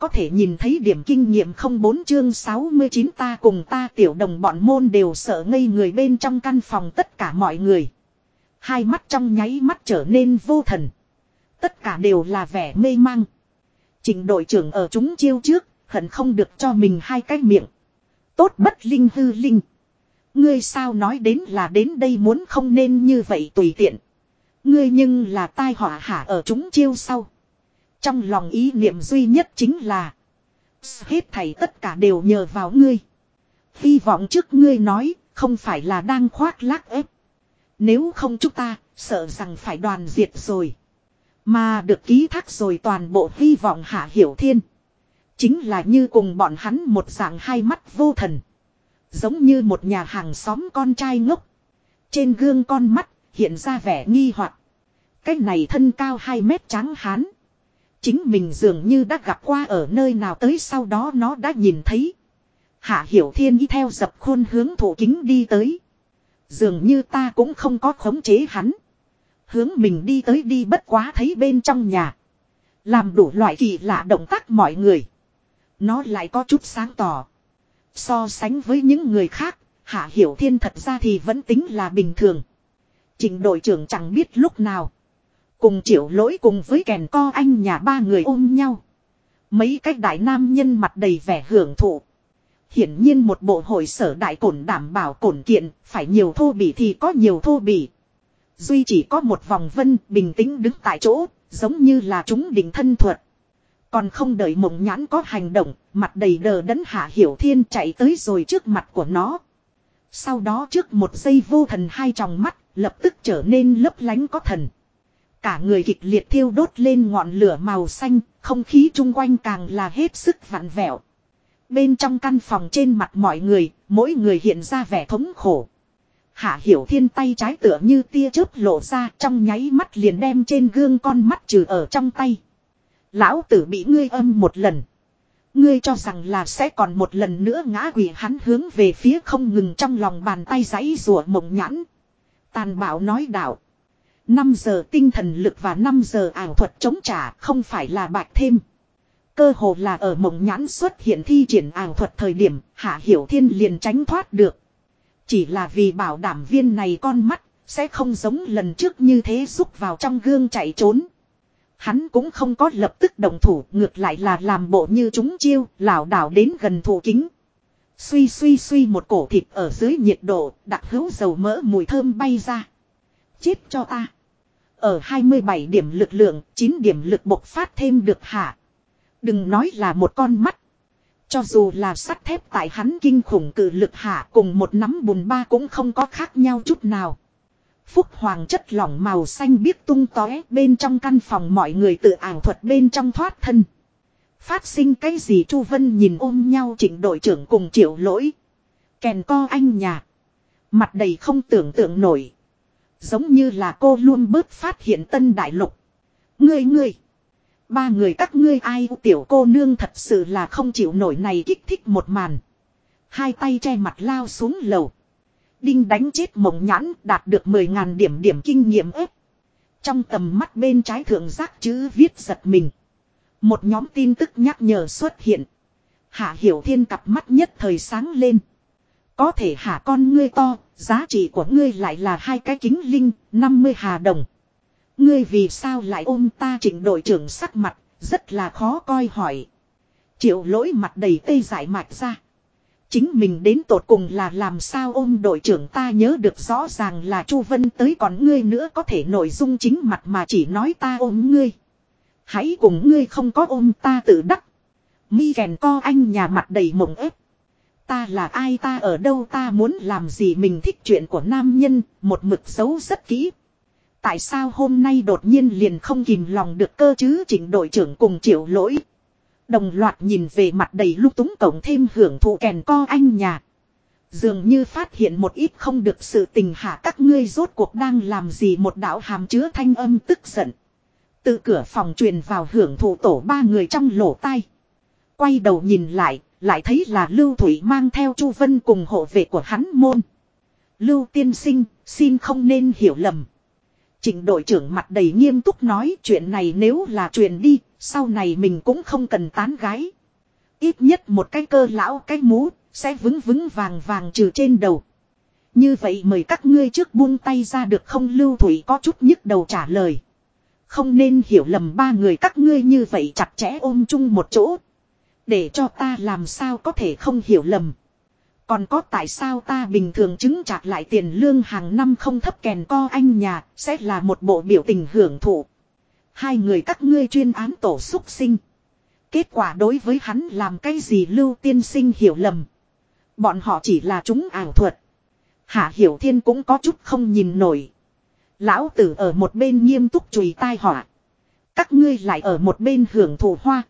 có thể nhìn thấy điểm kinh nghiệm không bốn chương 69 ta cùng ta tiểu đồng bọn môn đều sợ ngây người bên trong căn phòng tất cả mọi người. Hai mắt trong nháy mắt trở nên vô thần. Tất cả đều là vẻ mê mang. Trình đội trưởng ở chúng chiêu trước, hận không được cho mình hai cái miệng. Tốt bất linh hư linh. Ngươi sao nói đến là đến đây muốn không nên như vậy tùy tiện. Ngươi nhưng là tai họa hả ở chúng chiêu sau. Trong lòng ý niệm duy nhất chính là. Hết thảy tất cả đều nhờ vào ngươi. Hy vọng trước ngươi nói, không phải là đang khoác lác ép. Nếu không chúng ta, sợ rằng phải đoàn diệt rồi. Mà được ký thác rồi toàn bộ hy vọng hạ hiểu thiên. Chính là như cùng bọn hắn một dạng hai mắt vô thần. Giống như một nhà hàng xóm con trai ngốc. Trên gương con mắt hiện ra vẻ nghi hoặc. Cái này thân cao 2 mét trắng hán. Chính mình dường như đã gặp qua ở nơi nào tới sau đó nó đã nhìn thấy. Hạ Hiểu Thiên y theo dập khuôn hướng thủ kính đi tới. Dường như ta cũng không có khống chế hắn. Hướng mình đi tới đi bất quá thấy bên trong nhà. Làm đủ loại kỳ lạ động tác mọi người. Nó lại có chút sáng tỏ. So sánh với những người khác, Hạ Hiểu Thiên thật ra thì vẫn tính là bình thường. Trình đội trưởng chẳng biết lúc nào. Cùng triệu lỗi cùng với kèn co anh nhà ba người ôm nhau. Mấy cách đại nam nhân mặt đầy vẻ hưởng thụ. Hiển nhiên một bộ hội sở đại cổn đảm bảo cổn kiện, phải nhiều thô bỉ thì có nhiều thô bỉ. Duy chỉ có một vòng vân bình tĩnh đứng tại chỗ, giống như là chúng đỉnh thân thuật. Còn không đợi mộng nhãn có hành động, mặt đầy đờ đẫn hạ hiểu thiên chạy tới rồi trước mặt của nó. Sau đó trước một giây vô thần hai tròng mắt, lập tức trở nên lấp lánh có thần. Cả người kịch liệt thiêu đốt lên ngọn lửa màu xanh, không khí chung quanh càng là hết sức vặn vẹo. Bên trong căn phòng trên mặt mọi người, mỗi người hiện ra vẻ thống khổ. Hạ hiểu thiên tay trái tựa như tia chớp lộ ra trong nháy mắt liền đem trên gương con mắt trừ ở trong tay. Lão tử bị ngươi âm một lần. Ngươi cho rằng là sẽ còn một lần nữa ngã quỷ hắn hướng về phía không ngừng trong lòng bàn tay giấy rùa mộng nhãn. Tàn bạo nói đạo. 5 giờ tinh thần lực và 5 giờ ảo thuật chống trả không phải là bạch thêm. Cơ hồ là ở mộng nhãn xuất hiện thi triển ảo thuật thời điểm, Hạ Hiểu Thiên liền tránh thoát được. Chỉ là vì bảo đảm viên này con mắt sẽ không giống lần trước như thế rút vào trong gương chạy trốn. Hắn cũng không có lập tức đồng thủ, ngược lại là làm bộ như chúng chiêu, lảo đảo đến gần thủ kính. Suy suy suy một cổ thịt ở dưới nhiệt độ, đặc hữu dầu mỡ mùi thơm bay ra. Chết cho ta. Ở 27 điểm lực lượng, 9 điểm lực bộc phát thêm được hạ. Đừng nói là một con mắt. Cho dù là sắt thép tại hắn kinh khủng cử lực hạ cùng một nắm bùn ba cũng không có khác nhau chút nào. Phúc hoàng chất lỏng màu xanh biết tung tóe bên trong căn phòng mọi người tự ảo thuật bên trong thoát thân. Phát sinh cái gì Chu Vân nhìn ôm nhau chỉnh đội trưởng cùng triệu lỗi. Kèn co anh nhà. Mặt đầy không tưởng tượng nổi. Giống như là cô luôn bớt phát hiện tân đại lục. Ngươi ngươi. Ba người các ngươi ai, tiểu cô nương thật sự là không chịu nổi này kích thích một màn. Hai tay che mặt lao xuống lầu. Đinh đánh chết mộng nhãn, đạt được 10.000 điểm điểm kinh nghiệm ếp. Trong tầm mắt bên trái thượng giác chữ viết giật mình. Một nhóm tin tức nhắc nhở xuất hiện. Hạ hiểu thiên cặp mắt nhất thời sáng lên. Có thể hạ con ngươi to, giá trị của ngươi lại là hai cái kính linh, 50 hà đồng. Ngươi vì sao lại ôm ta chỉnh đội trưởng sắc mặt, rất là khó coi hỏi. Triệu lỗi mặt đầy tê giải mạch ra. Chính mình đến tột cùng là làm sao ôm đội trưởng ta nhớ được rõ ràng là Chu Vân tới còn ngươi nữa có thể nội dung chính mặt mà chỉ nói ta ôm ngươi. Hãy cùng ngươi không có ôm ta tự đắc. Mi kèn co anh nhà mặt đầy mộng ép. Ta là ai ta ở đâu ta muốn làm gì mình thích chuyện của nam nhân, một mực xấu rất kỹ. Tại sao hôm nay đột nhiên liền không kìm lòng được cơ chứ chỉnh đội trưởng cùng chịu lỗi. Đồng loạt nhìn về mặt đầy lúc túng cổng thêm hưởng thụ kèn co anh nhà. Dường như phát hiện một ít không được sự tình hạ các ngươi rốt cuộc đang làm gì một đạo hàm chứa thanh âm tức giận. Từ cửa phòng truyền vào hưởng thụ tổ ba người trong lỗ tai. Quay đầu nhìn lại, lại thấy là Lưu Thủy mang theo Chu Vân cùng hộ vệ của hắn môn. Lưu tiên sinh, xin không nên hiểu lầm. Trịnh đội trưởng mặt đầy nghiêm túc nói chuyện này nếu là chuyện đi, Sau này mình cũng không cần tán gái. Ít nhất một cái cơ lão cái mũ, sẽ vững vững vàng vàng trừ trên đầu. Như vậy mời các ngươi trước buông tay ra được không lưu thủy có chút nhức đầu trả lời. Không nên hiểu lầm ba người các ngươi như vậy chặt chẽ ôm chung một chỗ. Để cho ta làm sao có thể không hiểu lầm. Còn có tại sao ta bình thường chứng chặt lại tiền lương hàng năm không thấp kèn co anh nhà, sẽ là một bộ biểu tình hưởng thụ. Hai người các ngươi chuyên án tổ xúc sinh. Kết quả đối với hắn làm cái gì lưu tiên sinh hiểu lầm. Bọn họ chỉ là chúng ảo thuật. Hạ Hiểu Thiên cũng có chút không nhìn nổi. Lão tử ở một bên nghiêm túc chùi tai họa. Các ngươi lại ở một bên hưởng thụ hoa.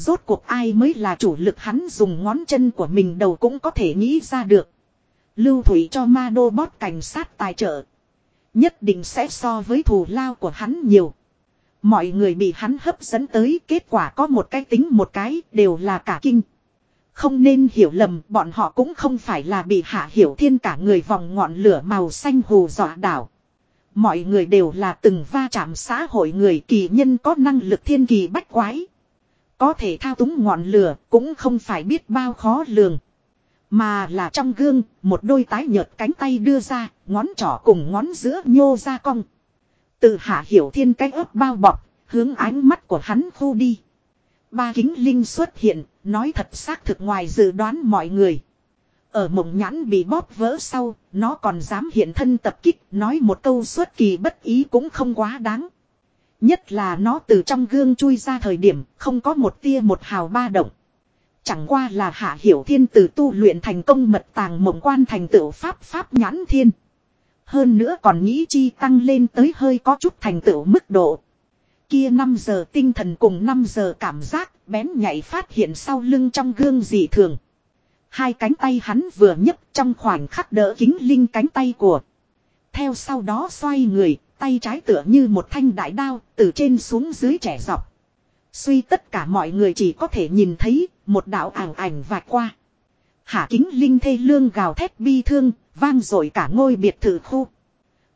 Rốt cuộc ai mới là chủ lực hắn dùng ngón chân của mình đầu cũng có thể nghĩ ra được. Lưu Thủy cho ma đô bót cảnh sát tài trợ. Nhất định sẽ so với thù lao của hắn nhiều. Mọi người bị hắn hấp dẫn tới, kết quả có một cái tính một cái, đều là cả kinh. Không nên hiểu lầm, bọn họ cũng không phải là bị hạ hiểu thiên cả người vòng ngọn lửa màu xanh hù dọa đảo. Mọi người đều là từng va chạm xã hội người kỳ nhân có năng lực thiên kỳ bách quái. Có thể thao túng ngọn lửa cũng không phải biết bao khó lường. Mà là trong gương, một đôi tái nhợt cánh tay đưa ra, ngón trỏ cùng ngón giữa nhô ra cong. Từ hạ hiểu thiên cái ớt bao bọc, hướng ánh mắt của hắn khu đi. Ba kính linh xuất hiện, nói thật xác thực ngoài dự đoán mọi người. Ở mộng nhãn bị bóp vỡ sau, nó còn dám hiện thân tập kích, nói một câu xuất kỳ bất ý cũng không quá đáng. Nhất là nó từ trong gương chui ra thời điểm, không có một tia một hào ba động. Chẳng qua là hạ hiểu thiên từ tu luyện thành công mật tàng mộng quan thành tựu pháp pháp nhãn thiên. Hơn nữa còn nghĩ chi tăng lên tới hơi có chút thành tựu mức độ. Kia 5 giờ tinh thần cùng 5 giờ cảm giác bén nhạy phát hiện sau lưng trong gương dị thường. Hai cánh tay hắn vừa nhấc trong khoảnh khắc đỡ kính linh cánh tay của. Theo sau đó xoay người, tay trái tựa như một thanh đại đao, từ trên xuống dưới trẻ dọc. Suy tất cả mọi người chỉ có thể nhìn thấy, một đạo ảo ảnh vạch qua. Hạ kính linh thê lương gào thét bi thương, vang dội cả ngôi biệt thự khu.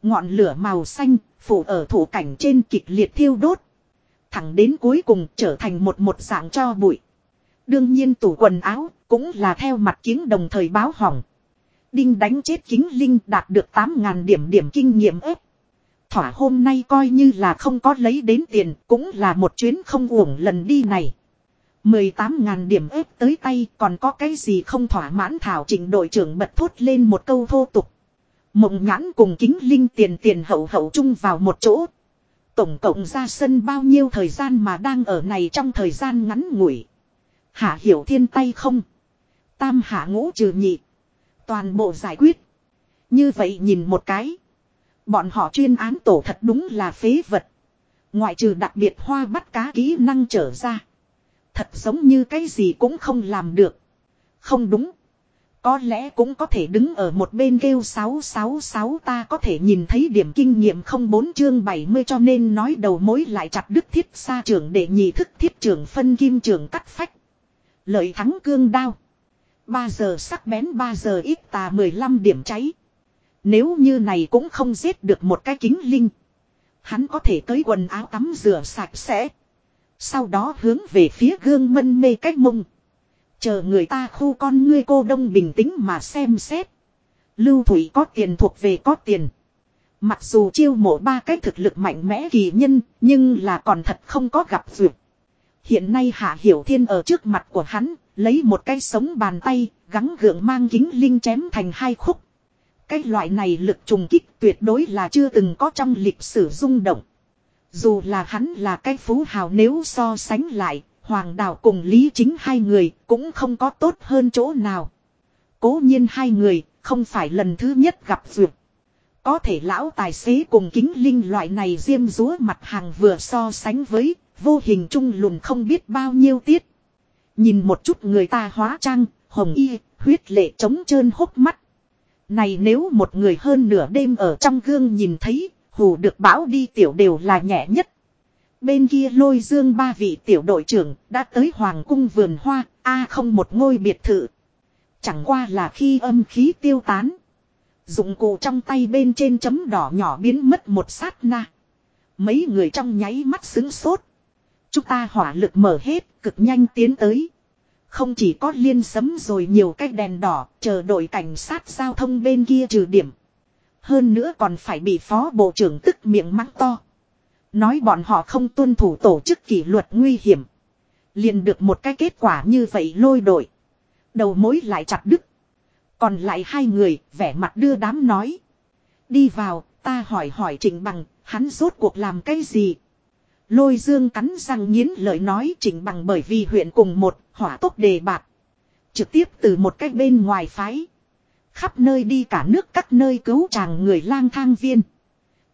Ngọn lửa màu xanh, phủ ở thủ cảnh trên kịch liệt thiêu đốt. Thẳng đến cuối cùng trở thành một một dạng cho bụi. Đương nhiên tủ quần áo, cũng là theo mặt kính đồng thời báo hỏng. Đinh đánh chết kính linh đạt được 8.000 điểm điểm kinh nghiệm ếp. Thỏa hôm nay coi như là không có lấy đến tiền, cũng là một chuyến không uổng lần đi này. 18.000 điểm ếp tới tay còn có cái gì không thỏa mãn thảo trình đội trưởng bật thốt lên một câu thô tục. Mộng nhãn cùng kính linh tiền tiền hậu hậu chung vào một chỗ. Tổng cộng ra sân bao nhiêu thời gian mà đang ở này trong thời gian ngắn ngủi. Hạ hiểu thiên tay không. Tam hạ ngũ trừ nhị. Toàn bộ giải quyết. Như vậy nhìn một cái. Bọn họ chuyên án tổ thật đúng là phế vật. Ngoại trừ đặc biệt hoa bắt cá kỹ năng trở ra. Thật giống như cái gì cũng không làm được. Không đúng. Có lẽ cũng có thể đứng ở một bên kêu 666 ta có thể nhìn thấy điểm kinh nghiệm không bốn chương 70 cho nên nói đầu mối lại chặt đứt thiết xa trưởng để nhị thức thiết trưởng phân kim trưởng cắt phách. Lợi thắng cương đao. 3 giờ sắc bén 3 giờ ít tà 15 điểm cháy. Nếu như này cũng không giết được một cái kính linh. Hắn có thể tới quần áo tắm rửa sạch sẽ. Sau đó hướng về phía gương mân mê cách mông. Chờ người ta khu con ngươi cô đông bình tĩnh mà xem xét. Lưu Thủy có tiền thuộc về có tiền. Mặc dù chiêu mộ ba cái thực lực mạnh mẽ kỳ nhân, nhưng là còn thật không có gặp duyệt. Hiện nay Hạ Hiểu Thiên ở trước mặt của hắn, lấy một cái sống bàn tay, gắng gượng mang kính linh chém thành hai khúc. Cái loại này lực trùng kích tuyệt đối là chưa từng có trong lịch sử rung động. Dù là hắn là cái phú hào nếu so sánh lại, Hoàng Đào cùng Lý Chính hai người cũng không có tốt hơn chỗ nào. Cố nhiên hai người không phải lần thứ nhất gặp duyệt. Có thể lão tài xế cùng kính linh loại này diêm rúa mặt hàng vừa so sánh với, vô hình trung lùn không biết bao nhiêu tiết. Nhìn một chút người ta hóa trang, hồng y, huyết lệ trống trơn hốc mắt. Này nếu một người hơn nửa đêm ở trong gương nhìn thấy, hù được bão đi tiểu đều là nhẹ nhất. Bên kia lôi dương ba vị tiểu đội trưởng đã tới hoàng cung vườn hoa, a không một ngôi biệt thự. Chẳng qua là khi âm khí tiêu tán. Dụng cụ trong tay bên trên chấm đỏ nhỏ biến mất một sát na. Mấy người trong nháy mắt xứng sốt. Chúng ta hỏa lực mở hết, cực nhanh tiến tới. Không chỉ có liên sấm rồi nhiều cái đèn đỏ, chờ đội cảnh sát giao thông bên kia trừ điểm. Hơn nữa còn phải bị phó bộ trưởng tức miệng mắng to. Nói bọn họ không tuân thủ tổ chức kỷ luật nguy hiểm. Liền được một cái kết quả như vậy lôi đội. Đầu mối lại chặt đứt. Còn lại hai người, vẻ mặt đưa đám nói. Đi vào, ta hỏi hỏi Trịnh Bằng, hắn rốt cuộc làm cái gì? Lôi dương cắn răng nghiến lời nói chỉnh Bằng bởi vì huyện cùng một hỏa tốc đề bạc. Trực tiếp từ một cách bên ngoài phái. Khắp nơi đi cả nước các nơi cứu chàng người lang thang viên.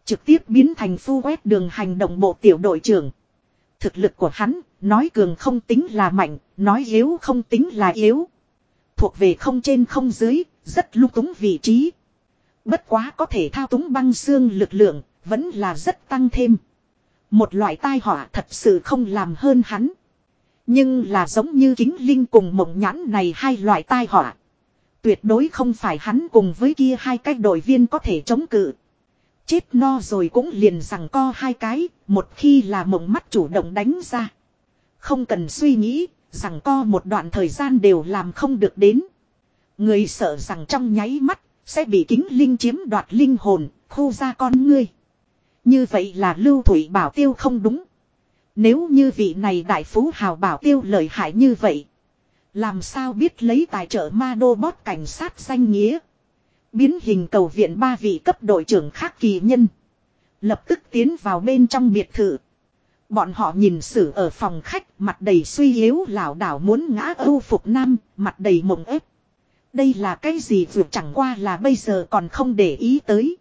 Trực tiếp biến thành phu quét đường hành động bộ tiểu đội trưởng. Thực lực của hắn, nói cường không tính là mạnh, nói yếu không tính là yếu. Thuộc về không trên không dưới, rất lung túng vị trí. Bất quá có thể thao túng băng xương lực lượng, vẫn là rất tăng thêm. Một loại tai họa thật sự không làm hơn hắn. Nhưng là giống như kính linh cùng mộng nhãn này hai loại tai họa. Tuyệt đối không phải hắn cùng với kia hai cái đội viên có thể chống cự. Chết no rồi cũng liền rằng co hai cái, một khi là mộng mắt chủ động đánh ra. Không cần suy nghĩ, rằng co một đoạn thời gian đều làm không được đến. Người sợ rằng trong nháy mắt, sẽ bị kính linh chiếm đoạt linh hồn, khu ra con ngươi. Như vậy là lưu thủy bảo tiêu không đúng. Nếu như vị này đại phú hào bảo tiêu lợi hại như vậy. Làm sao biết lấy tài trợ ma đô bót cảnh sát danh nghĩa. Biến hình cầu viện ba vị cấp đội trưởng khác kỳ nhân. Lập tức tiến vào bên trong biệt thự. Bọn họ nhìn sử ở phòng khách mặt đầy suy yếu lảo đảo muốn ngã ưu phục nam, mặt đầy mộng ép. Đây là cái gì vượt chẳng qua là bây giờ còn không để ý tới.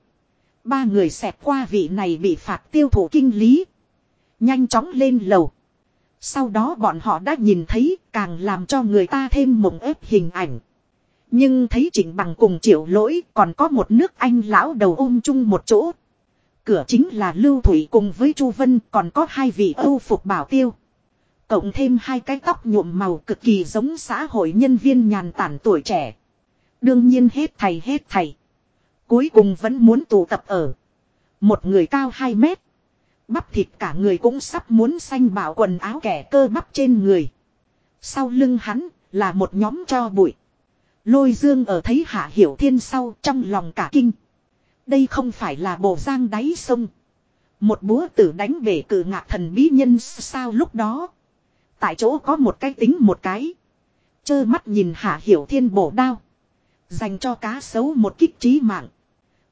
Ba người xẹp qua vị này bị phạt tiêu thụ kinh lý. Nhanh chóng lên lầu. Sau đó bọn họ đã nhìn thấy càng làm cho người ta thêm mộng ép hình ảnh. Nhưng thấy chỉnh bằng cùng triệu lỗi còn có một nước anh lão đầu ôm chung một chỗ. Cửa chính là Lưu Thủy cùng với Chu Vân, còn có hai vị âu phục bảo tiêu. Cộng thêm hai cái tóc nhuộm màu cực kỳ giống xã hội nhân viên nhàn tản tuổi trẻ. Đương nhiên hết thầy hết thầy. Cuối cùng vẫn muốn tụ tập ở. Một người cao 2 mét. Bắp thịt cả người cũng sắp muốn xanh bảo quần áo kẻ cơ bắp trên người. Sau lưng hắn là một nhóm cho bụi. Lôi dương ở thấy hạ hiểu thiên sau trong lòng cả kinh. Đây không phải là bộ giang đáy sông. Một búa tử đánh bể cử ngạc thần bí nhân sao lúc đó. Tại chỗ có một cái tính một cái. Chơ mắt nhìn hạ hiểu thiên bổ đao. Dành cho cá sấu một kích trí mạng.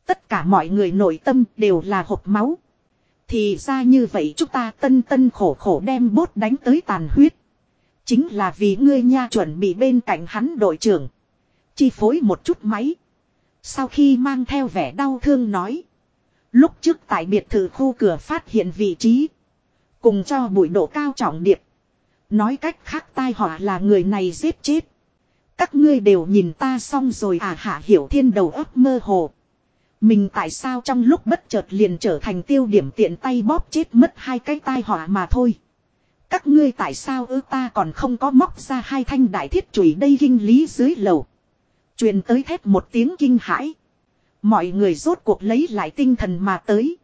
Tất cả mọi người nội tâm đều là hộp máu. Thì ra như vậy chúng ta tân tân khổ khổ đem bốt đánh tới tàn huyết. Chính là vì ngươi nha chuẩn bị bên cạnh hắn đội trưởng. Chi phối một chút máy. Sau khi mang theo vẻ đau thương nói. Lúc trước tại biệt thự khu cửa phát hiện vị trí. Cùng cho bụi độ cao trọng điệp. Nói cách khác tai họa là người này giết chết. Các ngươi đều nhìn ta xong rồi à hạ hiểu thiên đầu óc mơ hồ. Mình tại sao trong lúc bất chợt liền trở thành tiêu điểm tiện tay bóp chết mất hai cái tai họa mà thôi. Các ngươi tại sao ư ta còn không có móc ra hai thanh đại thiết chùy đây kinh lý dưới lầu. truyền tới thét một tiếng kinh hãi. Mọi người rốt cuộc lấy lại tinh thần mà tới.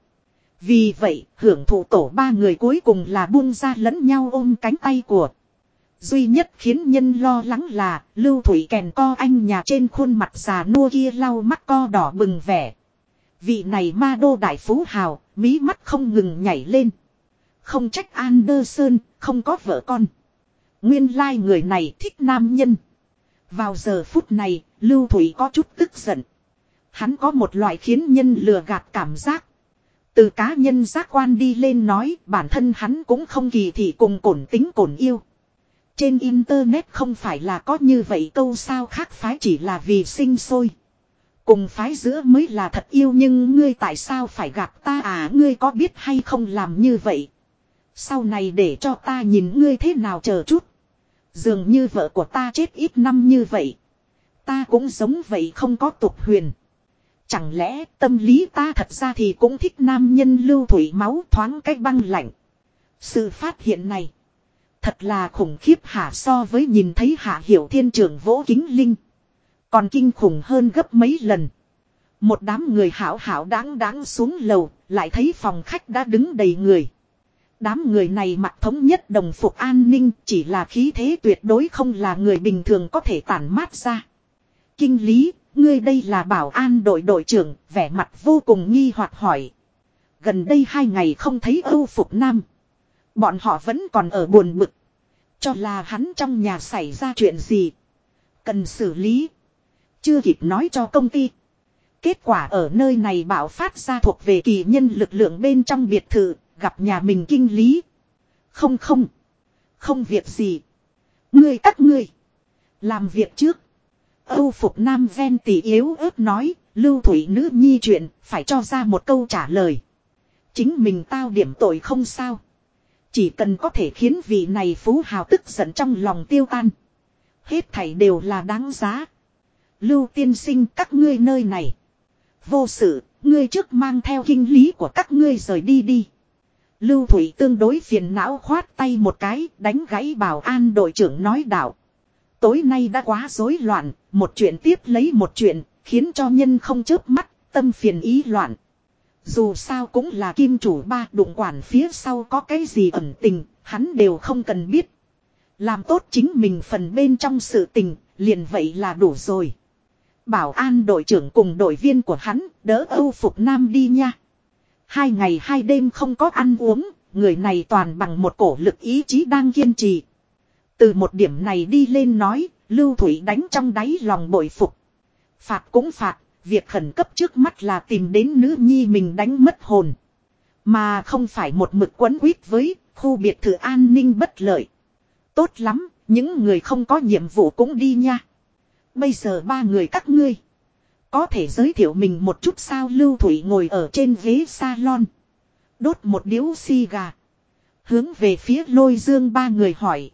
Vì vậy, hưởng thụ tổ ba người cuối cùng là buông ra lẫn nhau ôm cánh tay của. Duy nhất khiến nhân lo lắng là, lưu thủy kèn co anh nhà trên khuôn mặt già nua kia lau mắt co đỏ bừng vẻ. Vị này ma đô đại phú hào, mí mắt không ngừng nhảy lên. Không trách Anderson, không có vợ con. Nguyên lai like người này thích nam nhân. Vào giờ phút này, Lưu Thủy có chút tức giận. Hắn có một loại khiến nhân lừa gạt cảm giác. Từ cá nhân giác quan đi lên nói bản thân hắn cũng không kỳ thị cùng cổn tính cổn yêu. Trên internet không phải là có như vậy câu sao khác phái chỉ là vì sinh sôi. Cùng phái giữa mới là thật yêu nhưng ngươi tại sao phải gặp ta à ngươi có biết hay không làm như vậy. Sau này để cho ta nhìn ngươi thế nào chờ chút. Dường như vợ của ta chết ít năm như vậy. Ta cũng giống vậy không có tục huyền. Chẳng lẽ tâm lý ta thật ra thì cũng thích nam nhân lưu thủy máu thoáng cách băng lạnh. Sự phát hiện này. Thật là khủng khiếp hả so với nhìn thấy hạ hiểu thiên trường vỗ kính linh. Còn kinh khủng hơn gấp mấy lần. Một đám người hảo hảo đáng đáng xuống lầu, lại thấy phòng khách đã đứng đầy người. Đám người này mặc thống nhất đồng phục an ninh chỉ là khí thế tuyệt đối không là người bình thường có thể tản mát ra. Kinh lý, ngươi đây là bảo an đội đội trưởng, vẻ mặt vô cùng nghi hoặc hỏi. Gần đây hai ngày không thấy Âu Phục Nam. Bọn họ vẫn còn ở buồn bực. Cho là hắn trong nhà xảy ra chuyện gì. Cần xử lý. Chưa kịp nói cho công ty. Kết quả ở nơi này bảo phát ra thuộc về kỳ nhân lực lượng bên trong biệt thự, gặp nhà mình kinh lý. Không không. Không việc gì. Ngươi các ngươi. Làm việc trước. Âu Phục Nam ven tỷ yếu ớt nói, lưu thủy nữ nhi chuyện, phải cho ra một câu trả lời. Chính mình tao điểm tội không sao. Chỉ cần có thể khiến vị này phú hào tức giận trong lòng tiêu tan. Hết thảy đều là đáng giá. Lưu tiên sinh các ngươi nơi này. Vô sự, ngươi trước mang theo kinh lý của các ngươi rời đi đi. Lưu Thủy tương đối phiền não khoát tay một cái, đánh gãy bảo an đội trưởng nói đạo. Tối nay đã quá rối loạn, một chuyện tiếp lấy một chuyện, khiến cho nhân không chớp mắt, tâm phiền ý loạn. Dù sao cũng là kim chủ ba đụng quản phía sau có cái gì ẩn tình, hắn đều không cần biết. Làm tốt chính mình phần bên trong sự tình, liền vậy là đủ rồi. Bảo an đội trưởng cùng đội viên của hắn, đỡ Âu Phục Nam đi nha. Hai ngày hai đêm không có ăn uống, người này toàn bằng một cổ lực ý chí đang kiên trì. Từ một điểm này đi lên nói, Lưu Thủy đánh trong đáy lòng bội phục. Phạt cũng phạt, việc khẩn cấp trước mắt là tìm đến nữ nhi mình đánh mất hồn. Mà không phải một mực quấn quýt với khu biệt thự an ninh bất lợi. Tốt lắm, những người không có nhiệm vụ cũng đi nha. Bây giờ ba người các ngươi. Có thể giới thiệu mình một chút sao Lưu Thủy ngồi ở trên ghế salon. Đốt một điếu xì gà. Hướng về phía lôi dương ba người hỏi.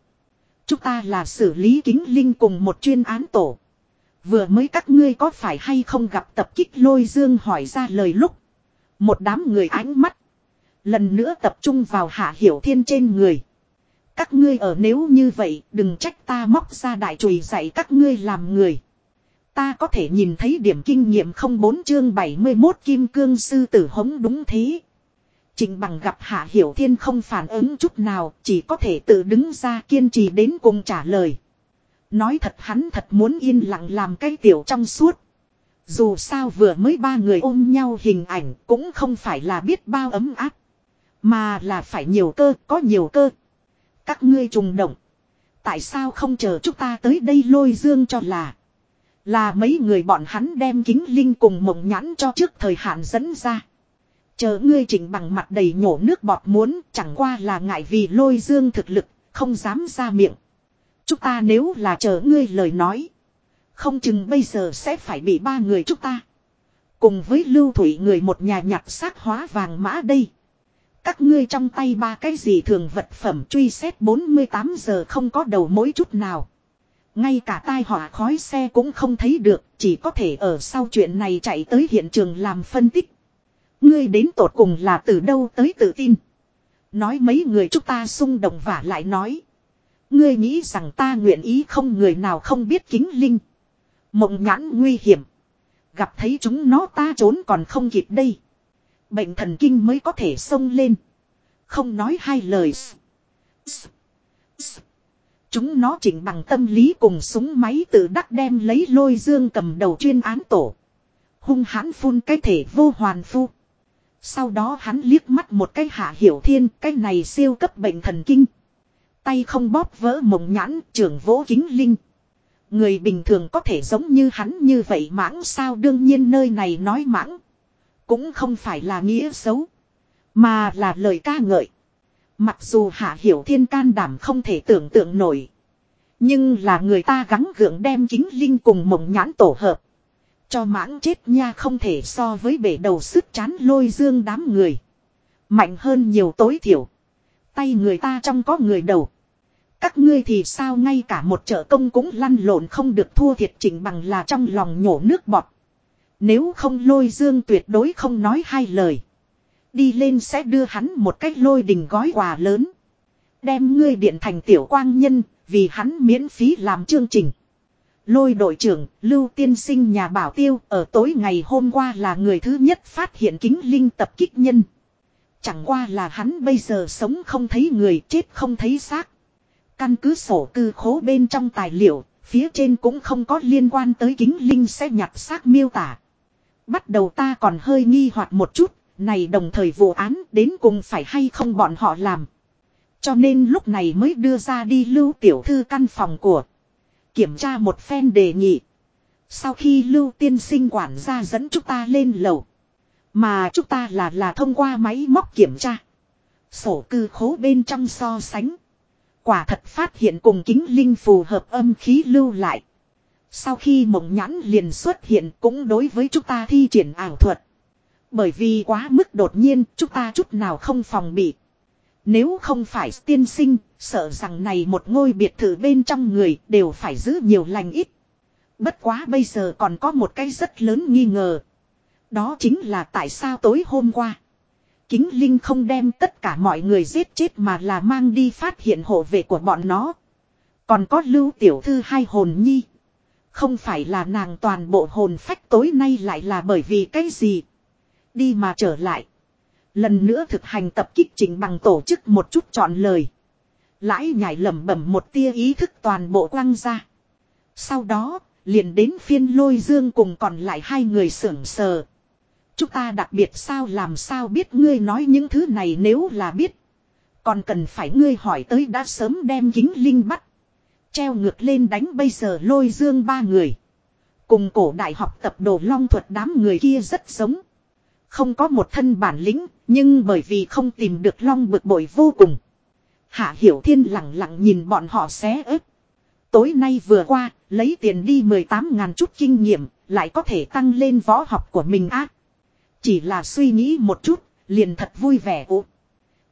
Chúng ta là xử lý kính linh cùng một chuyên án tổ. Vừa mới các ngươi có phải hay không gặp tập kích lôi dương hỏi ra lời lúc. Một đám người ánh mắt. Lần nữa tập trung vào hạ hiểu thiên trên người. Các ngươi ở nếu như vậy đừng trách ta móc ra đại chùy dạy các ngươi làm người. Ta có thể nhìn thấy điểm kinh nghiệm không bốn chương 71 kim cương sư tử hống đúng thế. Trình bằng gặp Hạ Hiểu Thiên không phản ứng chút nào, chỉ có thể tự đứng ra kiên trì đến cùng trả lời. Nói thật hắn thật muốn yên lặng làm cái tiểu trong suốt. Dù sao vừa mới ba người ôm nhau hình ảnh cũng không phải là biết bao ấm áp. Mà là phải nhiều cơ, có nhiều cơ. Các ngươi trùng động. Tại sao không chờ chúng ta tới đây lôi dương cho là. Là mấy người bọn hắn đem kính linh cùng mộng nhãn cho trước thời hạn dẫn ra. Chờ ngươi chỉnh bằng mặt đầy nhổ nước bọt muốn chẳng qua là ngại vì lôi dương thực lực, không dám ra miệng. Chúng ta nếu là chờ ngươi lời nói. Không chừng bây giờ sẽ phải bị ba người chúng ta. Cùng với lưu thủy người một nhà nhặt xác hóa vàng mã đây. Các ngươi trong tay ba cái gì thường vật phẩm truy xét 48 giờ không có đầu mối chút nào. Ngay cả tai họa khói xe cũng không thấy được, chỉ có thể ở sau chuyện này chạy tới hiện trường làm phân tích. Ngươi đến tột cùng là từ đâu tới tự tin. Nói mấy người chúng ta xung động và lại nói. Ngươi nghĩ rằng ta nguyện ý không người nào không biết kính linh. Mộng nhãn nguy hiểm. Gặp thấy chúng nó ta trốn còn không kịp đây. Bệnh thần kinh mới có thể xông lên. Không nói hai lời. Chúng nó chỉnh bằng tâm lý cùng súng máy tự đắc đem lấy lôi dương cầm đầu chuyên án tổ. Hung hãn phun cái thể vô hoàn phu. Sau đó hắn liếc mắt một cái hạ hiểu thiên, cái này siêu cấp bệnh thần kinh. Tay không bóp vỡ mộng nhãn, trưởng vỗ kính linh. Người bình thường có thể giống như hắn như vậy mãng sao đương nhiên nơi này nói mãng. Cũng không phải là nghĩa xấu. Mà là lời ca ngợi. Mặc dù hạ hiểu thiên can đảm không thể tưởng tượng nổi. Nhưng là người ta gắng gượng đem chính linh cùng mộng nhãn tổ hợp. Cho mãng chết nha không thể so với bể đầu sức chán lôi dương đám người. Mạnh hơn nhiều tối thiểu. Tay người ta trong có người đầu. Các ngươi thì sao ngay cả một trợ công cũng lăn lộn không được thua thiệt chỉnh bằng là trong lòng nhổ nước bọt. Nếu không lôi dương tuyệt đối không nói hai lời. Đi lên sẽ đưa hắn một cách lôi đình gói quà lớn. Đem ngươi điện thành tiểu quang nhân, vì hắn miễn phí làm chương trình. Lôi đội trưởng, Lưu Tiên Sinh nhà bảo tiêu, ở tối ngày hôm qua là người thứ nhất phát hiện kính linh tập kích nhân. Chẳng qua là hắn bây giờ sống không thấy người chết không thấy xác. Căn cứ sổ cư khố bên trong tài liệu, phía trên cũng không có liên quan tới kính linh sẽ nhặt xác miêu tả. Bắt đầu ta còn hơi nghi hoặc một chút, này đồng thời vụ án đến cùng phải hay không bọn họ làm. Cho nên lúc này mới đưa ra đi lưu tiểu thư căn phòng của. Kiểm tra một phen đề nghị. Sau khi lưu tiên sinh quản gia dẫn chúng ta lên lầu. Mà chúng ta là là thông qua máy móc kiểm tra. Sổ cư khố bên trong so sánh. Quả thật phát hiện cùng kính linh phù hợp âm khí lưu lại. Sau khi mộng nhãn liền xuất hiện cũng đối với chúng ta thi triển ảo thuật. Bởi vì quá mức đột nhiên chúng ta chút nào không phòng bị. Nếu không phải tiên sinh, sợ rằng này một ngôi biệt thự bên trong người đều phải giữ nhiều lành ít. Bất quá bây giờ còn có một cái rất lớn nghi ngờ. Đó chính là tại sao tối hôm qua. Kính Linh không đem tất cả mọi người giết chết mà là mang đi phát hiện hộ vệ của bọn nó. Còn có lưu tiểu thư hai hồn nhi. Không phải là nàng toàn bộ hồn phách tối nay lại là bởi vì cái gì. Đi mà trở lại. Lần nữa thực hành tập kích chỉnh bằng tổ chức một chút chọn lời. Lãi nhảy lẩm bẩm một tia ý thức toàn bộ quăng ra. Sau đó, liền đến phiên lôi dương cùng còn lại hai người sưởng sờ. Chúng ta đặc biệt sao làm sao biết ngươi nói những thứ này nếu là biết. Còn cần phải ngươi hỏi tới đã sớm đem kính linh bắt. Treo ngược lên đánh bây giờ lôi dương ba người. Cùng cổ đại học tập đồ long thuật đám người kia rất giống. Không có một thân bản lĩnh, nhưng bởi vì không tìm được long bực bội vô cùng. Hạ Hiểu Thiên lặng lặng nhìn bọn họ xé ớt. Tối nay vừa qua, lấy tiền đi 18 ngàn chút kinh nghiệm, lại có thể tăng lên võ học của mình á Chỉ là suy nghĩ một chút, liền thật vui vẻ ụ.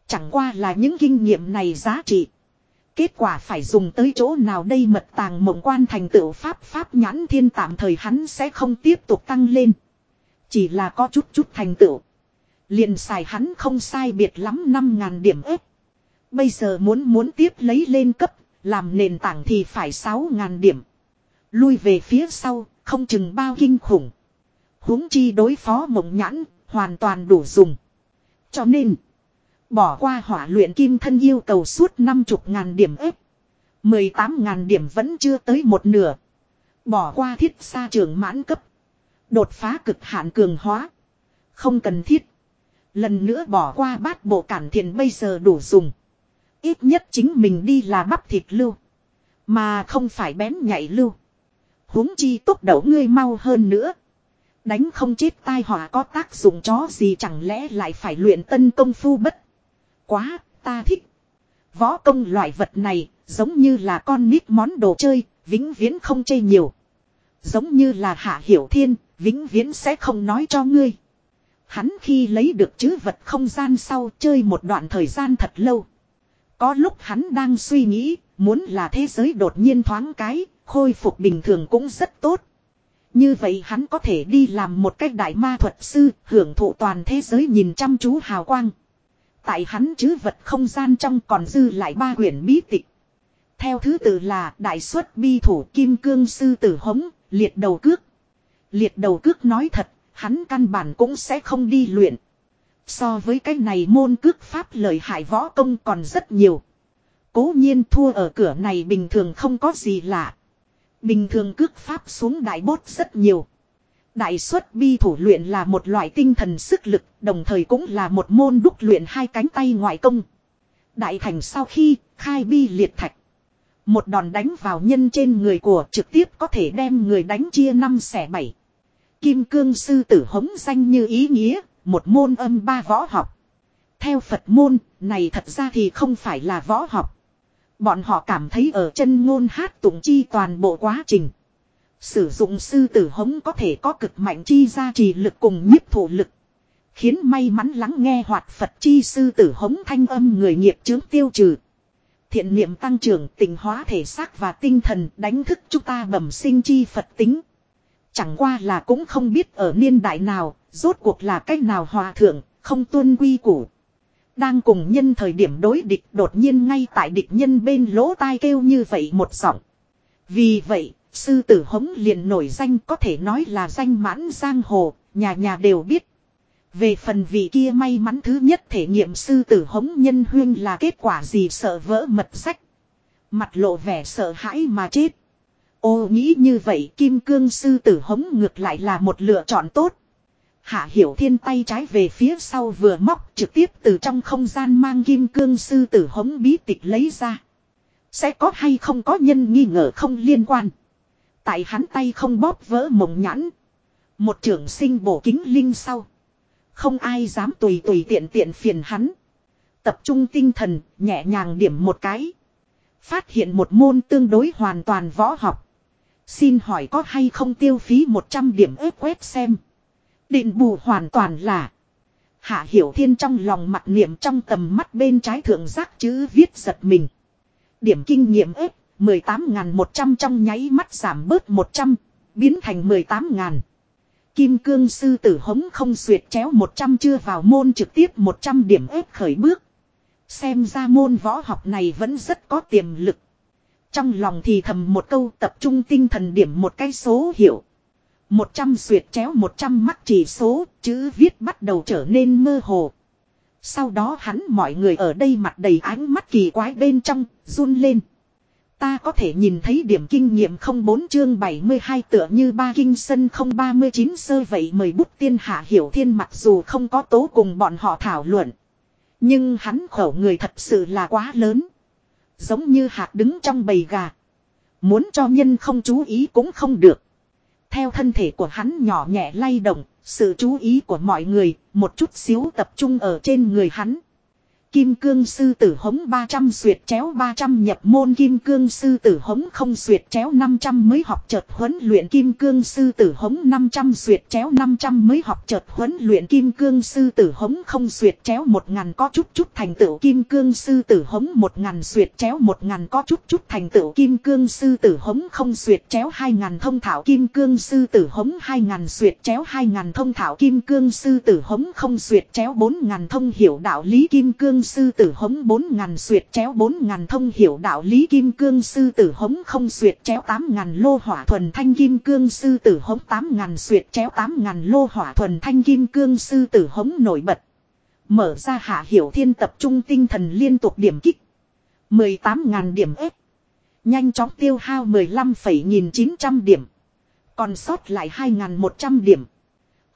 Chẳng qua là những kinh nghiệm này giá trị. Kết quả phải dùng tới chỗ nào đây mật tàng mộng quan thành tựu pháp pháp nhãn thiên tạm thời hắn sẽ không tiếp tục tăng lên. Chỉ là có chút chút thành tựu. Liền xài hắn không sai biệt lắm 5.000 điểm ếp. Bây giờ muốn muốn tiếp lấy lên cấp, làm nền tảng thì phải 6.000 điểm. Lui về phía sau, không chừng bao kinh khủng huống chi đối phó mộng nhãn, hoàn toàn đủ dùng. Cho nên, bỏ qua hỏa luyện kim thân yêu cầu suốt năm chục ngàn điểm ếp. 18 ngàn điểm vẫn chưa tới một nửa. Bỏ qua thiết xa trường mãn cấp. Đột phá cực hạn cường hóa. Không cần thiết. Lần nữa bỏ qua bát bộ cản thiền bây giờ đủ dùng. Ít nhất chính mình đi là bắp thịt lưu. Mà không phải bén nhảy lưu. huống chi tốt đầu ngươi mau hơn nữa. Đánh không chết tai họa có tác dụng chó gì chẳng lẽ lại phải luyện tân công phu bất. Quá, ta thích. Võ công loại vật này, giống như là con nít món đồ chơi, vĩnh viễn không chê nhiều. Giống như là hạ hiểu thiên, vĩnh viễn sẽ không nói cho ngươi. Hắn khi lấy được chữ vật không gian sau chơi một đoạn thời gian thật lâu. Có lúc hắn đang suy nghĩ, muốn là thế giới đột nhiên thoáng cái, khôi phục bình thường cũng rất tốt. Như vậy hắn có thể đi làm một cách đại ma thuật sư, hưởng thụ toàn thế giới nhìn chăm chú hào quang. Tại hắn chứ vật không gian trong còn dư lại ba quyển bí tịch. Theo thứ tự là Đại xuất bi thủ Kim Cương Sư Tử Hống, liệt đầu cước. Liệt đầu cước nói thật, hắn căn bản cũng sẽ không đi luyện. So với cái này môn cước pháp lời hại võ công còn rất nhiều. Cố nhiên thua ở cửa này bình thường không có gì lạ. Bình thường cước pháp xuống đại bốt rất nhiều. Đại xuất bi thủ luyện là một loại tinh thần sức lực, đồng thời cũng là một môn đúc luyện hai cánh tay ngoại công. Đại thành sau khi khai bi liệt thạch. Một đòn đánh vào nhân trên người của trực tiếp có thể đem người đánh chia năm xẻ bảy. Kim cương sư tử hống danh như ý nghĩa, một môn âm ba võ học. Theo Phật môn, này thật ra thì không phải là võ học. Bọn họ cảm thấy ở chân ngôn hát tụng chi toàn bộ quá trình. Sử dụng sư tử hống có thể có cực mạnh chi gia trì lực cùng nhiếp thủ lực. Khiến may mắn lắng nghe hoạt Phật chi sư tử hống thanh âm người nghiệp chướng tiêu trừ. Thiện niệm tăng trưởng tình hóa thể xác và tinh thần đánh thức chúng ta bẩm sinh chi Phật tính. Chẳng qua là cũng không biết ở niên đại nào, rốt cuộc là cách nào hòa thượng, không tuân quy củ. Đang cùng nhân thời điểm đối địch đột nhiên ngay tại địch nhân bên lỗ tai kêu như vậy một giọng. Vì vậy, sư tử hống liền nổi danh có thể nói là danh mãn giang hồ, nhà nhà đều biết. Về phần vị kia may mắn thứ nhất thể nghiệm sư tử hống nhân huyên là kết quả gì sợ vỡ mật sách. Mặt lộ vẻ sợ hãi mà chết. Ô nghĩ như vậy kim cương sư tử hống ngược lại là một lựa chọn tốt. Hạ hiểu thiên tay trái về phía sau vừa móc trực tiếp từ trong không gian mang kim cương sư tử hống bí tịch lấy ra. Sẽ có hay không có nhân nghi ngờ không liên quan. Tại hắn tay không bóp vỡ mộng nhãn. Một trưởng sinh bổ kính linh sau. Không ai dám tùy tùy tiện tiện phiền hắn. Tập trung tinh thần, nhẹ nhàng điểm một cái. Phát hiện một môn tương đối hoàn toàn võ học. Xin hỏi có hay không tiêu phí 100 điểm ếp quét xem. Định bù hoàn toàn là. Hạ Hiểu Thiên trong lòng mặt niệm trong tầm mắt bên trái thượng giác chữ viết giật mình. Điểm kinh nghiệm ếp 18.100 trong nháy mắt giảm bớt 100, biến thành 18.000. Kim cương sư tử hống không xuyệt chéo 100 chưa vào môn trực tiếp 100 điểm ép khởi bước. Xem ra môn võ học này vẫn rất có tiềm lực. Trong lòng thì thầm một câu tập trung tinh thần điểm một cái số hiệu. 100 xuyệt chéo 100 mắt chỉ số, chữ viết bắt đầu trở nên mơ hồ. Sau đó hắn mọi người ở đây mặt đầy ánh mắt kỳ quái bên trong, run lên. Ta có thể nhìn thấy điểm kinh nghiệm 04 chương 72 tựa như ba kinh sân 039 sơ vậy mời bút tiên hạ hiểu thiên mặc dù không có tố cùng bọn họ thảo luận. Nhưng hắn khẩu người thật sự là quá lớn. Giống như hạt đứng trong bầy gà. Muốn cho nhân không chú ý cũng không được. Theo thân thể của hắn nhỏ nhẹ lay động, sự chú ý của mọi người một chút xíu tập trung ở trên người hắn. Kim cương sư tử hống 300 suyệt chéo 300 nhập môn kim cương sư tử hống không suyệt chéo 500 mới học chợt huấn luyện kim cương sư tử hống 500 suyệt chéo 500 mới học chợt huấn luyện kim cương sư tử hống không suyệt chéo 1000 có chút chút thành tựu kim cương sư tử hống 1000 suyệt chéo 1000 có chút chút thành tựu kim cương sư tử hống không suyệt chéo 2000 thông thảo kim cương sư tử hống 2000 suyệt chéo 2000 thông thảo kim cương sư tử hống không suyệt chéo 4000 thông hiểu đạo lý kim cương cương sư tử hống bốn ngàn xuyệt chéo bốn ngàn thông hiểu đạo lý kim cương sư tử hống không xuyệt chéo tám ngàn lô hỏa thuần thanh kim cương sư tử hống tám ngàn xuyệt chéo tám ngàn lô hỏa thuần thanh kim cương sư tử hống nổi bật. Mở ra hạ hiểu thiên tập trung tinh thần liên tục điểm kích. mười tám ngàn điểm ép. Nhanh chóng tiêu hao mười lăm phẩy nghìn chín trăm điểm. Còn sót lại hai ngàn một trăm điểm.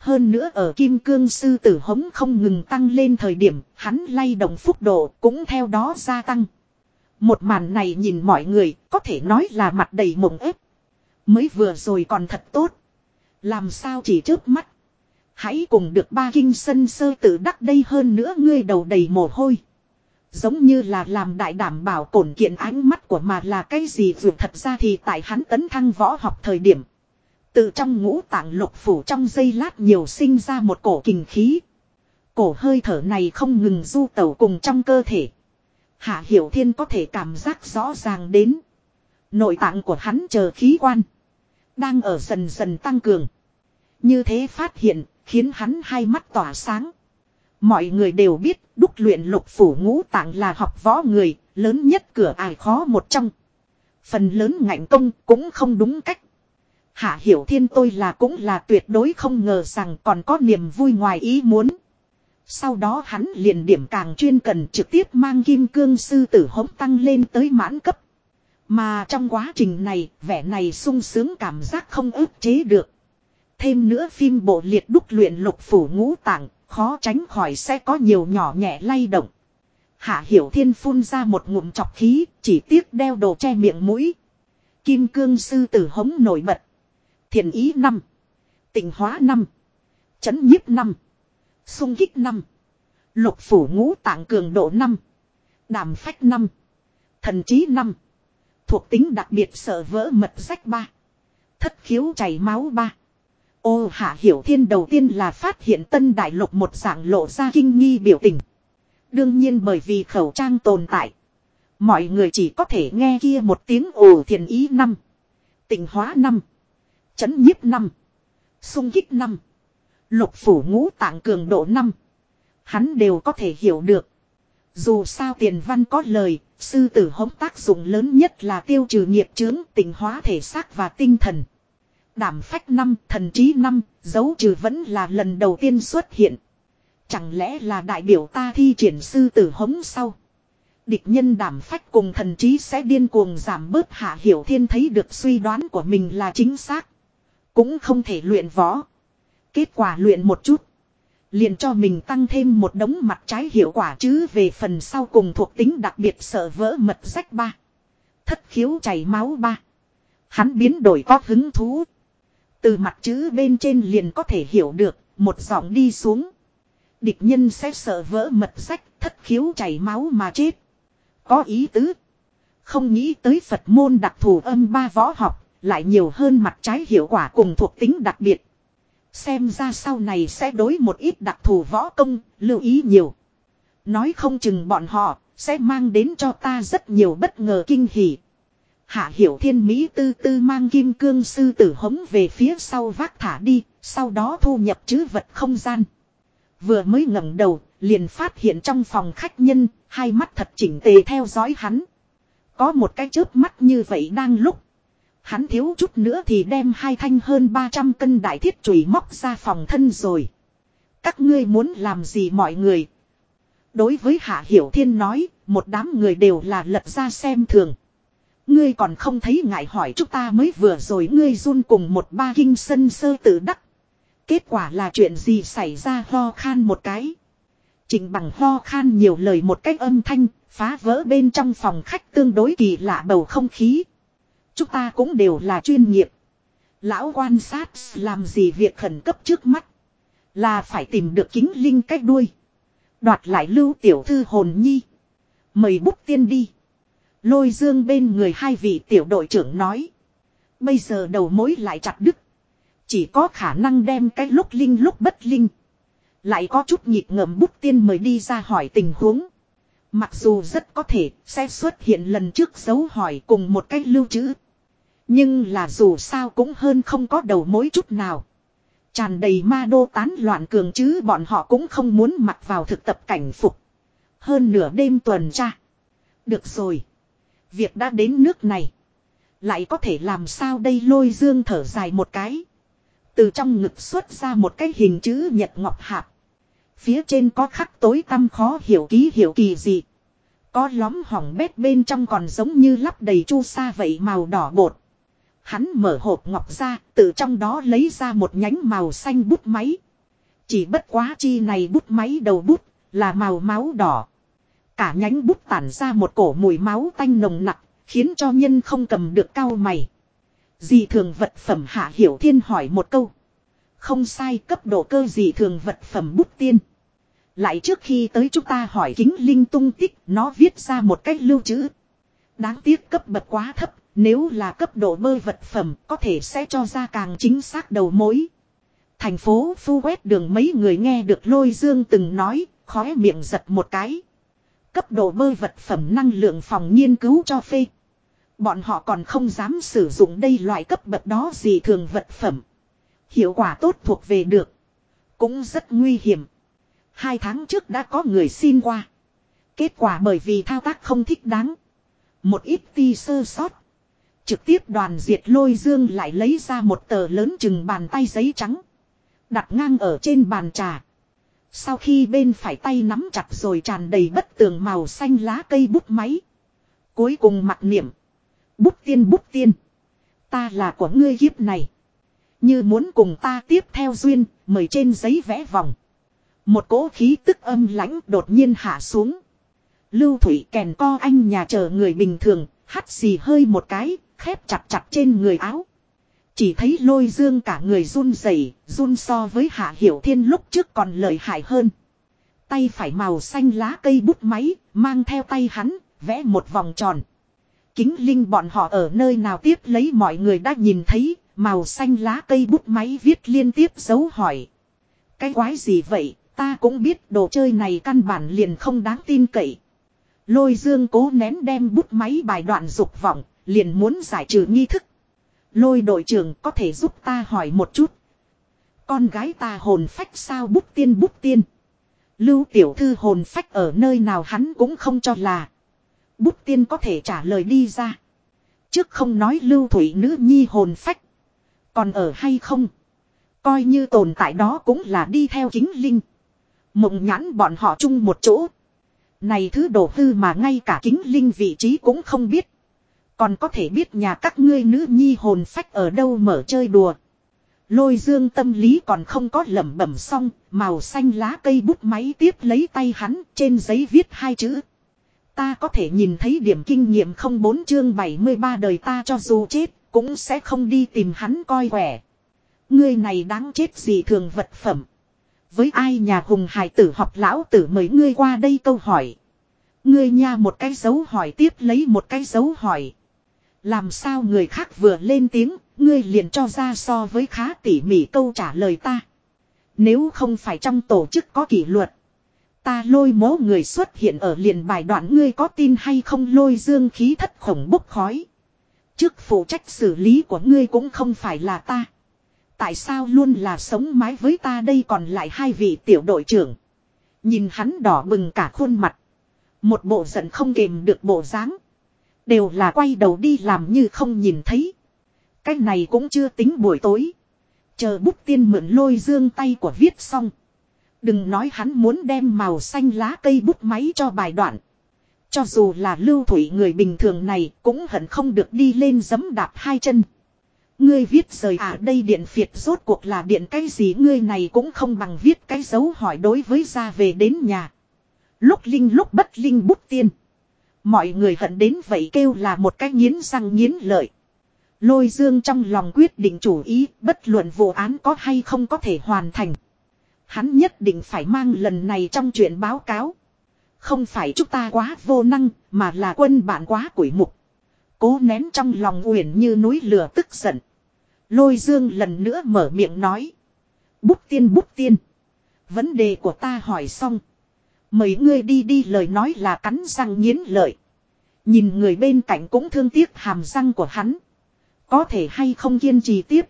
Hơn nữa ở kim cương sư tử hống không ngừng tăng lên thời điểm, hắn lay động phúc độ cũng theo đó gia tăng. Một màn này nhìn mọi người, có thể nói là mặt đầy mộng ếp. Mới vừa rồi còn thật tốt. Làm sao chỉ trước mắt. Hãy cùng được ba kinh sân sơ tử đắc đây hơn nữa ngươi đầu đầy mồ hôi. Giống như là làm đại đảm bảo cổn kiện ánh mắt của mà là cái gì dù thật ra thì tại hắn tấn thăng võ học thời điểm. Từ trong ngũ tạng lục phủ trong giây lát nhiều sinh ra một cổ kình khí. Cổ hơi thở này không ngừng du tẩu cùng trong cơ thể. Hạ Hiểu Thiên có thể cảm giác rõ ràng đến. Nội tạng của hắn chờ khí quan. Đang ở dần dần tăng cường. Như thế phát hiện, khiến hắn hai mắt tỏa sáng. Mọi người đều biết, đúc luyện lục phủ ngũ tạng là học võ người, lớn nhất cửa ải khó một trong. Phần lớn ngạnh công cũng không đúng cách. Hạ Hiểu Thiên tôi là cũng là tuyệt đối không ngờ rằng còn có niềm vui ngoài ý muốn. Sau đó hắn liền điểm càng chuyên cần trực tiếp mang kim cương sư tử hống tăng lên tới mãn cấp. Mà trong quá trình này, vẻ này sung sướng cảm giác không ức chế được. Thêm nữa phim bộ liệt đúc luyện lục phủ ngũ tạng, khó tránh khỏi sẽ có nhiều nhỏ nhẹ lay động. Hạ Hiểu Thiên phun ra một ngụm chọc khí, chỉ tiếc đeo đồ che miệng mũi. Kim cương sư tử hống nổi bật thiền ý năm. Tình hóa năm. Chấn nhiếp năm. Xung kích năm. Lục phủ ngũ tạng cường độ năm. Đàm phách năm. Thần trí năm. Thuộc tính đặc biệt sợ vỡ mật rách ba. Thất khiếu chảy máu ba. Ô hạ hiểu thiên đầu tiên là phát hiện tân đại lục một dạng lộ ra kinh nghi biểu tình. Đương nhiên bởi vì khẩu trang tồn tại. Mọi người chỉ có thể nghe kia một tiếng ồ thiền ý năm. Tình hóa năm. Chấn nhiếp năm. Xung kích năm. Lục phủ ngũ tạng cường độ năm. Hắn đều có thể hiểu được. Dù sao tiền văn có lời, sư tử hống tác dụng lớn nhất là tiêu trừ nghiệp chướng, tỉnh hóa thể xác và tinh thần. Đảm phách năm, thần trí năm, dấu trừ vẫn là lần đầu tiên xuất hiện. Chẳng lẽ là đại biểu ta thi triển sư tử hống sau. Địch nhân đảm phách cùng thần trí sẽ điên cuồng giảm bớt hạ hiểu thiên thấy được suy đoán của mình là chính xác. Cũng không thể luyện võ. Kết quả luyện một chút. Liền cho mình tăng thêm một đống mặt trái hiệu quả chứ về phần sau cùng thuộc tính đặc biệt sợ vỡ mật rách ba. Thất khiếu chảy máu ba. Hắn biến đổi có hứng thú. Từ mặt chữ bên trên liền có thể hiểu được, một giọng đi xuống. Địch nhân sẽ sợ vỡ mật sách, thất khiếu chảy máu mà chết. Có ý tứ. Không nghĩ tới Phật môn đặc thù âm ba võ học, lại nhiều hơn mặt trái hiệu quả cùng thuộc tính đặc biệt. Xem ra sau này sẽ đối một ít đặc thù võ công, lưu ý nhiều. Nói không chừng bọn họ, sẽ mang đến cho ta rất nhiều bất ngờ kinh hỉ. Hạ hiểu thiên mỹ tư tư mang kim cương sư tử hống về phía sau vác thả đi, sau đó thu nhập chứ vật không gian. Vừa mới ngẩng đầu, liền phát hiện trong phòng khách nhân, hai mắt thật chỉnh tề theo dõi hắn. Có một cái chớp mắt như vậy đang lúc. Hắn thiếu chút nữa thì đem hai thanh hơn 300 cân đại thiết chùy móc ra phòng thân rồi. Các ngươi muốn làm gì mọi người? Đối với Hạ Hiểu Thiên nói, một đám người đều là lật ra xem thường. Ngươi còn không thấy ngại hỏi chúng ta mới vừa rồi ngươi run cùng một ba kinh sân sơ tự đắc. Kết quả là chuyện gì xảy ra ho khan một cái. Trình bằng ho khan nhiều lời một cách âm thanh, phá vỡ bên trong phòng khách tương đối kỳ lạ bầu không khí. Chúng ta cũng đều là chuyên nghiệp. Lão quan sát làm gì việc khẩn cấp trước mắt. Là phải tìm được kính linh cách đuôi. Đoạt lại lưu tiểu thư hồn nhi. Mời bút tiên đi. Lôi dương bên người hai vị tiểu đội trưởng nói. Bây giờ đầu mối lại chặt đứt. Chỉ có khả năng đem cái lúc linh lúc bất linh. Lại có chút nhịp ngầm bút tiên mời đi ra hỏi tình huống. Mặc dù rất có thể sẽ xuất hiện lần trước dấu hỏi cùng một cách lưu trữ. Nhưng là dù sao cũng hơn không có đầu mối chút nào. Tràn đầy ma đô tán loạn cường chứ bọn họ cũng không muốn mặc vào thực tập cảnh phục. Hơn nửa đêm tuần tra. Được rồi. Việc đã đến nước này. Lại có thể làm sao đây lôi dương thở dài một cái. Từ trong ngực xuất ra một cái hình chữ nhật ngọc hạp. Phía trên có khắc tối tăm khó hiểu ký hiểu kỳ gì. Có lóm hỏng bét bên trong còn giống như lắp đầy chu sa vậy màu đỏ bột. Hắn mở hộp ngọc ra, từ trong đó lấy ra một nhánh màu xanh bút máy. Chỉ bất quá chi này bút máy đầu bút, là màu máu đỏ. Cả nhánh bút tản ra một cổ mùi máu tanh nồng nặc, khiến cho nhân không cầm được cao mày. Dị thường vật phẩm hạ hiểu thiên hỏi một câu. Không sai cấp độ cơ dị thường vật phẩm bút tiên. Lại trước khi tới chúng ta hỏi kính linh tung tích, nó viết ra một cách lưu trữ. Đáng tiếc cấp bậc quá thấp, nếu là cấp độ bơi vật phẩm có thể sẽ cho ra càng chính xác đầu mối. Thành phố phu quét đường mấy người nghe được lôi dương từng nói, khóe miệng giật một cái. Cấp độ bơi vật phẩm năng lượng phòng nghiên cứu cho phê. Bọn họ còn không dám sử dụng đây loại cấp bậc đó gì thường vật phẩm. Hiệu quả tốt thuộc về được. Cũng rất nguy hiểm. Hai tháng trước đã có người xin qua. Kết quả bởi vì thao tác không thích đáng. Một ít ti sơ sót. Trực tiếp đoàn diệt lôi dương lại lấy ra một tờ lớn chừng bàn tay giấy trắng. Đặt ngang ở trên bàn trà. Sau khi bên phải tay nắm chặt rồi tràn đầy bất tường màu xanh lá cây bút máy. Cuối cùng mặt niệm. Bút tiên bút tiên. Ta là của ngươi kiếp này. Như muốn cùng ta tiếp theo duyên, mời trên giấy vẽ vòng. Một cỗ khí tức âm lãnh đột nhiên hạ xuống. Lưu thủy kèn co anh nhà chờ người bình thường, hắt xì hơi một cái, khép chặt chặt trên người áo. Chỉ thấy lôi dương cả người run rẩy, run so với hạ hiểu thiên lúc trước còn lợi hại hơn. Tay phải màu xanh lá cây bút máy, mang theo tay hắn, vẽ một vòng tròn. Kính linh bọn họ ở nơi nào tiếp lấy mọi người đã nhìn thấy, màu xanh lá cây bút máy viết liên tiếp dấu hỏi. Cái quái gì vậy, ta cũng biết đồ chơi này căn bản liền không đáng tin cậy. Lôi dương cố nén đem bút máy bài đoạn dục vọng, liền muốn giải trừ nghi thức. Lôi đội trưởng có thể giúp ta hỏi một chút. Con gái ta hồn phách sao bút tiên bút tiên. Lưu tiểu thư hồn phách ở nơi nào hắn cũng không cho là. Bút tiên có thể trả lời đi ra. Trước không nói lưu thủy nữ nhi hồn phách. Còn ở hay không? Coi như tồn tại đó cũng là đi theo chính linh. Mộng nhãn bọn họ chung một chỗ. Này thứ đổ hư mà ngay cả kính linh vị trí cũng không biết. Còn có thể biết nhà các ngươi nữ nhi hồn phách ở đâu mở chơi đùa. Lôi dương tâm lý còn không có lẩm bẩm xong, màu xanh lá cây bút máy tiếp lấy tay hắn, trên giấy viết hai chữ. Ta có thể nhìn thấy điểm kinh nghiệm không bốn chương 73 đời ta cho dù chết, cũng sẽ không đi tìm hắn coi quẻ. Ngươi này đáng chết gì thường vật phẩm. Với ai nhà hùng hải tử học lão tử mời ngươi qua đây câu hỏi. Ngươi nha một cái dấu hỏi tiếp lấy một cái dấu hỏi. Làm sao người khác vừa lên tiếng, ngươi liền cho ra so với khá tỉ mỉ câu trả lời ta. Nếu không phải trong tổ chức có kỷ luật. Ta lôi mố người xuất hiện ở liền bài đoạn ngươi có tin hay không lôi dương khí thất khổng bốc khói. Trước phụ trách xử lý của ngươi cũng không phải là ta. Tại sao luôn là sống mái với ta đây còn lại hai vị tiểu đội trưởng. Nhìn hắn đỏ bừng cả khuôn mặt. Một bộ giận không kềm được bộ dáng. Đều là quay đầu đi làm như không nhìn thấy. Cái này cũng chưa tính buổi tối. Chờ bút tiên mượn lôi dương tay của viết xong. Đừng nói hắn muốn đem màu xanh lá cây bút máy cho bài đoạn. Cho dù là lưu thủy người bình thường này cũng hận không được đi lên giấm đạp hai chân. Ngươi viết rời à đây điện phiệt rốt cuộc là điện cái gì ngươi này cũng không bằng viết cái dấu hỏi đối với ra về đến nhà. Lúc linh lúc bất linh bút tiên. Mọi người hận đến vậy kêu là một cái nghiến răng nghiến lợi. Lôi dương trong lòng quyết định chủ ý, bất luận vụ án có hay không có thể hoàn thành. Hắn nhất định phải mang lần này trong chuyện báo cáo. Không phải chúng ta quá vô năng, mà là quân bạn quá quỷ mục. Cố nén trong lòng uyển như núi lửa tức giận. Lôi dương lần nữa mở miệng nói. Bút tiên bút tiên. Vấn đề của ta hỏi xong. Mấy ngươi đi đi lời nói là cắn răng nghiến lợi. Nhìn người bên cạnh cũng thương tiếc hàm răng của hắn. Có thể hay không kiên trì tiếp.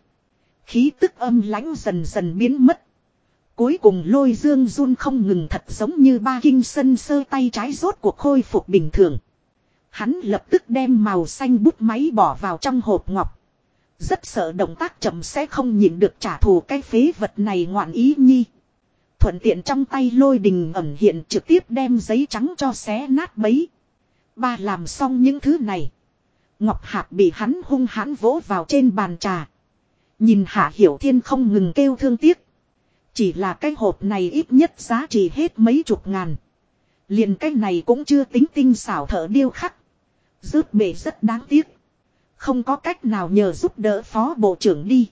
Khí tức âm lãnh dần dần biến mất. Cuối cùng lôi dương run không ngừng thật giống như ba kinh sân sơ tay trái rốt cuộc khôi phục bình thường. Hắn lập tức đem màu xanh bút máy bỏ vào trong hộp ngọc. Rất sợ động tác chậm sẽ không nhịn được trả thù cái phế vật này ngoạn ý nhi. Thuận tiện trong tay lôi đình ẩn hiện trực tiếp đem giấy trắng cho xé nát bấy. Ba làm xong những thứ này. Ngọc Hạp bị hắn hung hãn vỗ vào trên bàn trà. Nhìn Hạ Hiểu Thiên không ngừng kêu thương tiếc. Chỉ là cái hộp này ít nhất giá trị hết mấy chục ngàn. Liền cái này cũng chưa tính tinh xảo thợ điêu khắc. rước bể rất đáng tiếc. Không có cách nào nhờ giúp đỡ phó bộ trưởng đi.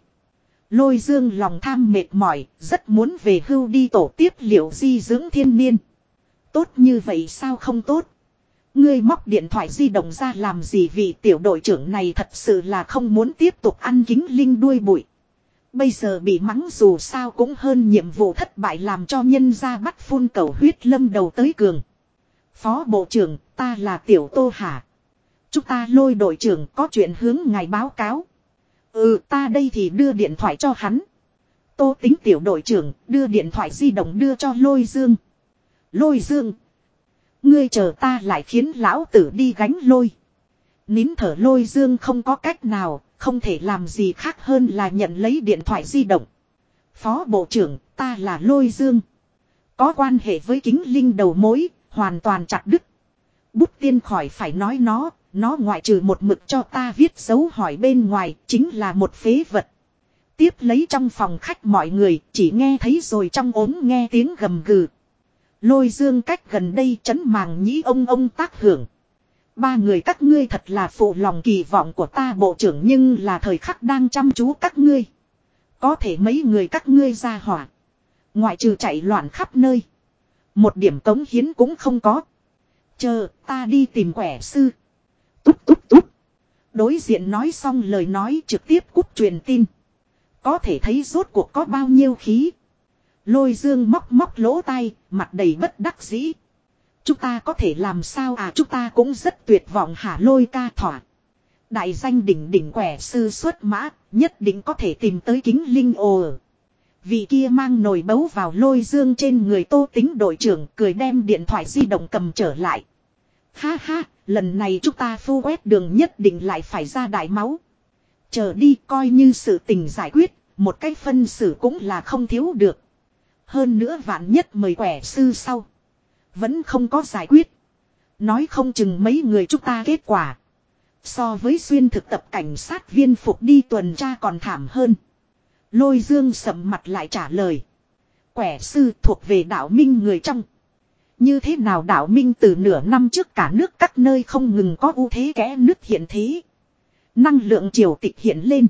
Lôi dương lòng tham mệt mỏi, rất muốn về hưu đi tổ tiếp liệu di dưỡng thiên niên. Tốt như vậy sao không tốt? Ngươi móc điện thoại di động ra làm gì vì tiểu đội trưởng này thật sự là không muốn tiếp tục ăn kính linh đuôi bụi. Bây giờ bị mắng dù sao cũng hơn nhiệm vụ thất bại làm cho nhân gia bắt phun cầu huyết lâm đầu tới cường. Phó bộ trưởng, ta là tiểu tô hà. Chúng ta lôi đội trưởng có chuyện hướng ngài báo cáo. Ừ ta đây thì đưa điện thoại cho hắn. Tô tính tiểu đội trưởng đưa điện thoại di động đưa cho lôi dương. Lôi dương. Ngươi chờ ta lại khiến lão tử đi gánh lôi. Nín thở lôi dương không có cách nào, không thể làm gì khác hơn là nhận lấy điện thoại di động. Phó Bộ trưởng, ta là lôi dương. Có quan hệ với kính linh đầu mối, hoàn toàn chặt đứt. Bút tiên khỏi phải nói nó, nó ngoại trừ một mực cho ta viết dấu hỏi bên ngoài, chính là một phế vật. Tiếp lấy trong phòng khách mọi người, chỉ nghe thấy rồi trong ốm nghe tiếng gầm gừ. Lôi dương cách gần đây chấn màng nhĩ ông ông tác hưởng. Ba người các ngươi thật là phụ lòng kỳ vọng của ta bộ trưởng nhưng là thời khắc đang chăm chú các ngươi. Có thể mấy người các ngươi ra hỏa. Ngoại trừ chạy loạn khắp nơi. Một điểm cống hiến cũng không có. Chờ ta đi tìm quẻ sư. Túp túp túp. Đối diện nói xong lời nói trực tiếp cút truyền tin. Có thể thấy rốt cuộc có bao nhiêu khí. Lôi dương móc móc lỗ tai, mặt đầy bất đắc dĩ. Chúng ta có thể làm sao à chúng ta cũng rất tuyệt vọng hả lôi ca thỏa. Đại danh đỉnh đỉnh quẻ sư xuất mã, nhất định có thể tìm tới kính linh ồ. Vị kia mang nồi bấu vào lôi dương trên người tô tính đội trưởng cười đem điện thoại di động cầm trở lại. Ha ha, lần này chúng ta phu quét đường nhất định lại phải ra đại máu. Chờ đi coi như sự tình giải quyết, một cách phân xử cũng là không thiếu được. Hơn nữa vạn nhất mời quẻ sư sau. Vẫn không có giải quyết. Nói không chừng mấy người chúng ta kết quả. So với xuyên thực tập cảnh sát viên phục đi tuần tra còn thảm hơn. Lôi dương sầm mặt lại trả lời. Quẻ sư thuộc về đạo minh người trong. Như thế nào đạo minh từ nửa năm trước cả nước các nơi không ngừng có ưu thế kẽ nước hiện thế. Năng lượng triều tịch hiện lên.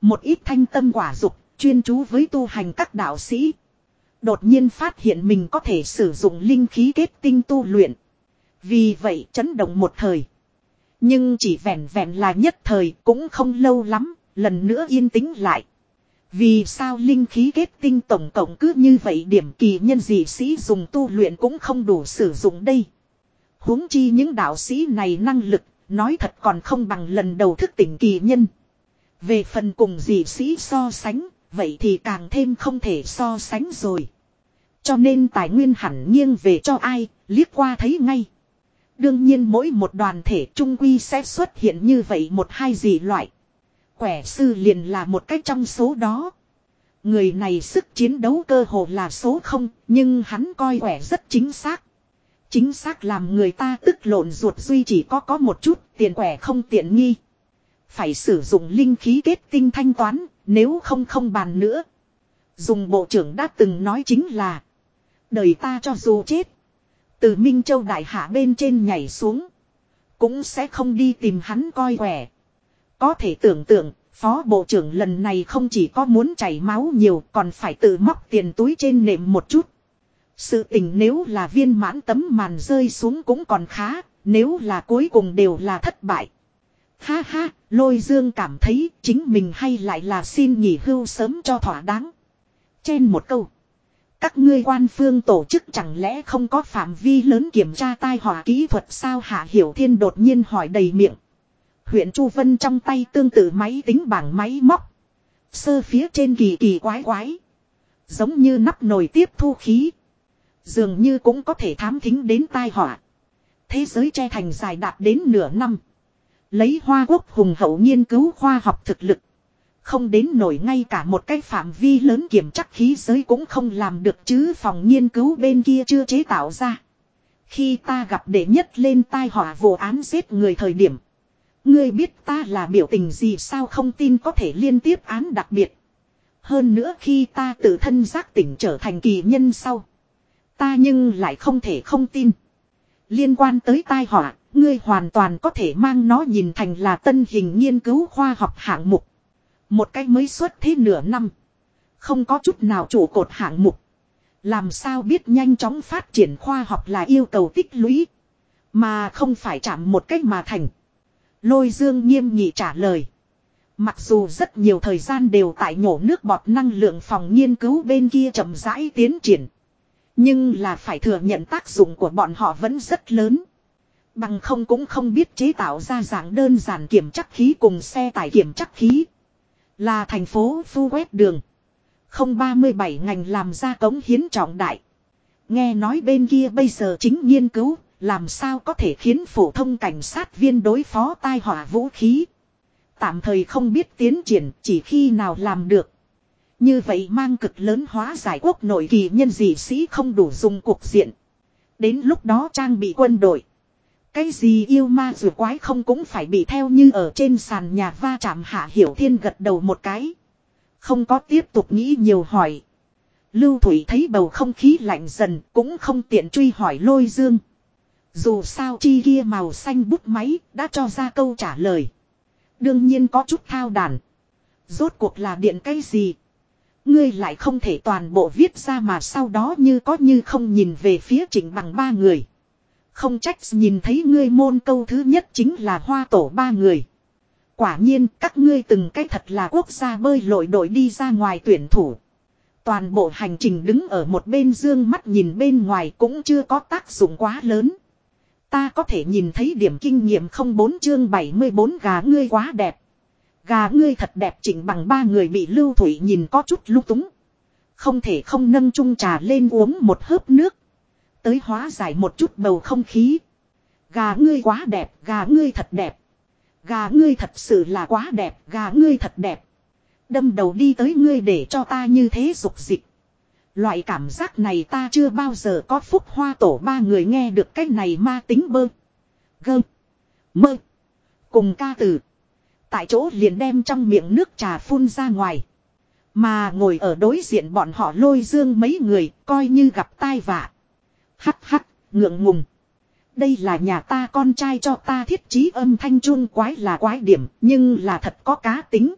Một ít thanh tâm quả dục, chuyên chú với tu hành các đạo sĩ. Đột nhiên phát hiện mình có thể sử dụng linh khí kết tinh tu luyện. Vì vậy chấn động một thời. Nhưng chỉ vẹn vẹn là nhất thời cũng không lâu lắm, lần nữa yên tĩnh lại. Vì sao linh khí kết tinh tổng cộng cứ như vậy điểm kỳ nhân dị sĩ dùng tu luyện cũng không đủ sử dụng đây. huống chi những đạo sĩ này năng lực, nói thật còn không bằng lần đầu thức tỉnh kỳ nhân. Về phần cùng dị sĩ so sánh, vậy thì càng thêm không thể so sánh rồi. Cho nên tài nguyên hẳn nghiêng về cho ai, liếc qua thấy ngay. Đương nhiên mỗi một đoàn thể trung quy sẽ xuất hiện như vậy một hai dị loại. Quẻ sư liền là một cách trong số đó. Người này sức chiến đấu cơ hồ là số không, nhưng hắn coi quẻ rất chính xác. Chính xác làm người ta tức lộn ruột duy chỉ có có một chút tiền quẻ không tiện nghi. Phải sử dụng linh khí kết tinh thanh toán, nếu không không bàn nữa. Dùng bộ trưởng đã từng nói chính là Đời ta cho dù chết từ Minh Châu Đại Hạ bên trên nhảy xuống. Cũng sẽ không đi tìm hắn coi quẻ. Có thể tưởng tượng, Phó Bộ trưởng lần này không chỉ có muốn chảy máu nhiều còn phải tự móc tiền túi trên nệm một chút. Sự tình nếu là viên mãn tấm màn rơi xuống cũng còn khá, nếu là cuối cùng đều là thất bại. Ha ha, lôi dương cảm thấy chính mình hay lại là xin nghỉ hưu sớm cho thỏa đáng. trên một câu. Các ngươi quan phương tổ chức chẳng lẽ không có phạm vi lớn kiểm tra tai họa kỹ thuật sao Hạ Hiểu Thiên đột nhiên hỏi đầy miệng. Huyện Chu Vân trong tay tương tự máy tính bảng máy móc. Sơ phía trên kỳ kỳ quái quái. Giống như nắp nồi tiếp thu khí. Dường như cũng có thể thám thính đến tai họa. Thế giới che thành dài đạt đến nửa năm. Lấy hoa quốc hùng hậu nghiên cứu khoa học thực lực. Không đến nổi ngay cả một cái phạm vi lớn kiểm chắc khí giới cũng không làm được chứ phòng nghiên cứu bên kia chưa chế tạo ra. Khi ta gặp đệ nhất lên tai họa vụ án giết người thời điểm. Ngươi biết ta là biểu tình gì sao không tin có thể liên tiếp án đặc biệt. Hơn nữa khi ta tự thân giác tỉnh trở thành kỳ nhân sau. Ta nhưng lại không thể không tin. Liên quan tới tai họa, ngươi hoàn toàn có thể mang nó nhìn thành là tân hình nghiên cứu khoa học hạng mục. Một cách mới xuất thế nửa năm. Không có chút nào chủ cột hạng mục. Làm sao biết nhanh chóng phát triển khoa học là yêu cầu tích lũy. Mà không phải chạm một cách mà thành. Lôi dương nghiêm nghị trả lời. Mặc dù rất nhiều thời gian đều tại nhổ nước bọt năng lượng phòng nghiên cứu bên kia chậm rãi tiến triển. Nhưng là phải thừa nhận tác dụng của bọn họ vẫn rất lớn. Bằng không cũng không biết chế tạo ra dạng đơn giản kiểm chắc khí cùng xe tải kiểm chắc khí. Là thành phố phu quét đường. Không 37 ngành làm ra cống hiến trọng đại. Nghe nói bên kia bây giờ chính nghiên cứu, làm sao có thể khiến phổ thông cảnh sát viên đối phó tai họa vũ khí. Tạm thời không biết tiến triển, chỉ khi nào làm được. Như vậy mang cực lớn hóa giải quốc nội kỳ nhân dị sĩ không đủ dùng cuộc diện. Đến lúc đó trang bị quân đội. Cái gì yêu ma dù quái không cũng phải bị theo như ở trên sàn nhà va chạm hạ hiểu thiên gật đầu một cái. Không có tiếp tục nghĩ nhiều hỏi. Lưu Thủy thấy bầu không khí lạnh dần cũng không tiện truy hỏi lôi dương. Dù sao chi kia màu xanh bút máy đã cho ra câu trả lời. Đương nhiên có chút thao đàn. Rốt cuộc là điện cái gì? Ngươi lại không thể toàn bộ viết ra mà sau đó như có như không nhìn về phía chỉnh bằng ba người. Không trách nhìn thấy ngươi môn câu thứ nhất chính là hoa tổ ba người. Quả nhiên, các ngươi từng cái thật là quốc gia bơi lội đội đi ra ngoài tuyển thủ. Toàn bộ hành trình đứng ở một bên, dương mắt nhìn bên ngoài cũng chưa có tác dụng quá lớn. Ta có thể nhìn thấy điểm kinh nghiệm không bốn chương 74 gà ngươi quá đẹp. Gà ngươi thật đẹp chỉnh bằng ba người bị lưu thủy nhìn có chút lúc túng. Không thể không nâng chung trà lên uống một hớp nước tới hóa giải một chút bầu không khí. Gà ngươi quá đẹp, gà ngươi thật đẹp. Gà ngươi thật sự là quá đẹp, gà ngươi thật đẹp. Đâm đầu đi tới ngươi để cho ta như thế dục dịch. Loại cảm giác này ta chưa bao giờ có phúc hoa tổ ba người nghe được cái này ma tính bơ. Gơ. Mơ. Cùng ca từ. Tại chỗ liền đem trong miệng nước trà phun ra ngoài. Mà ngồi ở đối diện bọn họ lôi dương mấy người coi như gặp tai vạ. Hắc hắc, ngượng ngùng. Đây là nhà ta con trai cho ta thiết trí âm thanh chuông quái là quái điểm nhưng là thật có cá tính.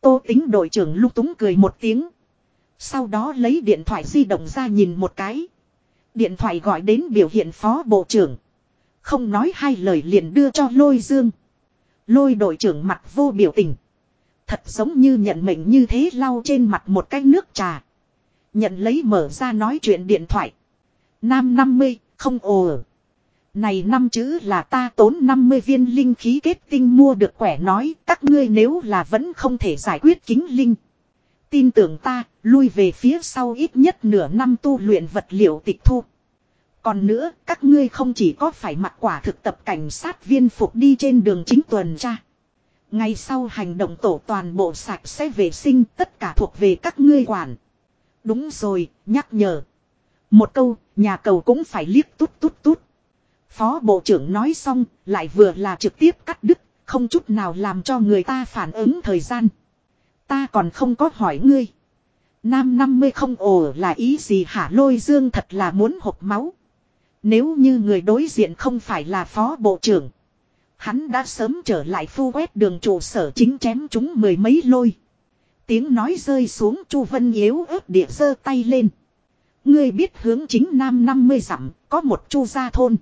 Tô tính đội trưởng lúc túng cười một tiếng. Sau đó lấy điện thoại di động ra nhìn một cái. Điện thoại gọi đến biểu hiện phó bộ trưởng. Không nói hai lời liền đưa cho lôi dương. Lôi đội trưởng mặt vô biểu tình. Thật giống như nhận mệnh như thế lau trên mặt một cái nước trà. Nhận lấy mở ra nói chuyện điện thoại. Nam 50, không ồ Này năm chữ là ta tốn 50 viên linh khí kết tinh mua được quẻ nói các ngươi nếu là vẫn không thể giải quyết kính linh. Tin tưởng ta, lui về phía sau ít nhất nửa năm tu luyện vật liệu tịch thu. Còn nữa, các ngươi không chỉ có phải mặc quả thực tập cảnh sát viên phục đi trên đường chính tuần tra. Ngày sau hành động tổ toàn bộ sạch sẽ vệ sinh tất cả thuộc về các ngươi quản. Đúng rồi, nhắc nhở. Một câu, nhà cầu cũng phải liếc tút tút tút. Phó Bộ trưởng nói xong, lại vừa là trực tiếp cắt đứt, không chút nào làm cho người ta phản ứng thời gian. Ta còn không có hỏi ngươi. Nam năm mươi không ồ là ý gì hả lôi dương thật là muốn hộp máu. Nếu như người đối diện không phải là phó bộ trưởng. Hắn đã sớm trở lại phu quét đường trụ sở chính chém chúng mười mấy lôi. Tiếng nói rơi xuống Chu Vân yếu ớt địa giơ tay lên. Ngươi biết hướng chính nam 50 dặm có một chu gia thôn.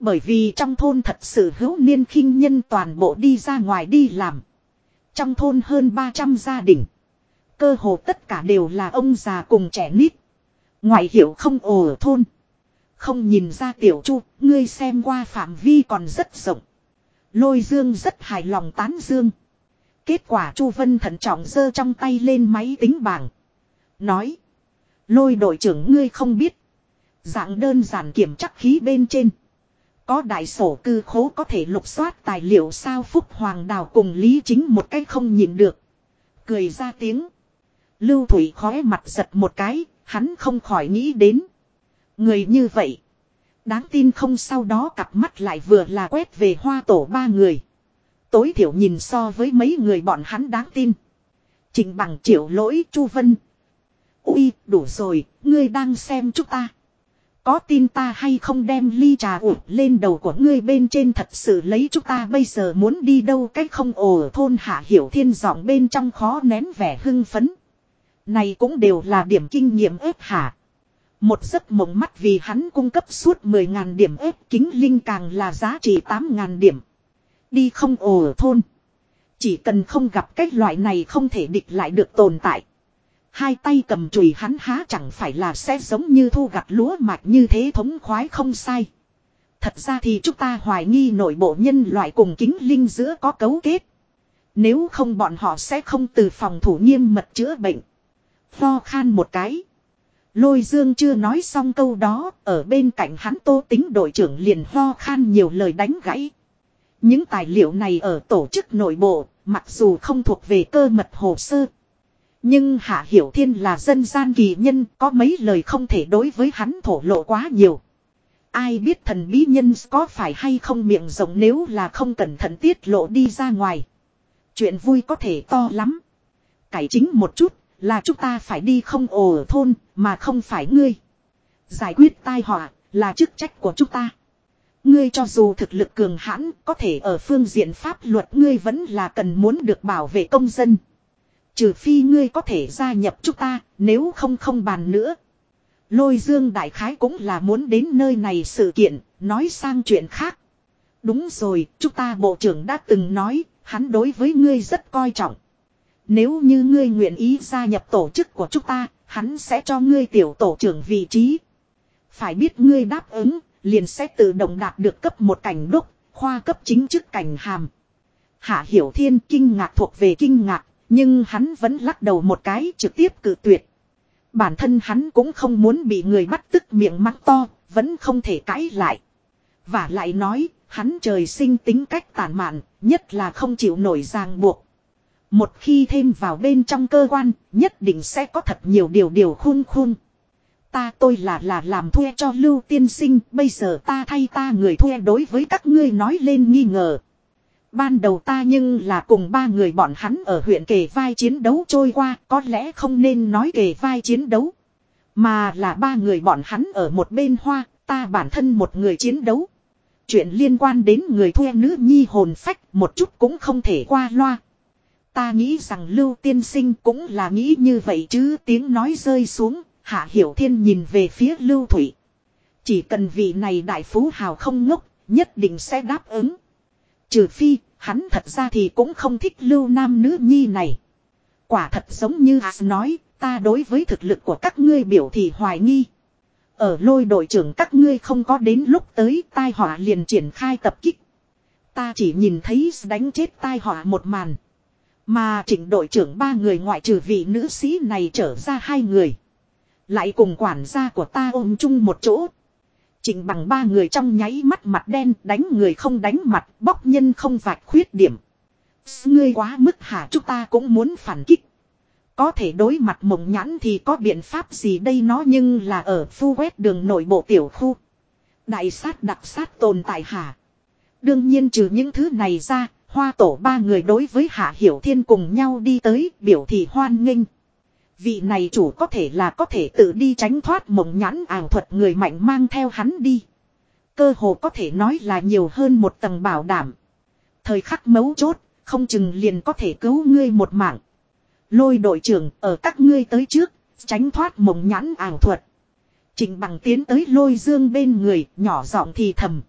Bởi vì trong thôn thật sự hữu niên khinh nhân toàn bộ đi ra ngoài đi làm. Trong thôn hơn 300 gia đình. Cơ hồ tất cả đều là ông già cùng trẻ nít. Ngoại hiệu không ồ ở thôn. Không nhìn ra tiểu chu, ngươi xem qua phạm vi còn rất rộng. Lôi dương rất hài lòng tán dương. Kết quả chu vân thận trọng giơ trong tay lên máy tính bảng. Nói. Lôi đội trưởng ngươi không biết. Dạng đơn giản kiểm chắc khí bên trên. Có đại sổ cư khố có thể lục soát tài liệu sao Phúc Hoàng Đào cùng Lý Chính một cách không nhìn được. Cười ra tiếng. Lưu Thủy khóe mặt giật một cái, hắn không khỏi nghĩ đến. Người như vậy. Đáng tin không sau đó cặp mắt lại vừa là quét về hoa tổ ba người. Tối thiểu nhìn so với mấy người bọn hắn đáng tin. Trình bằng triệu lỗi Chu Vân. Ui, đủ rồi, ngươi đang xem chúng ta. Có tin ta hay không đem ly trà ụt lên đầu của ngươi bên trên thật sự lấy chúng ta bây giờ muốn đi đâu cách không ồ thôn hạ hiểu thiên giọng bên trong khó nén vẻ hưng phấn. Này cũng đều là điểm kinh nghiệm ếp hạ. Một giấc mộng mắt vì hắn cung cấp suốt 10.000 điểm ếp, kính linh càng là giá trị 8.000 điểm. Đi không ồ thôn. Chỉ cần không gặp cái loại này không thể địch lại được tồn tại. Hai tay cầm chùy hắn há chẳng phải là sẽ giống như thu gặt lúa mạch như thế thống khoái không sai. Thật ra thì chúng ta hoài nghi nội bộ nhân loại cùng kính linh giữa có cấu kết. Nếu không bọn họ sẽ không từ phòng thủ nghiêm mật chữa bệnh. Lo khan một cái. Lôi dương chưa nói xong câu đó, ở bên cạnh hắn tô tính đội trưởng liền ho khan nhiều lời đánh gãy. Những tài liệu này ở tổ chức nội bộ, mặc dù không thuộc về cơ mật hồ sơ. Nhưng Hạ Hiểu Thiên là dân gian kỳ nhân, có mấy lời không thể đối với hắn thổ lộ quá nhiều. Ai biết thần bí nhân có phải hay không miệng rộng nếu là không cẩn thận tiết lộ đi ra ngoài. Chuyện vui có thể to lắm. Cải chính một chút, là chúng ta phải đi không ồ ở thôn, mà không phải ngươi. Giải quyết tai họa, là chức trách của chúng ta. Ngươi cho dù thực lực cường hãn, có thể ở phương diện pháp luật ngươi vẫn là cần muốn được bảo vệ công dân. Trừ phi ngươi có thể gia nhập chúng ta, nếu không không bàn nữa. Lôi dương đại khái cũng là muốn đến nơi này sự kiện, nói sang chuyện khác. Đúng rồi, chúng ta bộ trưởng đã từng nói, hắn đối với ngươi rất coi trọng. Nếu như ngươi nguyện ý gia nhập tổ chức của chúng ta, hắn sẽ cho ngươi tiểu tổ trưởng vị trí. Phải biết ngươi đáp ứng, liền sẽ tự động đạt được cấp một cảnh đúc, khoa cấp chính chức cảnh hàm. Hạ Hiểu Thiên kinh ngạc thuộc về kinh ngạc, nhưng hắn vẫn lắc đầu một cái trực tiếp cự tuyệt. Bản thân hắn cũng không muốn bị người bắt tức miệng mắng to, vẫn không thể cãi lại. Và lại nói, hắn trời sinh tính cách tàn mạn, nhất là không chịu nổi ràng buộc. Một khi thêm vào bên trong cơ quan, nhất định sẽ có thật nhiều điều điều khung khung. Ta tôi là là làm thuê cho Lưu Tiên Sinh, bây giờ ta thay ta người thuê đối với các ngươi nói lên nghi ngờ. Ban đầu ta nhưng là cùng ba người bọn hắn ở huyện kề vai chiến đấu trôi qua, có lẽ không nên nói kề vai chiến đấu. Mà là ba người bọn hắn ở một bên hoa, ta bản thân một người chiến đấu. Chuyện liên quan đến người thuê nữ nhi hồn phách một chút cũng không thể qua loa. Ta nghĩ rằng Lưu Tiên Sinh cũng là nghĩ như vậy chứ tiếng nói rơi xuống, Hạ Hiểu Thiên nhìn về phía Lưu Thủy. Chỉ cần vị này đại phú hào không ngốc, nhất định sẽ đáp ứng. Trừ phi, hắn thật ra thì cũng không thích Lưu Nam nữ nhi này. Quả thật giống như As nói, ta đối với thực lực của các ngươi biểu thị hoài nghi. Ở lôi đội trưởng các ngươi không có đến lúc tới tai họa liền triển khai tập kích. Ta chỉ nhìn thấy đánh chết tai họa một màn. Mà chỉnh đội trưởng ba người ngoại trừ vị nữ sĩ này trở ra hai người. Lại cùng quản gia của ta ôm chung một chỗ. Chỉnh bằng ba người trong nháy mắt mặt đen đánh người không đánh mặt bóc nhân không vạch khuyết điểm. Ngươi quá mức hả chúng ta cũng muốn phản kích. Có thể đối mặt mộng nhãn thì có biện pháp gì đây nó nhưng là ở phu quét đường nội bộ tiểu khu. Đại sát đặc sát tồn tại hả. Đương nhiên trừ những thứ này ra, hoa tổ ba người đối với Hạ Hiểu Thiên cùng nhau đi tới biểu thị hoan nghênh. Vị này chủ có thể là có thể tự đi tránh thoát mộng nhãn ảo thuật người mạnh mang theo hắn đi. Cơ hồ có thể nói là nhiều hơn một tầng bảo đảm. Thời khắc mấu chốt, không chừng liền có thể cứu ngươi một mạng. Lôi đội trưởng ở các ngươi tới trước, tránh thoát mộng nhãn ảo thuật. Trình bằng tiến tới lôi dương bên người, nhỏ giọng thì thầm.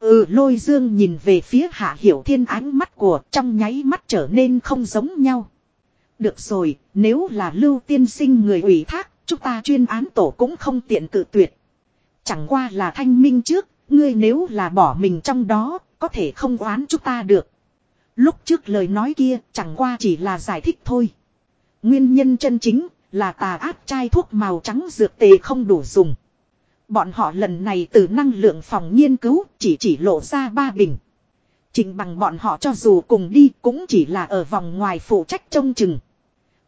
Ừ lôi dương nhìn về phía hạ hiểu thiên ánh mắt của trong nháy mắt trở nên không giống nhau. Được rồi, nếu là lưu tiên sinh người ủy thác, chúng ta chuyên án tổ cũng không tiện cự tuyệt. Chẳng qua là thanh minh trước, ngươi nếu là bỏ mình trong đó, có thể không oán chúng ta được. Lúc trước lời nói kia chẳng qua chỉ là giải thích thôi. Nguyên nhân chân chính là tà ác chai thuốc màu trắng dược tề không đủ dùng. Bọn họ lần này từ năng lượng phòng nghiên cứu chỉ chỉ lộ ra ba bình. Trình bằng bọn họ cho dù cùng đi cũng chỉ là ở vòng ngoài phụ trách trông chừng.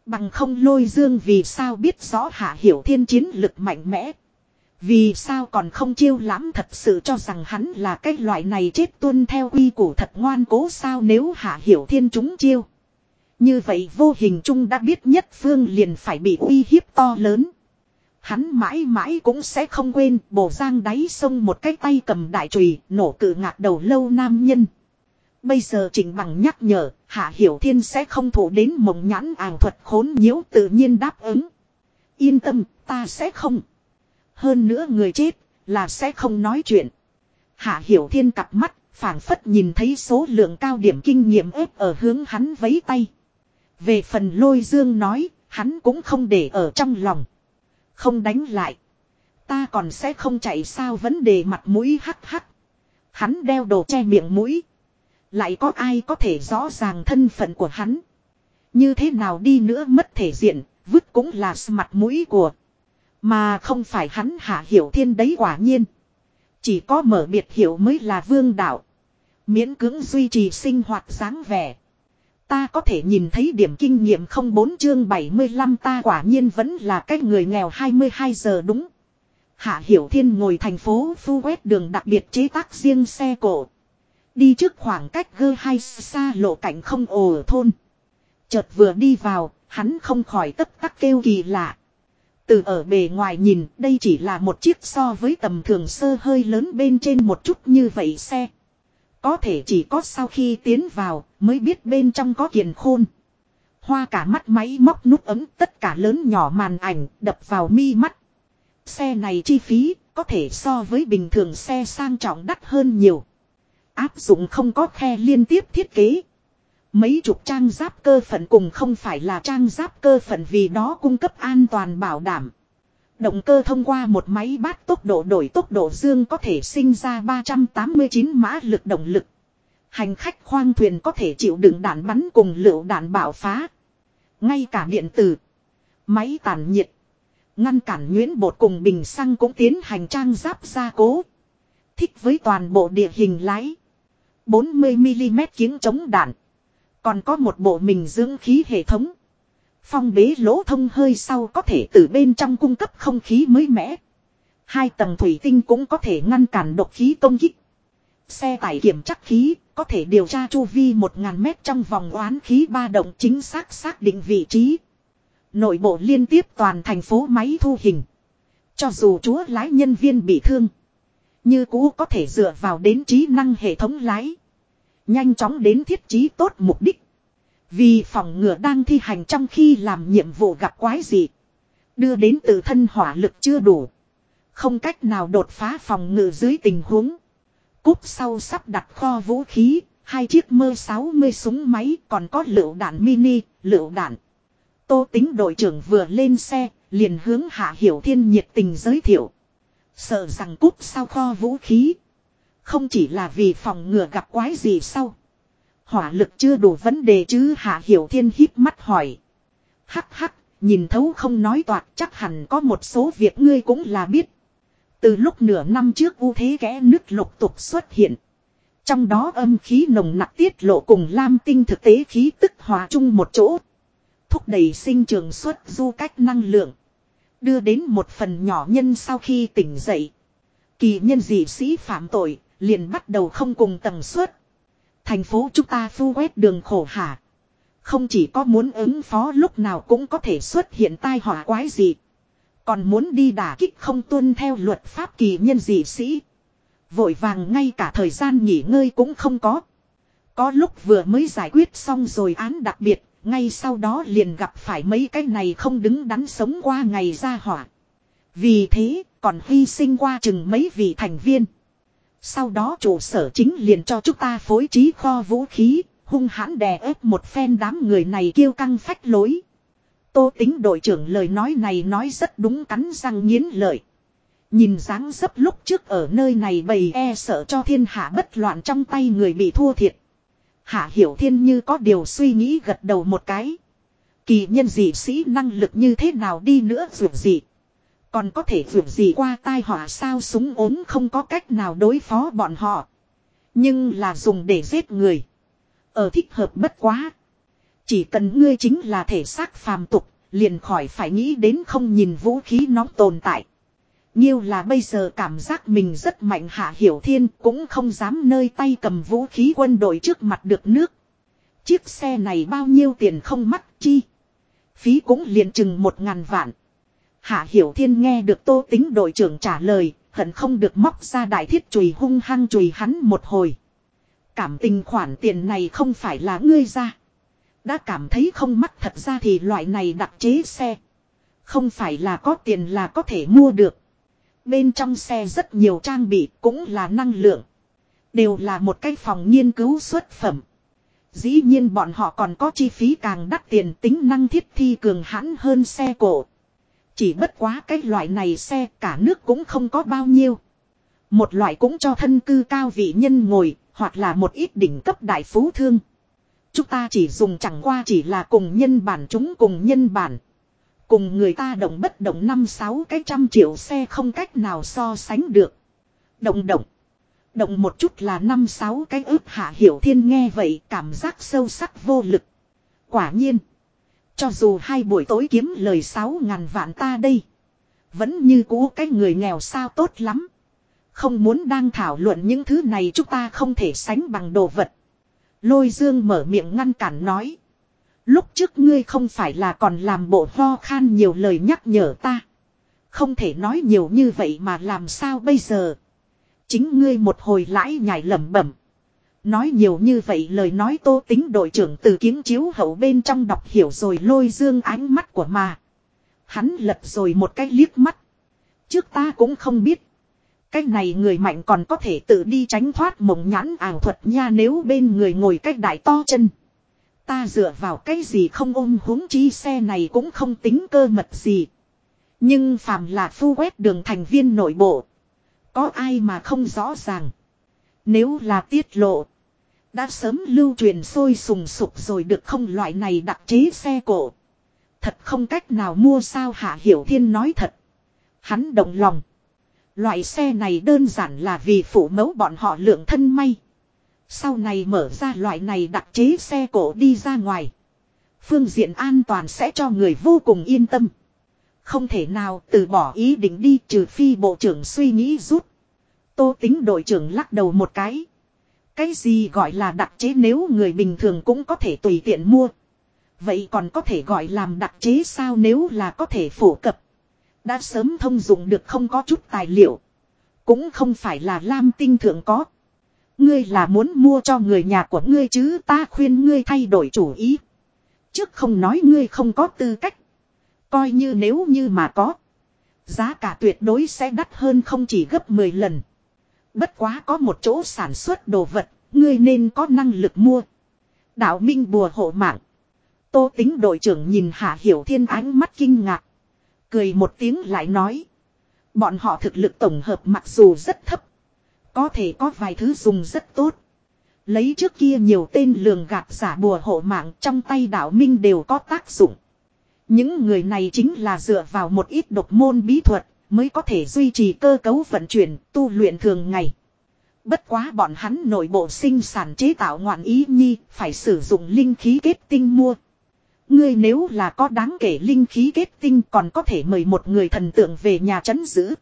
Bằng không lôi dương vì sao biết rõ hạ hiểu thiên chiến lực mạnh mẽ. Vì sao còn không chiêu lãm thật sự cho rằng hắn là cái loại này chết tuân theo quy củ thật ngoan cố sao nếu hạ hiểu thiên chúng chiêu. Như vậy vô hình chung đã biết nhất phương liền phải bị uy hiếp to lớn. Hắn mãi mãi cũng sẽ không quên, bổ giang đáy sông một cái tay cầm đại chùy, nổ cự ngạc đầu lâu nam nhân. Bây giờ trình bằng nhắc nhở, Hạ Hiểu Thiên sẽ không thủ đến mộng nhãn ảo thuật khốn nhiễu tự nhiên đáp ứng. Yên tâm, ta sẽ không. Hơn nữa người chết, là sẽ không nói chuyện. Hạ Hiểu Thiên cặp mắt, phảng phất nhìn thấy số lượng cao điểm kinh nghiệm ép ở hướng hắn vấy tay. Về phần lôi dương nói, hắn cũng không để ở trong lòng. Không đánh lại. Ta còn sẽ không chạy sao vấn đề mặt mũi hắc hắc. Hắn đeo đồ che miệng mũi. Lại có ai có thể rõ ràng thân phận của hắn. Như thế nào đi nữa mất thể diện, vứt cũng là mặt mũi của. Mà không phải hắn hạ hiểu thiên đấy quả nhiên. Chỉ có mở biệt hiểu mới là vương đạo. Miễn cưỡng duy trì sinh hoạt dáng vẻ. Ta có thể nhìn thấy điểm kinh nghiệm không bốn chương 75 ta quả nhiên vẫn là cái người nghèo 22 giờ đúng. Hạ Hiểu Thiên ngồi thành phố phu quét đường đặc biệt chế tác riêng xe cổ. Đi trước khoảng cách gơ hay xa lộ cảnh không ồ thôn. Chợt vừa đi vào, hắn không khỏi tất tắc kêu kỳ lạ. Từ ở bề ngoài nhìn, đây chỉ là một chiếc so với tầm thường sơ hơi lớn bên trên một chút như vậy xe. Có thể chỉ có sau khi tiến vào mới biết bên trong có kiền khôn. Hoa cả mắt máy móc nút ấm tất cả lớn nhỏ màn ảnh đập vào mi mắt. Xe này chi phí có thể so với bình thường xe sang trọng đắt hơn nhiều. Áp dụng không có khe liên tiếp thiết kế. Mấy chục trang giáp cơ phận cùng không phải là trang giáp cơ phận vì đó cung cấp an toàn bảo đảm. Động cơ thông qua một máy bát tốc độ đổi tốc độ dương có thể sinh ra 389 mã lực động lực. Hành khách khoang thuyền có thể chịu đựng đạn bắn cùng lựu đạn bạo phá. Ngay cả điện tử, máy tản nhiệt, ngăn cản nhuyễn bột cùng bình xăng cũng tiến hành trang giáp gia cố. Thích với toàn bộ địa hình lái. 40mm kiếng chống đạn. Còn có một bộ mình dưỡng khí hệ thống. Phong bế lỗ thông hơi sau có thể từ bên trong cung cấp không khí mới mẻ. Hai tầng thủy tinh cũng có thể ngăn cản độc khí công kích. Xe tải kiểm chắc khí có thể điều tra chu vi 1.000 mét trong vòng oán khí ba động chính xác xác định vị trí. Nội bộ liên tiếp toàn thành phố máy thu hình. Cho dù chúa lái nhân viên bị thương. Như cũ có thể dựa vào đến trí năng hệ thống lái. Nhanh chóng đến thiết trí tốt mục đích. Vì phòng ngừa đang thi hành trong khi làm nhiệm vụ gặp quái gì. Đưa đến tự thân hỏa lực chưa đủ. Không cách nào đột phá phòng ngự dưới tình huống. Cúp sau sắp đặt kho vũ khí, hai chiếc mơ 60 súng máy còn có lựu đạn mini, lựu đạn. Tô tính đội trưởng vừa lên xe, liền hướng Hạ Hiểu Thiên nhiệt tình giới thiệu. Sợ rằng cúp sau kho vũ khí. Không chỉ là vì phòng ngừa gặp quái gì sau. Hỏa lực chưa đủ vấn đề chứ Hạ Hiểu Thiên híp mắt hỏi. Hắc hắc, nhìn thấu không nói toạc chắc hẳn có một số việc ngươi cũng là biết. Từ lúc nửa năm trước u thế kẽ nước lục tục xuất hiện. Trong đó âm khí nồng nặc tiết lộ cùng lam tinh thực tế khí tức hòa chung một chỗ. Thúc đẩy sinh trường xuất du cách năng lượng. Đưa đến một phần nhỏ nhân sau khi tỉnh dậy. Kỳ nhân dị sĩ phạm tội, liền bắt đầu không cùng tần suất. Thành phố chúng ta phu quét đường khổ hả. Không chỉ có muốn ứng phó lúc nào cũng có thể xuất hiện tai họa quái gì. Còn muốn đi đả kích không tuân theo luật pháp kỳ nhân dị sĩ. Vội vàng ngay cả thời gian nghỉ ngơi cũng không có. Có lúc vừa mới giải quyết xong rồi án đặc biệt, ngay sau đó liền gặp phải mấy cái này không đứng đắn sống qua ngày ra hỏa. Vì thế, còn hy sinh qua chừng mấy vị thành viên. Sau đó trụ sở chính liền cho chúng ta phối trí kho vũ khí, hung hãn đè ép một phen đám người này kêu căng phách lối. Tô tính đội trưởng lời nói này nói rất đúng cắn răng nghiến lợi. Nhìn dáng dấp lúc trước ở nơi này bầy e sợ cho thiên hạ bất loạn trong tay người bị thua thiệt. Hạ hiểu thiên như có điều suy nghĩ gật đầu một cái. Kỳ nhân dị sĩ năng lực như thế nào đi nữa dù gì. Còn có thể vượt gì qua tai họa sao súng ốm không có cách nào đối phó bọn họ. Nhưng là dùng để giết người. Ở thích hợp bất quá. Chỉ cần ngươi chính là thể xác phàm tục, liền khỏi phải nghĩ đến không nhìn vũ khí nóng tồn tại. Nhiêu là bây giờ cảm giác mình rất mạnh hạ hiểu thiên cũng không dám nơi tay cầm vũ khí quân đội trước mặt được nước. Chiếc xe này bao nhiêu tiền không mắc chi. Phí cũng liền chừng một ngàn vạn. Hạ hiểu thiên nghe được tô tính đội trưởng trả lời, hận không được móc ra đại thiết chùy hung hăng chùy hắn một hồi. Cảm tình khoản tiền này không phải là ngươi ra. Đã cảm thấy không mắc thật ra thì loại này đặc chế xe. Không phải là có tiền là có thể mua được. Bên trong xe rất nhiều trang bị cũng là năng lượng. Đều là một cái phòng nghiên cứu xuất phẩm. Dĩ nhiên bọn họ còn có chi phí càng đắt tiền tính năng thiết thi cường hãn hơn xe cổ. Chỉ bất quá cái loại này xe cả nước cũng không có bao nhiêu. Một loại cũng cho thân cư cao vị nhân ngồi, hoặc là một ít đỉnh cấp đại phú thương. Chúng ta chỉ dùng chẳng qua chỉ là cùng nhân bản chúng cùng nhân bản. Cùng người ta động bất động năm sáu cái trăm triệu xe không cách nào so sánh được. Động động. Động một chút là năm sáu cái ướp hạ hiểu thiên nghe vậy cảm giác sâu sắc vô lực. Quả nhiên. Cho dù hai buổi tối kiếm lời sáu ngàn vạn ta đây. Vẫn như cũ cái người nghèo sao tốt lắm. Không muốn đang thảo luận những thứ này chúng ta không thể sánh bằng đồ vật. Lôi dương mở miệng ngăn cản nói. Lúc trước ngươi không phải là còn làm bộ ho khan nhiều lời nhắc nhở ta. Không thể nói nhiều như vậy mà làm sao bây giờ. Chính ngươi một hồi lãi nhảy lẩm bẩm. Nói nhiều như vậy lời nói tô tính đội trưởng từ kiến chiếu hậu bên trong đọc hiểu rồi lôi dương ánh mắt của mà. Hắn lật rồi một cái liếc mắt. Trước ta cũng không biết. Cái này người mạnh còn có thể tự đi tránh thoát mộng nhãn ảo thuật nha nếu bên người ngồi cách đại to chân. Ta dựa vào cái gì không ôm huống chi xe này cũng không tính cơ mật gì. Nhưng phàm là phu quét đường thành viên nội bộ. Có ai mà không rõ ràng. Nếu là tiết lộ. Đã sớm lưu truyền sôi sùng sục rồi được không loại này đặc chế xe cổ. Thật không cách nào mua sao Hạ Hiểu Thiên nói thật. Hắn động lòng. Loại xe này đơn giản là vì phụ mẫu bọn họ lượng thân may. Sau này mở ra loại này đặc chế xe cổ đi ra ngoài. Phương diện an toàn sẽ cho người vô cùng yên tâm. Không thể nào từ bỏ ý định đi trừ phi bộ trưởng suy nghĩ rút. Tô tính đội trưởng lắc đầu một cái. Cái gì gọi là đặc chế nếu người bình thường cũng có thể tùy tiện mua. Vậy còn có thể gọi làm đặc chế sao nếu là có thể phổ cập. Đã sớm thông dụng được không có chút tài liệu. Cũng không phải là lam tinh thượng có. Ngươi là muốn mua cho người nhà của ngươi chứ ta khuyên ngươi thay đổi chủ ý. Trước không nói ngươi không có tư cách. Coi như nếu như mà có. Giá cả tuyệt đối sẽ đắt hơn không chỉ gấp 10 lần. Bất quá có một chỗ sản xuất đồ vật, ngươi nên có năng lực mua. Đạo Minh bùa hộ mạng. Tô tính đội trưởng nhìn Hạ Hiểu Thiên ánh mắt kinh ngạc. Cười một tiếng lại nói. Bọn họ thực lực tổng hợp mặc dù rất thấp. Có thể có vài thứ dùng rất tốt. Lấy trước kia nhiều tên lường gạt giả bùa hộ mạng trong tay đạo minh đều có tác dụng. Những người này chính là dựa vào một ít độc môn bí thuật mới có thể duy trì cơ cấu vận chuyển tu luyện thường ngày. Bất quá bọn hắn nội bộ sinh sản chế tạo ngoạn ý nhi phải sử dụng linh khí kết tinh mua. Ngươi nếu là có đáng kể linh khí kết tinh còn có thể mời một người thần tượng về nhà chấn giữ.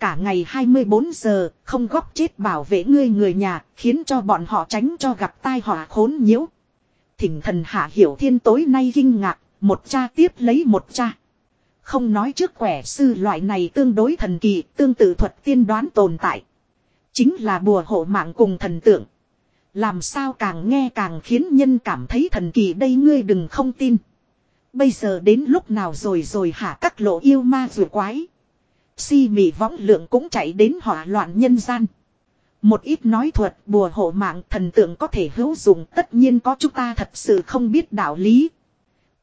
Cả ngày 24 giờ, không góp chết bảo vệ ngươi người nhà, khiến cho bọn họ tránh cho gặp tai họa khốn nhiễu. Thỉnh thần hạ hiểu thiên tối nay kinh ngạc, một cha tiếp lấy một cha. Không nói trước quẻ sư loại này tương đối thần kỳ, tương tự thuật tiên đoán tồn tại. Chính là bùa hộ mạng cùng thần tượng. Làm sao càng nghe càng khiến nhân cảm thấy thần kỳ đây ngươi đừng không tin. Bây giờ đến lúc nào rồi rồi hả các lộ yêu ma rùa quái. Si mị võng lượng cũng chạy đến hỏa loạn nhân gian. Một ít nói thuật bùa hộ mạng thần tượng có thể hữu dụng tất nhiên có chúng ta thật sự không biết đạo lý.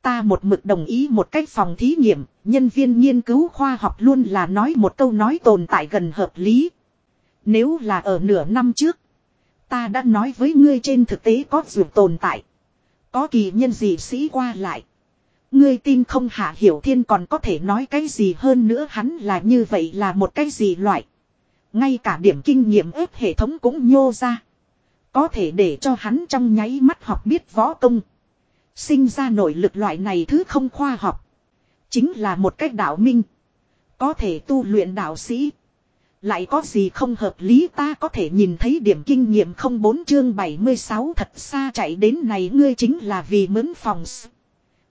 Ta một mực đồng ý một cách phòng thí nghiệm, nhân viên nghiên cứu khoa học luôn là nói một câu nói tồn tại gần hợp lý. Nếu là ở nửa năm trước, ta đã nói với ngươi trên thực tế có dược tồn tại. Có kỳ nhân gì sĩ qua lại. Ngươi tin không hạ hiểu thiên còn có thể nói cái gì hơn nữa hắn là như vậy là một cái gì loại. Ngay cả điểm kinh nghiệm ép hệ thống cũng nhô ra. Có thể để cho hắn trong nháy mắt học biết võ công. Sinh ra nội lực loại này thứ không khoa học. Chính là một cách đạo minh. Có thể tu luyện đạo sĩ. Lại có gì không hợp lý ta có thể nhìn thấy điểm kinh nghiệm không bốn chương 76 thật xa chạy đến này ngươi chính là vì mướn phòng.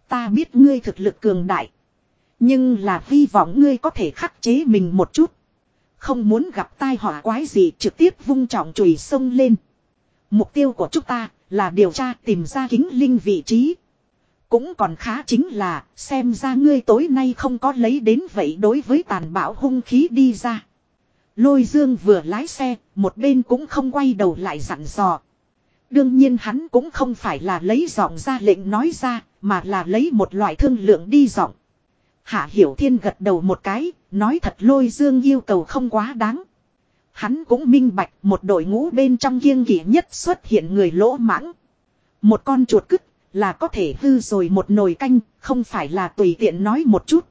Ta biết ngươi thực lực cường đại. Nhưng là hy vọng ngươi có thể khắc chế mình một chút. Không muốn gặp tai họa quái gì trực tiếp vung trọng chùy sông lên. Mục tiêu của chúng ta là điều tra tìm ra kính linh vị trí. Cũng còn khá chính là xem ra ngươi tối nay không có lấy đến vậy đối với tàn bạo hung khí đi ra. Lôi dương vừa lái xe, một bên cũng không quay đầu lại dặn dò. Đương nhiên hắn cũng không phải là lấy giọng ra lệnh nói ra, mà là lấy một loại thương lượng đi giọng. Hạ Hiểu Thiên gật đầu một cái, nói thật lôi dương yêu cầu không quá đáng. Hắn cũng minh bạch một đội ngũ bên trong kiêng kỵ nhất xuất hiện người lỗ mãng. Một con chuột cứt là có thể hư rồi một nồi canh, không phải là tùy tiện nói một chút.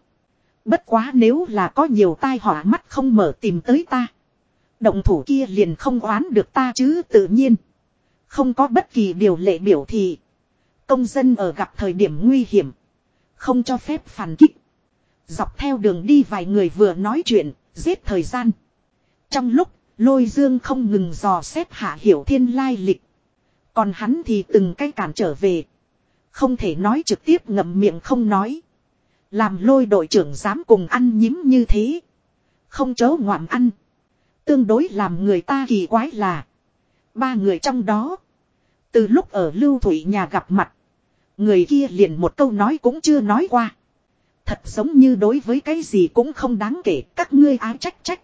Bất quá nếu là có nhiều tai họa mắt không mở tìm tới ta. Động thủ kia liền không oán được ta chứ tự nhiên. Không có bất kỳ điều lệ biểu thị. Công dân ở gặp thời điểm nguy hiểm. Không cho phép phản kích. Dọc theo đường đi vài người vừa nói chuyện, giết thời gian. Trong lúc, lôi dương không ngừng dò xét hạ hiểu thiên lai lịch. Còn hắn thì từng cái cản trở về. Không thể nói trực tiếp ngậm miệng không nói. Làm lôi đội trưởng dám cùng ăn nhím như thế. Không chớ ngoạm ăn. Tương đối làm người ta kỳ quái là. Ba người trong đó. Từ lúc ở Lưu Thủy nhà gặp mặt. Người kia liền một câu nói cũng chưa nói qua. Thật giống như đối với cái gì cũng không đáng kể các ngươi ái trách trách.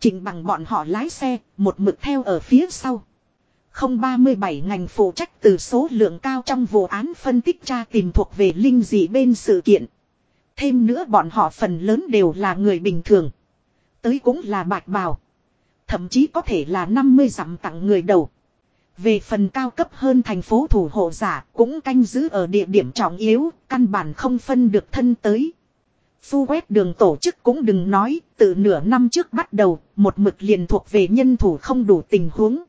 Trình bằng bọn họ lái xe, một mực theo ở phía sau. Không 37 ngành phụ trách từ số lượng cao trong vụ án phân tích tra tìm thuộc về linh dị bên sự kiện. Thêm nữa bọn họ phần lớn đều là người bình thường. Tới cũng là bạch bào. Thậm chí có thể là 50 dặm tặng người đầu. Về phần cao cấp hơn thành phố thủ hộ giả cũng canh giữ ở địa điểm trọng yếu, căn bản không phân được thân tới. Phu quét đường tổ chức cũng đừng nói, từ nửa năm trước bắt đầu, một mực liền thuộc về nhân thủ không đủ tình huống.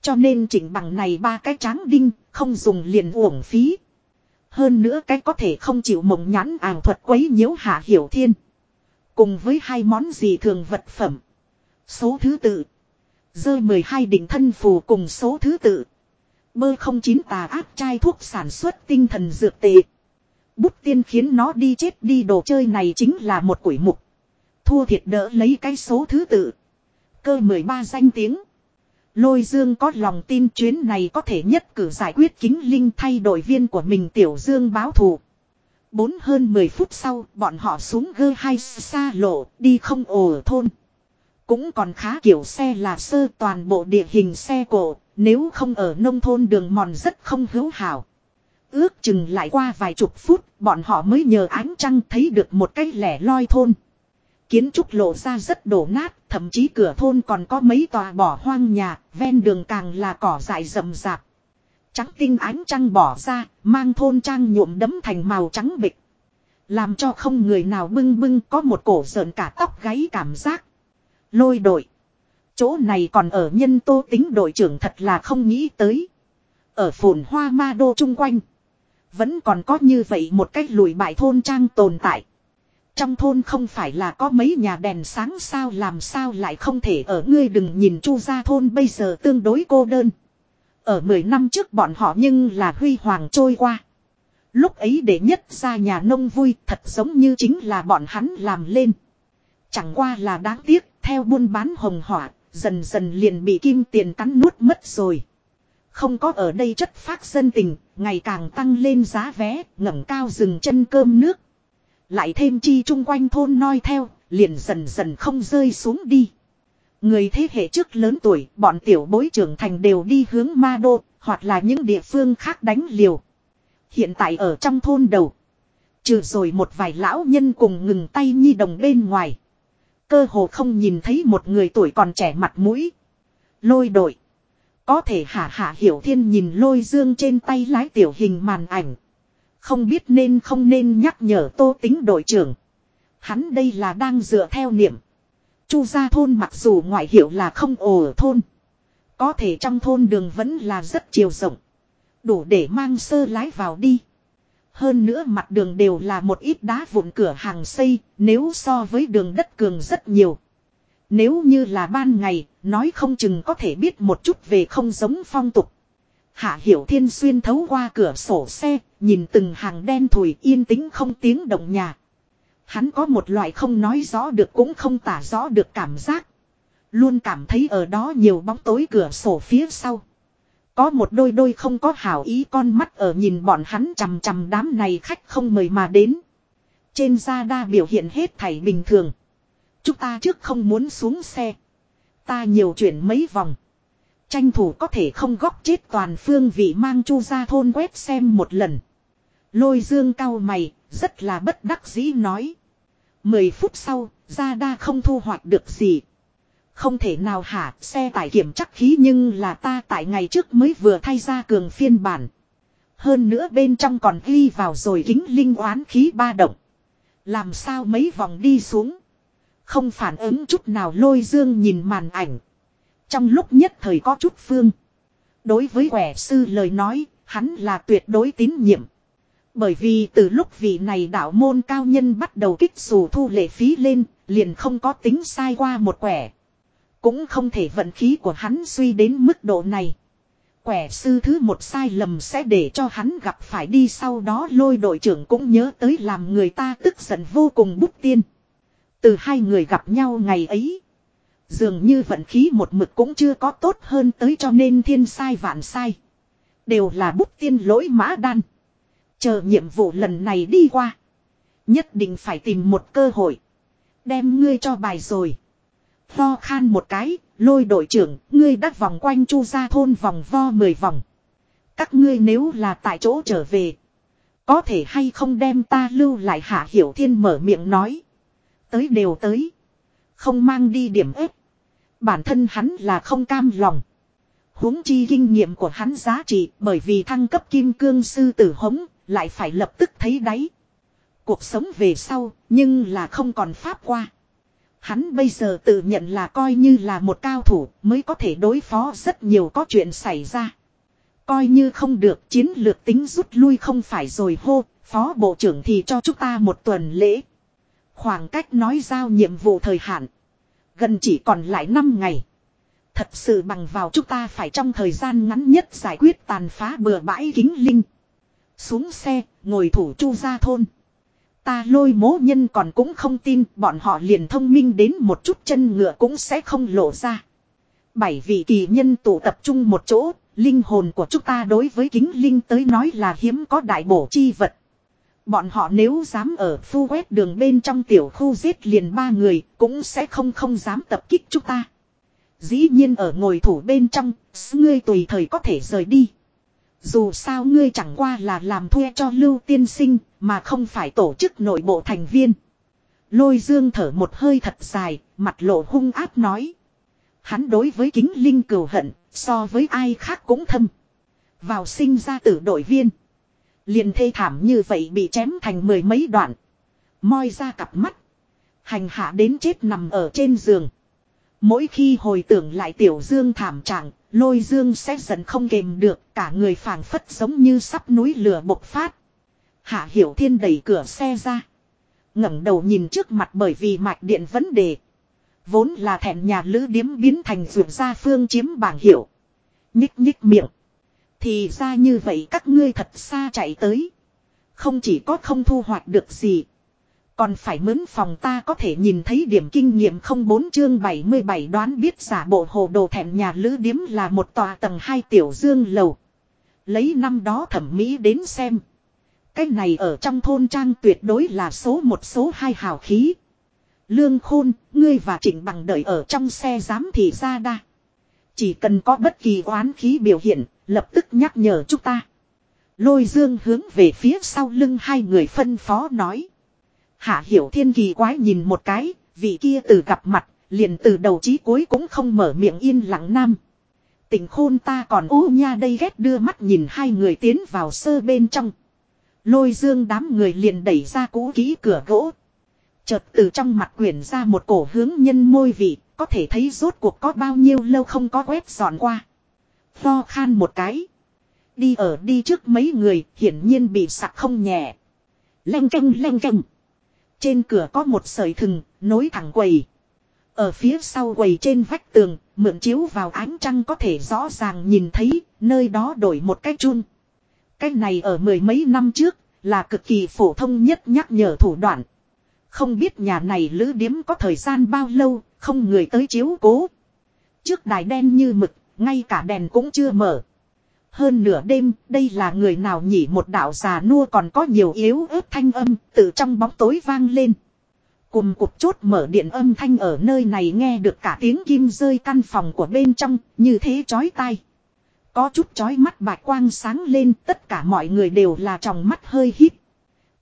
Cho nên chỉnh bằng này ba cái tráng đinh, không dùng liền uổng phí. Hơn nữa cái có thể không chịu mộng nhãn ảo thuật quấy nhiễu hạ hiểu thiên. Cùng với hai món gì thường vật phẩm. Số thứ tự. Rơi 12 đỉnh thân phù cùng số thứ tự. Bơ không chín tà ác chai thuốc sản xuất tinh thần dược tệ. Bút tiên khiến nó đi chết đi đồ chơi này chính là một quỷ mục. Thua thiệt đỡ lấy cái số thứ tự. Cơ 13 danh tiếng. Lôi Dương có lòng tin chuyến này có thể nhất cử giải quyết kính linh thay đổi viên của mình Tiểu Dương báo thù. Bốn hơn 10 phút sau, bọn họ xuống gơ hai xa lộ, đi không ồ thôn. Cũng còn khá kiểu xe là sơ toàn bộ địa hình xe cổ, nếu không ở nông thôn đường mòn rất không hữu hảo. Ước chừng lại qua vài chục phút, bọn họ mới nhờ ánh trăng thấy được một cái lẻ loi thôn. Kiến trúc lộ ra rất đổ nát, thậm chí cửa thôn còn có mấy tòa bỏ hoang nhà, ven đường càng là cỏ dại rậm rạp. Trắng tinh ánh trăng bỏ ra, mang thôn trang nhuộm đấm thành màu trắng bịch. Làm cho không người nào bưng bưng có một cổ sợn cả tóc gáy cảm giác. Lôi đội. Chỗ này còn ở nhân tô tính đội trưởng thật là không nghĩ tới. Ở phồn hoa ma đô chung quanh. Vẫn còn có như vậy một cách lùi bại thôn trang tồn tại. Trong thôn không phải là có mấy nhà đèn sáng sao làm sao lại không thể ở ngươi đừng nhìn chu gia thôn bây giờ tương đối cô đơn. Ở 10 năm trước bọn họ nhưng là huy hoàng trôi qua. Lúc ấy để nhất ra nhà nông vui, thật giống như chính là bọn hắn làm lên. Chẳng qua là đáng tiếc, theo buôn bán hồng hỏa dần dần liền bị kim tiền cắn nuốt mất rồi. Không có ở đây chất phát dân tình, ngày càng tăng lên giá vé, ngẩng cao rừng chân cơm nước. Lại thêm chi chung quanh thôn noi theo, liền dần dần không rơi xuống đi. Người thế hệ trước lớn tuổi, bọn tiểu bối trưởng thành đều đi hướng ma đô, hoặc là những địa phương khác đánh liều. Hiện tại ở trong thôn đầu. Trừ rồi một vài lão nhân cùng ngừng tay nhi đồng bên ngoài. Cơ hồ không nhìn thấy một người tuổi còn trẻ mặt mũi. Lôi đội. Có thể hạ hạ hiểu thiên nhìn lôi dương trên tay lái tiểu hình màn ảnh. Không biết nên không nên nhắc nhở tô tính đội trưởng. Hắn đây là đang dựa theo niệm. Chu gia thôn mặc dù ngoại hiệu là không ồ thôn. Có thể trong thôn đường vẫn là rất chiều rộng. Đủ để mang sơ lái vào đi. Hơn nữa mặt đường đều là một ít đá vụn cửa hàng xây, nếu so với đường đất cường rất nhiều. Nếu như là ban ngày, nói không chừng có thể biết một chút về không giống phong tục. Hạ Hiểu Thiên xuyên thấu qua cửa sổ xe, nhìn từng hàng đen thùi yên tĩnh không tiếng động nhà. Hắn có một loại không nói rõ được cũng không tả rõ được cảm giác. Luôn cảm thấy ở đó nhiều bóng tối cửa sổ phía sau. Có một đôi đôi không có hảo ý con mắt ở nhìn bọn hắn chằm chằm đám này khách không mời mà đến. Trên da đa biểu hiện hết thảy bình thường. Chúng ta trước không muốn xuống xe. Ta nhiều chuyển mấy vòng. Tranh thủ có thể không góc chết toàn phương vị mang chu ra thôn quét xem một lần. Lôi dương cao mày, rất là bất đắc dĩ nói. Mười phút sau, ra đa không thu hoạch được gì. Không thể nào hả, xe tải kiểm chắc khí nhưng là ta tại ngày trước mới vừa thay ra cường phiên bản. Hơn nữa bên trong còn ghi vào rồi kính linh oán khí ba động. Làm sao mấy vòng đi xuống. Không phản ứng chút nào lôi dương nhìn màn ảnh. Trong lúc nhất thời có chút phương. Đối với quẻ sư lời nói, hắn là tuyệt đối tín nhiệm. Bởi vì từ lúc vị này đạo môn cao nhân bắt đầu kích dù thu lệ phí lên, liền không có tính sai qua một quẻ. Cũng không thể vận khí của hắn suy đến mức độ này. Quẻ sư thứ một sai lầm sẽ để cho hắn gặp phải đi sau đó lôi đội trưởng cũng nhớ tới làm người ta tức giận vô cùng bút tiên. Từ hai người gặp nhau ngày ấy. Dường như vận khí một mực cũng chưa có tốt hơn tới cho nên thiên sai vạn sai. Đều là bút tiên lỗi mã đan. Chờ nhiệm vụ lần này đi qua. Nhất định phải tìm một cơ hội. Đem ngươi cho bài rồi. Vo khan một cái, lôi đội trưởng, ngươi đắt vòng quanh chu ra thôn vòng vo mười vòng. Các ngươi nếu là tại chỗ trở về. Có thể hay không đem ta lưu lại hạ hiểu thiên mở miệng nói. Tới đều tới. Không mang đi điểm ếp. Bản thân hắn là không cam lòng. huống chi kinh nghiệm của hắn giá trị bởi vì thăng cấp kim cương sư tử hống lại phải lập tức thấy đáy. Cuộc sống về sau nhưng là không còn pháp qua. Hắn bây giờ tự nhận là coi như là một cao thủ mới có thể đối phó rất nhiều có chuyện xảy ra. Coi như không được chiến lược tính rút lui không phải rồi hô, phó bộ trưởng thì cho chúng ta một tuần lễ. Khoảng cách nói giao nhiệm vụ thời hạn. Gần chỉ còn lại 5 ngày. Thật sự bằng vào chúng ta phải trong thời gian ngắn nhất giải quyết tàn phá bừa bãi kính linh. Xuống xe, ngồi thủ chu ra thôn. Ta lôi mố nhân còn cũng không tin bọn họ liền thông minh đến một chút chân ngựa cũng sẽ không lộ ra. Bảy vị kỳ nhân tụ tập trung một chỗ, linh hồn của chúng ta đối với kính linh tới nói là hiếm có đại bổ chi vật. Bọn họ nếu dám ở phu quét đường bên trong tiểu khu giết liền ba người, cũng sẽ không không dám tập kích chúng ta. Dĩ nhiên ở ngồi thủ bên trong, ngươi tùy thời có thể rời đi. Dù sao ngươi chẳng qua là làm thuê cho lưu tiên sinh, mà không phải tổ chức nội bộ thành viên. Lôi dương thở một hơi thật dài, mặt lộ hung áp nói. Hắn đối với kính linh cừu hận, so với ai khác cũng thâm. Vào sinh ra tử đội viên. Liền thê thảm như vậy bị chém thành mười mấy đoạn. Moi ra cặp mắt. Hành hạ đến chết nằm ở trên giường. Mỗi khi hồi tưởng lại tiểu dương thảm trạng, lôi dương sẽ giận không kềm được, cả người phảng phất giống như sắp núi lửa bộc phát. Hạ hiểu thiên đẩy cửa xe ra. ngẩng đầu nhìn trước mặt bởi vì mạch điện vấn đề. Vốn là thẹn nhà lữ điếm biến thành ruột ra phương chiếm bảng hiệu. Nhích nhích miệng. Thì ra như vậy các ngươi thật xa chạy tới. Không chỉ có không thu hoạch được gì. Còn phải mướn phòng ta có thể nhìn thấy điểm kinh nghiệm không bốn chương 77 đoán biết giả bộ hồ đồ thẹn nhà lữ điếm là một tòa tầng hai tiểu dương lầu. Lấy năm đó thẩm mỹ đến xem. Cái này ở trong thôn trang tuyệt đối là số một số hai hào khí. Lương khôn, ngươi và trịnh bằng đợi ở trong xe giám thị ra đa. Chỉ cần có bất kỳ oán khí biểu hiện, lập tức nhắc nhở chúng ta. Lôi dương hướng về phía sau lưng hai người phân phó nói. Hạ hiểu thiên kỳ quái nhìn một cái, vị kia từ gặp mặt, liền từ đầu chí cuối cũng không mở miệng yên lặng nam. Tình khôn ta còn ú nha đây ghét đưa mắt nhìn hai người tiến vào sơ bên trong. Lôi dương đám người liền đẩy ra cũ kỹ cửa gỗ. Chợt từ trong mặt quyển ra một cổ hướng nhân môi vị, có thể thấy rốt cuộc có bao nhiêu lâu không có quét dọn qua. Lo khan một cái. Đi ở đi trước mấy người, hiển nhiên bị sặc không nhẹ. Lanh canh lanh canh. Trên cửa có một sợi thừng, nối thẳng quầy. Ở phía sau quầy trên vách tường, mượn chiếu vào ánh trăng có thể rõ ràng nhìn thấy, nơi đó đổi một cái chun. Cái này ở mười mấy năm trước, là cực kỳ phổ thông nhất nhắc nhở thủ đoạn. Không biết nhà này lữ điếm có thời gian bao lâu, không người tới chiếu cố. Trước đài đen như mực, ngay cả đèn cũng chưa mở. Hơn nửa đêm, đây là người nào nhỉ một đạo già nua còn có nhiều yếu ớt thanh âm, từ trong bóng tối vang lên. Cùng cục chốt mở điện âm thanh ở nơi này nghe được cả tiếng kim rơi căn phòng của bên trong, như thế chói tai. Có chút chói mắt bạch quang sáng lên, tất cả mọi người đều là trong mắt hơi hít.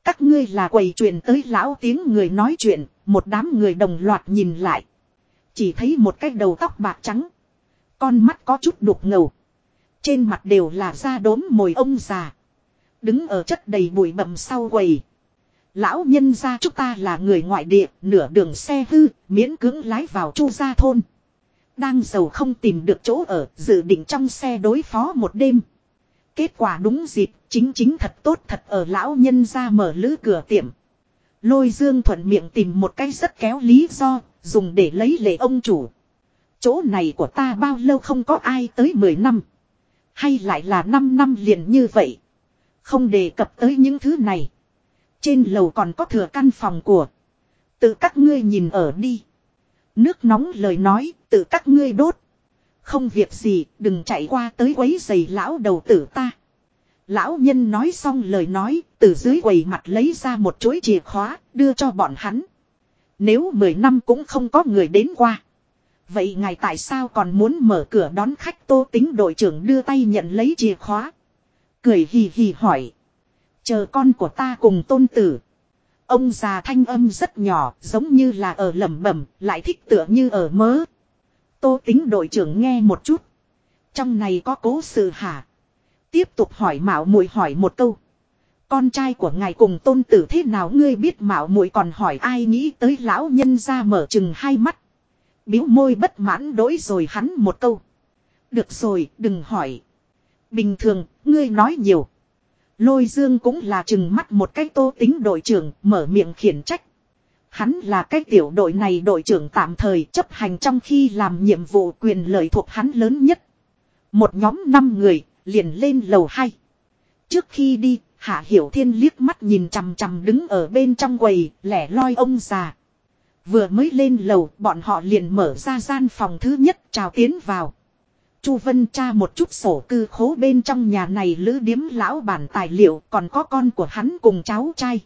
Các ngươi là quầy truyền tới lão tiếng người nói chuyện, một đám người đồng loạt nhìn lại. Chỉ thấy một cái đầu tóc bạc trắng. Con mắt có chút đục ngầu. Trên mặt đều là da đốm mồi ông già. Đứng ở chất đầy bụi bậm sau quầy. Lão nhân gia chúng ta là người ngoại địa, nửa đường xe hư, miễn cưỡng lái vào chu gia thôn. Đang giàu không tìm được chỗ ở, dự định trong xe đối phó một đêm. Kết quả đúng dịp, chính chính thật tốt thật ở lão nhân gia mở lữ cửa tiệm. Lôi dương thuận miệng tìm một cái rất kéo lý do, dùng để lấy lệ ông chủ. Chỗ này của ta bao lâu không có ai tới 10 năm. Hay lại là 5 năm liền như vậy. Không đề cập tới những thứ này. Trên lầu còn có thừa căn phòng của. Tự các ngươi nhìn ở đi. Nước nóng lời nói, tự các ngươi đốt. Không việc gì, đừng chạy qua tới quấy giày lão đầu tử ta. Lão nhân nói xong lời nói, từ dưới quầy mặt lấy ra một chuỗi chìa khóa, đưa cho bọn hắn. Nếu 10 năm cũng không có người đến qua. Vậy ngài tại sao còn muốn mở cửa đón khách tô tính đội trưởng đưa tay nhận lấy chìa khóa. Cười hì hì hỏi. Chờ con của ta cùng tôn tử. Ông già thanh âm rất nhỏ, giống như là ở lẩm bẩm, lại thích tựa như ở mớ. Tô tính đội trưởng nghe một chút. Trong này có cố sự hả? Tiếp tục hỏi mạo muội hỏi một câu. Con trai của ngài cùng tôn tử thế nào ngươi biết mạo muội còn hỏi ai nghĩ tới lão nhân ra mở chừng hai mắt. Biếu môi bất mãn đối rồi hắn một câu. Được rồi, đừng hỏi. Bình thường, ngươi nói nhiều. Lôi dương cũng là chừng mắt một cái tô tính đội trưởng mở miệng khiển trách. Hắn là cái tiểu đội này đội trưởng tạm thời chấp hành trong khi làm nhiệm vụ quyền lợi thuộc hắn lớn nhất. Một nhóm năm người, liền lên lầu hai. Trước khi đi, Hạ Hiểu Thiên liếc mắt nhìn chằm chằm đứng ở bên trong quầy, lẻ loi ông già. Vừa mới lên lầu, bọn họ liền mở ra gian phòng thứ nhất chào tiến vào. Chu Vân tra một chút sổ cư khố bên trong nhà này lữ điếm lão bản tài liệu còn có con của hắn cùng cháu trai.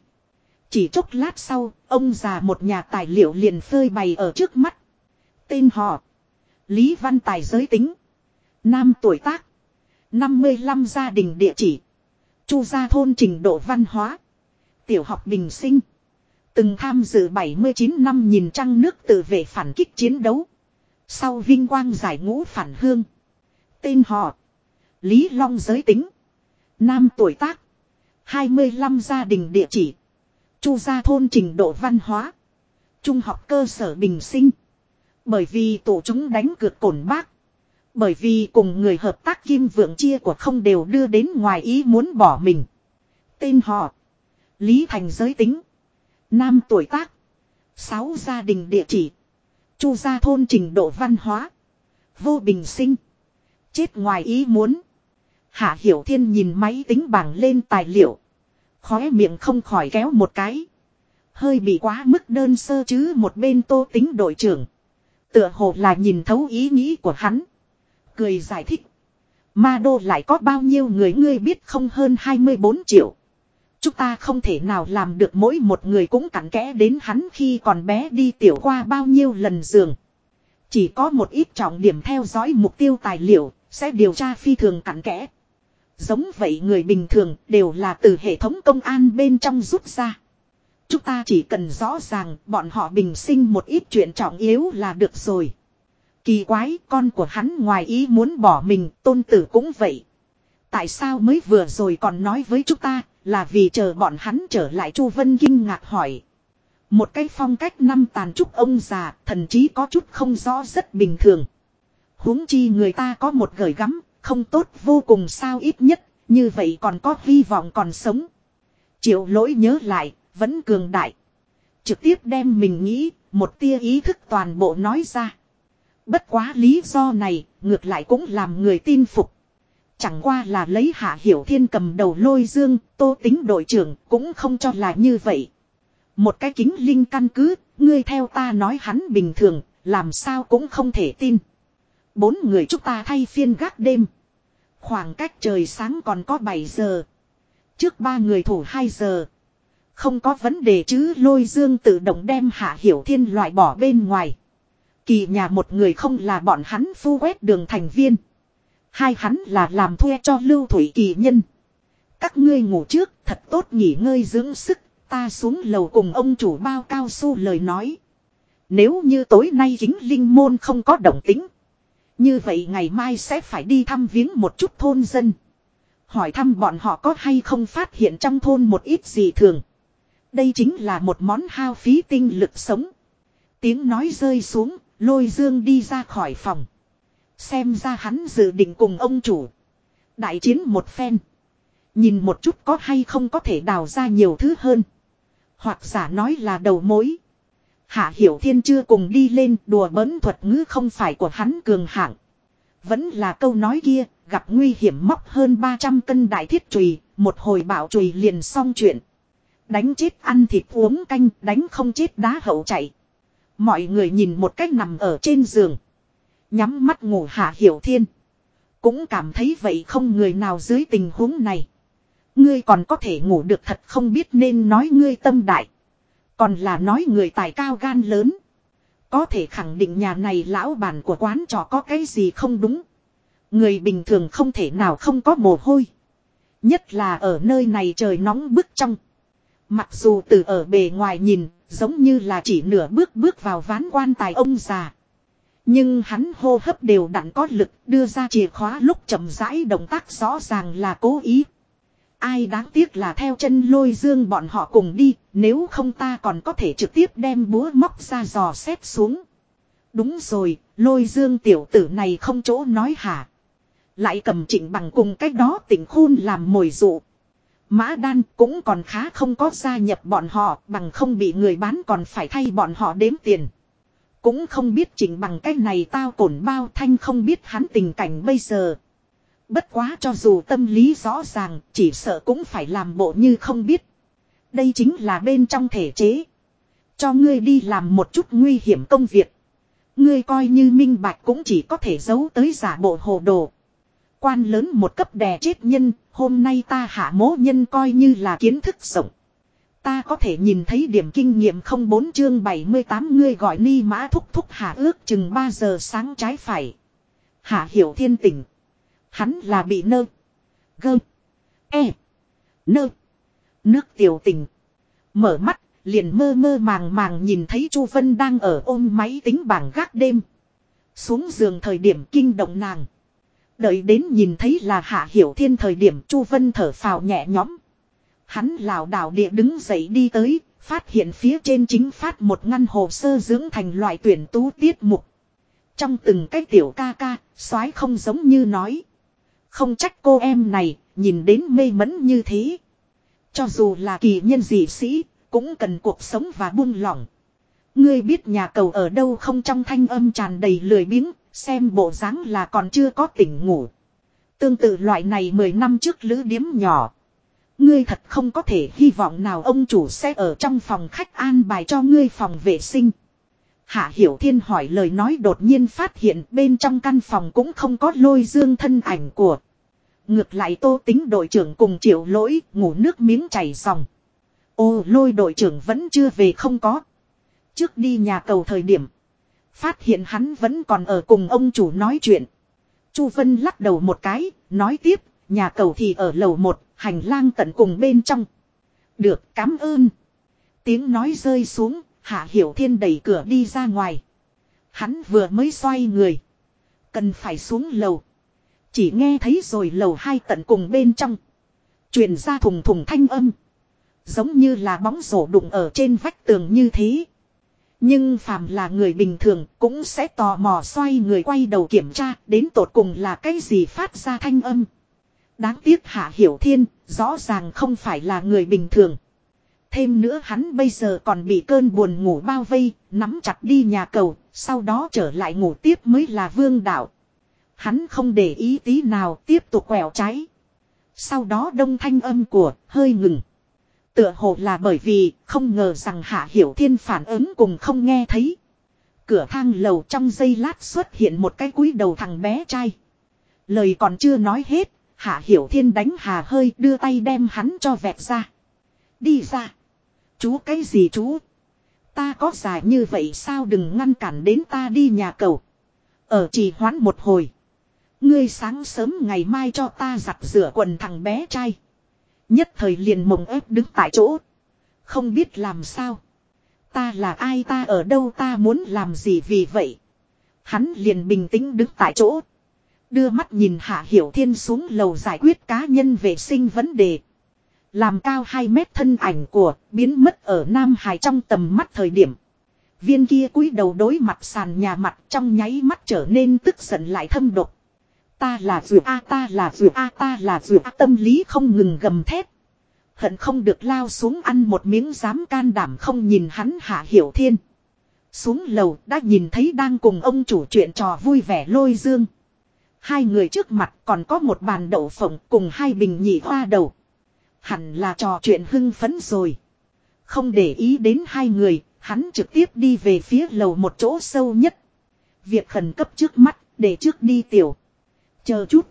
Chỉ chốc lát sau, ông già một nhà tài liệu liền phơi bày ở trước mắt. Tên họ. Lý Văn Tài giới tính. Nam tuổi tác. 55 gia đình địa chỉ. Chu gia thôn trình độ văn hóa. Tiểu học bình sinh. Từng tham dự 79 năm nhìn trăng nước tự vệ phản kích chiến đấu. Sau vinh quang giải ngũ phản hương. Tên họ. Lý Long giới tính. Nam tuổi tác. 25 gia đình địa chỉ. Chu gia thôn trình độ văn hóa. Trung học cơ sở bình sinh. Bởi vì tổ chúng đánh cược cổn bác. Bởi vì cùng người hợp tác kim vượng chia của không đều đưa đến ngoài ý muốn bỏ mình. Tên họ. Lý Thành giới tính. Nam tuổi tác. Sáu gia đình địa chỉ. Chu gia thôn trình độ văn hóa. Vô bình sinh. Chết ngoài ý muốn. Hạ Hiểu Thiên nhìn máy tính bảng lên tài liệu. Khóe miệng không khỏi kéo một cái. Hơi bị quá mức đơn sơ chứ một bên tô tính đội trưởng. Tựa hồ là nhìn thấu ý nghĩ của hắn. Cười giải thích. Ma đô lại có bao nhiêu người ngươi biết không hơn 24 triệu. Chúng ta không thể nào làm được mỗi một người cũng cặn kẽ đến hắn khi còn bé đi tiểu qua bao nhiêu lần giường. Chỉ có một ít trọng điểm theo dõi mục tiêu tài liệu, sẽ điều tra phi thường cặn kẽ. Giống vậy người bình thường đều là từ hệ thống công an bên trong rút ra. Chúng ta chỉ cần rõ ràng bọn họ bình sinh một ít chuyện trọng yếu là được rồi. Kỳ quái, con của hắn ngoài ý muốn bỏ mình, tôn tử cũng vậy. Tại sao mới vừa rồi còn nói với chúng ta, là vì chờ bọn hắn trở lại Chu Vân kinh ngạc hỏi. Một cái phong cách năm tàn trúc ông già, thần chí có chút không rõ rất bình thường. huống chi người ta có một gởi gắm, không tốt vô cùng sao ít nhất, như vậy còn có hy vọng còn sống. Triệu lỗi nhớ lại, vẫn cường đại. Trực tiếp đem mình nghĩ, một tia ý thức toàn bộ nói ra. Bất quá lý do này, ngược lại cũng làm người tin phục. Chẳng qua là lấy hạ hiểu thiên cầm đầu lôi dương, tô tính đội trưởng cũng không cho là như vậy. Một cái kính linh căn cứ, ngươi theo ta nói hắn bình thường, làm sao cũng không thể tin. Bốn người chúng ta thay phiên gác đêm. Khoảng cách trời sáng còn có 7 giờ. Trước ba người thủ 2 giờ. Không có vấn đề chứ lôi dương tự động đem hạ hiểu thiên loại bỏ bên ngoài. Kỳ nhà một người không là bọn hắn phu quét đường thành viên. Hai hắn là làm thuê cho lưu thủy kỳ nhân. Các ngươi ngủ trước thật tốt nghỉ ngơi dưỡng sức. Ta xuống lầu cùng ông chủ bao cao su lời nói. Nếu như tối nay chính linh môn không có động tính. Như vậy ngày mai sẽ phải đi thăm viếng một chút thôn dân. Hỏi thăm bọn họ có hay không phát hiện trong thôn một ít gì thường. Đây chính là một món hao phí tinh lực sống. Tiếng nói rơi xuống, Lôi dương đi ra khỏi phòng. Xem ra hắn dự định cùng ông chủ. Đại chiến một phen. Nhìn một chút có hay không có thể đào ra nhiều thứ hơn. Hoặc giả nói là đầu mối. Hạ Hiểu Thiên chưa cùng đi lên đùa bỡn thuật ngữ không phải của hắn cường hạng. Vẫn là câu nói kia, gặp nguy hiểm móc hơn 300 cân đại thiết chùy, một hồi bảo chùy liền xong chuyện. Đánh chết ăn thịt uống canh, đánh không chết đá hậu chạy. Mọi người nhìn một cách nằm ở trên giường. Nhắm mắt ngủ hạ hiểu thiên. Cũng cảm thấy vậy không người nào dưới tình huống này. Ngươi còn có thể ngủ được thật không biết nên nói ngươi tâm đại. Còn là nói người tài cao gan lớn. Có thể khẳng định nhà này lão bản của quán trò có cái gì không đúng. Người bình thường không thể nào không có mồ hôi. Nhất là ở nơi này trời nóng bức trong. Mặc dù từ ở bề ngoài nhìn, giống như là chỉ nửa bước bước vào ván quan tài ông già. Nhưng hắn hô hấp đều đặn có lực đưa ra chìa khóa lúc chậm rãi động tác rõ ràng là cố ý. Ai đáng tiếc là theo chân lôi dương bọn họ cùng đi, nếu không ta còn có thể trực tiếp đem búa móc ra dò xét xuống. Đúng rồi, lôi dương tiểu tử này không chỗ nói hả. Lại cầm trịnh bằng cùng cách đó tỉnh khôn làm mồi dụ. Mã đan cũng còn khá không có gia nhập bọn họ, bằng không bị người bán còn phải thay bọn họ đếm tiền. Cũng không biết chỉnh bằng cái này tao cổn bao thanh không biết hắn tình cảnh bây giờ. Bất quá cho dù tâm lý rõ ràng, chỉ sợ cũng phải làm bộ như không biết. Đây chính là bên trong thể chế. Cho ngươi đi làm một chút nguy hiểm công việc. Ngươi coi như minh bạch cũng chỉ có thể giấu tới giả bộ hồ đồ. Quan lớn một cấp đè chết nhân, hôm nay ta hạ mố nhân coi như là kiến thức rộng. Ta có thể nhìn thấy điểm kinh nghiệm không bốn chương 78 ngươi gọi ni mã thúc thúc hạ ước chừng 3 giờ sáng trái phải. Hạ hiểu thiên tỉnh. Hắn là bị nơ. Gơ. E. Nơ. Nước tiểu tỉnh. Mở mắt, liền mơ mơ màng màng nhìn thấy Chu Vân đang ở ôm máy tính bảng gác đêm. Xuống giường thời điểm kinh động nàng. Đợi đến nhìn thấy là Hạ Hiểu Thiên thời điểm Chu Vân thở phào nhẹ nhõm. Hắn lảo đảo địa đứng dậy đi tới, phát hiện phía trên chính phát một ngăn hồ sơ dưỡng thành loại tuyển tú tiết mục. Trong từng cái tiểu ca ca, soái không giống như nói. Không trách cô em này, nhìn đến mê mẫn như thế. Cho dù là kỳ nhân dị sĩ, cũng cần cuộc sống và buông lỏng. Ngươi biết nhà cầu ở đâu không trong thanh âm tràn đầy lười biếng, xem bộ dáng là còn chưa có tỉnh ngủ. Tương tự loại này 10 năm trước lữ điếm nhỏ. Ngươi thật không có thể hy vọng nào ông chủ sẽ ở trong phòng khách an bài cho ngươi phòng vệ sinh. Hạ Hiểu Thiên hỏi lời nói đột nhiên phát hiện bên trong căn phòng cũng không có lôi dương thân ảnh của. Ngược lại tô tính đội trưởng cùng triệu lỗi, ngủ nước miếng chảy dòng. Ô, lôi đội trưởng vẫn chưa về không có. Trước đi nhà cầu thời điểm. Phát hiện hắn vẫn còn ở cùng ông chủ nói chuyện. Chu Vân lắc đầu một cái, nói tiếp, nhà cầu thì ở lầu một, hành lang tận cùng bên trong. Được, cảm ơn. Tiếng nói rơi xuống, Hạ Hiểu Thiên đẩy cửa đi ra ngoài. Hắn vừa mới xoay người. Cần phải xuống lầu. Chỉ nghe thấy rồi lầu hai tận cùng bên trong. Truyền ra thùng thùng thanh âm. Giống như là bóng rổ đụng ở trên vách tường như thế. Nhưng phàm là người bình thường cũng sẽ tò mò xoay người quay đầu kiểm tra đến tột cùng là cái gì phát ra thanh âm. Đáng tiếc Hạ Hiểu Thiên rõ ràng không phải là người bình thường. Thêm nữa hắn bây giờ còn bị cơn buồn ngủ bao vây, nắm chặt đi nhà cầu, sau đó trở lại ngủ tiếp mới là vương đạo. Hắn không để ý tí nào tiếp tục quẹo trái. Sau đó đông thanh âm của hơi ngừng. Tựa hồ là bởi vì không ngờ rằng Hạ Hiểu Thiên phản ứng cùng không nghe thấy. Cửa thang lầu trong giây lát xuất hiện một cái cúi đầu thằng bé trai. Lời còn chưa nói hết, Hạ Hiểu Thiên đánh hà hơi đưa tay đem hắn cho vẹt ra. Đi ra. Chú cái gì chú? Ta có giải như vậy sao đừng ngăn cản đến ta đi nhà cầu. Ở trì hoãn một hồi. Ngươi sáng sớm ngày mai cho ta giặt rửa quần thằng bé trai. Nhất thời liền mộng ép đứng tại chỗ. Không biết làm sao. Ta là ai, ta ở đâu, ta muốn làm gì vì vậy. Hắn liền bình tĩnh đứng tại chỗ. Đưa mắt nhìn Hạ Hiểu Thiên xuống lầu giải quyết cá nhân vệ sinh vấn đề. Làm cao 2 mét thân ảnh của biến mất ở Nam Hải trong tầm mắt thời điểm. Viên kia cúi đầu đối mặt sàn nhà mặt trong nháy mắt trở nên tức giận lại thâm độc. Ta là vượt A ta là vượt A ta là vượt A tâm lý không ngừng gầm thét. Hận không được lao xuống ăn một miếng dám can đảm không nhìn hắn hạ hiểu thiên. Xuống lầu đã nhìn thấy đang cùng ông chủ chuyện trò vui vẻ lôi dương. Hai người trước mặt còn có một bàn đậu phộng cùng hai bình nhị hoa đầu. Hẳn là trò chuyện hưng phấn rồi. Không để ý đến hai người, hắn trực tiếp đi về phía lầu một chỗ sâu nhất. Việc khẩn cấp trước mắt, để trước đi tiểu. Chờ chút.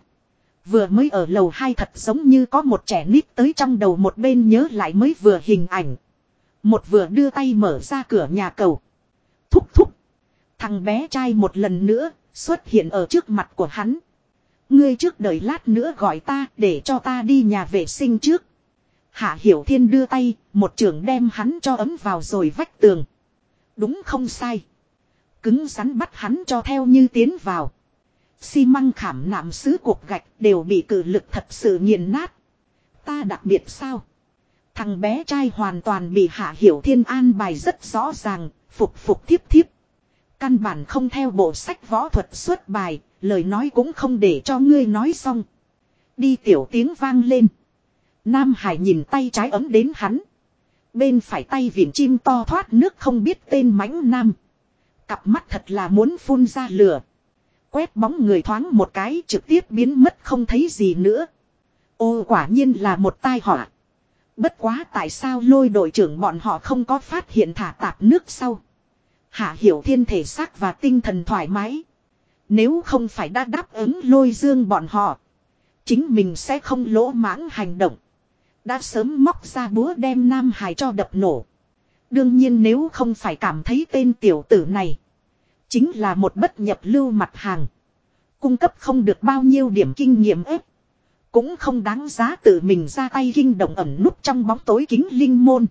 Vừa mới ở lầu hai thật giống như có một trẻ nít tới trong đầu một bên nhớ lại mới vừa hình ảnh. Một vừa đưa tay mở ra cửa nhà cầu. Thúc thúc. Thằng bé trai một lần nữa xuất hiện ở trước mặt của hắn. Ngươi trước đợi lát nữa gọi ta để cho ta đi nhà vệ sinh trước. Hạ Hiểu Thiên đưa tay, một trường đem hắn cho ấm vào rồi vách tường. Đúng không sai. Cứng rắn bắt hắn cho theo như tiến vào xi măng khảm nạm sứ cuộc gạch đều bị cử lực thật sự nghiền nát. Ta đặc biệt sao? Thằng bé trai hoàn toàn bị hạ hiểu thiên an bài rất rõ ràng, phục phục thiếp thiếp. Căn bản không theo bộ sách võ thuật xuất bài, lời nói cũng không để cho ngươi nói xong. Đi tiểu tiếng vang lên. Nam Hải nhìn tay trái ấm đến hắn. Bên phải tay viền chim to thoát nước không biết tên mãnh nam. Cặp mắt thật là muốn phun ra lửa. Quét bóng người thoáng một cái trực tiếp biến mất không thấy gì nữa. Ô, quả nhiên là một tai họa. Bất quá tại sao lôi đội trưởng bọn họ không có phát hiện thả tạp nước sau. Hạ hiểu thiên thể xác và tinh thần thoải mái. Nếu không phải đã đáp ứng lôi dương bọn họ. Chính mình sẽ không lỗ mãng hành động. Đã sớm móc ra búa đem Nam Hải cho đập nổ. Đương nhiên nếu không phải cảm thấy tên tiểu tử này. Chính là một bất nhập lưu mặt hàng. Cung cấp không được bao nhiêu điểm kinh nghiệm ép. Cũng không đáng giá tự mình ra tay kinh động ẩn núp trong bóng tối kính linh môn.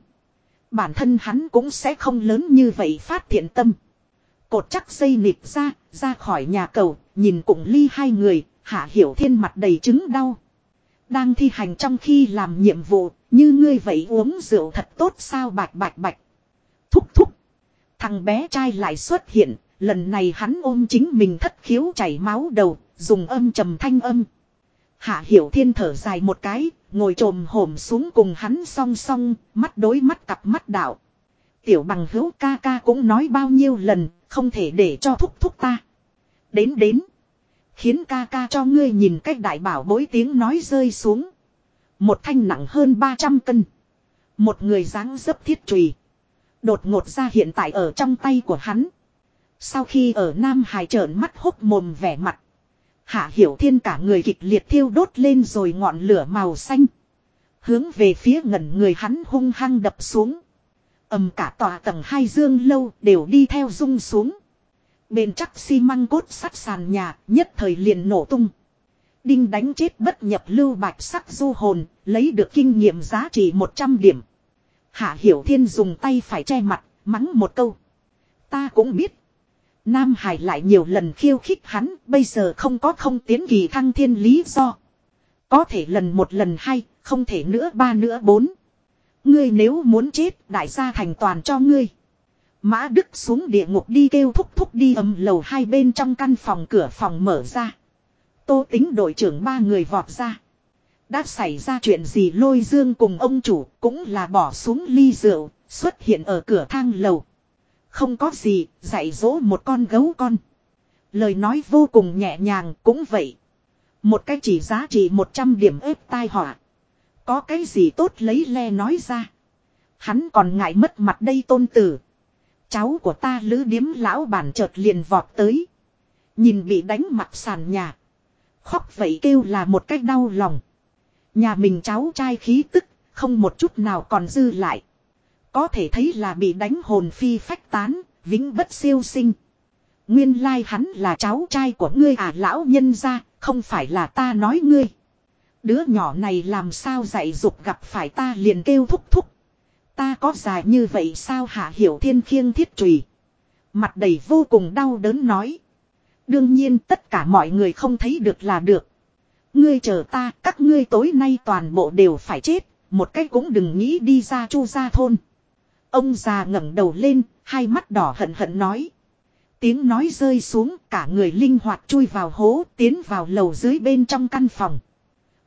Bản thân hắn cũng sẽ không lớn như vậy phát thiện tâm. Cột chắc dây nịp ra, ra khỏi nhà cầu, nhìn cùng ly hai người, hạ hiểu thiên mặt đầy chứng đau. Đang thi hành trong khi làm nhiệm vụ, như ngươi vậy uống rượu thật tốt sao bạch bạch bạch. Thúc thúc. Thằng bé trai lại xuất hiện, lần này hắn ôm chính mình thất khiếu chảy máu đầu, dùng âm trầm thanh âm. Hạ hiểu thiên thở dài một cái, ngồi trồm hổm xuống cùng hắn song song, mắt đối mắt cặp mắt đạo. Tiểu bằng hữu ca ca cũng nói bao nhiêu lần, không thể để cho thúc thúc ta. Đến đến. Khiến ca ca cho ngươi nhìn cách đại bảo bối tiếng nói rơi xuống. Một thanh nặng hơn 300 cân. Một người dáng dấp thiết trùy. Đột ngột ra hiện tại ở trong tay của hắn. Sau khi ở Nam Hải trợn mắt hốc mồm vẻ mặt. Hạ Hiểu Thiên cả người kịch liệt thiêu đốt lên rồi ngọn lửa màu xanh. Hướng về phía ngẩn người hắn hung hăng đập xuống. ầm cả tòa tầng hai dương lâu đều đi theo rung xuống. Bên chắc xi măng cốt sắt sàn nhà nhất thời liền nổ tung. Đinh đánh chết bất nhập lưu bạch sắc du hồn, lấy được kinh nghiệm giá trị 100 điểm. Hạ Hiểu Thiên dùng tay phải che mặt, mắng một câu. Ta cũng biết. Nam Hải lại nhiều lần khiêu khích hắn, bây giờ không có không tiến kỳ thăng thiên lý do. Có thể lần một lần hai, không thể nữa ba nữa bốn. Ngươi nếu muốn chết, đại gia thành toàn cho ngươi. Mã Đức xuống địa ngục đi kêu thúc thúc đi ầm lầu hai bên trong căn phòng cửa phòng mở ra. Tô tính đội trưởng ba người vọt ra. Đã xảy ra chuyện gì lôi dương cùng ông chủ cũng là bỏ xuống ly rượu, xuất hiện ở cửa thang lầu. Không có gì, dạy dỗ một con gấu con. Lời nói vô cùng nhẹ nhàng cũng vậy. Một cái chỉ giá trị 100 điểm ếp tai họa. Có cái gì tốt lấy le nói ra. Hắn còn ngại mất mặt đây tôn tử. Cháu của ta lữ điếm lão bản chợt liền vọt tới. Nhìn bị đánh mặt sàn nhà. Khóc vậy kêu là một cách đau lòng. Nhà mình cháu trai khí tức, không một chút nào còn dư lại. Có thể thấy là bị đánh hồn phi phách tán, vĩnh bất siêu sinh. Nguyên lai hắn là cháu trai của ngươi à lão nhân ra, không phải là ta nói ngươi. Đứa nhỏ này làm sao dạy dục gặp phải ta liền kêu thúc thúc. Ta có dài như vậy sao hạ hiểu thiên khiêng thiết trùy. Mặt đầy vô cùng đau đớn nói. Đương nhiên tất cả mọi người không thấy được là được. Ngươi chờ ta, các ngươi tối nay toàn bộ đều phải chết, một cách cũng đừng nghĩ đi ra chu ra thôn. Ông già ngẩng đầu lên, hai mắt đỏ hận hận nói. Tiếng nói rơi xuống, cả người linh hoạt chui vào hố, tiến vào lầu dưới bên trong căn phòng.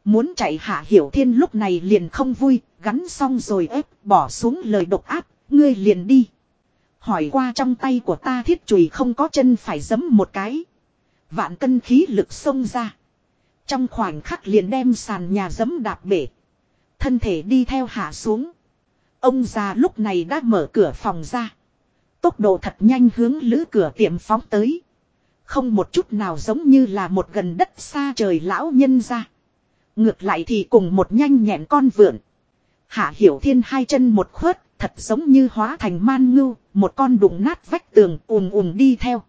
Muốn chạy hạ hiểu thiên lúc này liền không vui, gắn xong rồi ép, bỏ xuống lời độc áp, ngươi liền đi. Hỏi qua trong tay của ta thiết chùy không có chân phải giấm một cái. Vạn cân khí lực xông ra. Trong khoảnh khắc liền đem sàn nhà giấm đạp bể. Thân thể đi theo hạ xuống. Ông già lúc này đã mở cửa phòng ra. Tốc độ thật nhanh hướng lữ cửa tiệm phóng tới. Không một chút nào giống như là một gần đất xa trời lão nhân ra. Ngược lại thì cùng một nhanh nhẹn con vượn. Hạ hiểu thiên hai chân một khuất, thật giống như hóa thành man ngưu, một con đụng nát vách tường ùm ùm đi theo.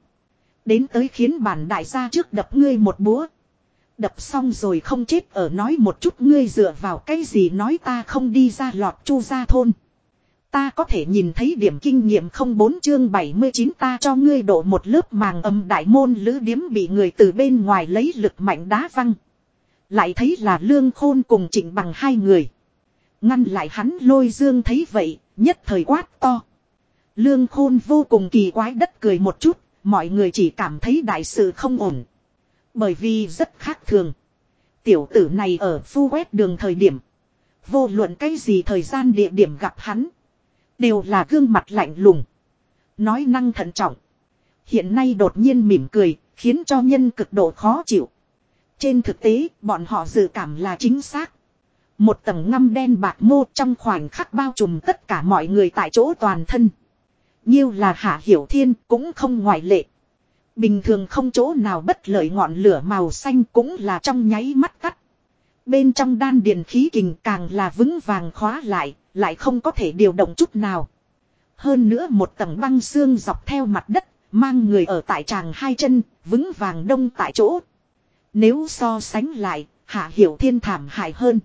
Đến tới khiến bản đại gia trước đập ngươi một búa. Đập xong rồi không chết ở nói một chút ngươi dựa vào cái gì nói ta không đi ra lọt chu ra thôn. Ta có thể nhìn thấy điểm kinh nghiệm không bốn chương 79 ta cho ngươi đổ một lớp màng âm đại môn lữ điếm bị người từ bên ngoài lấy lực mạnh đá văng. Lại thấy là lương khôn cùng chỉnh bằng hai người. Ngăn lại hắn lôi dương thấy vậy, nhất thời quát to. Lương khôn vô cùng kỳ quái đất cười một chút, mọi người chỉ cảm thấy đại sự không ổn. Bởi vì rất khác thường. Tiểu tử này ở phu quét đường thời điểm. Vô luận cái gì thời gian địa điểm gặp hắn. Đều là gương mặt lạnh lùng. Nói năng thận trọng. Hiện nay đột nhiên mỉm cười, khiến cho nhân cực độ khó chịu. Trên thực tế, bọn họ dự cảm là chính xác. Một tầng ngăm đen bạc mô trong khoảnh khắc bao trùm tất cả mọi người tại chỗ toàn thân. Nhiêu là hạ hiểu thiên cũng không ngoại lệ. Bình thường không chỗ nào bất lợi ngọn lửa màu xanh cũng là trong nháy mắt cắt. Bên trong đan điền khí kình càng là vững vàng khóa lại, lại không có thể điều động chút nào. Hơn nữa một tầng băng xương dọc theo mặt đất, mang người ở tại tràng hai chân, vững vàng đông tại chỗ. Nếu so sánh lại, hạ hiểu thiên thảm hại hơn.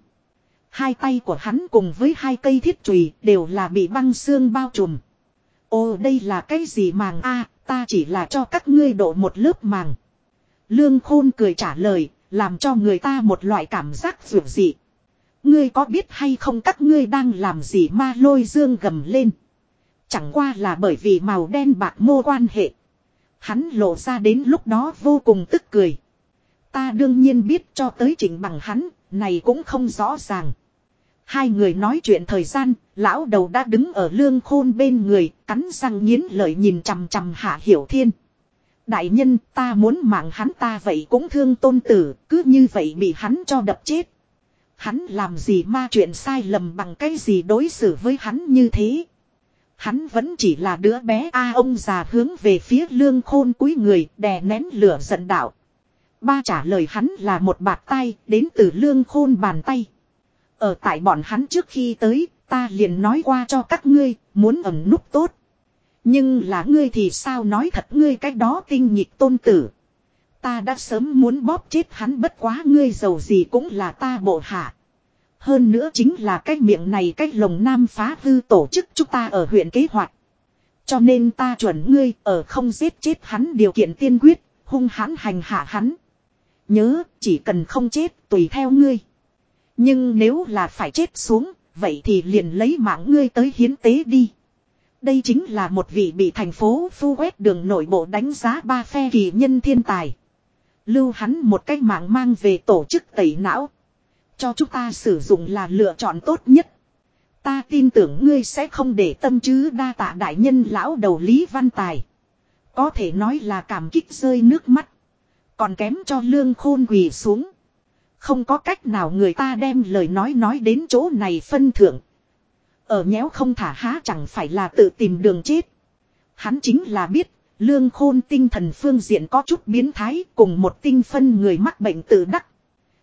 Hai tay của hắn cùng với hai cây thiết chùy đều là bị băng xương bao trùm. Ồ đây là cái gì màng a ta chỉ là cho các ngươi độ một lớp màng. Lương khôn cười trả lời, làm cho người ta một loại cảm giác vượt dị. Ngươi có biết hay không các ngươi đang làm gì ma lôi dương gầm lên. Chẳng qua là bởi vì màu đen bạc mô quan hệ. Hắn lộ ra đến lúc đó vô cùng tức cười. Ta đương nhiên biết cho tới chỉnh bằng hắn, này cũng không rõ ràng. Hai người nói chuyện thời gian, lão đầu đã đứng ở lương khôn bên người, cắn răng nghiến lợi nhìn chằm chằm hạ hiểu thiên. Đại nhân ta muốn mạng hắn ta vậy cũng thương tôn tử, cứ như vậy bị hắn cho đập chết. Hắn làm gì ma chuyện sai lầm bằng cái gì đối xử với hắn như thế. Hắn vẫn chỉ là đứa bé a ông già hướng về phía lương khôn cúi người đè nén lửa giận đạo. Ba trả lời hắn là một bạt tay đến từ lương khôn bàn tay. Ở tại bọn hắn trước khi tới, ta liền nói qua cho các ngươi, muốn ẩn núp tốt. Nhưng là ngươi thì sao nói thật ngươi cách đó tinh nhịp tôn tử. Ta đã sớm muốn bóp chết hắn bất quá ngươi giàu gì cũng là ta bộ hạ. Hơn nữa chính là cái miệng này cách lồng nam phá hư tổ chức chúng ta ở huyện kế hoạch. Cho nên ta chuẩn ngươi ở không giết chết hắn điều kiện tiên quyết, hung hãn hành hạ hắn. Nhớ, chỉ cần không chết, tùy theo ngươi. Nhưng nếu là phải chết xuống, vậy thì liền lấy mạng ngươi tới hiến tế đi. Đây chính là một vị bị thành phố phu quét đường nội bộ đánh giá ba phe kỳ nhân thiên tài. Lưu hắn một cách mạng mang về tổ chức tẩy não. Cho chúng ta sử dụng là lựa chọn tốt nhất. Ta tin tưởng ngươi sẽ không để tâm chứ đa tạ đại nhân lão đầu Lý Văn Tài. Có thể nói là cảm kích rơi nước mắt. Còn kém cho lương khôn quỳ xuống. Không có cách nào người ta đem lời nói nói đến chỗ này phân thưởng. Ở nhéo không thả há chẳng phải là tự tìm đường chết. Hắn chính là biết, lương khôn tinh thần phương diện có chút biến thái cùng một tinh phân người mắc bệnh tự đắc.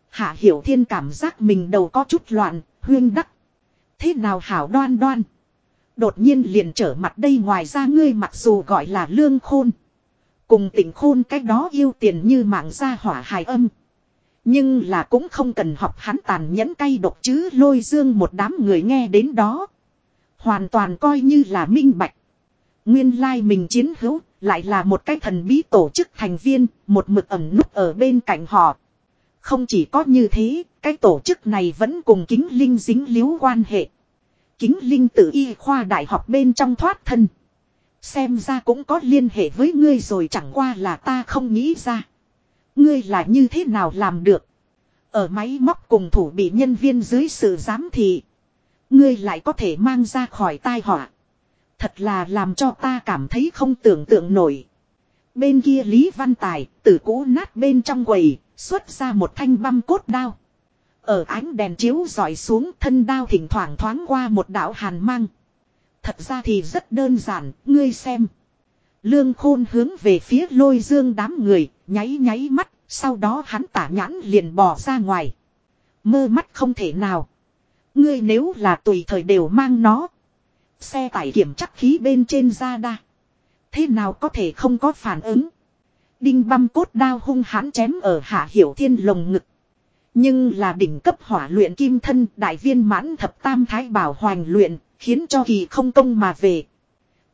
Hạ hiểu thiên cảm giác mình đầu có chút loạn, huyên đắc. Thế nào hảo đoan đoan. Đột nhiên liền trở mặt đây ngoài ra ngươi mặc dù gọi là lương khôn. Cùng tỉnh khôn cách đó yêu tiền như mạng gia hỏa hài âm. Nhưng là cũng không cần học hắn tàn nhẫn cay độc chứ lôi dương một đám người nghe đến đó. Hoàn toàn coi như là minh bạch. Nguyên lai mình chiến hữu, lại là một cái thần bí tổ chức thành viên, một mực ẩn núp ở bên cạnh họ. Không chỉ có như thế, cái tổ chức này vẫn cùng kính linh dính líu quan hệ. Kính linh tự y khoa đại học bên trong thoát thân. Xem ra cũng có liên hệ với ngươi rồi chẳng qua là ta không nghĩ ra. Ngươi là như thế nào làm được? Ở máy móc cùng thủ bị nhân viên dưới sự giám thị. Ngươi lại có thể mang ra khỏi tai họa. Thật là làm cho ta cảm thấy không tưởng tượng nổi. Bên kia Lý Văn Tài, từ cũ nát bên trong quầy, xuất ra một thanh băm cốt đao. Ở ánh đèn chiếu dọi xuống thân đao thỉnh thoảng thoáng qua một đạo hàn mang. Thật ra thì rất đơn giản, ngươi xem. Lương khôn hướng về phía lôi dương đám người, nháy nháy mắt, sau đó hắn tả nhãn liền bỏ ra ngoài. Mơ mắt không thể nào. Ngươi nếu là tùy thời đều mang nó. Xe tải kiểm chắc khí bên trên ra đa. Thế nào có thể không có phản ứng. Đinh băm cốt đao hung hãn chém ở hạ hiểu thiên lồng ngực. Nhưng là đỉnh cấp hỏa luyện kim thân đại viên mãn thập tam thái bảo hoành luyện, khiến cho kỳ không công mà về.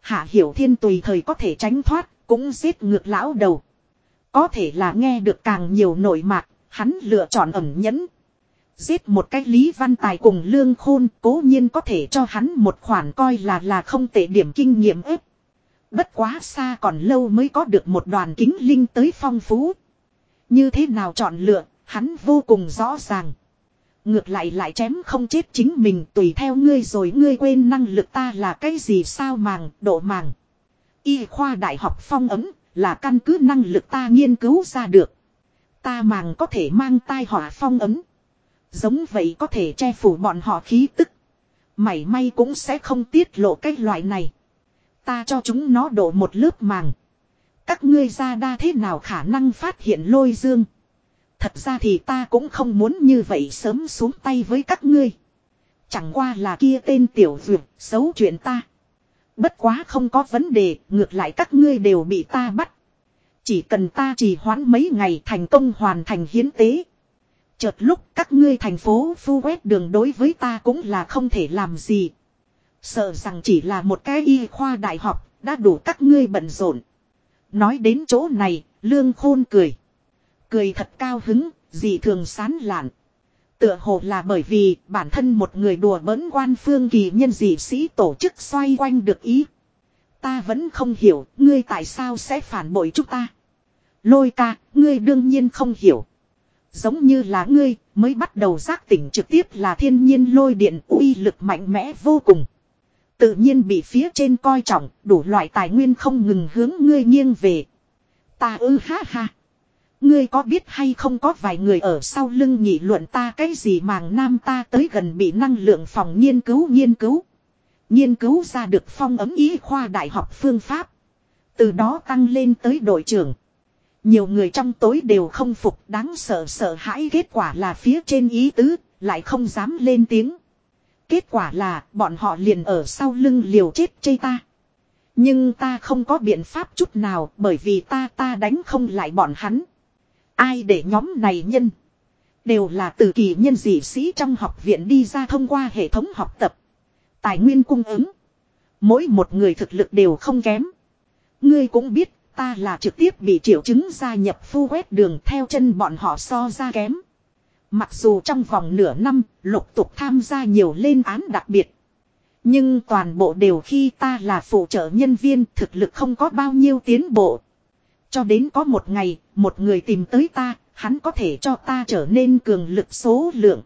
Hạ hiểu thiên tùy thời có thể tránh thoát, cũng giết ngược lão đầu. Có thể là nghe được càng nhiều nội mạc, hắn lựa chọn ẩn nhẫn. Giết một cách Lý Văn Tài cùng Lương Khôn cố nhiên có thể cho hắn một khoản coi là là không tệ điểm kinh nghiệm ếp. Bất quá xa còn lâu mới có được một đoàn kính linh tới phong phú. Như thế nào chọn lựa, hắn vô cùng rõ ràng. Ngược lại lại chém không chết chính mình tùy theo ngươi rồi ngươi quên năng lực ta là cái gì sao màng, độ màng. Y khoa đại học phong ấm là căn cứ năng lực ta nghiên cứu ra được. Ta màng có thể mang tai họa phong ấm. Giống vậy có thể che phủ bọn họ khí tức. Mảy may cũng sẽ không tiết lộ cái loại này. Ta cho chúng nó đổ một lớp màng. Các ngươi ra đa thế nào khả năng phát hiện lôi dương. Thật ra thì ta cũng không muốn như vậy sớm xuống tay với các ngươi. Chẳng qua là kia tên tiểu dược xấu chuyện ta. Bất quá không có vấn đề, ngược lại các ngươi đều bị ta bắt. Chỉ cần ta trì hoãn mấy ngày thành công hoàn thành hiến tế. Chợt lúc các ngươi thành phố phu quét đường đối với ta cũng là không thể làm gì. Sợ rằng chỉ là một cái y khoa đại học, đã đủ các ngươi bận rộn. Nói đến chỗ này, lương khôn cười. Cười thật cao hứng, dị thường sán lạn. Tựa hồ là bởi vì bản thân một người đùa bỡn quan phương kỳ nhân dị sĩ tổ chức xoay quanh được ý. Ta vẫn không hiểu, ngươi tại sao sẽ phản bội chúng ta. Lôi ca, ngươi đương nhiên không hiểu. Giống như là ngươi, mới bắt đầu giác tỉnh trực tiếp là thiên nhiên lôi điện uy lực mạnh mẽ vô cùng. Tự nhiên bị phía trên coi trọng, đủ loại tài nguyên không ngừng hướng ngươi nghiêng về. Ta ư ha ha. Ngươi có biết hay không có vài người ở sau lưng nhị luận ta cái gì màng nam ta tới gần bị năng lượng phòng nghiên cứu nghiên cứu. Nghiên cứu ra được phong ấm ý khoa đại học phương pháp. Từ đó tăng lên tới đội trưởng. Nhiều người trong tối đều không phục đáng sợ sợ hãi kết quả là phía trên ý tứ, lại không dám lên tiếng. Kết quả là bọn họ liền ở sau lưng liều chết chây ta. Nhưng ta không có biện pháp chút nào bởi vì ta ta đánh không lại bọn hắn. Ai để nhóm này nhân. Đều là từ kỳ nhân dị sĩ trong học viện đi ra thông qua hệ thống học tập. Tài nguyên cung ứng. Mỗi một người thực lực đều không kém. Ngươi cũng biết ta là trực tiếp bị triệu chứng gia nhập phu quét đường theo chân bọn họ so ra kém. Mặc dù trong vòng nửa năm lục tục tham gia nhiều lên án đặc biệt. Nhưng toàn bộ đều khi ta là phụ trợ nhân viên thực lực không có bao nhiêu tiến bộ. Cho đến có một ngày, một người tìm tới ta, hắn có thể cho ta trở nên cường lực số lượng.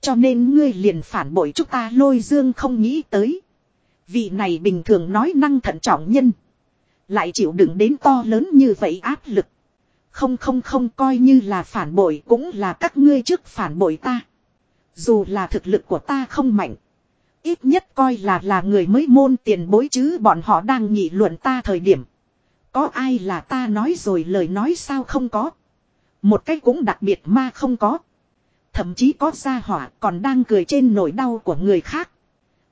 Cho nên ngươi liền phản bội chúng ta lôi dương không nghĩ tới. Vị này bình thường nói năng thận trọng nhân. Lại chịu đựng đến to lớn như vậy áp lực. Không không không coi như là phản bội cũng là các ngươi trước phản bội ta. Dù là thực lực của ta không mạnh. Ít nhất coi là là người mới môn tiền bối chứ bọn họ đang nghị luận ta thời điểm. Có ai là ta nói rồi lời nói sao không có. Một cách cũng đặc biệt mà không có. Thậm chí có gia hỏa còn đang cười trên nỗi đau của người khác.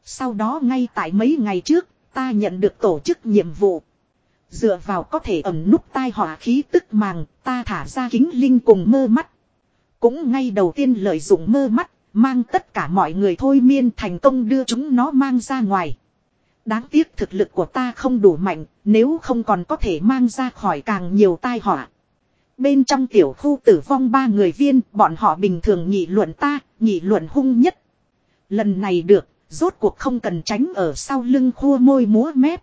Sau đó ngay tại mấy ngày trước, ta nhận được tổ chức nhiệm vụ. Dựa vào có thể ẩn núp tai họa khí tức màng, ta thả ra kính linh cùng mơ mắt. Cũng ngay đầu tiên lợi dụng mơ mắt, mang tất cả mọi người thôi miên thành công đưa chúng nó mang ra ngoài. Đáng tiếc thực lực của ta không đủ mạnh, nếu không còn có thể mang ra khỏi càng nhiều tai họa. Bên trong tiểu khu tử vong ba người viên, bọn họ bình thường nhị luận ta, nhị luận hung nhất. Lần này được, rốt cuộc không cần tránh ở sau lưng khua môi múa mép.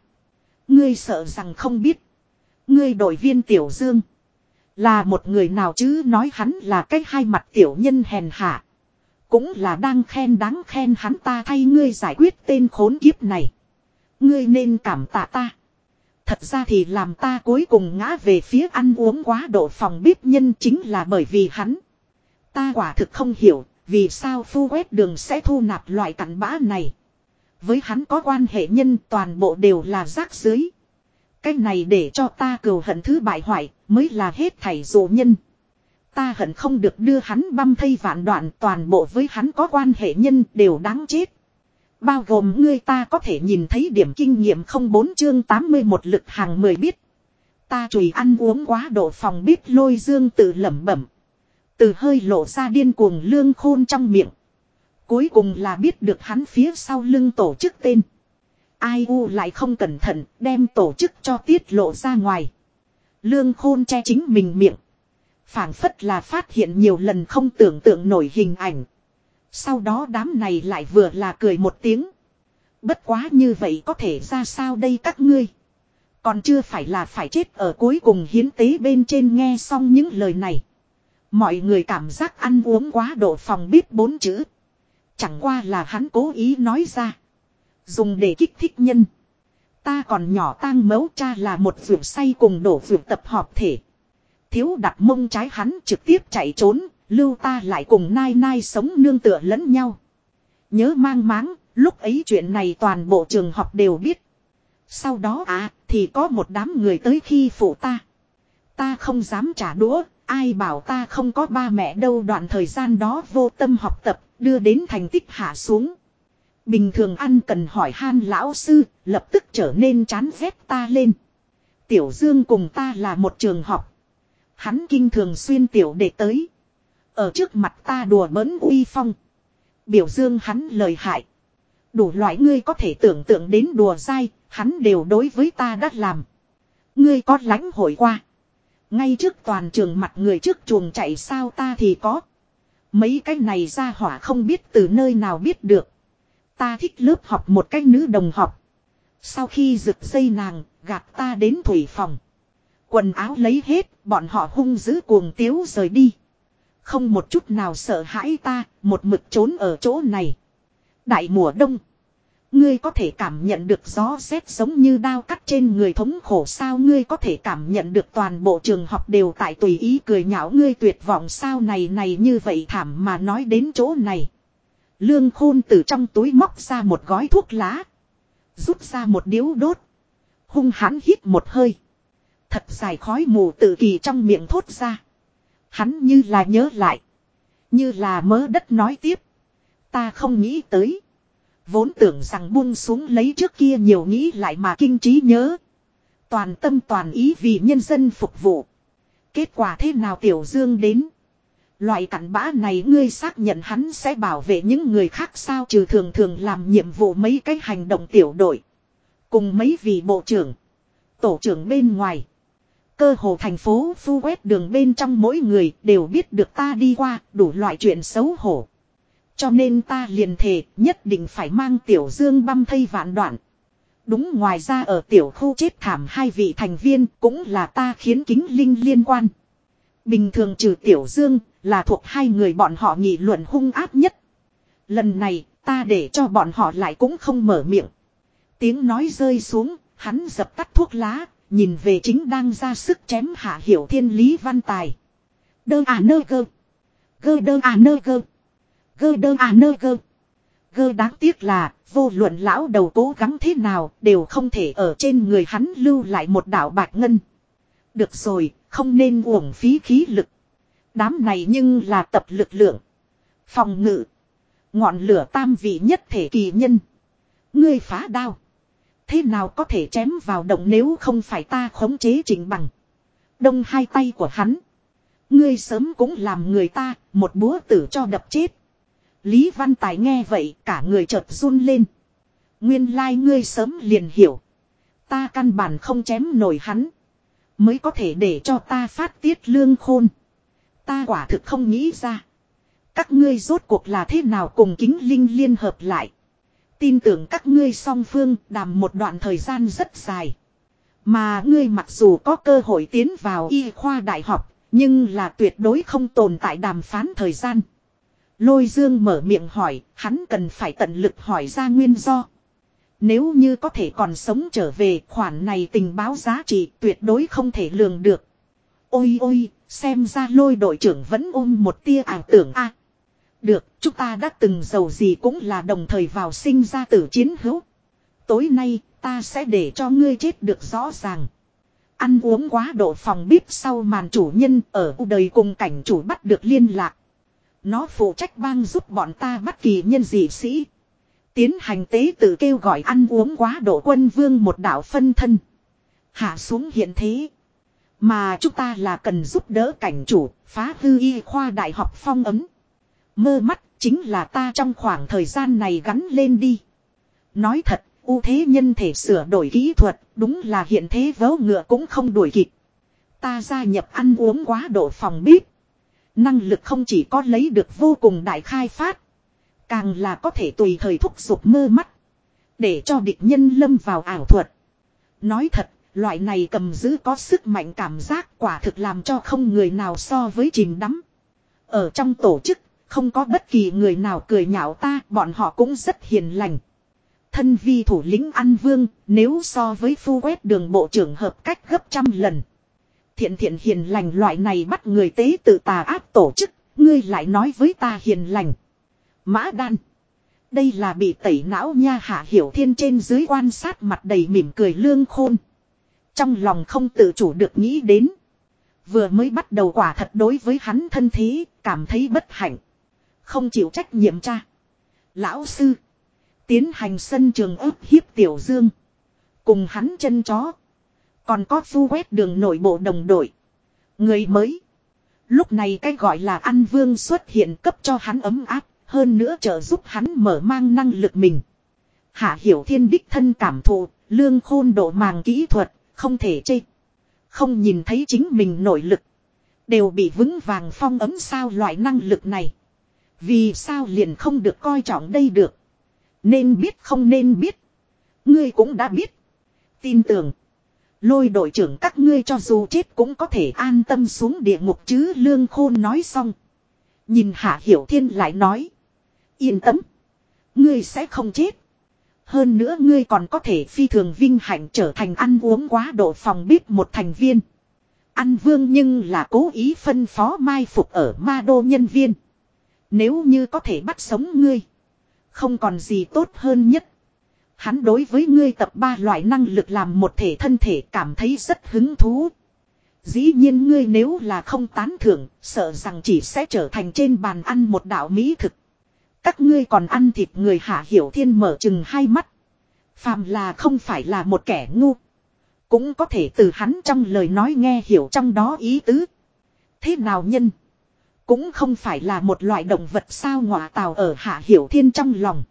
Ngươi sợ rằng không biết. Ngươi đội viên tiểu dương. Là một người nào chứ nói hắn là cách hai mặt tiểu nhân hèn hạ. Cũng là đang khen đáng khen hắn ta thay ngươi giải quyết tên khốn kiếp này. Ngươi nên cảm tạ ta. Thật ra thì làm ta cuối cùng ngã về phía ăn uống quá độ phòng bếp nhân chính là bởi vì hắn. Ta quả thực không hiểu, vì sao phu quét đường sẽ thu nạp loại cặn bã này. Với hắn có quan hệ nhân toàn bộ đều là rác dưới. Cái này để cho ta cầu hận thứ bại hoại, mới là hết thảy dụ nhân. Ta hận không được đưa hắn băm thây vạn đoạn toàn bộ với hắn có quan hệ nhân đều đáng chết. Bao gồm ngươi ta có thể nhìn thấy điểm kinh nghiệm không bốn chương 81 lực hàng 10 biết. Ta chùi ăn uống quá độ phòng bếp lôi dương tự lẩm bẩm. Từ hơi lộ ra điên cuồng lương khôn trong miệng. Cuối cùng là biết được hắn phía sau lưng tổ chức tên. Ai u lại không cẩn thận, đem tổ chức cho tiết lộ ra ngoài. Lương khôn che chính mình miệng. phảng phất là phát hiện nhiều lần không tưởng tượng nổi hình ảnh. Sau đó đám này lại vừa là cười một tiếng. Bất quá như vậy có thể ra sao đây các ngươi. Còn chưa phải là phải chết ở cuối cùng hiến tế bên trên nghe xong những lời này. Mọi người cảm giác ăn uống quá độ phòng biết bốn chữ. Chẳng qua là hắn cố ý nói ra. Dùng để kích thích nhân. Ta còn nhỏ tang mấu cha là một vượt say cùng đổ vượt tập họp thể. Thiếu đặt mông trái hắn trực tiếp chạy trốn, lưu ta lại cùng nai nai sống nương tựa lẫn nhau. Nhớ mang máng, lúc ấy chuyện này toàn bộ trường học đều biết. Sau đó à, thì có một đám người tới khi phụ ta. Ta không dám trả đũa, ai bảo ta không có ba mẹ đâu đoạn thời gian đó vô tâm học tập, đưa đến thành tích hạ xuống. Bình thường ăn cần hỏi han lão sư, lập tức trở nên chán ghét ta lên. Tiểu Dương cùng ta là một trường học. Hắn kinh thường xuyên tiểu để tới. Ở trước mặt ta đùa bỡn uy phong. Biểu dương hắn lời hại. Đủ loại ngươi có thể tưởng tượng đến đùa dai, hắn đều đối với ta đã làm. Ngươi có lãnh hội qua. Ngay trước toàn trường mặt người trước chuồng chạy sao ta thì có. Mấy cái này ra hỏa không biết từ nơi nào biết được. Ta thích lớp học một cái nữ đồng học. Sau khi rực dây nàng, gạt ta đến thủy phòng. Quần áo lấy hết, bọn họ hung dữ cuồng tiếu rời đi. Không một chút nào sợ hãi ta, một mực trốn ở chỗ này. Đại mùa đông. Ngươi có thể cảm nhận được gió rét giống như đao cắt trên người thống khổ sao ngươi có thể cảm nhận được toàn bộ trường học đều tại tùy ý cười nhạo ngươi tuyệt vọng sao này này như vậy thảm mà nói đến chỗ này. Lương khôn từ trong túi móc ra một gói thuốc lá. Rút ra một điếu đốt. Hung hãn hít một hơi. Thật dài khói mù tự kỳ trong miệng thốt ra. Hắn như là nhớ lại. Như là mớ đất nói tiếp. Ta không nghĩ tới. Vốn tưởng rằng buông xuống lấy trước kia nhiều nghĩ lại mà kinh trí nhớ. Toàn tâm toàn ý vì nhân dân phục vụ. Kết quả thế nào Tiểu Dương đến. Loại cặn bã này ngươi xác nhận hắn sẽ bảo vệ những người khác sao trừ thường thường làm nhiệm vụ mấy cái hành động tiểu đội. Cùng mấy vị bộ trưởng. Tổ trưởng bên ngoài. Cơ hồ thành phố phu quét đường bên trong mỗi người đều biết được ta đi qua đủ loại chuyện xấu hổ. Cho nên ta liền thề nhất định phải mang tiểu dương băm thây vạn đoạn. Đúng ngoài ra ở tiểu khu chết thảm hai vị thành viên cũng là ta khiến kính linh liên quan. Bình thường trừ tiểu dương là thuộc hai người bọn họ nghị luận hung áp nhất. Lần này ta để cho bọn họ lại cũng không mở miệng. Tiếng nói rơi xuống, hắn dập tắt thuốc lá, nhìn về chính đang ra sức chém hạ hiểu thiên lý văn tài. Đơ à nơ gơ. Gơ đơ à nơ gơ. Gơ đơ à nơ gơ. Gơ đáng tiếc là, vô luận lão đầu cố gắng thế nào, đều không thể ở trên người hắn lưu lại một đạo bạch ngân. Được rồi, không nên uổng phí khí lực. Đám này nhưng là tập lực lượng. Phòng ngự. Ngọn lửa tam vị nhất thể kỳ nhân. Ngươi phá đao. Thế nào có thể chém vào động nếu không phải ta khống chế trình bằng. Đông hai tay của hắn. Ngươi sớm cũng làm người ta, một búa tử cho đập chết. Lý Văn Tài nghe vậy, cả người chợt run lên. Nguyên lai like ngươi sớm liền hiểu. Ta căn bản không chém nổi hắn. Mới có thể để cho ta phát tiết lương khôn. Ta quả thực không nghĩ ra. Các ngươi rốt cuộc là thế nào cùng kính linh liên hợp lại. Tin tưởng các ngươi song phương đàm một đoạn thời gian rất dài. Mà ngươi mặc dù có cơ hội tiến vào y khoa đại học, nhưng là tuyệt đối không tồn tại đàm phán thời gian. Lôi dương mở miệng hỏi, hắn cần phải tận lực hỏi ra nguyên do. Nếu như có thể còn sống trở về khoản này tình báo giá trị tuyệt đối không thể lường được. Ôi ôi, xem ra lôi đội trưởng vẫn ôm một tia ảo tưởng a được, chúng ta đã từng giàu gì cũng là đồng thời vào sinh ra tử chiến hữu. Tối nay, ta sẽ để cho ngươi chết được rõ ràng. Ăn uống quá độ phòng bếp sau màn chủ nhân ở u đời cùng cảnh chủ bắt được liên lạc. Nó phụ trách bang giúp bọn ta bắt kỳ nhân dị sĩ. Tiến hành tế tự kêu gọi ăn uống quá độ quân vương một đạo phân thân. Hạ xuống hiện thế. Mà chúng ta là cần giúp đỡ cảnh chủ, phá hư y khoa đại học phong ấm. Mơ mắt chính là ta trong khoảng thời gian này gắn lên đi. Nói thật, ưu thế nhân thể sửa đổi kỹ thuật, đúng là hiện thế vớ ngựa cũng không đuổi kịp. Ta gia nhập ăn uống quá độ phòng bếp. Năng lực không chỉ có lấy được vô cùng đại khai phát. Càng là có thể tùy thời thúc giục mơ mắt. Để cho địch nhân lâm vào ảo thuật. Nói thật, loại này cầm giữ có sức mạnh cảm giác quả thực làm cho không người nào so với chìm đắm. Ở trong tổ chức, không có bất kỳ người nào cười nhạo ta, bọn họ cũng rất hiền lành. Thân vi thủ lĩnh An Vương, nếu so với phu quét đường bộ trưởng hợp cách gấp trăm lần. Thiện thiện hiền lành loại này bắt người tế tự tà ác tổ chức, ngươi lại nói với ta hiền lành. Mã đan. Đây là bị tẩy não nha hạ hiểu thiên trên dưới quan sát mặt đầy mỉm cười lương khôn. Trong lòng không tự chủ được nghĩ đến. Vừa mới bắt đầu quả thật đối với hắn thân thế, cảm thấy bất hạnh. Không chịu trách nhiệm cha. Lão sư. Tiến hành sân trường ước hiếp tiểu dương. Cùng hắn chân chó. Còn có phu quét đường nội bộ đồng đội. Người mới. Lúc này cái gọi là ăn vương xuất hiện cấp cho hắn ấm áp. Hơn nữa trợ giúp hắn mở mang năng lực mình. Hạ hiểu thiên đích thân cảm thụ. Lương khôn độ màng kỹ thuật. Không thể chê. Không nhìn thấy chính mình nội lực. Đều bị vững vàng phong ấm sao loại năng lực này. Vì sao liền không được coi trọng đây được. Nên biết không nên biết. Ngươi cũng đã biết. Tin tưởng. Lôi đội trưởng các ngươi cho dù chết cũng có thể an tâm xuống địa ngục chứ lương khôn nói xong. Nhìn hạ hiểu thiên lại nói. Yên tâm. Ngươi sẽ không chết. Hơn nữa ngươi còn có thể phi thường vinh hạnh trở thành ăn uống quá độ phòng bếp một thành viên. Ăn vương nhưng là cố ý phân phó mai phục ở ma đô nhân viên. Nếu như có thể bắt sống ngươi. Không còn gì tốt hơn nhất. Hắn đối với ngươi tập ba loại năng lực làm một thể thân thể cảm thấy rất hứng thú. Dĩ nhiên ngươi nếu là không tán thưởng, sợ rằng chỉ sẽ trở thành trên bàn ăn một đạo mỹ thực. Các ngươi còn ăn thịt người hạ hiểu thiên mở chừng hai mắt. Phàm là không phải là một kẻ ngu. Cũng có thể từ hắn trong lời nói nghe hiểu trong đó ý tứ. Thế nào nhân? Cũng không phải là một loại động vật sao ngọa tào ở hạ hiểu thiên trong lòng.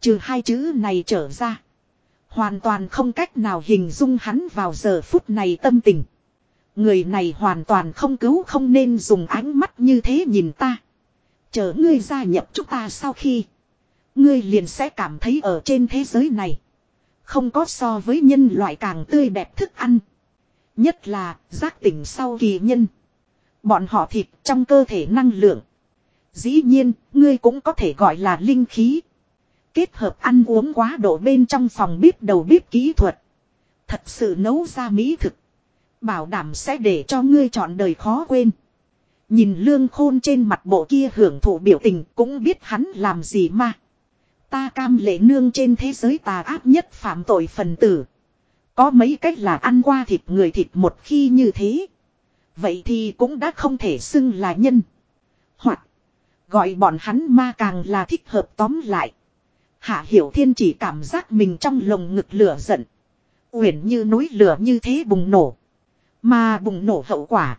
Trừ hai chữ này trở ra. Hoàn toàn không cách nào hình dung hắn vào giờ phút này tâm tình. Người này hoàn toàn không cứu không nên dùng ánh mắt như thế nhìn ta. Chờ ngươi gia nhập chúng ta sau khi. Ngươi liền sẽ cảm thấy ở trên thế giới này. Không có so với nhân loại càng tươi đẹp thức ăn. Nhất là giác tỉnh sau kỳ nhân. Bọn họ thịt trong cơ thể năng lượng. Dĩ nhiên, ngươi cũng có thể gọi là linh khí. Kết hợp ăn uống quá độ bên trong phòng bếp đầu bếp kỹ thuật. Thật sự nấu ra mỹ thực. Bảo đảm sẽ để cho ngươi chọn đời khó quên. Nhìn lương khôn trên mặt bộ kia hưởng thụ biểu tình cũng biết hắn làm gì mà. Ta cam lệ nương trên thế giới tà ác nhất phạm tội phần tử. Có mấy cách là ăn qua thịt người thịt một khi như thế. Vậy thì cũng đã không thể xưng là nhân. Hoặc, gọi bọn hắn ma càng là thích hợp tóm lại. Hạ Hiểu Thiên chỉ cảm giác mình trong lồng ngực lửa giận. Uyển như núi lửa như thế bùng nổ. Mà bùng nổ hậu quả.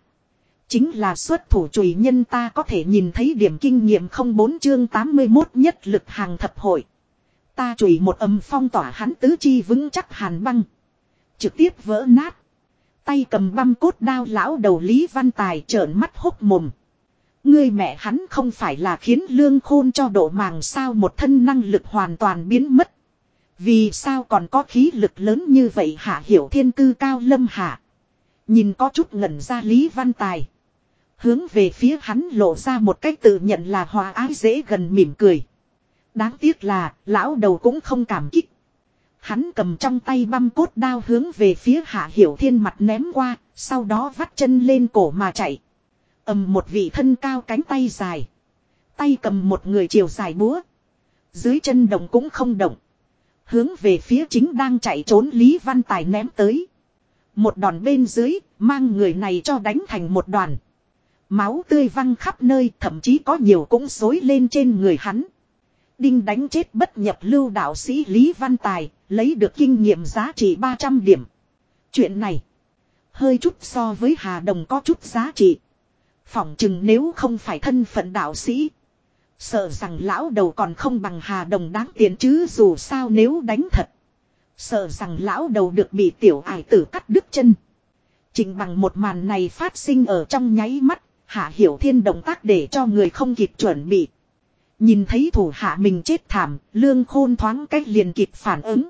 Chính là xuất thủ chùy nhân ta có thể nhìn thấy điểm kinh nghiệm không bốn chương 81 nhất lực hàng thập hội. Ta chùy một âm phong tỏa hắn tứ chi vững chắc hàn băng. Trực tiếp vỡ nát. Tay cầm băm cốt đao lão đầu Lý Văn Tài trợn mắt hốc mồm. người mẹ hắn không phải là khiến lương khôn cho độ màng sao một thân năng lực hoàn toàn biến mất. Vì sao còn có khí lực lớn như vậy hạ hiểu thiên cư cao lâm hạ. Nhìn có chút ngẩn ra Lý Văn Tài. Hướng về phía hắn lộ ra một cách tự nhận là hòa ái dễ gần mỉm cười. Đáng tiếc là, lão đầu cũng không cảm kích. Hắn cầm trong tay băm cốt đao hướng về phía hạ hiểu thiên mặt ném qua, sau đó vắt chân lên cổ mà chạy ầm một vị thân cao cánh tay dài. Tay cầm một người chiều dài búa. Dưới chân động cũng không động. Hướng về phía chính đang chạy trốn Lý Văn Tài ném tới. Một đòn bên dưới, mang người này cho đánh thành một đoàn. Máu tươi văng khắp nơi, thậm chí có nhiều cũng xối lên trên người hắn. Đinh đánh chết bất nhập lưu đạo sĩ Lý Văn Tài, lấy được kinh nghiệm giá trị 300 điểm. Chuyện này, hơi chút so với Hà Đồng có chút giá trị. Phỏng chừng nếu không phải thân phận đạo sĩ. Sợ rằng lão đầu còn không bằng hà đồng đáng tiền chứ dù sao nếu đánh thật. Sợ rằng lão đầu được bị tiểu ải tử cắt đứt chân. Trình bằng một màn này phát sinh ở trong nháy mắt, hạ hiểu thiên động tác để cho người không kịp chuẩn bị. Nhìn thấy thủ hạ mình chết thảm, lương khôn thoáng cách liền kịp phản ứng.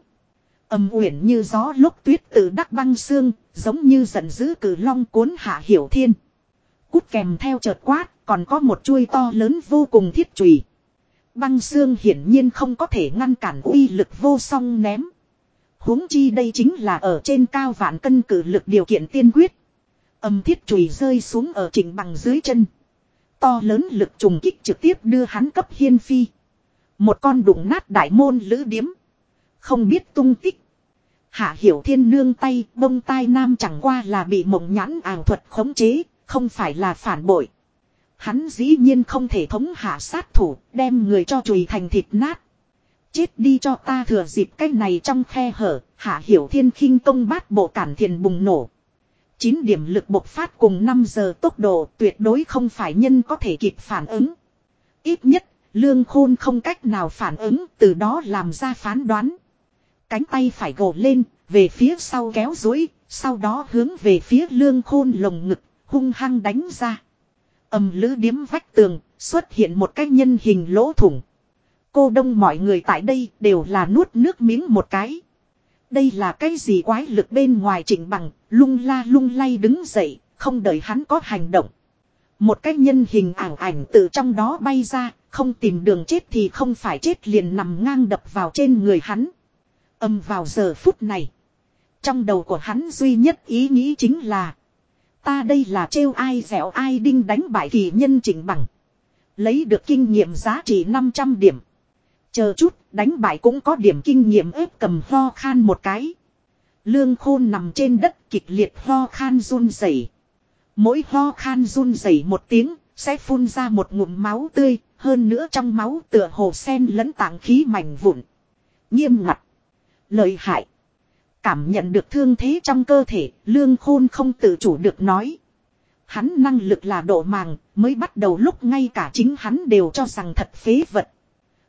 Âm uyển như gió lúc tuyết từ đắc băng xương, giống như giận dữ cử long cuốn hạ hiểu thiên. Cút kèm theo chợt quát, còn có một chuôi to lớn vô cùng thiết chùy. Băng xương hiển nhiên không có thể ngăn cản uy lực vô song ném. huống chi đây chính là ở trên cao vạn cân cử lực điều kiện tiên quyết. Âm thiết chùy rơi xuống ở trình bằng dưới chân. To lớn lực trùng kích trực tiếp đưa hắn cấp hiên phi. Một con đụng nát đại môn lữ điếm. Không biết tung tích. Hạ hiểu thiên nương tay bông tai nam chẳng qua là bị mộng nhãn ảo thuật khống chế, không phải là phản bội. Hắn dĩ nhiên không thể thống hạ sát thủ, đem người cho chùi thành thịt nát. Chết đi cho ta thừa dịp cái này trong khe hở, hạ hiểu thiên khinh công bát bộ cản thiền bùng nổ. 9 điểm lực bộc phát cùng 5 giờ tốc độ tuyệt đối không phải nhân có thể kịp phản ứng. Ít nhất, lương khôn không cách nào phản ứng từ đó làm ra phán đoán. Cánh tay phải gồ lên, về phía sau kéo dối, sau đó hướng về phía lương khôn lồng ngực, hung hăng đánh ra. Ẩm lữ điếm vách tường, xuất hiện một cái nhân hình lỗ thủng. Cô đông mọi người tại đây đều là nuốt nước miếng một cái. Đây là cái gì quái lực bên ngoài chỉnh bằng, lung la lung lay đứng dậy, không đợi hắn có hành động. Một cái nhân hình ảo ảnh từ trong đó bay ra, không tìm đường chết thì không phải chết liền nằm ngang đập vào trên người hắn. Âm vào giờ phút này. Trong đầu của hắn duy nhất ý nghĩ chính là. Ta đây là trêu ai dẻo ai đinh đánh bại kỳ nhân chỉnh bằng. Lấy được kinh nghiệm giá trị 500 điểm. Chờ chút, đánh bại cũng có điểm kinh nghiệm ép cầm ho khan một cái. Lương khôn nằm trên đất kịch liệt ho khan run rẩy. Mỗi ho khan run rẩy một tiếng, sẽ phun ra một ngụm máu tươi, hơn nữa trong máu tựa hồ sen lẫn tảng khí mảnh vụn. Nghiêm ngặt. Lợi hại. Cảm nhận được thương thế trong cơ thể, lương khôn không tự chủ được nói. Hắn năng lực là độ màng, mới bắt đầu lúc ngay cả chính hắn đều cho rằng thật phế vật.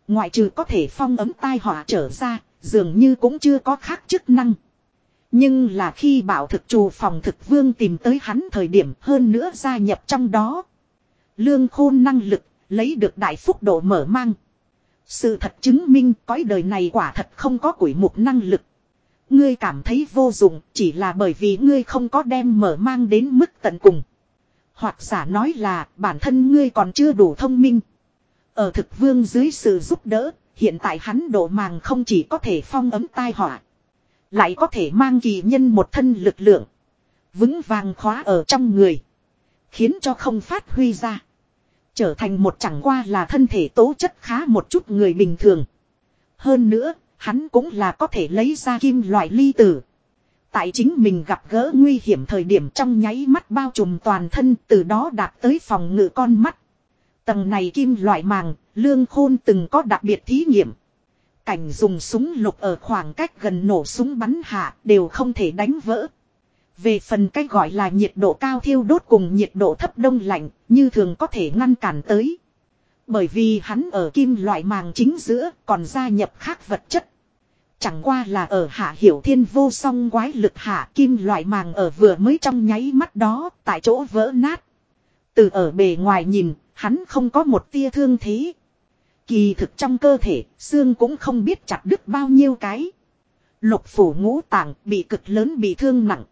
Ngoại trừ có thể phong ấm tai họa trở ra, dường như cũng chưa có khác chức năng. Nhưng là khi bảo thực trù phòng thực vương tìm tới hắn thời điểm hơn nữa gia nhập trong đó. Lương khôn năng lực, lấy được đại phúc độ mở mang. Sự thật chứng minh cõi đời này quả thật không có quỷ mục năng lực. Ngươi cảm thấy vô dụng chỉ là bởi vì ngươi không có đem mở mang đến mức tận cùng. Hoặc giả nói là bản thân ngươi còn chưa đủ thông minh. Ở thực vương dưới sự giúp đỡ, hiện tại hắn độ màng không chỉ có thể phong ấm tai họa. Lại có thể mang kỳ nhân một thân lực lượng. Vững vàng khóa ở trong người. Khiến cho không phát huy ra. Trở thành một chẳng qua là thân thể tố chất khá một chút người bình thường. Hơn nữa, hắn cũng là có thể lấy ra kim loại ly tử. Tại chính mình gặp gỡ nguy hiểm thời điểm trong nháy mắt bao trùm toàn thân từ đó đạt tới phòng ngự con mắt. Tầng này kim loại màng, lương khôn từng có đặc biệt thí nghiệm. Cảnh dùng súng lục ở khoảng cách gần nổ súng bắn hạ đều không thể đánh vỡ. Về phần cách gọi là nhiệt độ cao thiêu đốt cùng nhiệt độ thấp đông lạnh, như thường có thể ngăn cản tới. Bởi vì hắn ở kim loại màng chính giữa còn gia nhập khác vật chất. Chẳng qua là ở hạ hiểu thiên vô song quái lực hạ kim loại màng ở vừa mới trong nháy mắt đó tại chỗ vỡ nát. Từ ở bề ngoài nhìn, hắn không có một tia thương thế. Kỳ thực trong cơ thể, xương cũng không biết chặt đứt bao nhiêu cái. Lục phủ ngũ tạng bị cực lớn bị thương nặng.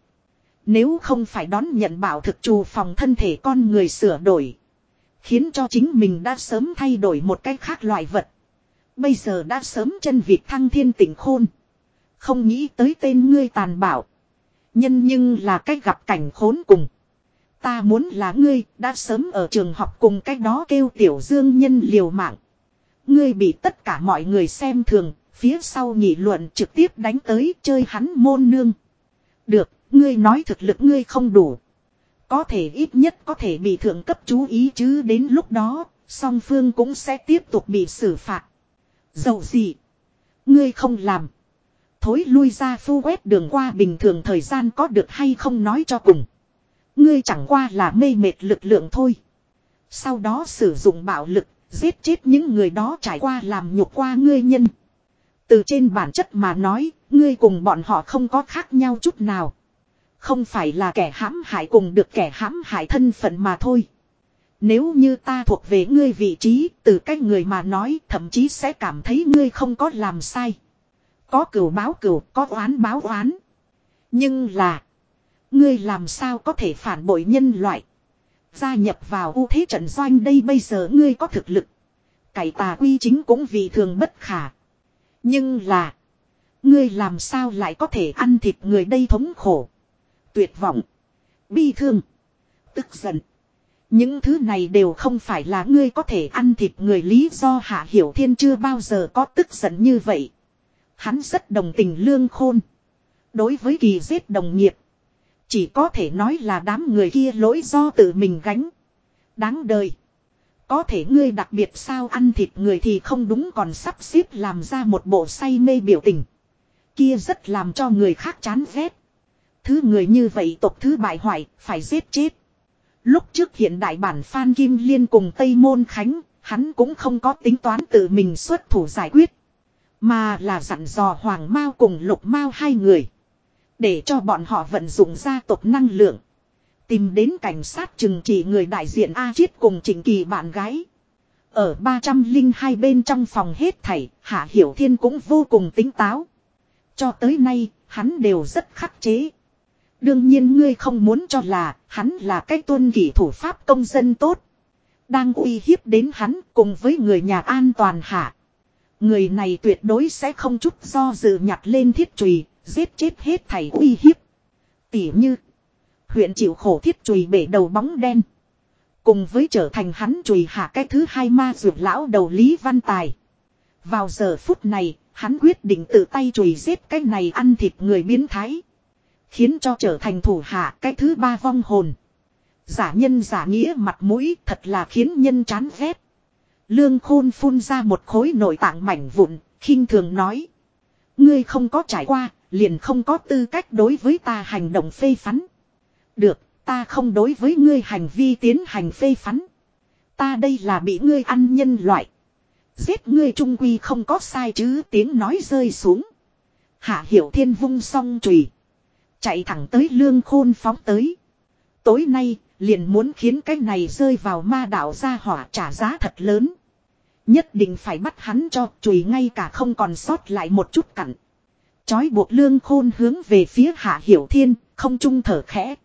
Nếu không phải đón nhận bảo thực trù phòng thân thể con người sửa đổi. Khiến cho chính mình đã sớm thay đổi một cách khác loại vật. Bây giờ đã sớm chân vịt thăng thiên tỉnh khôn. Không nghĩ tới tên ngươi tàn bạo. Nhân nhưng là cách gặp cảnh khốn cùng. Ta muốn là ngươi đã sớm ở trường học cùng cách đó kêu tiểu dương nhân liều mạng. Ngươi bị tất cả mọi người xem thường, phía sau nghị luận trực tiếp đánh tới chơi hắn môn nương. Được, ngươi nói thực lực ngươi không đủ. Có thể ít nhất có thể bị thượng cấp chú ý chứ đến lúc đó, song phương cũng sẽ tiếp tục bị xử phạt. Dầu gì? Ngươi không làm. Thối lui ra phu quét đường qua bình thường thời gian có được hay không nói cho cùng. Ngươi chẳng qua là mê mệt lực lượng thôi. Sau đó sử dụng bạo lực, giết chết những người đó trải qua làm nhục qua ngươi nhân. Từ trên bản chất mà nói, ngươi cùng bọn họ không có khác nhau chút nào. Không phải là kẻ hãm hại cùng được kẻ hãm hại thân phận mà thôi. Nếu như ta thuộc về ngươi vị trí, từ cách người mà nói, thậm chí sẽ cảm thấy ngươi không có làm sai. Có cửu báo cửu, có oán báo oán. Nhưng là, ngươi làm sao có thể phản bội nhân loại. Gia nhập vào ưu thế trận doanh đây bây giờ ngươi có thực lực. Cải tà quy chính cũng vì thường bất khả. Nhưng là. Ngươi làm sao lại có thể ăn thịt người đây thống khổ. Tuyệt vọng. Bi thương. Tức giận. Những thứ này đều không phải là ngươi có thể ăn thịt người lý do Hạ Hiểu Thiên chưa bao giờ có tức giận như vậy. Hắn rất đồng tình lương khôn. Đối với kỳ giết đồng nghiệp. Chỉ có thể nói là đám người kia lỗi do tự mình gánh. Đáng đời. Có thể ngươi đặc biệt sao ăn thịt người thì không đúng còn sắp xếp làm ra một bộ say mê biểu tình. Kia rất làm cho người khác chán ghét. Thứ người như vậy tộc thứ bại hoại, phải giết chết. Lúc trước hiện đại bản Phan Kim Liên cùng Tây Môn Khánh, hắn cũng không có tính toán tự mình xuất thủ giải quyết. Mà là dặn dò Hoàng Mao cùng Lục Mao hai người. Để cho bọn họ vận dụng gia tộc năng lượng. Tìm đến cảnh sát trừng trị người đại diện A Chiết cùng Trịnh Kỳ bạn gái. Ở 302 bên trong phòng hết thảy, Hạ Hiểu Thiên cũng vô cùng tính táo. Cho tới nay, hắn đều rất khắc chế. Đương nhiên ngươi không muốn cho là, hắn là cái tuân kỷ thủ pháp công dân tốt. Đang uy hiếp đến hắn cùng với người nhà an toàn hạ. Người này tuyệt đối sẽ không chút do dự nhặt lên thiết trùy, giết chết hết thầy uy hiếp. Tỉ như, huyện chịu khổ thiết chùy bể đầu bóng đen. Cùng với trở thành hắn chùy hạ cái thứ hai ma dược lão đầu Lý Văn Tài. Vào giờ phút này, hắn quyết định tự tay chùy giết cái này ăn thịt người biến thái. Khiến cho trở thành thủ hạ cái thứ ba vong hồn. Giả nhân giả nghĩa mặt mũi thật là khiến nhân chán ghét. Lương khôn phun ra một khối nội tạng mảnh vụn, khinh thường nói. Ngươi không có trải qua, liền không có tư cách đối với ta hành động phê phán. Được, ta không đối với ngươi hành vi tiến hành phê phán. Ta đây là bị ngươi ăn nhân loại. Giết ngươi trung quy không có sai chứ tiếng nói rơi xuống. Hạ hiểu thiên vung song trùy. Chạy thẳng tới lương khôn phóng tới. Tối nay, liền muốn khiến cái này rơi vào ma đạo ra hỏa trả giá thật lớn. Nhất định phải bắt hắn cho chùi ngay cả không còn sót lại một chút cặn. Chói buộc lương khôn hướng về phía hạ hiểu thiên, không trung thở khẽ.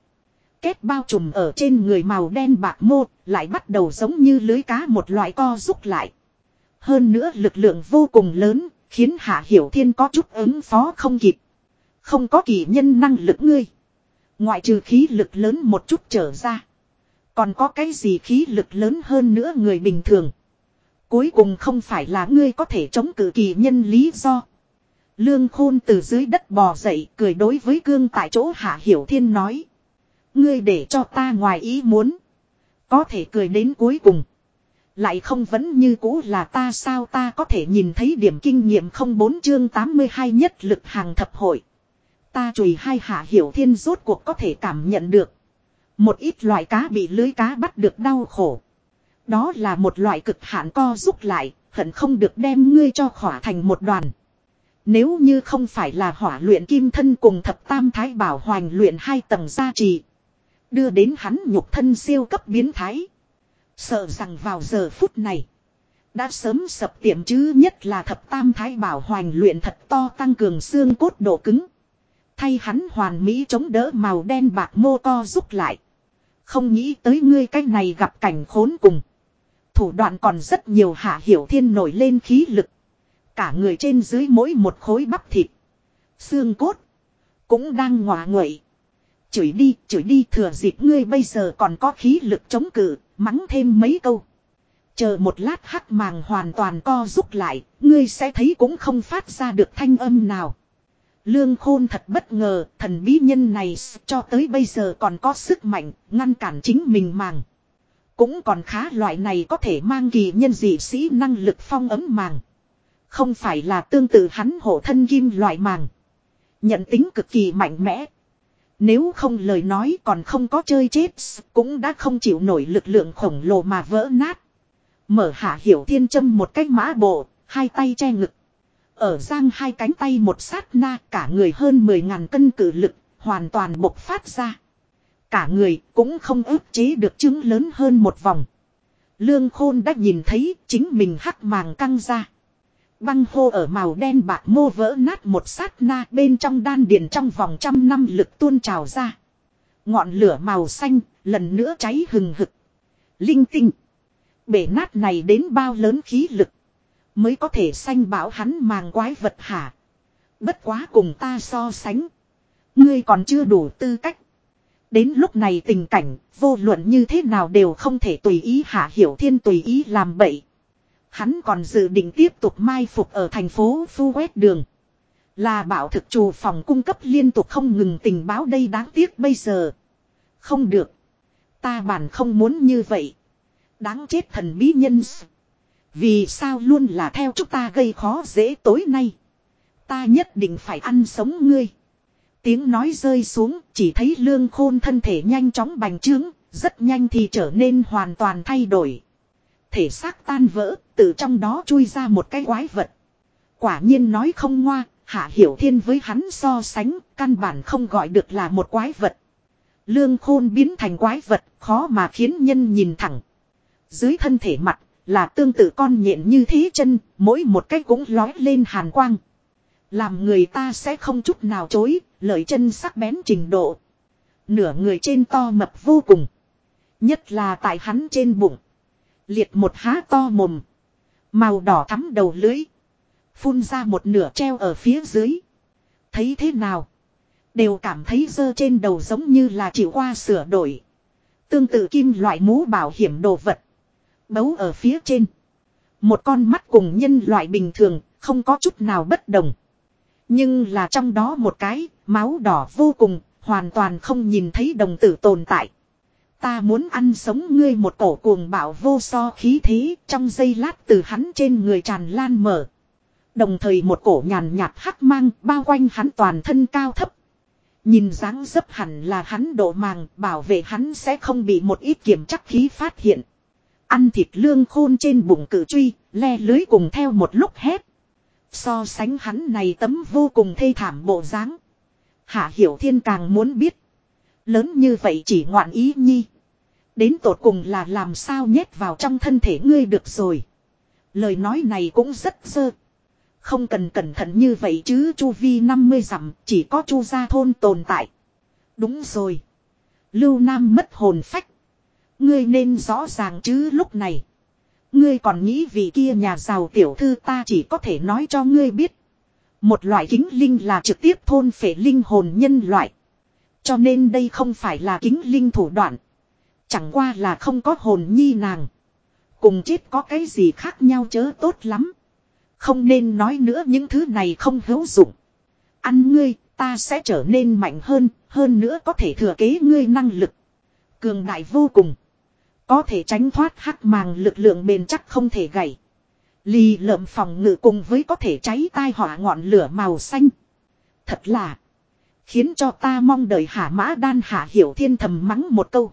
Kết bao trùm ở trên người màu đen bạc mô, lại bắt đầu giống như lưới cá một loại co rút lại. Hơn nữa lực lượng vô cùng lớn, khiến hạ hiểu thiên có chút ứng phó không kịp. Không có kỳ nhân năng lực ngươi. Ngoại trừ khí lực lớn một chút trở ra. Còn có cái gì khí lực lớn hơn nữa người bình thường. Cuối cùng không phải là ngươi có thể chống cự kỳ nhân lý do. Lương khôn từ dưới đất bò dậy cười đối với cương tại chỗ hạ hiểu thiên nói. Ngươi để cho ta ngoài ý muốn. Có thể cười đến cuối cùng. Lại không vẫn như cũ là ta sao ta có thể nhìn thấy điểm kinh nghiệm không bốn chương 82 nhất lực hàng thập hội. Ta chùi hai hạ hiểu thiên rốt cuộc có thể cảm nhận được. Một ít loại cá bị lưới cá bắt được đau khổ. Đó là một loại cực hạn co rút lại, hận không được đem ngươi cho khỏa thành một đoàn. Nếu như không phải là hỏa luyện kim thân cùng thập tam thái bảo hoành luyện hai tầng gia trì. Đưa đến hắn nhục thân siêu cấp biến thái. Sợ rằng vào giờ phút này. Đã sớm sập tiệm chứ nhất là thập tam thái bảo hoành luyện thật to tăng cường xương cốt độ cứng. Thay hắn hoàn mỹ chống đỡ màu đen bạc mô co rút lại. Không nghĩ tới ngươi cách này gặp cảnh khốn cùng. Thủ đoạn còn rất nhiều hạ hiểu thiên nổi lên khí lực. Cả người trên dưới mỗi một khối bắp thịt. Xương cốt. Cũng đang ngòa nguậy. Chửi đi, chửi đi thừa dịp ngươi bây giờ còn có khí lực chống cự, mắng thêm mấy câu. Chờ một lát hắc màng hoàn toàn co rút lại, ngươi sẽ thấy cũng không phát ra được thanh âm nào. Lương khôn thật bất ngờ, thần bí nhân này cho tới bây giờ còn có sức mạnh, ngăn cản chính mình màng. Cũng còn khá loại này có thể mang kỳ nhân dị sĩ năng lực phong ấm màng. Không phải là tương tự hắn hộ thân kim loại màng. Nhận tính cực kỳ mạnh mẽ. Nếu không lời nói còn không có chơi chết, cũng đã không chịu nổi lực lượng khổng lồ mà vỡ nát. Mở hạ hiểu thiên châm một cách mã bộ, hai tay che ngực. Ở giang hai cánh tay một sát na cả người hơn 10 ngàn cân cử lực, hoàn toàn bộc phát ra. Cả người cũng không ức chế được chứng lớn hơn một vòng. Lương khôn đã nhìn thấy chính mình hắc màng căng ra. Băng hô ở màu đen bạc mô vỡ nát một sát na bên trong đan điền trong vòng trăm năm lực tuôn trào ra. Ngọn lửa màu xanh lần nữa cháy hừng hực Linh tinh. Bể nát này đến bao lớn khí lực. Mới có thể sanh bảo hắn màng quái vật hả. Bất quá cùng ta so sánh. Ngươi còn chưa đủ tư cách. Đến lúc này tình cảnh, vô luận như thế nào đều không thể tùy ý hạ hiểu thiên tùy ý làm bậy. Hắn còn dự định tiếp tục mai phục ở thành phố Phu Quét Đường. Là bảo thực chủ phòng cung cấp liên tục không ngừng tình báo đây đáng tiếc bây giờ. Không được. Ta bản không muốn như vậy. Đáng chết thần bí nhân. Vì sao luôn là theo chúng ta gây khó dễ tối nay. Ta nhất định phải ăn sống ngươi. Tiếng nói rơi xuống, chỉ thấy lương khôn thân thể nhanh chóng bành trướng, rất nhanh thì trở nên hoàn toàn thay đổi. Thể xác tan vỡ, từ trong đó chui ra một cái quái vật. Quả nhiên nói không ngoa, Hạ Hiểu Thiên với hắn so sánh, căn bản không gọi được là một quái vật. Lương khôn biến thành quái vật, khó mà khiến nhân nhìn thẳng. Dưới thân thể mặt, là tương tự con nhện như thế chân, mỗi một cái cũng lói lên hàn quang. Làm người ta sẽ không chút nào chối, lợi chân sắc bén trình độ. Nửa người trên to mập vô cùng. Nhất là tại hắn trên bụng. Liệt một há to mồm. Màu đỏ thắm đầu lưới. Phun ra một nửa treo ở phía dưới. Thấy thế nào? Đều cảm thấy dơ trên đầu giống như là chịu qua sửa đổi. Tương tự kim loại mũ bảo hiểm đồ vật. Bấu ở phía trên. Một con mắt cùng nhân loại bình thường, không có chút nào bất đồng. Nhưng là trong đó một cái, máu đỏ vô cùng, hoàn toàn không nhìn thấy đồng tử tồn tại. Ta muốn ăn sống ngươi một cổ cuồng bạo vô so khí thế trong giây lát từ hắn trên người tràn lan mở. Đồng thời một cổ nhàn nhạt hắc mang bao quanh hắn toàn thân cao thấp. Nhìn dáng dấp hẳn là hắn độ màng bảo vệ hắn sẽ không bị một ít kiểm chắc khí phát hiện. Ăn thịt lương khôn trên bụng cử truy, le lưới cùng theo một lúc hét. So sánh hắn này tấm vô cùng thê thảm bộ dáng. Hạ Hiểu Thiên càng muốn biết. Lớn như vậy chỉ ngoạn ý nhi. Đến tột cùng là làm sao nhét vào trong thân thể ngươi được rồi. Lời nói này cũng rất dơ. Không cần cẩn thận như vậy chứ, chu vi 50 dặm, chỉ có chu gia thôn tồn tại. Đúng rồi. Lưu Nam mất hồn phách. Ngươi nên rõ ràng chứ lúc này. Ngươi còn nghĩ vì kia nhà giàu tiểu thư ta chỉ có thể nói cho ngươi biết. Một loại kính linh là trực tiếp thôn phệ linh hồn nhân loại. Cho nên đây không phải là kính linh thủ đoạn. Chẳng qua là không có hồn nhi nàng. Cùng chết có cái gì khác nhau chớ tốt lắm. Không nên nói nữa những thứ này không hữu dụng. Ăn ngươi, ta sẽ trở nên mạnh hơn, hơn nữa có thể thừa kế ngươi năng lực. Cường đại vô cùng. Có thể tránh thoát hắc màng lực lượng bền chắc không thể gãy. Lì lợm phòng ngự cùng với có thể cháy tai họa ngọn lửa màu xanh. Thật là. Khiến cho ta mong đợi hạ mã đan hạ hiểu thiên thầm mắng một câu.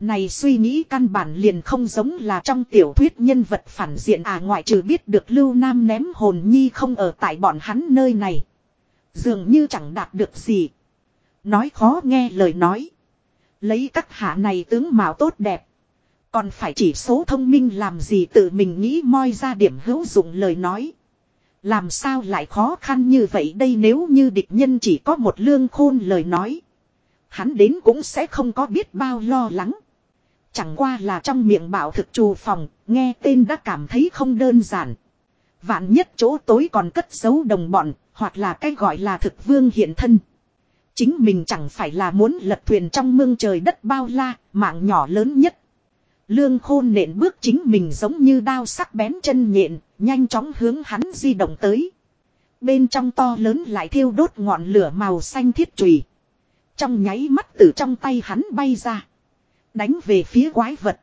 Này suy nghĩ căn bản liền không giống là trong tiểu thuyết nhân vật phản diện à ngoại trừ biết được Lưu Nam ném hồn nhi không ở tại bọn hắn nơi này. Dường như chẳng đạt được gì. Nói khó nghe lời nói. Lấy các hạ này tướng mạo tốt đẹp. Còn phải chỉ số thông minh làm gì tự mình nghĩ moi ra điểm hữu dụng lời nói. Làm sao lại khó khăn như vậy đây nếu như địch nhân chỉ có một lương khôn lời nói. Hắn đến cũng sẽ không có biết bao lo lắng. Chẳng qua là trong miệng bảo thực trù phòng, nghe tên đã cảm thấy không đơn giản. Vạn nhất chỗ tối còn cất giấu đồng bọn, hoặc là cái gọi là thực vương hiện thân. Chính mình chẳng phải là muốn lật thuyền trong mương trời đất bao la, mạng nhỏ lớn nhất. Lương khôn nện bước chính mình giống như đao sắc bén chân nhện, nhanh chóng hướng hắn di động tới. Bên trong to lớn lại thiêu đốt ngọn lửa màu xanh thiết trùy. Trong nháy mắt từ trong tay hắn bay ra. Đánh về phía quái vật.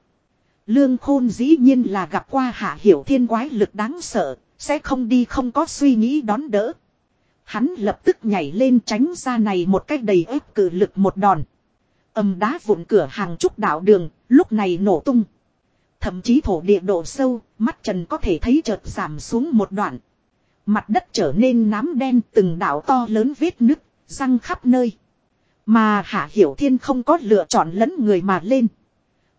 Lương khôn dĩ nhiên là gặp qua hạ hiểu thiên quái lực đáng sợ, sẽ không đi không có suy nghĩ đón đỡ. Hắn lập tức nhảy lên tránh ra này một cách đầy ếp cử lực một đòn. Âm đá vụn cửa hàng trúc đạo đường, lúc này nổ tung. Thậm chí thổ địa độ sâu, mắt trần có thể thấy chợt giảm xuống một đoạn. Mặt đất trở nên nám đen từng đảo to lớn vết nứt, răng khắp nơi. Mà Hạ Hiểu Thiên không có lựa chọn lẫn người mà lên.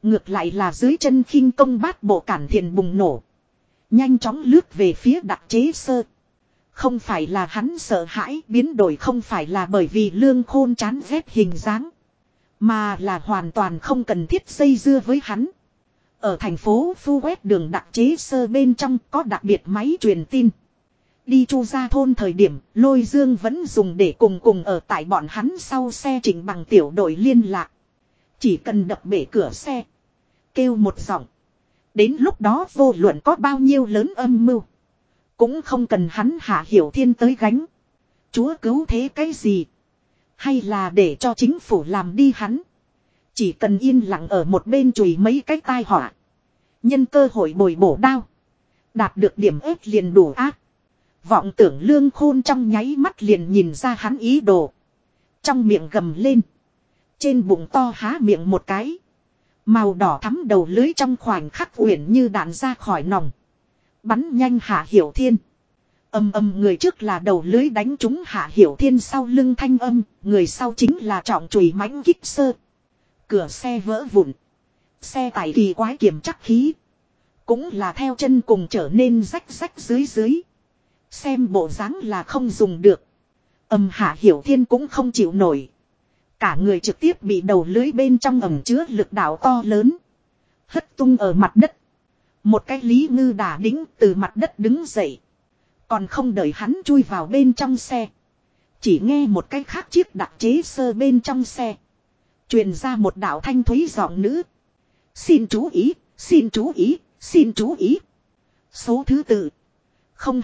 Ngược lại là dưới chân khinh công bát bộ cản thiền bùng nổ. Nhanh chóng lướt về phía đặc chế sơ. Không phải là hắn sợ hãi biến đổi không phải là bởi vì lương khôn chán ghét hình dáng. Mà là hoàn toàn không cần thiết dây dưa với hắn. Ở thành phố Phu Quét đường đặc chế sơ bên trong có đặc biệt máy truyền tin. Đi chu ra thôn thời điểm, lôi dương vẫn dùng để cùng cùng ở tại bọn hắn sau xe chỉnh bằng tiểu đội liên lạc. Chỉ cần đập bể cửa xe. Kêu một giọng. Đến lúc đó vô luận có bao nhiêu lớn âm mưu. Cũng không cần hắn hạ hiểu thiên tới gánh. Chúa cứu thế cái gì? Hay là để cho chính phủ làm đi hắn? Chỉ cần yên lặng ở một bên chùi mấy cái tai họa. Nhân cơ hội bồi bổ đao. Đạt được điểm ếp liền đủ ác. Vọng tưởng lương khôn trong nháy mắt liền nhìn ra hắn ý đồ. Trong miệng gầm lên. Trên bụng to há miệng một cái. Màu đỏ thắm đầu lưới trong khoảnh khắc uyển như đạn ra khỏi nòng. Bắn nhanh hạ hiểu thiên. Âm âm người trước là đầu lưới đánh trúng hạ hiểu thiên sau lưng thanh âm, người sau chính là trọng chùy mãnh kích sơ. Cửa xe vỡ vụn. Xe tải kỳ quái kiểm chắc khí. Cũng là theo chân cùng trở nên rách rách dưới dưới. Xem bộ dáng là không dùng được. Âm hạ hiểu thiên cũng không chịu nổi. Cả người trực tiếp bị đầu lưới bên trong ẩm chứa lực đạo to lớn. Hất tung ở mặt đất. Một cái lý ngư đà đính từ mặt đất đứng dậy. Còn không đợi hắn chui vào bên trong xe. Chỉ nghe một cái khác chiếc đặc chế sơ bên trong xe. Truyền ra một đạo thanh thúy giọng nữ. Xin chú ý, xin chú ý, xin chú ý. Số thứ tự.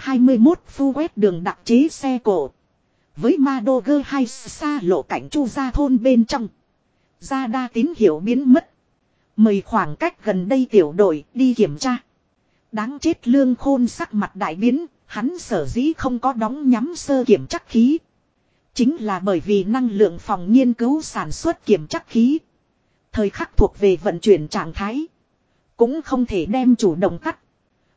021 phu quét đường đặc chế xe cổ. Với ma đô gơ hay xa lộ cảnh chu ra thôn bên trong. Ra đa tín hiệu biến mất. Mời khoảng cách gần đây tiểu đội đi kiểm tra. Đáng chết lương khôn sắc mặt đại biến, hắn sở dĩ không có đóng nhắm sơ kiểm chắc khí. Chính là bởi vì năng lượng phòng nghiên cứu sản xuất kiểm chắc khí. Thời khắc thuộc về vận chuyển trạng thái. Cũng không thể đem chủ động cắt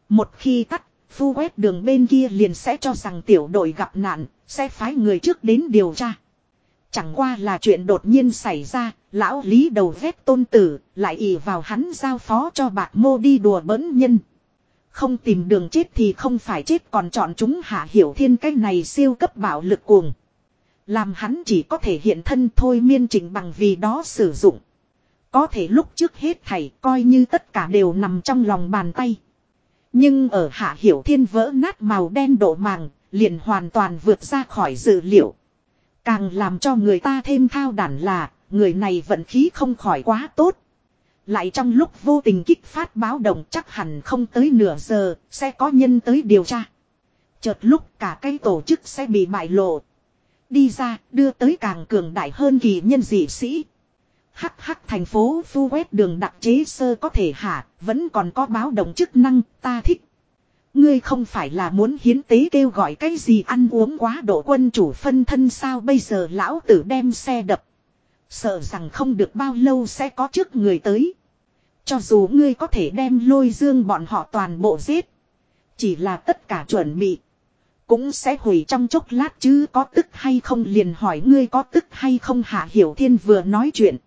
Một khi cắt phu quét đường bên kia liền sẽ cho rằng tiểu đội gặp nạn, sẽ phái người trước đến điều tra. Chẳng qua là chuyện đột nhiên xảy ra, lão lý đầu vét tôn tử, lại ỉ vào hắn giao phó cho bạc mô đi đùa bỡn nhân. Không tìm đường chết thì không phải chết còn chọn chúng hạ hiểu thiên cái này siêu cấp bạo lực cuồng. Làm hắn chỉ có thể hiện thân thôi miên trình bằng vì đó sử dụng. Có thể lúc trước hết thầy coi như tất cả đều nằm trong lòng bàn tay. Nhưng ở hạ hiểu thiên vỡ nát màu đen độ màng, liền hoàn toàn vượt ra khỏi dự liệu. Càng làm cho người ta thêm thao đản là, người này vận khí không khỏi quá tốt. Lại trong lúc vô tình kích phát báo động chắc hẳn không tới nửa giờ, sẽ có nhân tới điều tra. Chợt lúc cả cái tổ chức sẽ bị bại lộ. Đi ra, đưa tới càng cường đại hơn kỳ nhân dị sĩ. Hắc hắc thành phố phu quét đường đặc chế sơ có thể hạ vẫn còn có báo động chức năng, ta thích. Ngươi không phải là muốn hiến tế kêu gọi cái gì ăn uống quá độ quân chủ phân thân sao bây giờ lão tử đem xe đập. Sợ rằng không được bao lâu sẽ có trước người tới. Cho dù ngươi có thể đem lôi dương bọn họ toàn bộ giết. Chỉ là tất cả chuẩn bị. Cũng sẽ hủy trong chốc lát chứ có tức hay không liền hỏi ngươi có tức hay không hạ hiểu thiên vừa nói chuyện.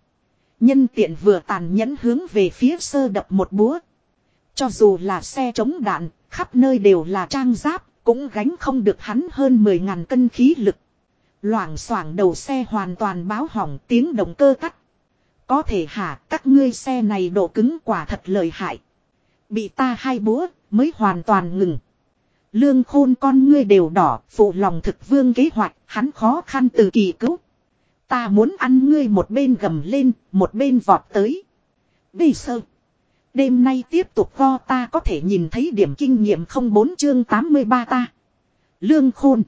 Nhân tiện vừa tàn nhẫn hướng về phía sơ đập một búa. Cho dù là xe chống đạn, khắp nơi đều là trang giáp, cũng gánh không được hắn hơn 10.000 cân khí lực. Loảng xoảng đầu xe hoàn toàn báo hỏng tiếng động cơ cắt. Có thể hả các ngươi xe này độ cứng quả thật lợi hại. Bị ta hai búa mới hoàn toàn ngừng. Lương khôn con ngươi đều đỏ, phụ lòng thực vương kế hoạch, hắn khó khăn từ kỳ cứu. Ta muốn ăn ngươi một bên gầm lên, một bên vọt tới. Vì sơ. Đêm nay tiếp tục vo ta có thể nhìn thấy điểm kinh nghiệm không bốn chương 83 ta. Lương khôn.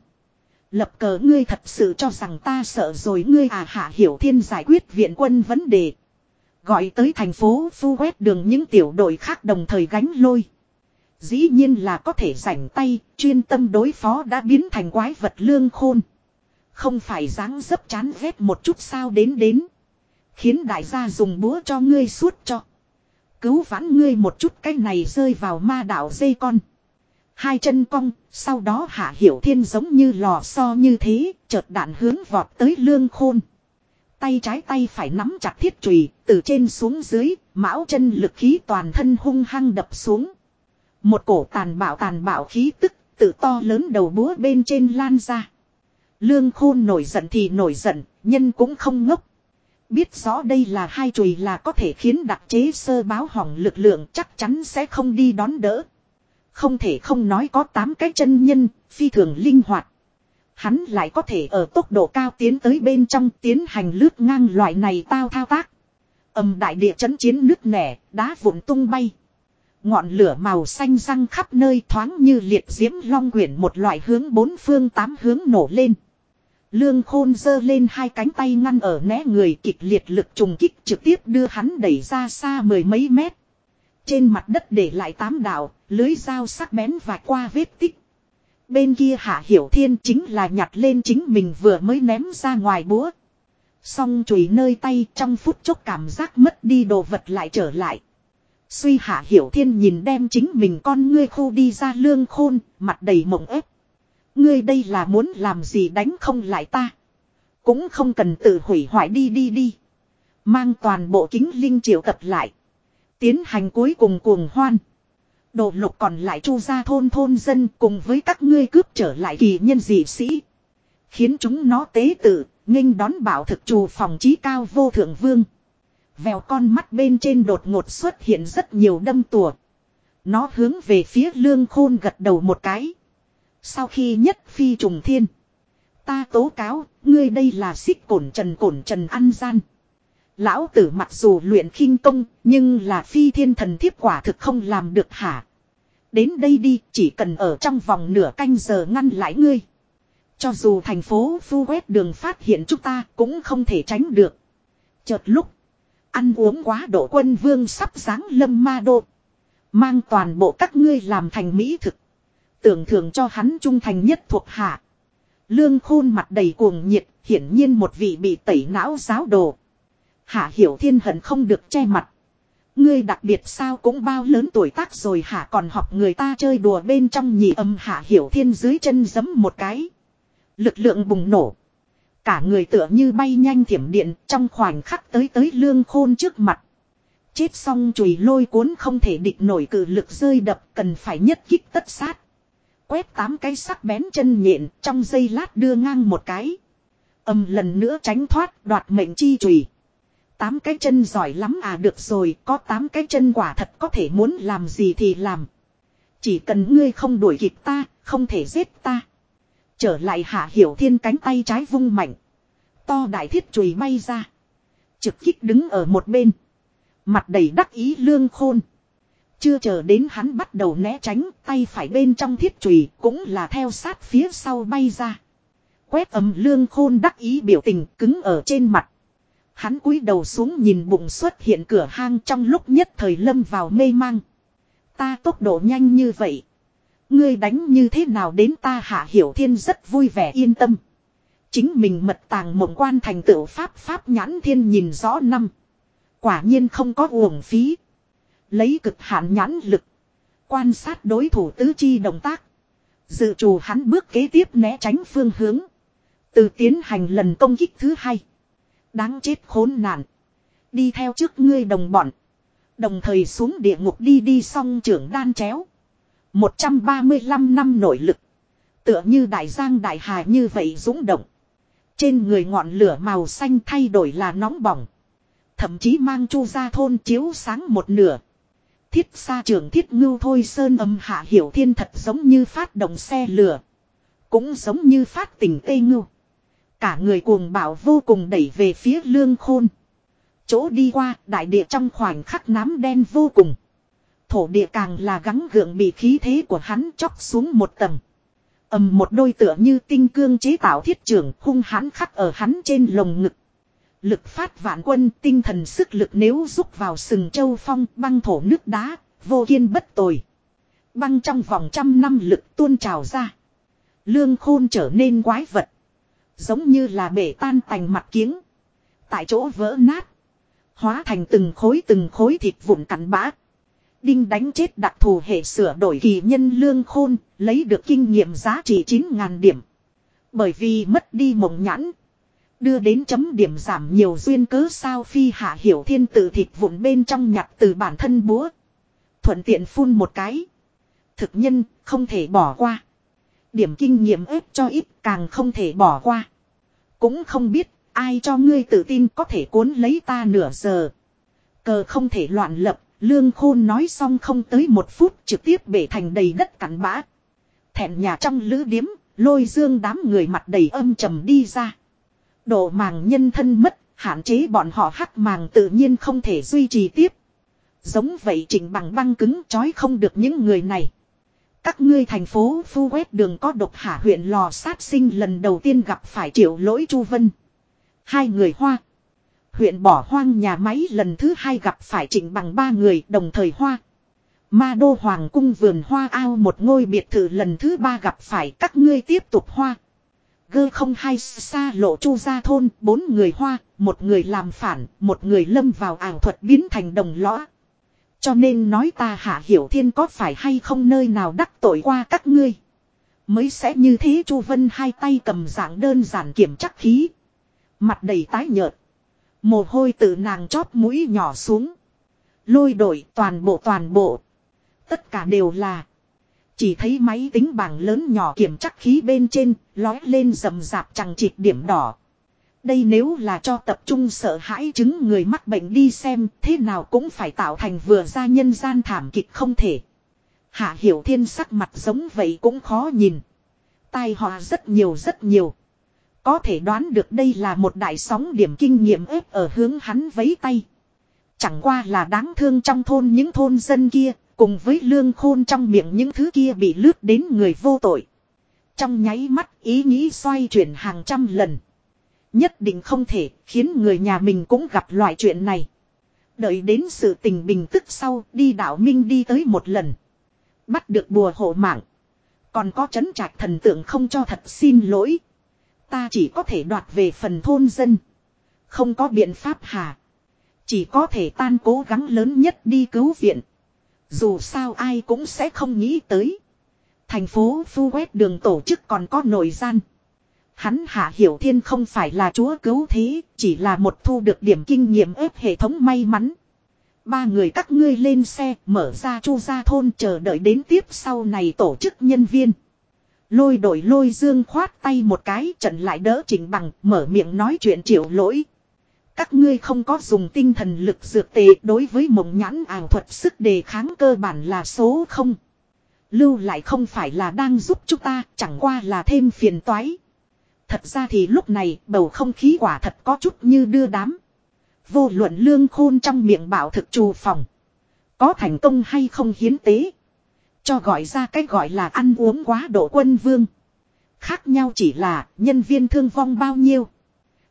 Lập cờ ngươi thật sự cho rằng ta sợ rồi ngươi à hạ hiểu thiên giải quyết viện quân vấn đề. Gọi tới thành phố phu quét đường những tiểu đội khác đồng thời gánh lôi. Dĩ nhiên là có thể rảnh tay, chuyên tâm đối phó đã biến thành quái vật lương khôn. Không phải dáng dấp chán ghét một chút sao đến đến. Khiến đại gia dùng búa cho ngươi suốt cho. Cứu vãn ngươi một chút cái này rơi vào ma đạo dây con. Hai chân cong, sau đó hạ hiểu thiên giống như lò xo như thế, chợt đạn hướng vọt tới lương khôn. Tay trái tay phải nắm chặt thiết trùy, từ trên xuống dưới, mão chân lực khí toàn thân hung hăng đập xuống. Một cổ tàn bạo tàn bạo khí tức, tự to lớn đầu búa bên trên lan ra. Lương khôn nổi giận thì nổi giận, nhân cũng không ngốc. Biết rõ đây là hai chùy là có thể khiến đặc chế sơ báo hỏng lực lượng chắc chắn sẽ không đi đón đỡ. Không thể không nói có 8 cái chân nhân, phi thường linh hoạt. Hắn lại có thể ở tốc độ cao tiến tới bên trong tiến hành lướt ngang loại này tao thao tác. Âm đại địa chấn chiến nước nẻ, đá vụn tung bay. Ngọn lửa màu xanh răng khắp nơi thoáng như liệt diễm long quyển một loại hướng bốn phương tám hướng nổ lên. Lương khôn giơ lên hai cánh tay ngăn ở né người kịch liệt lực trùng kích trực tiếp đưa hắn đẩy ra xa mười mấy mét. Trên mặt đất để lại tám đạo, lưới dao sắc bén và qua vết tích. Bên kia hạ hiểu thiên chính là nhặt lên chính mình vừa mới ném ra ngoài búa. Xong chùi nơi tay trong phút chốc cảm giác mất đi đồ vật lại trở lại. Suy hạ hiểu thiên nhìn đem chính mình con ngươi khu đi ra lương khôn, mặt đầy mộng ép. Ngươi đây là muốn làm gì đánh không lại ta. Cũng không cần tự hủy hoại đi đi đi. Mang toàn bộ kính linh triệu tập lại. Tiến hành cuối cùng cuồng hoan. Đồ lục còn lại chu ra thôn thôn dân cùng với các ngươi cướp trở lại kỳ nhân dị sĩ. Khiến chúng nó tế tự, nghênh đón bảo thực trù phòng trí cao vô thượng vương. Vèo con mắt bên trên đột ngột xuất hiện rất nhiều đâm tùa. Nó hướng về phía lương khôn gật đầu một cái. Sau khi nhất phi trùng thiên. Ta tố cáo, ngươi đây là xích cổn trần cổn trần ăn gian. Lão tử mặc dù luyện khinh công, nhưng là phi thiên thần thiếp quả thực không làm được hả. Đến đây đi, chỉ cần ở trong vòng nửa canh giờ ngăn lại ngươi. Cho dù thành phố phu quét đường phát hiện chúng ta cũng không thể tránh được. Chợt lúc, ăn uống quá độ quân vương sắp giáng lâm ma độ, Mang toàn bộ các ngươi làm thành mỹ thực. Tưởng thưởng cho hắn trung thành nhất thuộc hạ. Lương khôn mặt đầy cuồng nhiệt, hiển nhiên một vị bị tẩy não giáo đồ. Hạ hiểu thiên hận không được che mặt. Ngươi đặc biệt sao cũng bao lớn tuổi tác rồi hả còn học người ta chơi đùa bên trong nhị âm hạ hiểu thiên dưới chân giấm một cái. Lực lượng bùng nổ. Cả người tựa như bay nhanh thiểm điện, trong khoảnh khắc tới tới lương khôn trước mặt. Chết xong chùi lôi cuốn không thể địch nổi cử lực rơi đập, cần phải nhất kích tất sát. Quét tám cái sắc bén chân nhện, trong giây lát đưa ngang một cái. Âm lần nữa tránh thoát, đoạt mệnh chi chùy. Tám cái chân giỏi lắm à được rồi có tám cái chân quả thật có thể muốn làm gì thì làm. Chỉ cần ngươi không đuổi kịp ta, không thể giết ta. Trở lại hạ hiểu thiên cánh tay trái vung mạnh. To đại thiết chùy bay ra. Trực kích đứng ở một bên. Mặt đầy đắc ý lương khôn. Chưa chờ đến hắn bắt đầu né tránh, tay phải bên trong thiết chùy cũng là theo sát phía sau bay ra. Quét ấm lương khôn đắc ý biểu tình cứng ở trên mặt. Hắn cúi đầu xuống nhìn bụng xuất hiện cửa hang trong lúc nhất thời lâm vào mê mang. Ta tốc độ nhanh như vậy. Ngươi đánh như thế nào đến ta hạ hiểu thiên rất vui vẻ yên tâm. Chính mình mật tàng mộng quan thành tựu pháp pháp nhãn thiên nhìn rõ năm. Quả nhiên không có uổng phí. Lấy cực hạn nhãn lực. Quan sát đối thủ tứ chi động tác. Dự trù hắn bước kế tiếp né tránh phương hướng. Từ tiến hành lần công kích thứ hai. Đáng chết khốn nạn. Đi theo trước ngươi đồng bọn. Đồng thời xuống địa ngục đi đi xong trưởng đan chéo. 135 năm nội lực. Tựa như đại giang đại hà như vậy dũng động. Trên người ngọn lửa màu xanh thay đổi là nóng bỏng. Thậm chí mang chu ra thôn chiếu sáng một nửa. Thiết xa trường thiết ngưu thôi sơn âm hạ hiểu thiên thật giống như phát động xe lửa. Cũng giống như phát tình tây ngưu. Cả người cuồng bảo vô cùng đẩy về phía lương khôn. Chỗ đi qua đại địa trong khoảnh khắc nám đen vô cùng. Thổ địa càng là gắng gượng bị khí thế của hắn chóc xuống một tầng. ầm một đôi tựa như tinh cương chế tạo thiết trưởng hung hãn khắc ở hắn trên lồng ngực. Lực phát vạn quân tinh thần sức lực nếu rút vào sừng châu phong băng thổ nước đá, vô kiên bất tồi. Băng trong vòng trăm năm lực tuôn trào ra. Lương khôn trở nên quái vật. Giống như là bể tan tành mặt kiếng. Tại chỗ vỡ nát. Hóa thành từng khối từng khối thịt vụn cắn bã. Đinh đánh chết đặc thù hệ sửa đổi kỳ nhân lương khôn, lấy được kinh nghiệm giá trị 9.000 điểm. Bởi vì mất đi mộng nhãn. Đưa đến chấm điểm giảm nhiều duyên cớ sao phi hạ hiểu thiên tử thịt vụn bên trong nhặt từ bản thân búa. Thuận tiện phun một cái. Thực nhân không thể bỏ qua. Điểm kinh nghiệm ếp cho ít càng không thể bỏ qua. Cũng không biết Ai cho ngươi tự tin có thể cuốn lấy ta nửa giờ. Cờ không thể loạn lập, lương khôn nói xong không tới một phút trực tiếp bể thành đầy đất cắn bã. Thẹn nhà trong lữ điếm, lôi dương đám người mặt đầy âm trầm đi ra. Độ màng nhân thân mất, hạn chế bọn họ hắc màng tự nhiên không thể duy trì tiếp. Giống vậy chỉnh bằng băng cứng chói không được những người này. Các ngươi thành phố phu quét đường có độc hạ huyện lò sát sinh lần đầu tiên gặp phải triệu lỗi chu vân. Hai người hoa. Huyện bỏ hoang nhà máy lần thứ hai gặp phải Trịnh bằng ba người đồng thời hoa. Ma đô hoàng cung vườn hoa ao một ngôi biệt thự lần thứ ba gặp phải các ngươi tiếp tục hoa. Gơ không hai xa lộ chu ra thôn, bốn người hoa, một người làm phản, một người lâm vào ảo thuật biến thành đồng lõa. Cho nên nói ta hạ hiểu thiên có phải hay không nơi nào đắc tội qua các ngươi. Mới sẽ như thế chu vân hai tay cầm dạng đơn giản kiểm chắc khí. Mặt đầy tái nhợt. Mồ hôi từ nàng chóp mũi nhỏ xuống. Lôi đổi toàn bộ toàn bộ. Tất cả đều là. Chỉ thấy máy tính bảng lớn nhỏ kiểm chắc khí bên trên, lói lên rầm rạp chẳng chịt điểm đỏ. Đây nếu là cho tập trung sợ hãi chứng người mắc bệnh đi xem, thế nào cũng phải tạo thành vừa ra nhân gian thảm kịch không thể. Hạ hiểu thiên sắc mặt giống vậy cũng khó nhìn. Tai họa rất nhiều rất nhiều. Có thể đoán được đây là một đại sóng điểm kinh nghiệm ép ở hướng hắn vấy tay. Chẳng qua là đáng thương trong thôn những thôn dân kia, cùng với lương khôn trong miệng những thứ kia bị lướt đến người vô tội. Trong nháy mắt ý nghĩ xoay chuyển hàng trăm lần. Nhất định không thể, khiến người nhà mình cũng gặp loại chuyện này. Đợi đến sự tình bình tức sau, đi đạo minh đi tới một lần. Bắt được bùa hộ mạng. Còn có chấn trạch thần tượng không cho thật xin lỗi. Ta chỉ có thể đoạt về phần thôn dân. Không có biện pháp hà. Chỉ có thể tan cố gắng lớn nhất đi cứu viện. Dù sao ai cũng sẽ không nghĩ tới. Thành phố phu quét đường tổ chức còn có nội gian. Hắn hạ hiểu thiên không phải là chúa cứu thế, chỉ là một thu được điểm kinh nghiệm ép hệ thống may mắn. Ba người các ngươi lên xe, mở ra chu ra thôn chờ đợi đến tiếp sau này tổ chức nhân viên. Lôi đổi lôi dương khoát tay một cái trận lại đỡ chỉnh bằng, mở miệng nói chuyện triệu lỗi. Các ngươi không có dùng tinh thần lực dược tề đối với mộng nhãn ảo thuật sức đề kháng cơ bản là số không. Lưu lại không phải là đang giúp chúng ta, chẳng qua là thêm phiền toái. Thật ra thì lúc này bầu không khí quả thật có chút như đưa đám. Vô luận lương khôn trong miệng bảo thực trù phòng. Có thành công hay không hiến tế. Cho gọi ra cái gọi là ăn uống quá độ quân vương. Khác nhau chỉ là nhân viên thương vong bao nhiêu.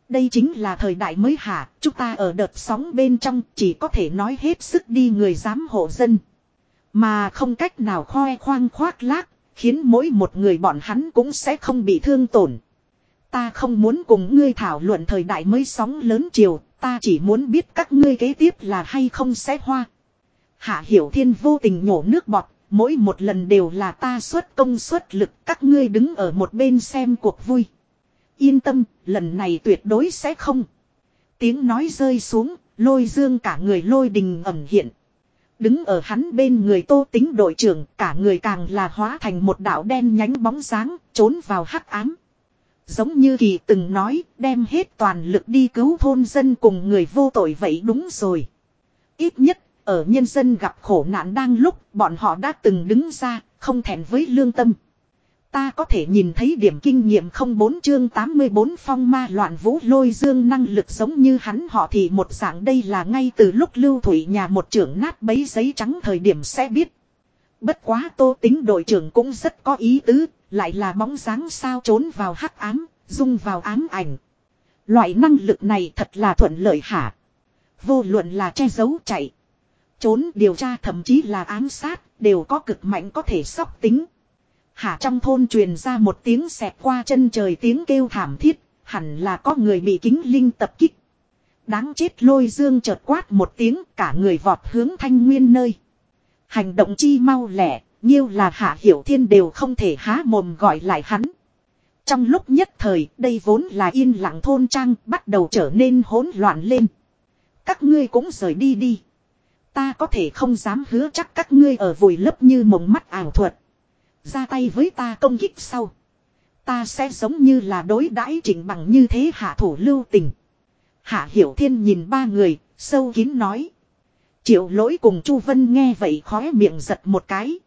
Đây chính là thời đại mới hả, chúng ta ở đợt sóng bên trong chỉ có thể nói hết sức đi người dám hộ dân. Mà không cách nào khoe khoang khoác lác, khiến mỗi một người bọn hắn cũng sẽ không bị thương tổn. Ta không muốn cùng ngươi thảo luận thời đại mới sóng lớn chiều, ta chỉ muốn biết các ngươi kế tiếp là hay không sẽ hoa. Hạ Hiểu Thiên vô tình nhổ nước bọt, mỗi một lần đều là ta xuất công suất lực, các ngươi đứng ở một bên xem cuộc vui. Yên tâm, lần này tuyệt đối sẽ không. Tiếng nói rơi xuống, lôi dương cả người lôi đình ẩm hiện. Đứng ở hắn bên người tô tính đội trưởng, cả người càng là hóa thành một đạo đen nhánh bóng dáng, trốn vào hắc ám. Giống như kỳ từng nói, đem hết toàn lực đi cứu thôn dân cùng người vô tội vậy đúng rồi. Ít nhất, ở nhân dân gặp khổ nạn đang lúc, bọn họ đã từng đứng ra, không thèm với lương tâm. Ta có thể nhìn thấy điểm kinh nghiệm không bốn chương 84 phong ma loạn vũ lôi dương năng lực giống như hắn họ thì một dạng đây là ngay từ lúc lưu thủy nhà một trưởng nát bấy giấy trắng thời điểm sẽ biết. Bất quá tô tính đội trưởng cũng rất có ý tứ, lại là bóng dáng sao trốn vào hắc ám, dung vào ám ảnh. Loại năng lực này thật là thuận lợi hả. Vô luận là che giấu chạy. Trốn điều tra thậm chí là ám sát, đều có cực mạnh có thể sóc tính. Hả trong thôn truyền ra một tiếng xẹt qua chân trời tiếng kêu thảm thiết, hẳn là có người bị kính linh tập kích. Đáng chết lôi dương chợt quát một tiếng cả người vọt hướng thanh nguyên nơi. Hành động chi mau lẻ, nhiêu là hạ hiểu thiên đều không thể há mồm gọi lại hắn. Trong lúc nhất thời, đây vốn là yên lặng thôn trang, bắt đầu trở nên hỗn loạn lên. Các ngươi cũng rời đi đi. Ta có thể không dám hứa chắc các ngươi ở vùi lấp như mộng mắt ảo thuật. Ra tay với ta công kích sau. Ta sẽ giống như là đối đãi chỉnh bằng như thế hạ thủ lưu tình. Hạ Hiểu Thiên nhìn ba người, sâu kín nói. Triệu lỗi cùng Chu Vân nghe vậy khóe miệng giật một cái.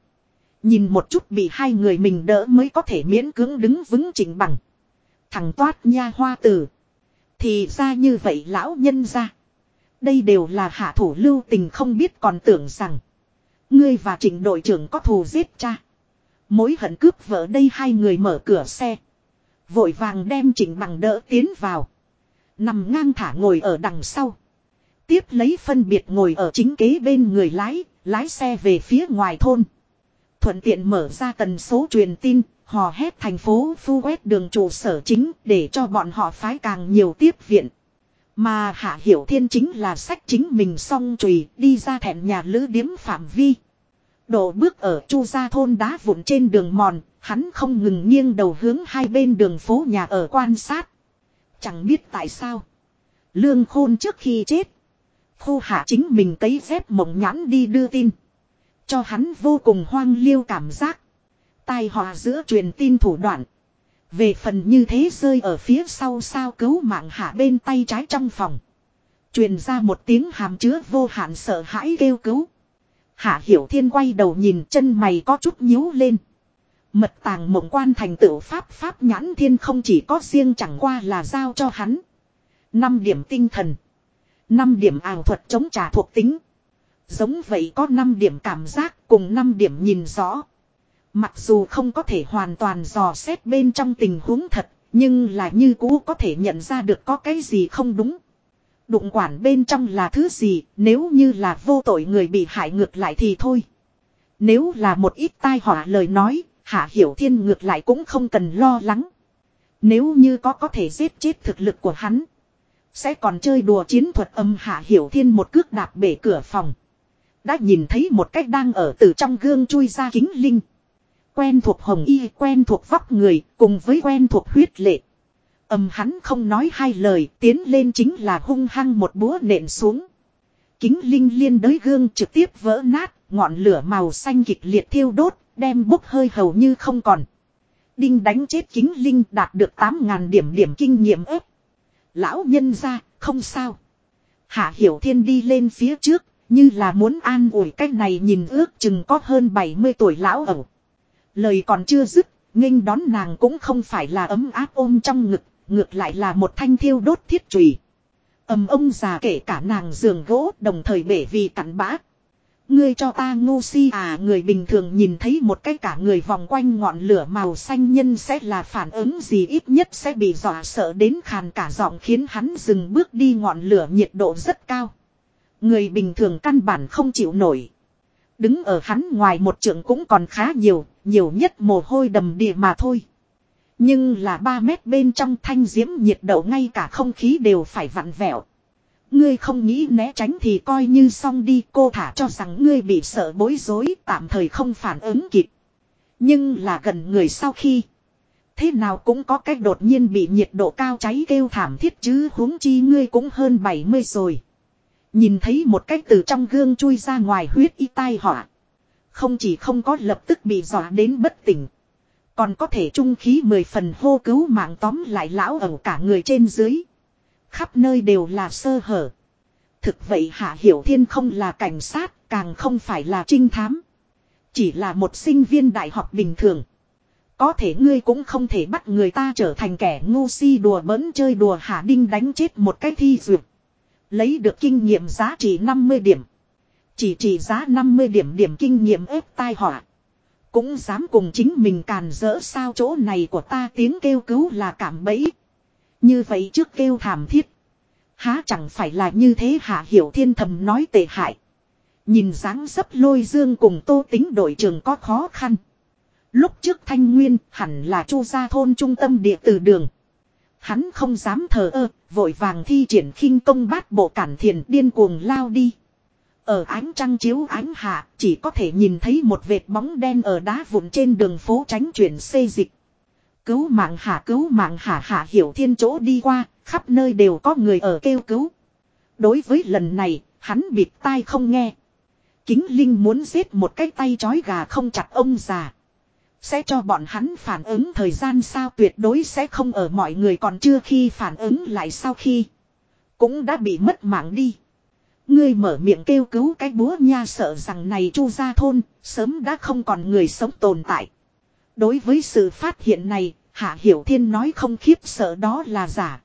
Nhìn một chút bị hai người mình đỡ mới có thể miễn cưỡng đứng vững chỉnh bằng. Thằng toát nha hoa tử. Thì ra như vậy lão nhân ra. Đây đều là hạ thủ lưu tình không biết còn tưởng rằng. Ngươi và trịnh đội trưởng có thù giết cha. Mối hận cướp vợ đây hai người mở cửa xe. Vội vàng đem trịnh bằng đỡ tiến vào. Nằm ngang thả ngồi ở đằng sau. Tiếp lấy phân biệt ngồi ở chính kế bên người lái, lái xe về phía ngoài thôn. Thuận tiện mở ra tần số truyền tin, hò hét thành phố phu quét đường trụ sở chính để cho bọn họ phái càng nhiều tiếp viện. Mà Hạ Hiểu Thiên chính là sách chính mình song chùy đi ra thẹn nhà lữ điếm phạm vi. Độ bước ở chu gia thôn đá vụn trên đường mòn, hắn không ngừng nghiêng đầu hướng hai bên đường phố nhà ở quan sát. Chẳng biết tại sao. Lương khôn trước khi chết. Khu hạ chính mình cấy dép mộng nhãn đi đưa tin. Cho hắn vô cùng hoang liêu cảm giác. Tai họa giữa truyền tin thủ đoạn. Về phần như thế rơi ở phía sau sao cứu mạng hạ bên tay trái trong phòng. Truyền ra một tiếng hàm chứa vô hạn sợ hãi kêu cứu. Hạ hiểu thiên quay đầu nhìn chân mày có chút nhíu lên. Mật tàng mộng quan thành tựu pháp pháp nhãn thiên không chỉ có riêng chẳng qua là giao cho hắn. năm điểm tinh thần. năm điểm ảo thuật chống trả thuộc tính. Giống vậy có 5 điểm cảm giác cùng 5 điểm nhìn rõ. Mặc dù không có thể hoàn toàn dò xét bên trong tình huống thật, nhưng là như cũ có thể nhận ra được có cái gì không đúng. Đụng quản bên trong là thứ gì, nếu như là vô tội người bị hại ngược lại thì thôi. Nếu là một ít tai họa lời nói, Hạ Hiểu Thiên ngược lại cũng không cần lo lắng. Nếu như có có thể giết chết thực lực của hắn, sẽ còn chơi đùa chiến thuật âm Hạ Hiểu Thiên một cước đạp bể cửa phòng. Đã nhìn thấy một cách đang ở từ trong gương chui ra kính linh. Quen thuộc hồng y, quen thuộc vóc người, cùng với quen thuộc huyết lệ. Âm hắn không nói hai lời, tiến lên chính là hung hăng một búa nện xuống. Kính linh liên đới gương trực tiếp vỡ nát, ngọn lửa màu xanh kịch liệt thiêu đốt, đem bốc hơi hầu như không còn. Đinh đánh chết kính linh đạt được 8.000 điểm điểm kinh nghiệm ếp. Lão nhân ra, không sao. Hạ Hiểu Thiên đi lên phía trước, như là muốn an ủi cách này nhìn ước chừng có hơn 70 tuổi lão ẩu. Lời còn chưa dứt, nghênh đón nàng cũng không phải là ấm áp ôm trong ngực, ngược lại là một thanh thiêu đốt thiết chùy. Ầm ông già kể cả nàng giường gỗ đồng thời bể vì cặn bã. Ngươi cho ta ngu si à người bình thường nhìn thấy một cái cả người vòng quanh ngọn lửa màu xanh nhân sẽ là phản ứng gì ít nhất sẽ bị dọa sợ đến khàn cả giọng khiến hắn dừng bước đi ngọn lửa nhiệt độ rất cao. Người bình thường căn bản không chịu nổi. Đứng ở hắn ngoài một trượng cũng còn khá nhiều, nhiều nhất mồ hôi đầm đìa mà thôi. Nhưng là 3 mét bên trong thanh diễm nhiệt độ ngay cả không khí đều phải vặn vẹo. Ngươi không nghĩ né tránh thì coi như xong đi cô thả cho rằng ngươi bị sợ bối rối tạm thời không phản ứng kịp. Nhưng là gần người sau khi. Thế nào cũng có cách đột nhiên bị nhiệt độ cao cháy kêu thảm thiết chứ huống chi ngươi cũng hơn 70 rồi. Nhìn thấy một cách từ trong gương chui ra ngoài huyết y tai họa. Không chỉ không có lập tức bị dọa đến bất tỉnh. Còn có thể trung khí mười phần hô cứu mạng tóm lại lão ẩu cả người trên dưới. Khắp nơi đều là sơ hở. Thực vậy Hạ Hiểu Thiên không là cảnh sát, càng không phải là trinh thám. Chỉ là một sinh viên đại học bình thường. Có thể ngươi cũng không thể bắt người ta trở thành kẻ ngu si đùa bỡn chơi đùa Hạ Đinh đánh chết một cái thi duyệt. Lấy được kinh nghiệm giá trị 50 điểm. Chỉ trị giá 50 điểm điểm kinh nghiệm ép tai họa. Cũng dám cùng chính mình càn rỡ sao chỗ này của ta tiếng kêu cứu là cảm bẫy. Như vậy trước kêu thảm thiết. Há chẳng phải là như thế hạ hiểu thiên thầm nói tệ hại. Nhìn dáng dấp lôi dương cùng tô tính đội trường có khó khăn. Lúc trước thanh nguyên hẳn là chu gia thôn trung tâm địa từ đường. Hắn không dám thờ ơ, vội vàng thi triển khinh công bát bộ cản thiền điên cuồng lao đi. Ở ánh trăng chiếu ánh hạ, chỉ có thể nhìn thấy một vệt bóng đen ở đá vụn trên đường phố tránh chuyển xê dịch. Cứu mạng hạ cứu mạng hạ hạ hiểu thiên chỗ đi qua, khắp nơi đều có người ở kêu cứu. Đối với lần này, hắn bịt tai không nghe. Kính Linh muốn giết một cái tay chói gà không chặt ông già. Sẽ cho bọn hắn phản ứng thời gian sao tuyệt đối sẽ không ở mọi người còn chưa khi phản ứng lại sau khi. Cũng đã bị mất mạng đi. Ngươi mở miệng kêu cứu cái búa nha sợ rằng này chu ra thôn, sớm đã không còn người sống tồn tại. Đối với sự phát hiện này, Hạ Hiểu Thiên nói không khiếp sợ đó là giả.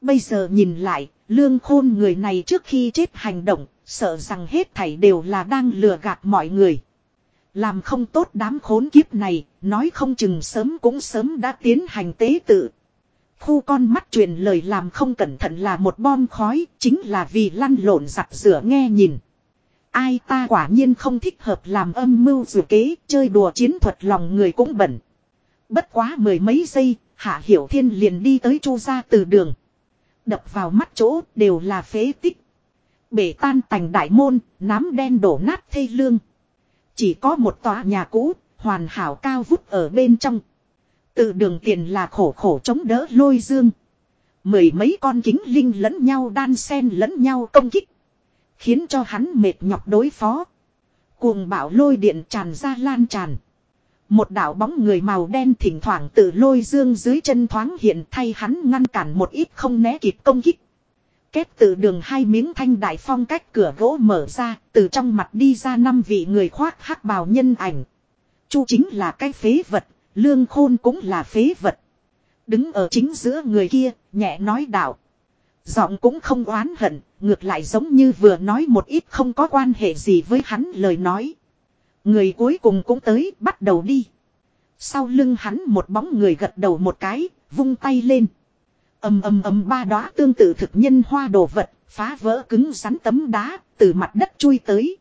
Bây giờ nhìn lại, lương khôn người này trước khi chết hành động, sợ rằng hết thảy đều là đang lừa gạt mọi người. Làm không tốt đám khốn kiếp này, nói không chừng sớm cũng sớm đã tiến hành tế tự. Khu con mắt truyền lời làm không cẩn thận là một bom khói, chính là vì lăn lộn giặt rửa nghe nhìn. Ai ta quả nhiên không thích hợp làm âm mưu dù kế, chơi đùa chiến thuật lòng người cũng bẩn. Bất quá mười mấy giây, Hạ Hiểu Thiên liền đi tới chu ra từ đường. Đập vào mắt chỗ đều là phế tích. Bể tan tành đại môn, nám đen đổ nát thây lương. Chỉ có một tòa nhà cũ, hoàn hảo cao vút ở bên trong. từ đường tiền là khổ khổ chống đỡ lôi dương. Mười mấy con kính linh lẫn nhau đan sen lẫn nhau công kích. Khiến cho hắn mệt nhọc đối phó. Cuồng bạo lôi điện tràn ra lan tràn. Một đảo bóng người màu đen thỉnh thoảng từ lôi dương dưới chân thoáng hiện thay hắn ngăn cản một ít không né kịp công kích. Kết từ đường hai miếng thanh đại phong cách cửa gỗ mở ra, từ trong mặt đi ra năm vị người khoác hắc bào nhân ảnh. Chu chính là cái phế vật, lương khôn cũng là phế vật. Đứng ở chính giữa người kia, nhẹ nói đạo. Giọng cũng không oán hận, ngược lại giống như vừa nói một ít không có quan hệ gì với hắn lời nói. Người cuối cùng cũng tới, bắt đầu đi. Sau lưng hắn một bóng người gật đầu một cái, vung tay lên ầm ầm ầm ba đóa tương tự thực nhân hoa đồ vật, phá vỡ cứng rắn tấm đá, từ mặt đất chui tới.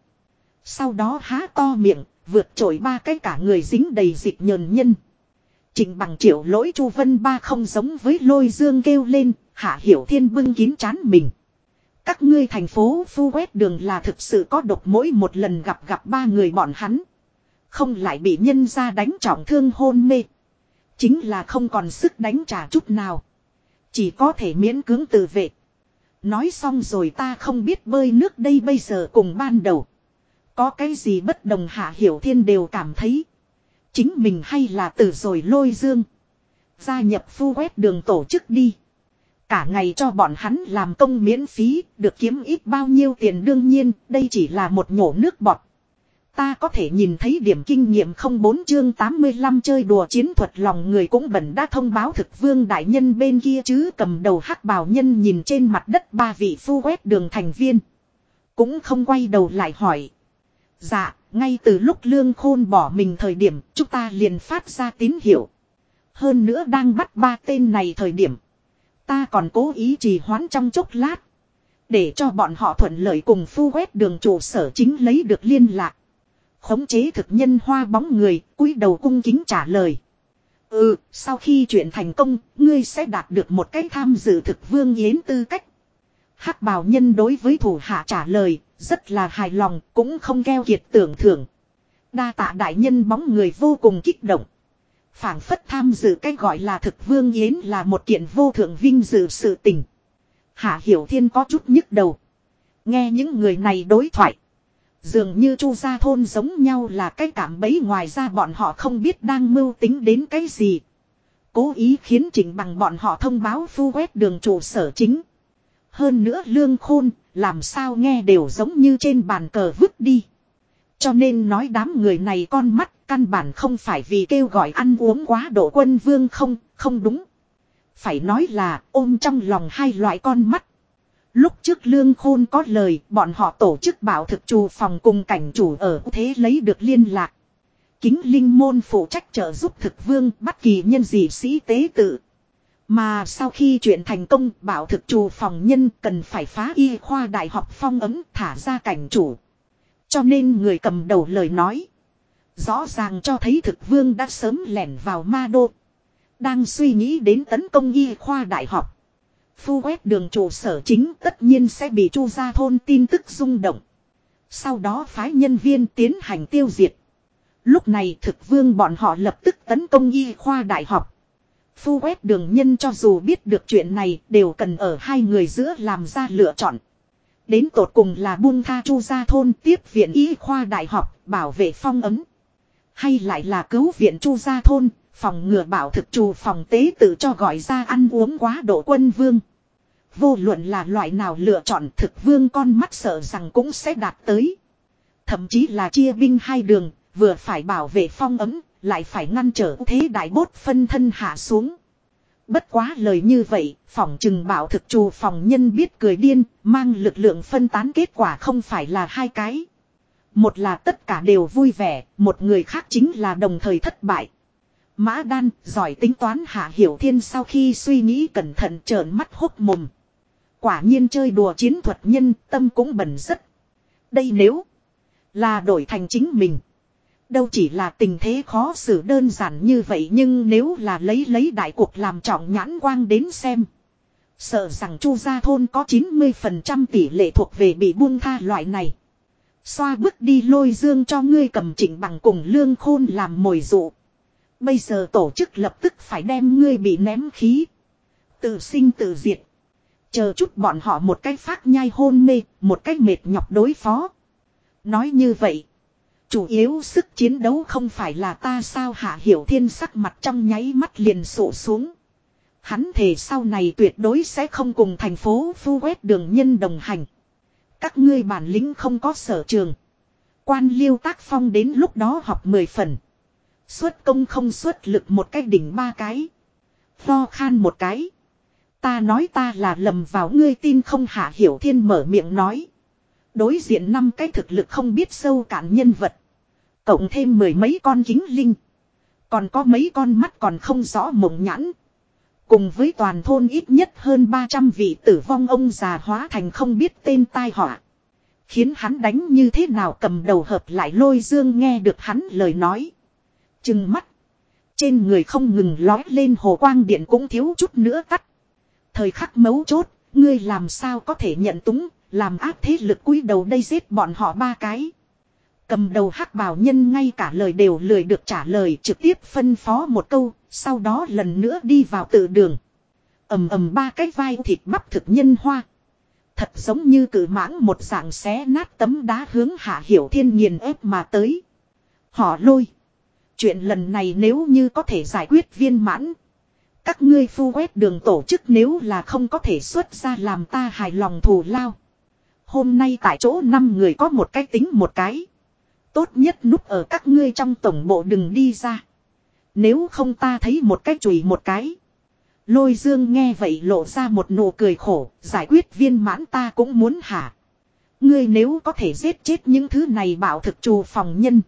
Sau đó há to miệng, vượt trội ba cái cả người dính đầy dịch nhờn nhân. Trình bằng triệu lỗi chu vân ba không giống với lôi dương kêu lên, hạ hiểu thiên bưng kín chán mình. Các ngươi thành phố phu quét đường là thực sự có độc mỗi một lần gặp gặp ba người bọn hắn. Không lại bị nhân ra đánh trọng thương hôn mê. Chính là không còn sức đánh trả chút nào. Chỉ có thể miễn cưỡng tự vệ. Nói xong rồi ta không biết bơi nước đây bây giờ cùng ban đầu. Có cái gì bất đồng hạ hiểu thiên đều cảm thấy. Chính mình hay là từ rồi lôi dương. Gia nhập phu quét đường tổ chức đi. Cả ngày cho bọn hắn làm công miễn phí, được kiếm ít bao nhiêu tiền đương nhiên, đây chỉ là một nhổ nước bọt. Ta có thể nhìn thấy điểm kinh nghiệm không bốn chương 85 chơi đùa chiến thuật lòng người cũng bẩn đã thông báo thực vương đại nhân bên kia chứ cầm đầu hắc bào nhân nhìn trên mặt đất ba vị phu quét đường thành viên. Cũng không quay đầu lại hỏi. Dạ, ngay từ lúc lương khôn bỏ mình thời điểm chúng ta liền phát ra tín hiệu. Hơn nữa đang bắt ba tên này thời điểm. Ta còn cố ý trì hoãn trong chốc lát. Để cho bọn họ thuận lợi cùng phu quét đường trụ sở chính lấy được liên lạc. Khống chế thực nhân hoa bóng người, cúi đầu cung kính trả lời. Ừ, sau khi chuyện thành công, ngươi sẽ đạt được một cái tham dự thực vương yến tư cách. hắc bào nhân đối với thủ hạ trả lời, rất là hài lòng, cũng không keo kiệt tưởng thưởng. Đa tạ đại nhân bóng người vô cùng kích động phảng phất tham dự cái gọi là thực vương yến là một kiện vô thượng vinh dự sự tình. Hạ Hiểu Thiên có chút nhức đầu. Nghe những người này đối thoại. Dường như chu gia thôn giống nhau là cái cảm bấy ngoài ra bọn họ không biết đang mưu tính đến cái gì. Cố ý khiến chỉnh bằng bọn họ thông báo phu quét đường trụ sở chính. Hơn nữa lương khôn, làm sao nghe đều giống như trên bàn cờ vứt đi. Cho nên nói đám người này con mắt căn bản không phải vì kêu gọi ăn uống quá độ quân vương không, không đúng. Phải nói là ôm trong lòng hai loại con mắt. Lúc trước lương khôn có lời, bọn họ tổ chức bảo thực trù phòng cùng cảnh chủ ở thế lấy được liên lạc. Kính linh môn phụ trách trợ giúp thực vương, bất kỳ nhân dị sĩ tế tự. Mà sau khi chuyện thành công, bảo thực trù phòng nhân cần phải phá y khoa đại học phong ấm thả ra cảnh chủ. Cho nên người cầm đầu lời nói. Rõ ràng cho thấy thực vương đã sớm lẻn vào ma đô. Đang suy nghĩ đến tấn công y khoa đại học. Phu quét đường trụ sở chính tất nhiên sẽ bị chu gia thôn tin tức rung động. Sau đó phái nhân viên tiến hành tiêu diệt. Lúc này thực vương bọn họ lập tức tấn công y khoa đại học. Phu quét đường nhân cho dù biết được chuyện này đều cần ở hai người giữa làm ra lựa chọn. Đến tột cùng là buông tha chu gia thôn tiếp viện y khoa đại học bảo vệ phong ấm. Hay lại là cứu viện chu gia thôn, phòng ngừa bảo thực trù phòng tế tự cho gọi ra ăn uống quá độ quân vương. Vô luận là loại nào lựa chọn thực vương con mắt sợ rằng cũng sẽ đạt tới. Thậm chí là chia binh hai đường, vừa phải bảo vệ phong ấm, lại phải ngăn trở thế đại bốt phân thân hạ xuống. Bất quá lời như vậy, phòng trừng bảo thực trù phòng nhân biết cười điên, mang lực lượng phân tán kết quả không phải là hai cái. Một là tất cả đều vui vẻ, một người khác chính là đồng thời thất bại. Mã đan, giỏi tính toán hạ hiểu thiên sau khi suy nghĩ cẩn thận trợn mắt hốc mồm. Quả nhiên chơi đùa chiến thuật nhân tâm cũng bẩn rất. Đây nếu là đổi thành chính mình. Đâu chỉ là tình thế khó xử đơn giản như vậy nhưng nếu là lấy lấy đại cuộc làm trọng nhãn quang đến xem. Sợ rằng chu gia thôn có 90% tỷ lệ thuộc về bị buông tha loại này. Xoa bước đi lôi dương cho ngươi cầm chỉnh bằng cùng lương khôn làm mồi dụ. Bây giờ tổ chức lập tức phải đem ngươi bị ném khí. Tự sinh tự diệt. Chờ chút bọn họ một cách phát nhai hôn mê, một cách mệt nhọc đối phó. Nói như vậy. Chủ yếu sức chiến đấu không phải là ta sao hạ hiểu thiên sắc mặt trong nháy mắt liền sổ xuống. Hắn thề sau này tuyệt đối sẽ không cùng thành phố phu quét đường nhân đồng hành. Các ngươi bản lĩnh không có sở trường. Quan liêu tác phong đến lúc đó học 10 phần. Xuất công không xuất lực một cái đỉnh ba cái. Lo khan một cái. Ta nói ta là lầm vào ngươi tin không hạ hiểu thiên mở miệng nói. Đối diện năm cái thực lực không biết sâu cạn nhân vật. Cộng thêm mười mấy con kính linh. Còn có mấy con mắt còn không rõ mộng nhãn. Cùng với toàn thôn ít nhất hơn 300 vị tử vong ông già hóa thành không biết tên tai họa. Khiến hắn đánh như thế nào cầm đầu hợp lại lôi dương nghe được hắn lời nói. Chừng mắt. Trên người không ngừng lói lên hồ quang điện cũng thiếu chút nữa tắt. Thời khắc mấu chốt, ngươi làm sao có thể nhận túng, làm áp thế lực cúi đầu đây giết bọn họ ba cái. Cầm đầu hắc bào nhân ngay cả lời đều lười được trả lời trực tiếp phân phó một câu, sau đó lần nữa đi vào tự đường. ầm ầm ba cái vai thịt bắp thực nhân hoa. Thật giống như cử mãng một dạng xé nát tấm đá hướng hạ hiểu thiên nghiền ép mà tới. Họ lôi. Chuyện lần này nếu như có thể giải quyết viên mãn. Các ngươi phu quét đường tổ chức nếu là không có thể xuất ra làm ta hài lòng thù lao. Hôm nay tại chỗ năm người có một cái tính một cái. Tốt nhất núp ở các ngươi trong tổng bộ đừng đi ra. Nếu không ta thấy một cái chùi một cái. Lôi dương nghe vậy lộ ra một nụ cười khổ, giải quyết viên mãn ta cũng muốn hả. Ngươi nếu có thể giết chết những thứ này bảo thực trù phòng nhân.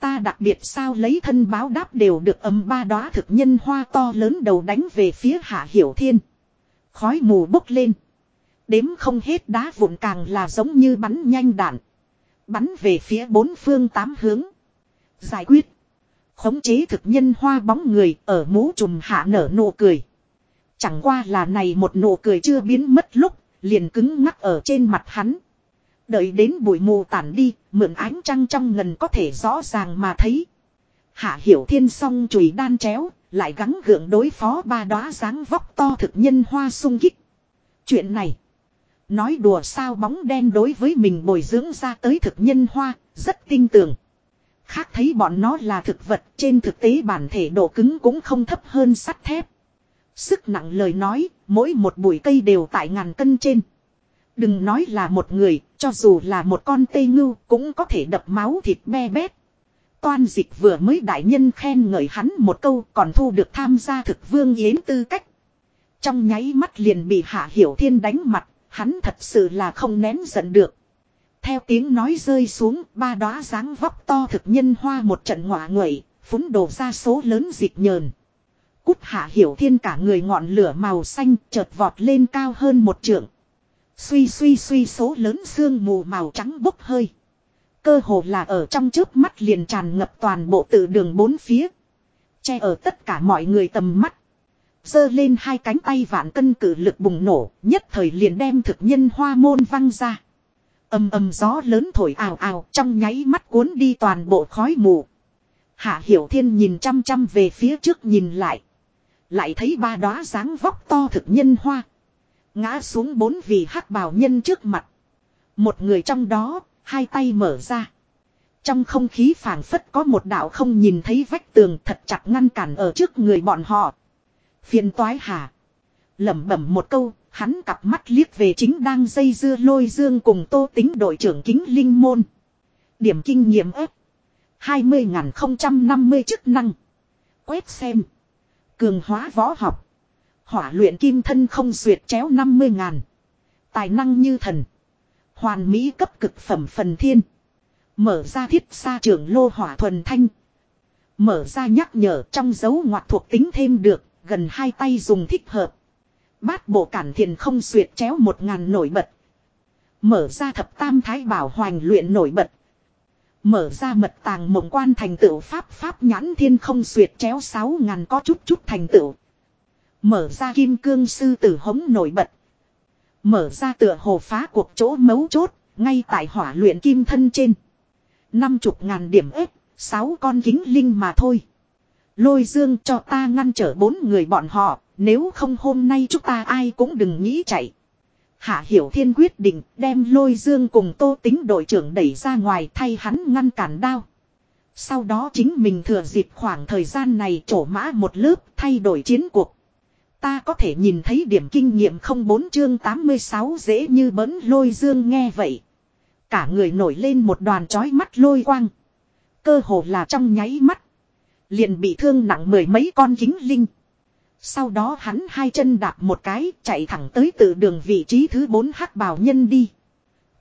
Ta đặc biệt sao lấy thân báo đáp đều được âm ba đóa thực nhân hoa to lớn đầu đánh về phía hạ hiểu thiên. Khói mù bốc lên. Đếm không hết đá vụn càng là giống như bắn nhanh đạn. Bắn về phía bốn phương tám hướng. Giải quyết. Khống chế thực nhân hoa bóng người ở mũ trùm hạ nở nụ cười. Chẳng qua là này một nụ cười chưa biến mất lúc, liền cứng ngắc ở trên mặt hắn. Đợi đến bụi mù tản đi, mượn ánh trăng trong ngần có thể rõ ràng mà thấy. Hạ hiểu thiên song chùy đan chéo, lại gắng gượng đối phó ba đóa dáng vóc to thực nhân hoa sung kích. Chuyện này, nói đùa sao bóng đen đối với mình bồi dưỡng ra tới thực nhân hoa, rất tin tưởng Khác thấy bọn nó là thực vật trên thực tế bản thể độ cứng cũng không thấp hơn sắt thép. Sức nặng lời nói, mỗi một bụi cây đều tại ngàn cân trên. Đừng nói là một người, cho dù là một con tê ngưu cũng có thể đập máu thịt be bét. Toan dịch vừa mới đại nhân khen ngợi hắn một câu còn thu được tham gia thực vương yến tư cách. Trong nháy mắt liền bị hạ hiểu thiên đánh mặt, hắn thật sự là không nén giận được. Theo tiếng nói rơi xuống, ba đóa dáng vóc to thực nhân hoa một trận ngọa nguậy, phúng đổ ra số lớn dịch nhờn. Cút hạ hiểu thiên cả người ngọn lửa màu xanh chợt vọt lên cao hơn một trượng. Suy suy suy số lớn sương mù màu trắng bốc hơi. Cơ hồ là ở trong trước mắt liền tràn ngập toàn bộ tự đường bốn phía. Che ở tất cả mọi người tầm mắt. Dơ lên hai cánh tay vạn cân cử lực bùng nổ, nhất thời liền đem thực nhân hoa môn văng ra. ầm ầm gió lớn thổi ào ào trong nháy mắt cuốn đi toàn bộ khói mù. Hạ Hiểu Thiên nhìn chăm chăm về phía trước nhìn lại. Lại thấy ba đóa dáng vóc to thực nhân hoa. Ngã xuống bốn vị hắc bào nhân trước mặt. Một người trong đó, hai tay mở ra. Trong không khí phảng phất có một đạo không nhìn thấy vách tường thật chặt ngăn cản ở trước người bọn họ. Phiền toái hả? lẩm bẩm một câu, hắn cặp mắt liếc về chính đang dây dưa lôi dương cùng tô tính đội trưởng kính linh môn. Điểm kinh nghiệm ếp. 20.050 chức năng. Quét xem. Cường hóa võ học. Hỏa luyện kim thân không duyệt chéo 50 ngàn. Tài năng như thần. Hoàn mỹ cấp cực phẩm phần thiên. Mở ra thiết xa trưởng lô hỏa thuần thanh. Mở ra nhắc nhở trong dấu ngoặc thuộc tính thêm được, gần hai tay dùng thích hợp. Bát bộ cản thiền không duyệt chéo một ngàn nổi bật. Mở ra thập tam thái bảo hoành luyện nổi bật. Mở ra mật tàng mộng quan thành tựu pháp pháp nhãn thiên không duyệt chéo sáu ngàn có chút chút thành tựu. Mở ra kim cương sư tử hống nổi bật. Mở ra tựa hồ phá cuộc chỗ mấu chốt, ngay tại hỏa luyện kim thân trên. Năm chục ngàn điểm ếp, sáu con kính linh mà thôi. Lôi dương cho ta ngăn trở bốn người bọn họ, nếu không hôm nay chúng ta ai cũng đừng nghĩ chạy. Hạ Hiểu Thiên quyết định đem lôi dương cùng tô tính đội trưởng đẩy ra ngoài thay hắn ngăn cản đao. Sau đó chính mình thừa dịp khoảng thời gian này trổ mã một lớp thay đổi chiến cuộc. Ta có thể nhìn thấy điểm kinh nghiệm không bốn chương 86 dễ như bấn lôi dương nghe vậy. Cả người nổi lên một đoàn chói mắt lôi quang. Cơ hồ là trong nháy mắt. Liền bị thương nặng mười mấy con kính linh. Sau đó hắn hai chân đạp một cái, chạy thẳng tới từ đường vị trí thứ bốn hắc bào nhân đi.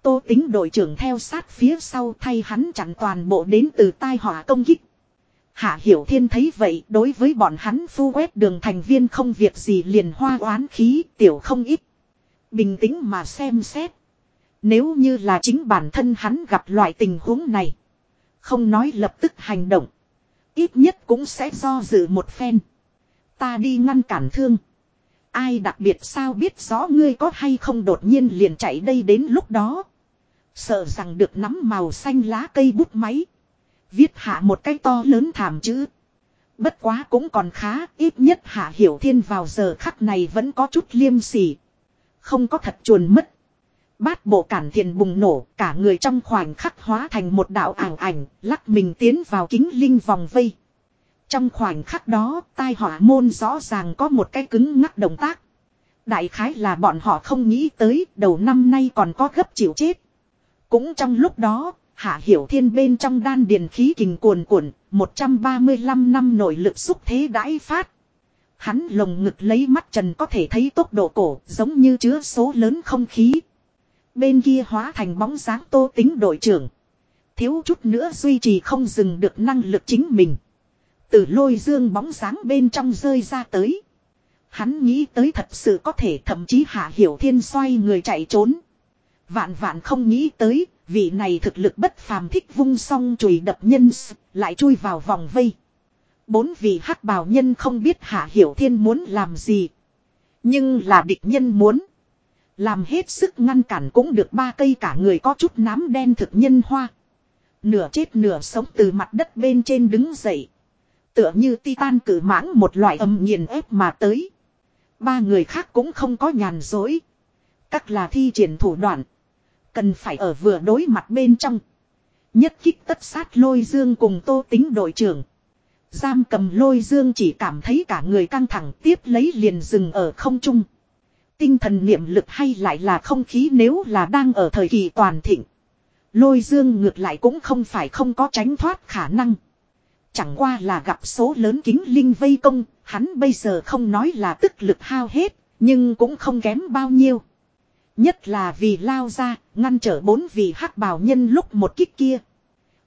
Tô tính đội trưởng theo sát phía sau thay hắn chặn toàn bộ đến từ tai họa công kích. Hạ Hiểu Thiên thấy vậy, đối với bọn hắn phu quét đường thành viên không việc gì liền hoa oán khí, tiểu không ít. Bình tĩnh mà xem xét. Nếu như là chính bản thân hắn gặp loại tình huống này. Không nói lập tức hành động. Ít nhất cũng sẽ do dự một phen. Ta đi ngăn cản thương. Ai đặc biệt sao biết rõ ngươi có hay không đột nhiên liền chạy đây đến lúc đó. Sợ rằng được nắm màu xanh lá cây bút máy. Viết hạ một cái to lớn thảm chữ. Bất quá cũng còn khá, ít nhất hạ hiểu thiên vào giờ khắc này vẫn có chút liêm sỉ. Không có thật chuồn mất. Bát bộ cản thiền bùng nổ, cả người trong khoảnh khắc hóa thành một đạo ảo ảnh, lắc mình tiến vào kính linh vòng vây. Trong khoảnh khắc đó, tai họa môn rõ ràng có một cái cứng ngắc động tác. Đại khái là bọn họ không nghĩ tới, đầu năm nay còn có gấp chịu chết. Cũng trong lúc đó, Hạ Hiểu Thiên bên trong đan điền khí kình cuồn cuộn, 135 năm nội lực xúc thế đãi phát. Hắn lồng ngực lấy mắt trần có thể thấy tốc độ cổ, giống như chứa số lớn không khí. Bên kia hóa thành bóng dáng tô tính đội trưởng. Thiếu chút nữa duy trì không dừng được năng lực chính mình. Từ lôi dương bóng dáng bên trong rơi ra tới. Hắn nghĩ tới thật sự có thể thậm chí hạ hiểu thiên xoay người chạy trốn. Vạn vạn không nghĩ tới, vị này thực lực bất phàm thích vung song chùi đập nhân lại chui vào vòng vây. Bốn vị hắc bào nhân không biết hạ hiểu thiên muốn làm gì. Nhưng là địch nhân muốn. Làm hết sức ngăn cản cũng được ba cây cả người có chút nám đen thực nhân hoa. Nửa chết nửa sống từ mặt đất bên trên đứng dậy. Tựa như titan cử mãng một loại âm nghiền ép mà tới. Ba người khác cũng không có nhàn dối. Các là thi triển thủ đoạn. Cần phải ở vừa đối mặt bên trong. Nhất kích tất sát lôi dương cùng tô tính đội trưởng. Giam cầm lôi dương chỉ cảm thấy cả người căng thẳng tiếp lấy liền dừng ở không trung. Tinh thần niệm lực hay lại là không khí nếu là đang ở thời kỳ toàn thịnh. Lôi dương ngược lại cũng không phải không có tránh thoát khả năng. Chẳng qua là gặp số lớn kính linh vây công, hắn bây giờ không nói là tức lực hao hết, nhưng cũng không kém bao nhiêu. Nhất là vì lao ra, ngăn trở bốn vị hắc bào nhân lúc một kích kia.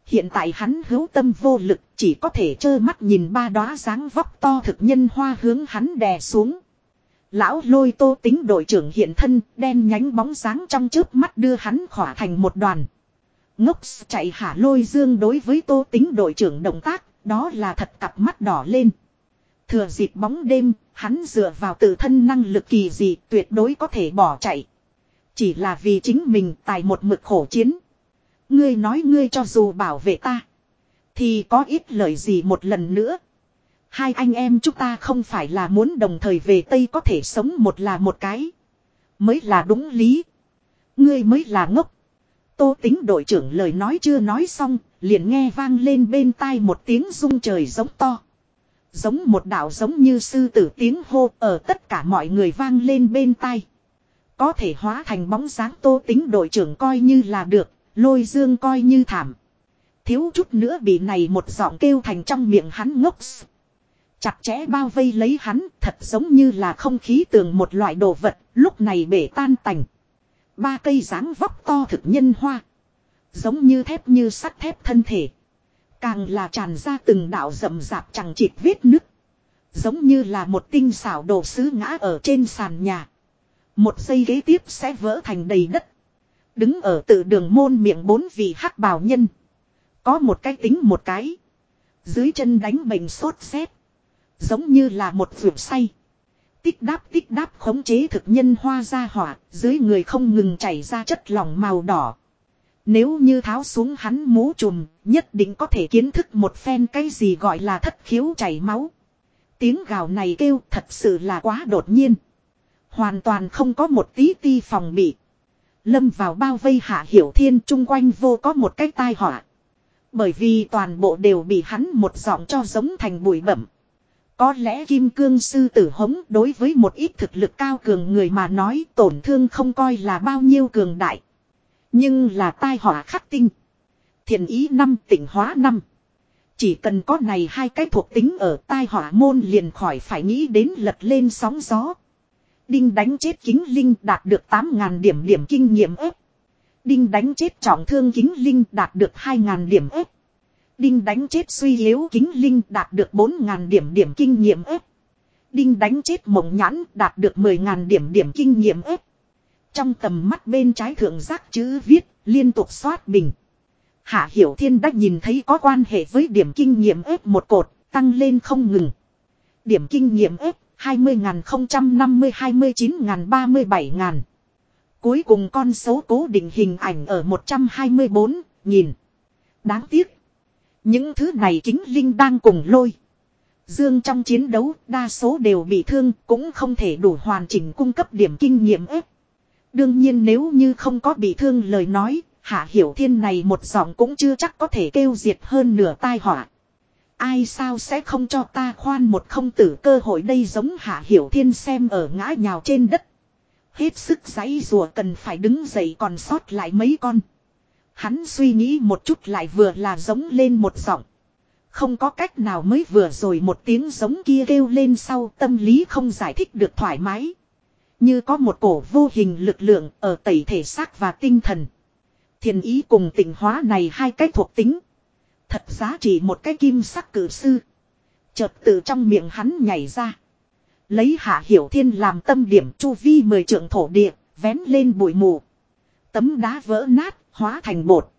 Hiện tại hắn hữu tâm vô lực, chỉ có thể trơ mắt nhìn ba đóa dáng vóc to thực nhân hoa hướng hắn đè xuống. Lão lôi tô tính đội trưởng hiện thân, đen nhánh bóng dáng trong chớp mắt đưa hắn khỏa thành một đoàn. Ngốc chạy hả lôi dương đối với tô tính đội trưởng động tác, đó là thật cặp mắt đỏ lên. Thừa dịp bóng đêm, hắn dựa vào tự thân năng lực kỳ dị tuyệt đối có thể bỏ chạy. Chỉ là vì chính mình tài một mực khổ chiến. Ngươi nói ngươi cho dù bảo vệ ta. Thì có ít lời gì một lần nữa. Hai anh em chúng ta không phải là muốn đồng thời về Tây có thể sống một là một cái. Mới là đúng lý. Ngươi mới là ngốc. Tô tính đội trưởng lời nói chưa nói xong, Liền nghe vang lên bên tai một tiếng rung trời giống to. Giống một đạo giống như sư tử tiếng hô ở tất cả mọi người vang lên bên tai. Có thể hóa thành bóng dáng tô tính đội trưởng coi như là được, lôi dương coi như thảm. Thiếu chút nữa bị này một giọng kêu thành trong miệng hắn ngốc. Chặt chẽ bao vây lấy hắn thật giống như là không khí tường một loại đồ vật, lúc này bể tan tành. Ba cây dáng vóc to thực nhân hoa. Giống như thép như sắt thép thân thể. Càng là tràn ra từng đạo rậm rạp chẳng chịt vết nứt. Giống như là một tinh xảo đồ sứ ngã ở trên sàn nhà. Một giây ghế tiếp sẽ vỡ thành đầy đất. Đứng ở tự đường môn miệng bốn vị hắc bào nhân. Có một cái tính một cái. Dưới chân đánh bệnh sốt xét. Giống như là một vườn say. Tích đáp tích đáp khống chế thực nhân hoa ra hỏa, dưới người không ngừng chảy ra chất lỏng màu đỏ. Nếu như tháo xuống hắn mũ trùm, nhất định có thể kiến thức một phen cái gì gọi là thất khiếu chảy máu. Tiếng gào này kêu thật sự là quá đột nhiên. Hoàn toàn không có một tí ti phòng bị. Lâm vào bao vây hạ hiểu thiên chung quanh vô có một cái tai họa. Bởi vì toàn bộ đều bị hắn một giọng cho giống thành bụi bẩm. Có lẽ kim cương sư tử hống đối với một ít thực lực cao cường người mà nói tổn thương không coi là bao nhiêu cường đại. Nhưng là tai họa khắc tinh. Thiện ý năm tỉnh hóa năm. Chỉ cần có này hai cái thuộc tính ở tai họa môn liền khỏi phải nghĩ đến lật lên sóng gió. Đinh đánh chết kính linh đạt được 8.000 điểm điểm kinh nghiệm ếp. Đinh đánh chết trọng thương kính linh đạt được 2.000 điểm ếp. Đinh đánh chết suy yếu kính linh đạt được 4.000 điểm điểm kinh nghiệm ếp. Đinh đánh chết mộng nhãn đạt được 10.000 điểm điểm kinh nghiệm ếp. Trong tầm mắt bên trái thượng giác chữ viết, liên tục xoát bình. Hạ Hiểu Thiên đã nhìn thấy có quan hệ với điểm kinh nghiệm ếp một cột, tăng lên không ngừng. Điểm kinh nghiệm ếp 20.050-29.037.000. Cuối cùng con số cố định hình ảnh ở 124, nghìn. Đáng tiếc. Những thứ này chính Linh đang cùng lôi. Dương trong chiến đấu đa số đều bị thương cũng không thể đủ hoàn chỉnh cung cấp điểm kinh nghiệm ếp. Đương nhiên nếu như không có bị thương lời nói, Hạ Hiểu Thiên này một giọng cũng chưa chắc có thể kêu diệt hơn nửa tai họa. Ai sao sẽ không cho ta khoan một không tử cơ hội đây giống Hạ Hiểu Thiên xem ở ngã nhào trên đất. Hết sức giấy rùa cần phải đứng dậy còn sót lại mấy con. Hắn suy nghĩ một chút lại vừa là giống lên một giọng. Không có cách nào mới vừa rồi một tiếng giống kia kêu lên sau tâm lý không giải thích được thoải mái. Như có một cổ vô hình lực lượng ở tẩy thể xác và tinh thần. Thiền ý cùng tỉnh hóa này hai cái thuộc tính. Thật giá trị một cái kim sắc cử sư. Chợt từ trong miệng hắn nhảy ra. Lấy hạ hiểu thiên làm tâm điểm chu vi mười trượng thổ địa, vén lên bụi mù. Tấm đá vỡ nát, hóa thành bột.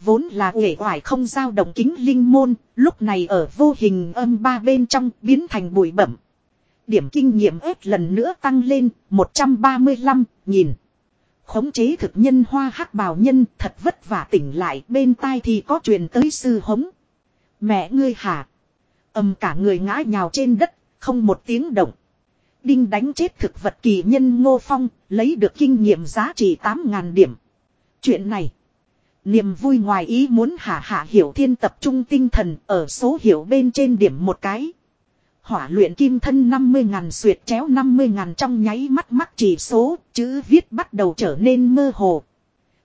Vốn là uể oải không dao động kính linh môn, lúc này ở vô hình âm ba bên trong biến thành bụi bẩm. Điểm kinh nghiệm ếp lần nữa tăng lên 135 nghìn. Khống chế thực nhân hoa hắc bào nhân thật vất vả tỉnh lại bên tai thì có truyền tới sư hống. Mẹ ngươi hả? Âm cả người ngã nhào trên đất, không một tiếng động. Đinh đánh chết thực vật kỳ nhân ngô phong, lấy được kinh nghiệm giá trị 8.000 điểm. Chuyện này, niềm vui ngoài ý muốn hạ hạ hiểu thiên tập trung tinh thần ở số hiểu bên trên điểm một cái. Hỏa luyện kim thân 50 ngàn suyệt chéo 50 ngàn trong nháy mắt mắt chỉ số, chữ viết bắt đầu trở nên mơ hồ.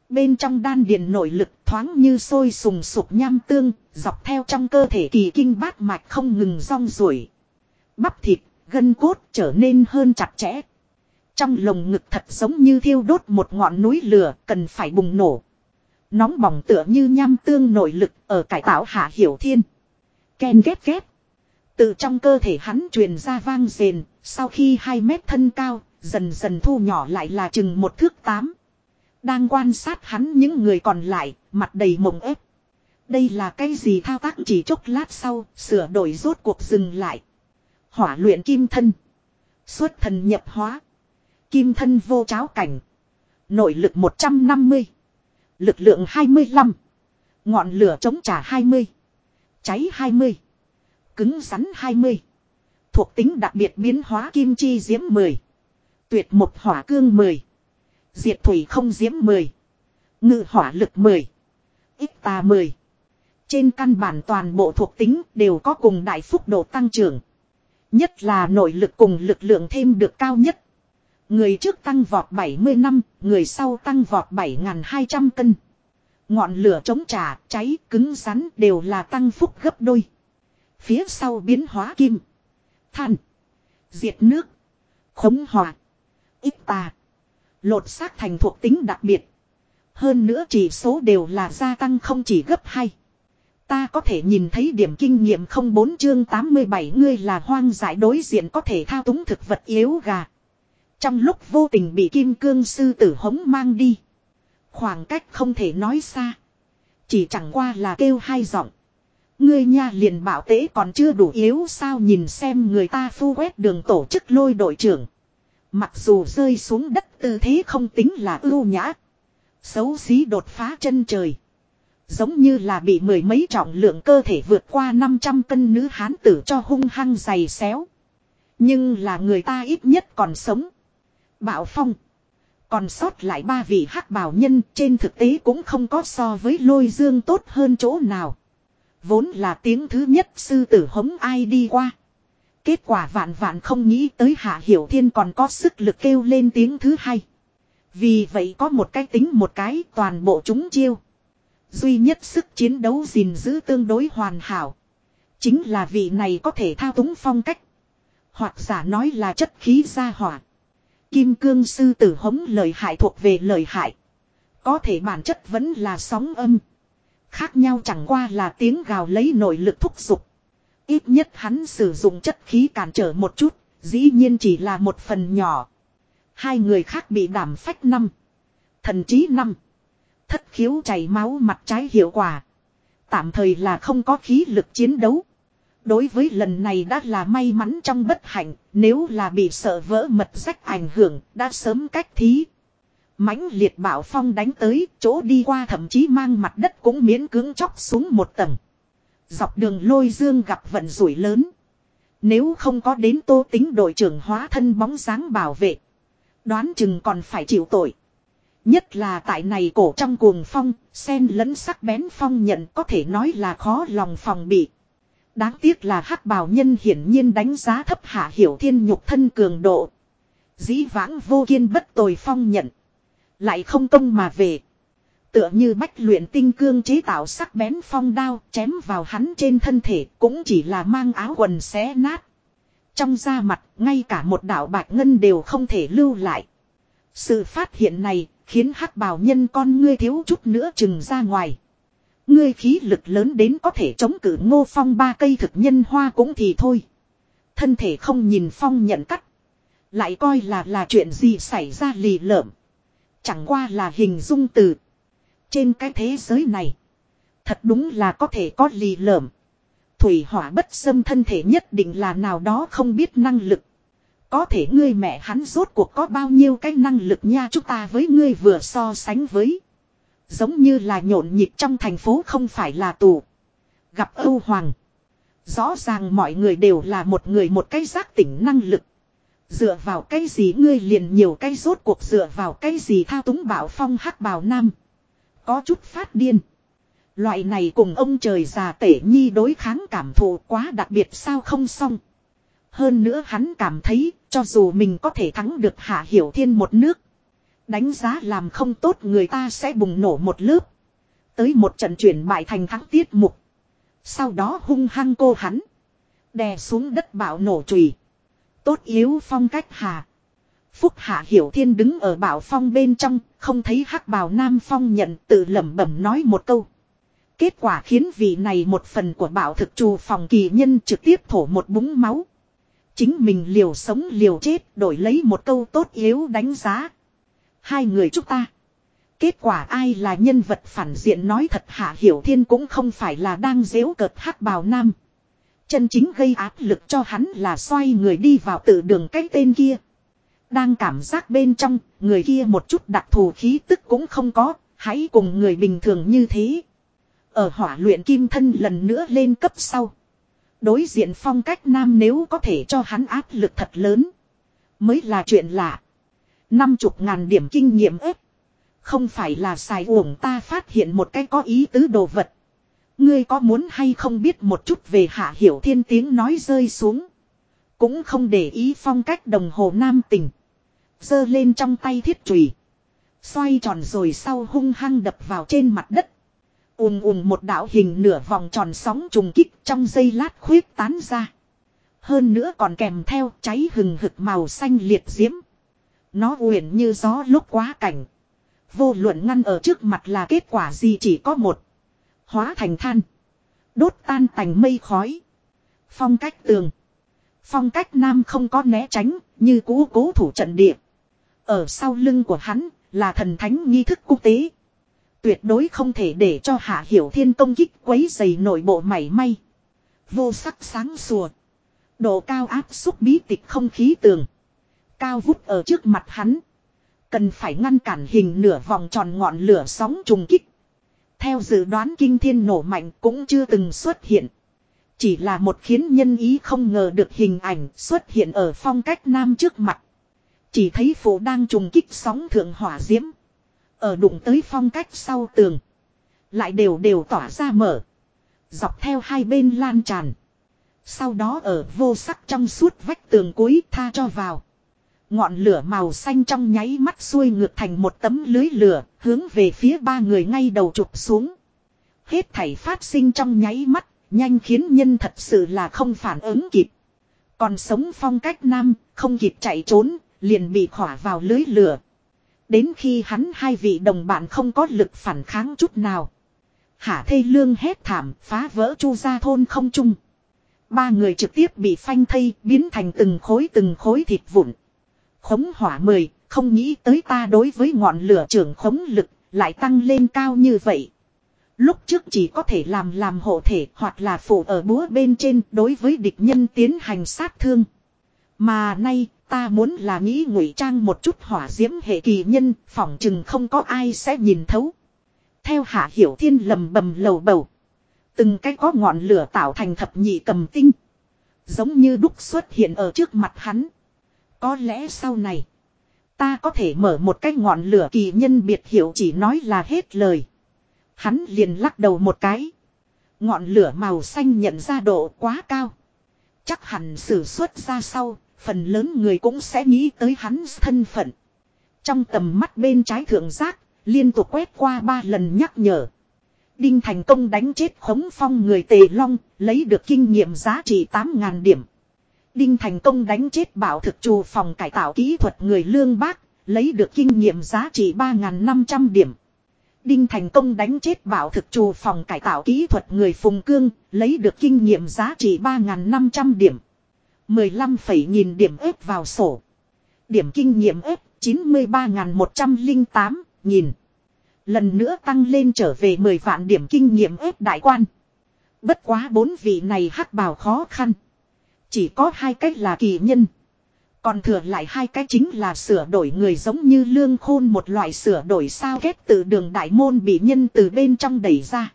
Bên trong đan điền nội lực thoáng như sôi sùng sục nham tương, dọc theo trong cơ thể kỳ kinh bát mạch không ngừng rong ruổi. Bắp thịt, gân cốt trở nên hơn chặt chẽ. Trong lồng ngực thật giống như thiêu đốt một ngọn núi lửa cần phải bùng nổ. Nóng bỏng tựa như nham tương nội lực ở cải tạo hạ hiểu thiên. Ken ghép ghép. Từ trong cơ thể hắn truyền ra vang rền, sau khi 2 mét thân cao, dần dần thu nhỏ lại là chừng một thước tám. Đang quan sát hắn những người còn lại, mặt đầy mộng ép. Đây là cái gì thao tác chỉ chốc lát sau, sửa đổi rốt cuộc dừng lại. Hỏa luyện kim thân. Xuất thần nhập hóa. Kim thân vô cháo cảnh. Nội lực 150. Lực lượng 25. Ngọn lửa chống trả 20. Cháy 20. Cứng rắn 20. Thuộc tính đặc biệt biến hóa kim chi diễm 10. Tuyệt một hỏa cương 10. Diệt thủy không diễm 10. Ngự hỏa lực 10. Ít tà 10. Trên căn bản toàn bộ thuộc tính đều có cùng đại phúc độ tăng trưởng. Nhất là nội lực cùng lực lượng thêm được cao nhất. Người trước tăng vọt 70 năm, người sau tăng vọt 7.200 cân. Ngọn lửa chống trả, cháy, cứng rắn đều là tăng phúc gấp đôi. Phía sau biến hóa kim. Than. Diệt nước. Khống hòa. Ít tà. Lột xác thành thuộc tính đặc biệt. Hơn nữa chỉ số đều là gia tăng không chỉ gấp hai Ta có thể nhìn thấy điểm kinh nghiệm không bốn chương 87 ngươi là hoang dại đối diện có thể thao túng thực vật yếu gà. Trong lúc vô tình bị kim cương sư tử hống mang đi. Khoảng cách không thể nói xa. Chỉ chẳng qua là kêu hai giọng. Ngươi nha liền bảo tế còn chưa đủ yếu sao nhìn xem người ta phu quét đường tổ chức lôi đội trưởng. Mặc dù rơi xuống đất tư thế không tính là ưu nhã. Xấu xí đột phá chân trời. Giống như là bị mười mấy trọng lượng cơ thể vượt qua 500 cân nữ hán tử cho hung hăng dày xéo. Nhưng là người ta ít nhất còn sống. Bảo Phong. Còn sót lại ba vị hắc bảo nhân trên thực tế cũng không có so với lôi dương tốt hơn chỗ nào. Vốn là tiếng thứ nhất sư tử hống ai đi qua. Kết quả vạn vạn không nghĩ tới Hạ Hiểu Thiên còn có sức lực kêu lên tiếng thứ hai. Vì vậy có một cái tính một cái toàn bộ chúng chiêu. Duy nhất sức chiến đấu gìn giữ tương đối hoàn hảo. Chính là vị này có thể thao túng phong cách. Hoặc giả nói là chất khí gia hỏa. Kim cương sư tử hống lời hại thuộc về lời hại. Có thể bản chất vẫn là sóng âm. Khác nhau chẳng qua là tiếng gào lấy nội lực thúc giục. Ít nhất hắn sử dụng chất khí cản trở một chút, dĩ nhiên chỉ là một phần nhỏ. Hai người khác bị đảm phách năm. Thần trí năm. Thất khiếu chảy máu mặt trái hiệu quả. Tạm thời là không có khí lực chiến đấu. Đối với lần này đã là may mắn trong bất hạnh, nếu là bị sợ vỡ mật rách ảnh hưởng, đã sớm cách thí mãnh liệt bảo phong đánh tới, chỗ đi qua thậm chí mang mặt đất cũng miễn cưỡng chóc xuống một tầng. Dọc đường lôi dương gặp vận rủi lớn. Nếu không có đến tô tính đội trưởng hóa thân bóng dáng bảo vệ. Đoán chừng còn phải chịu tội. Nhất là tại này cổ trong cuồng phong, sen lẫn sắc bén phong nhận có thể nói là khó lòng phòng bị. Đáng tiếc là hắc bào nhân hiển nhiên đánh giá thấp hạ hiểu thiên nhục thân cường độ. Dĩ vãng vô kiên bất tồi phong nhận. Lại không công mà về. Tựa như bách luyện tinh cương chế tạo sắc bén phong đao chém vào hắn trên thân thể cũng chỉ là mang áo quần xé nát. Trong da mặt, ngay cả một đạo bạch ngân đều không thể lưu lại. Sự phát hiện này khiến hắc bào nhân con ngươi thiếu chút nữa chừng ra ngoài. Ngươi khí lực lớn đến có thể chống cự ngô phong ba cây thực nhân hoa cũng thì thôi. Thân thể không nhìn phong nhận cắt. Lại coi là là chuyện gì xảy ra lì lợm. Chẳng qua là hình dung từ. Trên cái thế giới này. Thật đúng là có thể có lì lợm. Thủy hỏa bất xâm thân thể nhất định là nào đó không biết năng lực. Có thể ngươi mẹ hắn rốt cuộc có bao nhiêu cái năng lực nha chúng ta với ngươi vừa so sánh với. Giống như là nhộn nhịp trong thành phố không phải là tù. Gặp Âu Hoàng. Rõ ràng mọi người đều là một người một cái giác tỉnh năng lực. Dựa vào cái gì ngươi liền nhiều cái rốt cuộc dựa vào cái gì thao túng bảo phong hắc bào nam. Có chút phát điên. Loại này cùng ông trời già tể nhi đối kháng cảm thụ quá đặc biệt sao không xong. Hơn nữa hắn cảm thấy, cho dù mình có thể thắng được hạ hiểu thiên một nước. Đánh giá làm không tốt người ta sẽ bùng nổ một lớp. Tới một trận chuyển bại thành thắng tiết mục. Sau đó hung hăng cô hắn. Đè xuống đất bạo nổ chùy Tốt yếu phong cách hạ. Phúc Hạ Hiểu Thiên đứng ở bảo phong bên trong, không thấy hắc bào Nam Phong nhận tự lẩm bẩm nói một câu. Kết quả khiến vị này một phần của bảo thực trù phòng kỳ nhân trực tiếp thổ một búng máu. Chính mình liều sống liều chết đổi lấy một câu tốt yếu đánh giá. Hai người chúng ta. Kết quả ai là nhân vật phản diện nói thật Hạ Hiểu Thiên cũng không phải là đang dễu cợt hắc bào nam. Chân chính gây áp lực cho hắn là xoay người đi vào tự đường cái tên kia. Đang cảm giác bên trong, người kia một chút đặc thù khí tức cũng không có, hãy cùng người bình thường như thế. Ở hỏa luyện kim thân lần nữa lên cấp sau. Đối diện phong cách nam nếu có thể cho hắn áp lực thật lớn. Mới là chuyện lạ. Năm chục ngàn điểm kinh nghiệm ếp. Không phải là xài uổng ta phát hiện một cái có ý tứ đồ vật. Ngươi có muốn hay không biết một chút về hạ hiểu thiên tiếng nói rơi xuống. Cũng không để ý phong cách đồng hồ nam tình. giơ lên trong tay thiết chùy Xoay tròn rồi sau hung hăng đập vào trên mặt đất. ùm ùm một đạo hình nửa vòng tròn sóng trùng kích trong giây lát khuyết tán ra. Hơn nữa còn kèm theo cháy hừng hực màu xanh liệt diễm. Nó uyển như gió lúc quá cảnh. Vô luận ngăn ở trước mặt là kết quả gì chỉ có một. Hóa thành than. Đốt tan tành mây khói. Phong cách tường. Phong cách nam không có né tránh, như cũ cố thủ trận địa. Ở sau lưng của hắn, là thần thánh nghi thức quốc tế. Tuyệt đối không thể để cho hạ hiểu thiên công kích quấy dày nội bộ mảy may. Vô sắc sáng sùa. Độ cao áp xúc bí tịch không khí tường. Cao vút ở trước mặt hắn. Cần phải ngăn cản hình nửa vòng tròn ngọn lửa sóng trùng kích. Theo dự đoán kinh thiên nổ mạnh cũng chưa từng xuất hiện. Chỉ là một khiến nhân ý không ngờ được hình ảnh xuất hiện ở phong cách nam trước mặt. Chỉ thấy phủ đang trùng kích sóng thượng hỏa diễm. Ở đụng tới phong cách sau tường. Lại đều đều tỏa ra mở. Dọc theo hai bên lan tràn. Sau đó ở vô sắc trong suốt vách tường cuối tha cho vào. Ngọn lửa màu xanh trong nháy mắt xuôi ngược thành một tấm lưới lửa, hướng về phía ba người ngay đầu chụp xuống. Hết thảy phát sinh trong nháy mắt, nhanh khiến nhân thật sự là không phản ứng kịp. Còn sống phong cách nam, không kịp chạy trốn, liền bị khỏa vào lưới lửa. Đến khi hắn hai vị đồng bạn không có lực phản kháng chút nào. Hả thê lương hét thảm, phá vỡ chu gia thôn không chung. Ba người trực tiếp bị phanh thây, biến thành từng khối từng khối thịt vụn. Khống hỏa mười, không nghĩ tới ta đối với ngọn lửa trưởng khống lực, lại tăng lên cao như vậy. Lúc trước chỉ có thể làm làm hộ thể hoặc là phụ ở búa bên trên đối với địch nhân tiến hành sát thương. Mà nay ta muốn là nghĩ ngụy trang một chút hỏa diễm hệ kỳ nhân, phỏng chừng không có ai sẽ nhìn thấu. Theo hạ hiểu thiên lầm bầm lầu bầu. Từng cái có ngọn lửa tạo thành thập nhị cầm tinh. Giống như đúc xuất hiện ở trước mặt hắn. Có lẽ sau này. Ta có thể mở một cái ngọn lửa kỳ nhân biệt hiệu chỉ nói là hết lời. Hắn liền lắc đầu một cái. Ngọn lửa màu xanh nhận ra độ quá cao. Chắc hẳn sử xuất ra sau, phần lớn người cũng sẽ nghĩ tới hắn thân phận. Trong tầm mắt bên trái thượng giác, liên tục quét qua ba lần nhắc nhở. Đinh thành công đánh chết khống phong người tề long, lấy được kinh nghiệm giá trị 8.000 điểm. Đinh thành công đánh chết bảo thực trù phòng cải tạo kỹ thuật người lương bác, lấy được kinh nghiệm giá trị 3.500 điểm. Đinh thành công đánh chết bảo thực trù phòng cải tạo kỹ thuật người phùng cương, lấy được kinh nghiệm giá trị 3.500 điểm. 15 phẩy nghìn điểm ếp vào sổ. Điểm kinh nghiệm ếp 93.108.000. Lần nữa tăng lên trở về 10 vạn điểm kinh nghiệm ếp đại quan. Bất quá bốn vị này hắc bào khó khăn. Chỉ có hai cách là kỳ nhân. Còn thừa lại hai cái chính là sửa đổi người giống như lương khôn một loại sửa đổi sao ghép từ đường đại môn bị nhân từ bên trong đẩy ra.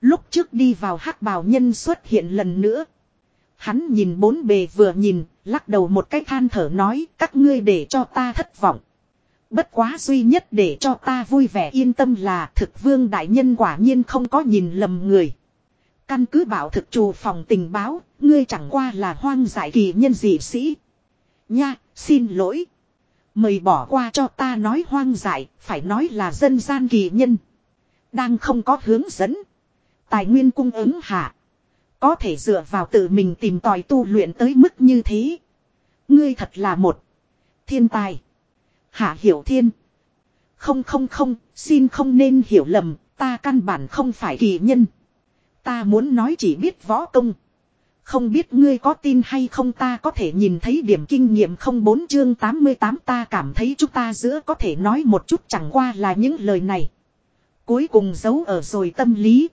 Lúc trước đi vào hắc bào nhân xuất hiện lần nữa. Hắn nhìn bốn bề vừa nhìn, lắc đầu một cái than thở nói các ngươi để cho ta thất vọng. Bất quá duy nhất để cho ta vui vẻ yên tâm là thực vương đại nhân quả nhiên không có nhìn lầm người. Căn cứ bảo thực trù phòng tình báo, ngươi chẳng qua là hoang giải kỳ nhân dị sĩ. Nha, xin lỗi. Mời bỏ qua cho ta nói hoang giải, phải nói là dân gian kỳ nhân. Đang không có hướng dẫn. Tài nguyên cung ứng hạ. Có thể dựa vào tự mình tìm tòi tu luyện tới mức như thế. Ngươi thật là một thiên tài. Hạ hiểu thiên. Không không không, xin không nên hiểu lầm, ta căn bản không phải kỳ nhân. Ta muốn nói chỉ biết võ công. Không biết ngươi có tin hay không ta có thể nhìn thấy điểm kinh nghiệm không bốn chương 88 ta cảm thấy chúng ta giữa có thể nói một chút chẳng qua là những lời này. Cuối cùng giấu ở rồi tâm lý.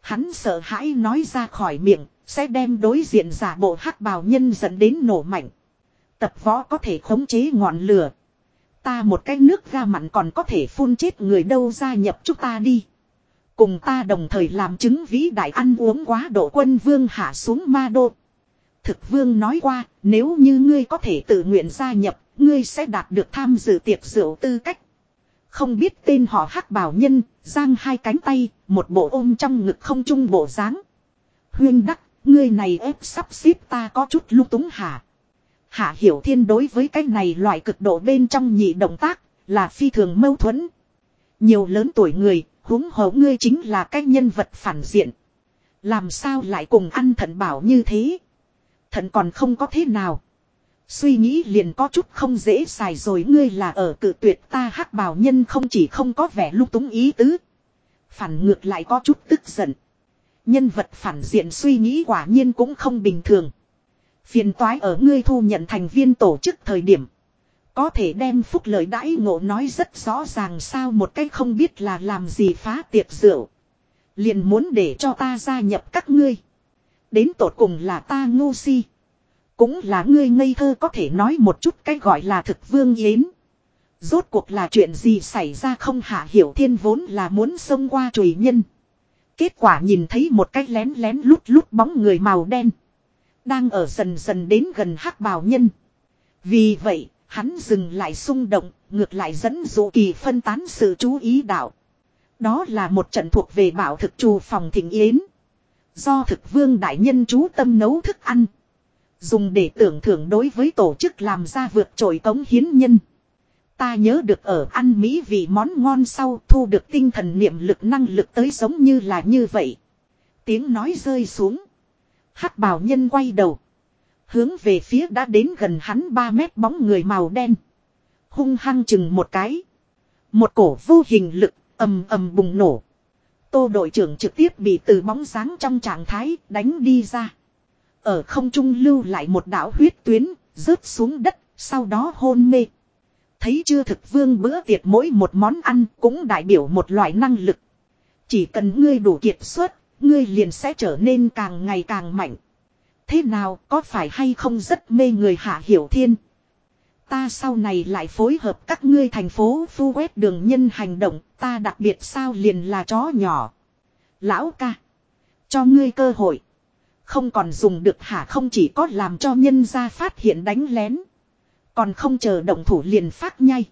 Hắn sợ hãi nói ra khỏi miệng, sẽ đem đối diện giả bộ hắc bào nhân dẫn đến nổ mạnh. Tập võ có thể khống chế ngọn lửa. Ta một cái nước ga mặn còn có thể phun chết người đâu gia nhập chúng ta đi. Cùng ta đồng thời làm chứng vĩ đại ăn uống quá độ quân vương hạ xuống ma đô. Thực vương nói qua, nếu như ngươi có thể tự nguyện gia nhập, ngươi sẽ đạt được tham dự tiệc rượu tư cách. Không biết tên họ hắc bảo nhân, giang hai cánh tay, một bộ ôm trong ngực không trung bộ dáng. Huyên đắc, ngươi này ép sắp xếp ta có chút lung túng hả? Hạ hiểu thiên đối với cái này loại cực độ bên trong nhị động tác, là phi thường mâu thuẫn. Nhiều lớn tuổi người, huống hồ ngươi chính là cái nhân vật phản diện. Làm sao lại cùng ăn thận bảo như thế? Thận còn không có thế nào. Suy nghĩ liền có chút không dễ xài rồi ngươi là ở cự tuyệt ta hắc bảo nhân không chỉ không có vẻ lung túng ý tứ. Phản ngược lại có chút tức giận. Nhân vật phản diện suy nghĩ quả nhiên cũng không bình thường. Phiền toái ở ngươi thu nhận thành viên tổ chức thời điểm. Có thể đem phúc lợi đãi ngộ nói rất rõ ràng sao một cách không biết là làm gì phá tiệc rượu. Liền muốn để cho ta gia nhập các ngươi. Đến tột cùng là ta ngu si. Cũng là ngươi ngây thơ có thể nói một chút cái gọi là thực vương yến. Rốt cuộc là chuyện gì xảy ra không hạ hiểu thiên vốn là muốn xông qua chùy nhân. Kết quả nhìn thấy một cái lén lén lút lút bóng người màu đen. Đang ở dần dần đến gần hắc bào nhân. Vì vậy, hắn dừng lại xung động, ngược lại dẫn dụ kỳ phân tán sự chú ý đạo. Đó là một trận thuộc về bảo thực trù phòng thịnh yến. Do thực vương đại nhân chú tâm nấu thức ăn. Dùng để tưởng thưởng đối với tổ chức làm ra vượt trội cống hiến nhân. Ta nhớ được ở ăn mỹ vì món ngon sau thu được tinh thần niệm lực năng lực tới giống như là như vậy. Tiếng nói rơi xuống. hắc bào nhân quay đầu. Hướng về phía đã đến gần hắn 3 mét bóng người màu đen. Hung hăng chừng một cái. Một cổ vô hình lực ầm ầm bùng nổ. Tô đội trưởng trực tiếp bị từ bóng sáng trong trạng thái đánh đi ra. Ở không trung lưu lại một đạo huyết tuyến, rớt xuống đất, sau đó hôn mê. Thấy chưa thực vương bữa tiệc mỗi một món ăn cũng đại biểu một loại năng lực. Chỉ cần ngươi đủ kiệt xuất, ngươi liền sẽ trở nên càng ngày càng mạnh. Thế nào có phải hay không rất mê người hạ hiểu thiên? Ta sau này lại phối hợp các ngươi thành phố phu quét đường nhân hành động, ta đặc biệt sao liền là chó nhỏ. Lão ca. Cho ngươi cơ hội. Không còn dùng được hả không chỉ có làm cho nhân gia phát hiện đánh lén. Còn không chờ động thủ liền phát nhai.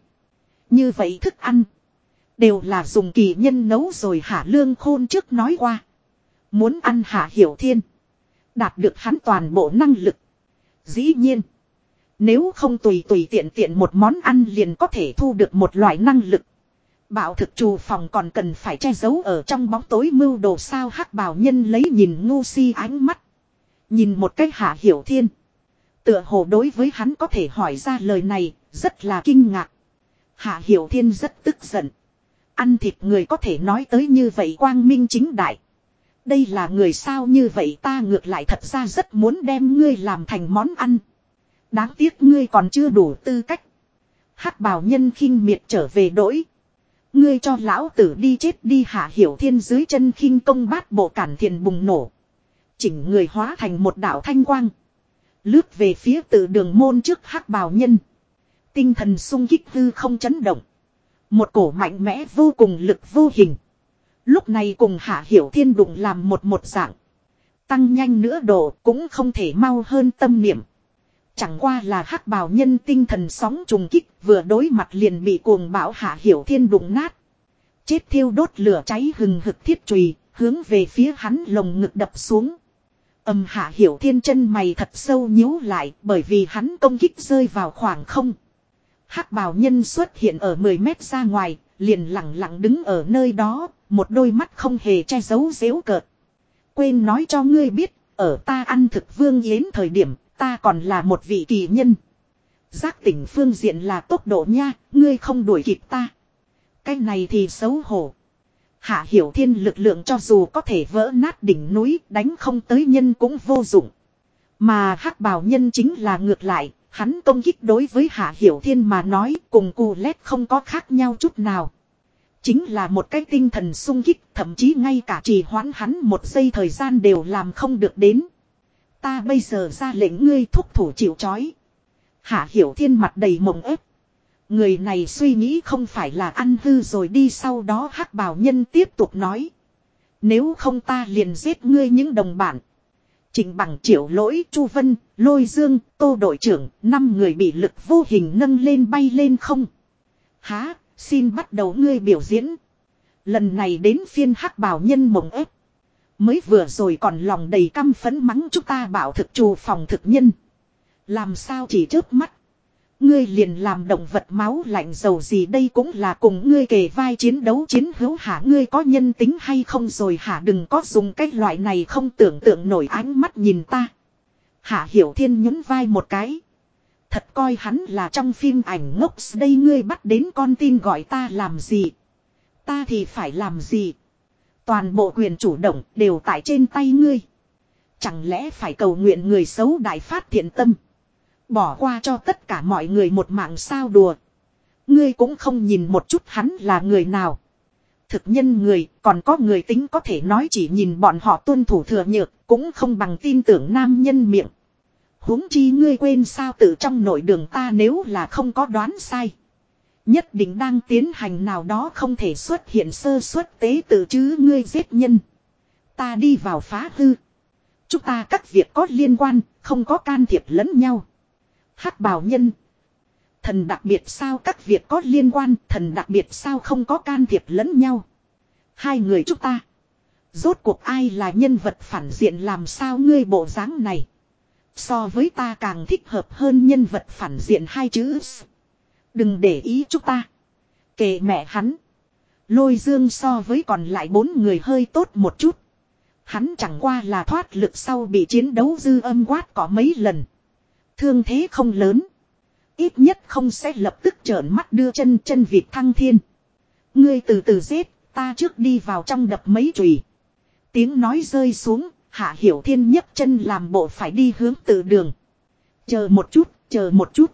Như vậy thức ăn. Đều là dùng kỳ nhân nấu rồi hả lương khôn trước nói qua. Muốn ăn hạ hiểu thiên. Đạt được hắn toàn bộ năng lực. Dĩ nhiên. Nếu không tùy tùy tiện tiện một món ăn liền có thể thu được một loại năng lực. Bảo thực trù phòng còn cần phải che giấu ở trong bóng tối mưu đồ sao hắc bảo nhân lấy nhìn ngu si ánh mắt. Nhìn một cách hạ hiểu thiên. Tựa hồ đối với hắn có thể hỏi ra lời này, rất là kinh ngạc. Hạ hiểu thiên rất tức giận. Ăn thịt người có thể nói tới như vậy quang minh chính đại. Đây là người sao như vậy ta ngược lại thật ra rất muốn đem ngươi làm thành món ăn. Đáng tiếc ngươi còn chưa đủ tư cách. hắc bào nhân khinh miệt trở về đỗi. Ngươi cho lão tử đi chết đi hạ hiểu thiên dưới chân khinh công bát bộ cản thiền bùng nổ. Chỉnh người hóa thành một đạo thanh quang. Lướt về phía từ đường môn trước hắc bào nhân. Tinh thần sung kích hư không chấn động. Một cổ mạnh mẽ vô cùng lực vô hình. Lúc này cùng hạ hiểu thiên đụng làm một một dạng. Tăng nhanh nữa độ cũng không thể mau hơn tâm niệm. Chẳng qua là hắc bào nhân tinh thần sóng trùng kích vừa đối mặt liền bị cuồng bão hạ hiểu thiên đụng nát. Chết thiêu đốt lửa cháy hừng hực thiết trùy, hướng về phía hắn lồng ngực đập xuống. Âm hạ hiểu thiên chân mày thật sâu nhíu lại bởi vì hắn công kích rơi vào khoảng không. hắc bào nhân xuất hiện ở 10 mét ra ngoài, liền lặng lặng đứng ở nơi đó, một đôi mắt không hề che giấu dễu cợt. Quên nói cho ngươi biết, ở ta ăn thực vương yến thời điểm, ta còn là một vị kỳ nhân. Giác tỉnh phương diện là tốc độ nha, ngươi không đuổi kịp ta. Cái này thì xấu hổ. Hạ hiểu thiên lực lượng cho dù có thể vỡ nát đỉnh núi đánh không tới nhân cũng vô dụng. Mà hắc bào nhân chính là ngược lại, hắn công kích đối với hạ hiểu thiên mà nói cùng cù lét không có khác nhau chút nào. Chính là một cái tinh thần sung kích thậm chí ngay cả trì hoãn hắn một giây thời gian đều làm không được đến. Ta bây giờ ra lệnh ngươi thúc thủ chịu chói. Hạ hiểu thiên mặt đầy mộng ép. Người này suy nghĩ không phải là ăn hư rồi đi sau đó hắc bào nhân tiếp tục nói. Nếu không ta liền giết ngươi những đồng bản. Trình bằng triệu lỗi Chu Vân, Lôi Dương, Tô đội trưởng, năm người bị lực vô hình nâng lên bay lên không. Há, Xin bắt đầu ngươi biểu diễn. Lần này đến phiên hắc bảo nhân mộng ép. Mới vừa rồi còn lòng đầy căm phấn mắng chúng ta bảo thực trù phòng thực nhân. Làm sao chỉ trước mắt. Ngươi liền làm động vật máu lạnh dầu gì đây cũng là cùng ngươi kề vai chiến đấu chiến hữu hả ngươi có nhân tính hay không rồi hả đừng có dùng cái loại này không tưởng tượng nổi ánh mắt nhìn ta. Hạ hiểu thiên nhún vai một cái. Thật coi hắn là trong phim ảnh ngốc đây ngươi bắt đến con tin gọi ta làm gì. Ta thì phải làm gì. Toàn bộ quyền chủ động đều tại trên tay ngươi. Chẳng lẽ phải cầu nguyện người xấu đại phát thiện tâm. Bỏ qua cho tất cả mọi người một mạng sao đùa. Ngươi cũng không nhìn một chút hắn là người nào. Thực nhân người, còn có người tính có thể nói chỉ nhìn bọn họ tuân thủ thừa nhược, cũng không bằng tin tưởng nam nhân miệng huống chi ngươi quên sao tự trong nội đường ta nếu là không có đoán sai. Nhất định đang tiến hành nào đó không thể xuất hiện sơ suất tế tự chứ ngươi giết nhân. Ta đi vào phá hư. Chúng ta các việc có liên quan, không có can thiệp lẫn nhau hắc bào nhân. Thần đặc biệt sao các việc có liên quan, thần đặc biệt sao không có can thiệp lẫn nhau. Hai người chúng ta. Rốt cuộc ai là nhân vật phản diện làm sao ngươi bộ dáng này. So với ta càng thích hợp hơn nhân vật phản diện hai chữ Đừng để ý chúng ta. kệ mẹ hắn. Lôi dương so với còn lại bốn người hơi tốt một chút. Hắn chẳng qua là thoát lực sau bị chiến đấu dư âm quát có mấy lần. Thương thế không lớn. Ít nhất không sẽ lập tức trợn mắt đưa chân chân vịt thăng thiên. Ngươi từ từ giết, ta trước đi vào trong đập mấy chùy. Tiếng nói rơi xuống, hạ hiểu thiên nhấc chân làm bộ phải đi hướng từ đường. Chờ một chút, chờ một chút.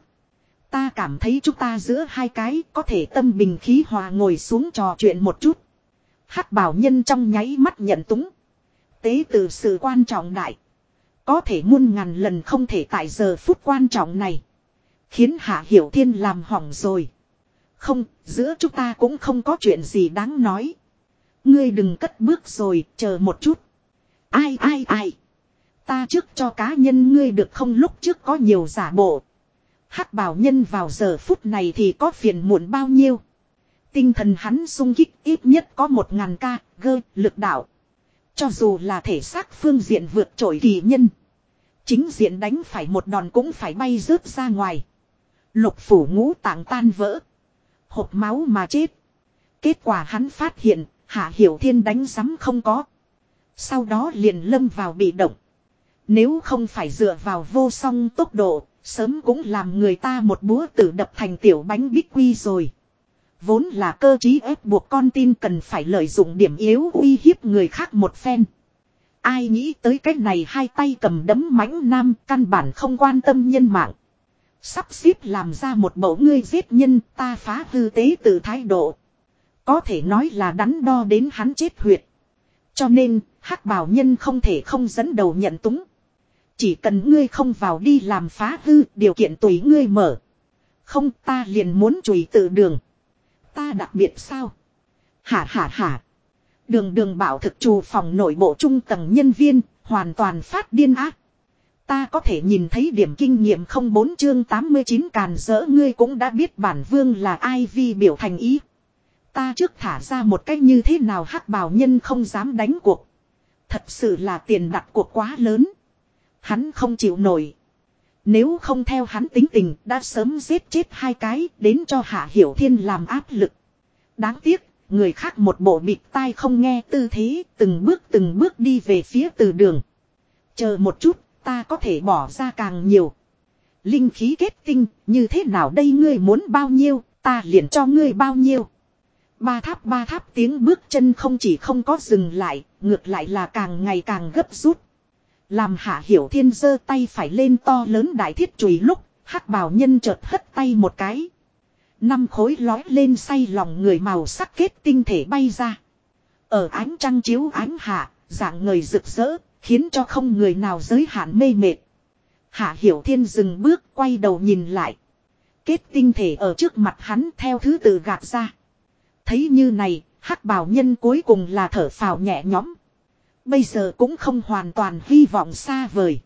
Ta cảm thấy chúng ta giữa hai cái có thể tâm bình khí hòa ngồi xuống trò chuyện một chút. hắc bảo nhân trong nháy mắt nhận túng. Tế từ sự quan trọng đại. Có thể muôn ngàn lần không thể tại giờ phút quan trọng này. Khiến Hạ Hiểu Thiên làm hỏng rồi. Không, giữa chúng ta cũng không có chuyện gì đáng nói. Ngươi đừng cất bước rồi, chờ một chút. Ai ai ai. Ta trước cho cá nhân ngươi được không lúc trước có nhiều giả bộ. hắc bảo nhân vào giờ phút này thì có phiền muộn bao nhiêu. Tinh thần hắn sung kích ít nhất có một ngàn ca, gơ, lực đạo. Cho dù là thể xác phương diện vượt trội kỳ nhân. Chính diện đánh phải một đòn cũng phải bay rớt ra ngoài. Lục phủ ngũ tạng tan vỡ. Hộp máu mà chết. Kết quả hắn phát hiện, Hạ Hiểu Thiên đánh sắm không có. Sau đó liền lâm vào bị động. Nếu không phải dựa vào vô song tốc độ, sớm cũng làm người ta một búa tử đập thành tiểu bánh bích quy rồi. Vốn là cơ chí ép buộc con tin cần phải lợi dụng điểm yếu uy hiếp người khác một phen. Ai nghĩ tới cái này hai tay cầm đấm mãnh nam căn bản không quan tâm nhân mạng. Sắp xếp làm ra một mẫu ngươi giết nhân ta phá hư tế từ thái độ. Có thể nói là đắn đo đến hắn chết huyệt. Cho nên, hắc bảo nhân không thể không dẫn đầu nhận túng. Chỉ cần ngươi không vào đi làm phá hư, điều kiện tùy ngươi mở. Không ta liền muốn chùi tự đường. Ta đặc biệt sao? Hả hả hả. Đường đường bảo thực trù phòng nội bộ trung tầng nhân viên, hoàn toàn phát điên ác. Ta có thể nhìn thấy điểm kinh nghiệm không bốn chương 89 càn dỡ ngươi cũng đã biết bản vương là ai vi biểu thành ý. Ta trước thả ra một cách như thế nào hắc bào nhân không dám đánh cuộc. Thật sự là tiền đặt cuộc quá lớn. Hắn không chịu nổi. Nếu không theo hắn tính tình đã sớm giết chết hai cái đến cho Hạ Hiểu Thiên làm áp lực. Đáng tiếc Người khác một bộ bịt tai không nghe tư thế, từng bước từng bước đi về phía từ đường. Chờ một chút, ta có thể bỏ ra càng nhiều. Linh khí kết tinh, như thế nào đây ngươi muốn bao nhiêu, ta liền cho ngươi bao nhiêu. Ba tháp ba tháp tiếng bước chân không chỉ không có dừng lại, ngược lại là càng ngày càng gấp rút. Làm hạ hiểu thiên giơ tay phải lên to lớn đại thiết chùy lúc, hắc bào nhân chợt hất tay một cái. Năm khối lói lên say lòng người màu sắc kết tinh thể bay ra. Ở ánh trăng chiếu ánh hạ, dạng người rực rỡ, khiến cho không người nào giới hạn mê mệt. Hạ Hiểu Thiên dừng bước quay đầu nhìn lại. Kết tinh thể ở trước mặt hắn theo thứ tự gạt ra. Thấy như này, hắc bào nhân cuối cùng là thở phào nhẹ nhõm. Bây giờ cũng không hoàn toàn hy vọng xa vời.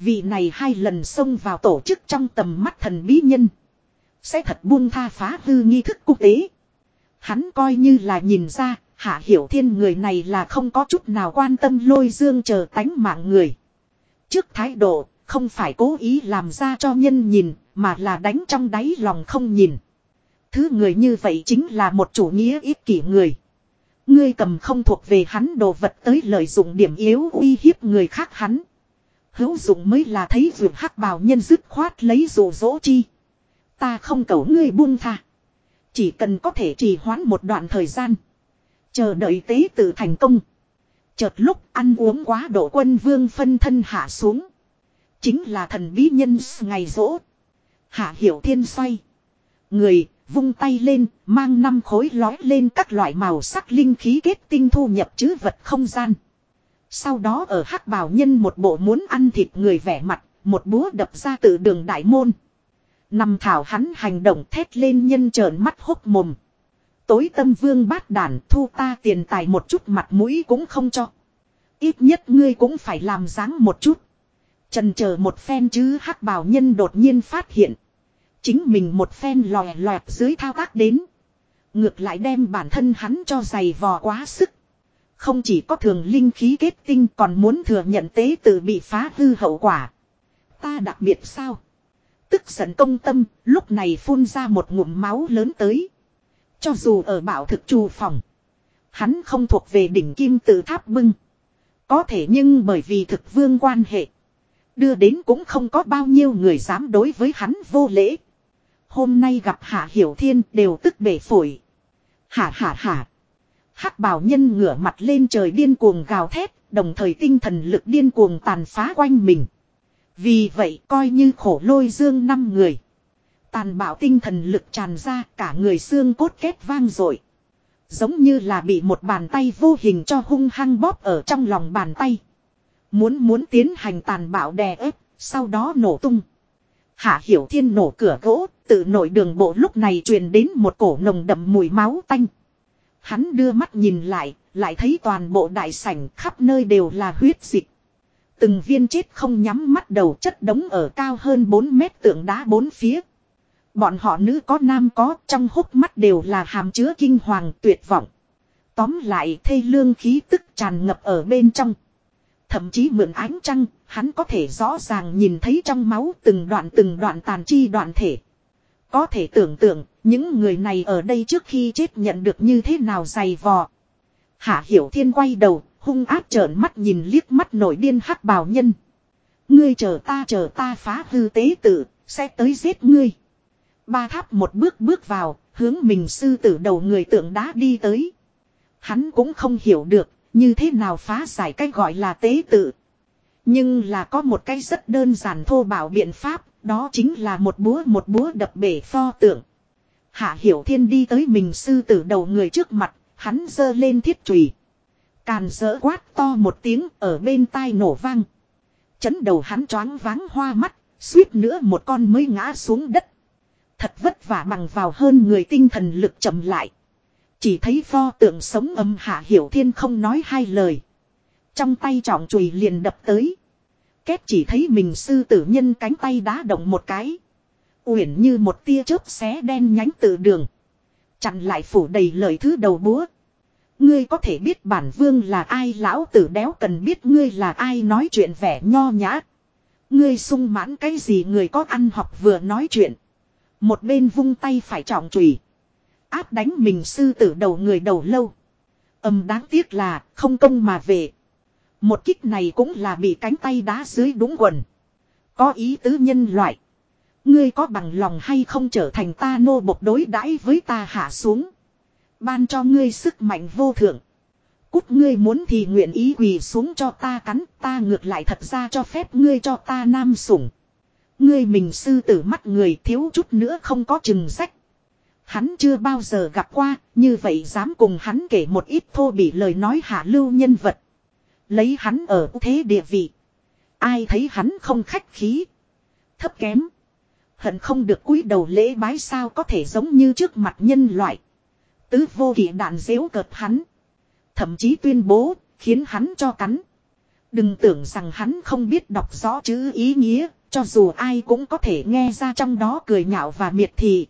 Vị này hai lần xông vào tổ chức trong tầm mắt thần bí nhân. Sẽ thật buông tha phá hư nghi thức quốc tế. Hắn coi như là nhìn ra, Hạ Hiểu Thiên người này là không có chút nào quan tâm lôi dương chờ tánh mạng người. Trước thái độ, không phải cố ý làm ra cho nhân nhìn, mà là đánh trong đáy lòng không nhìn. Thứ người như vậy chính là một chủ nghĩa ích kỷ người. Ngươi cầm không thuộc về hắn đồ vật tới lợi dụng điểm yếu uy hiếp người khác hắn. Hữu dụng mới là thấy vượt hắc bào nhân dứt khoát lấy rủ dỗ chi. Ta không cầu ngươi buông tha. Chỉ cần có thể trì hoãn một đoạn thời gian. Chờ đợi tế tự thành công. Chợt lúc ăn uống quá độ quân vương phân thân hạ xuống. Chính là thần bí nhân ngày rỗ. Hạ hiểu thiên xoay. Người vung tay lên mang năm khối lói lên các loại màu sắc linh khí kết tinh thu nhập chứ vật không gian. Sau đó ở hắc bào nhân một bộ muốn ăn thịt người vẻ mặt, một búa đập ra từ đường đại môn. Nằm thảo hắn hành động thét lên nhân trợn mắt hốc mồm. Tối tâm vương bát đàn thu ta tiền tài một chút mặt mũi cũng không cho. Ít nhất ngươi cũng phải làm dáng một chút. Trần chờ một phen chứ hắc bào nhân đột nhiên phát hiện. Chính mình một phen lòe loẹt dưới thao tác đến. Ngược lại đem bản thân hắn cho giày vò quá sức. Không chỉ có thường linh khí kết tinh còn muốn thừa nhận tế tự bị phá hư hậu quả. Ta đặc biệt sao? Tức giận công tâm, lúc này phun ra một ngụm máu lớn tới. Cho dù ở bảo thực trù phòng. Hắn không thuộc về đỉnh kim tự tháp bưng. Có thể nhưng bởi vì thực vương quan hệ. Đưa đến cũng không có bao nhiêu người dám đối với hắn vô lễ. Hôm nay gặp Hạ Hiểu Thiên đều tức bể phổi. Hả hả hả. hắc bảo nhân ngửa mặt lên trời điên cuồng gào thét, đồng thời tinh thần lực điên cuồng tàn phá quanh mình. Vì vậy coi như khổ lôi dương năm người. Tàn bạo tinh thần lực tràn ra cả người xương cốt kết vang rồi. Giống như là bị một bàn tay vô hình cho hung hăng bóp ở trong lòng bàn tay. Muốn muốn tiến hành tàn bạo đè ép, sau đó nổ tung. Hạ Hiểu Thiên nổ cửa gỗ, tự nội đường bộ lúc này truyền đến một cổ nồng đậm mùi máu tanh. Hắn đưa mắt nhìn lại, lại thấy toàn bộ đại sảnh khắp nơi đều là huyết dịch. Từng viên chết không nhắm mắt đầu chất đống ở cao hơn 4 mét tượng đá bốn phía. Bọn họ nữ có nam có trong hốc mắt đều là hàm chứa kinh hoàng tuyệt vọng. Tóm lại thê lương khí tức tràn ngập ở bên trong. Thậm chí mượn ánh trăng, hắn có thể rõ ràng nhìn thấy trong máu từng đoạn từng đoạn tàn chi đoạn thể. Có thể tưởng tượng, những người này ở đây trước khi chết nhận được như thế nào dày vò. Hạ Hiểu Thiên quay đầu, hung áp trợn mắt nhìn liếc mắt nổi điên hắc bào nhân. Ngươi chờ ta chờ ta phá hư tế tử, sẽ tới giết ngươi. Ba tháp một bước bước vào, hướng mình sư tử đầu người tượng đá đi tới. Hắn cũng không hiểu được, như thế nào phá giải cách gọi là tế tự. Nhưng là có một cái rất đơn giản thô bảo biện pháp, đó chính là một búa một búa đập bể pho tượng. Hạ Hiểu Thiên đi tới mình sư tử đầu người trước mặt, hắn giơ lên thiết chùy. Càn rỡ quát to một tiếng ở bên tai nổ vang. Chấn đầu hắn choáng váng hoa mắt, suýt nữa một con mới ngã xuống đất. Thật vất vả bằng vào hơn người tinh thần lực chậm lại. Chỉ thấy pho tượng sống âm hạ hiểu thiên không nói hai lời. Trong tay trọng chùy liền đập tới. Kết chỉ thấy mình sư tử nhân cánh tay đá động một cái. Uyển như một tia chớp xé đen nhánh từ đường. Chặn lại phủ đầy lời thứ đầu búa. Ngươi có thể biết bản vương là ai, lão tử đéo cần biết ngươi là ai, nói chuyện vẻ nho nhã. Ngươi sung mãn cái gì, người có ăn học vừa nói chuyện. Một bên vung tay phải trọng trùy. áp đánh mình sư tử đầu người đầu lâu. Âm đáng tiếc là, không công mà về. Một kích này cũng là bị cánh tay đá dưới đúng quần. Có ý tứ nhân loại. Ngươi có bằng lòng hay không trở thành ta nô bộc đối đãi với ta hạ xuống. Ban cho ngươi sức mạnh vô thượng. Cút ngươi muốn thì nguyện ý quỳ xuống cho ta cắn ta ngược lại thật ra cho phép ngươi cho ta nam sủng. Ngươi mình sư tử mắt người thiếu chút nữa không có chừng sách. Hắn chưa bao giờ gặp qua, như vậy dám cùng hắn kể một ít thô bị lời nói hạ lưu nhân vật. Lấy hắn ở thế địa vị. Ai thấy hắn không khách khí. Thấp kém. Hận không được cúi đầu lễ bái sao có thể giống như trước mặt nhân loại. Tứ vô kỷ đạn dễu cợt hắn. Thậm chí tuyên bố, khiến hắn cho cắn. Đừng tưởng rằng hắn không biết đọc rõ chữ ý nghĩa, cho dù ai cũng có thể nghe ra trong đó cười nhạo và miệt thị.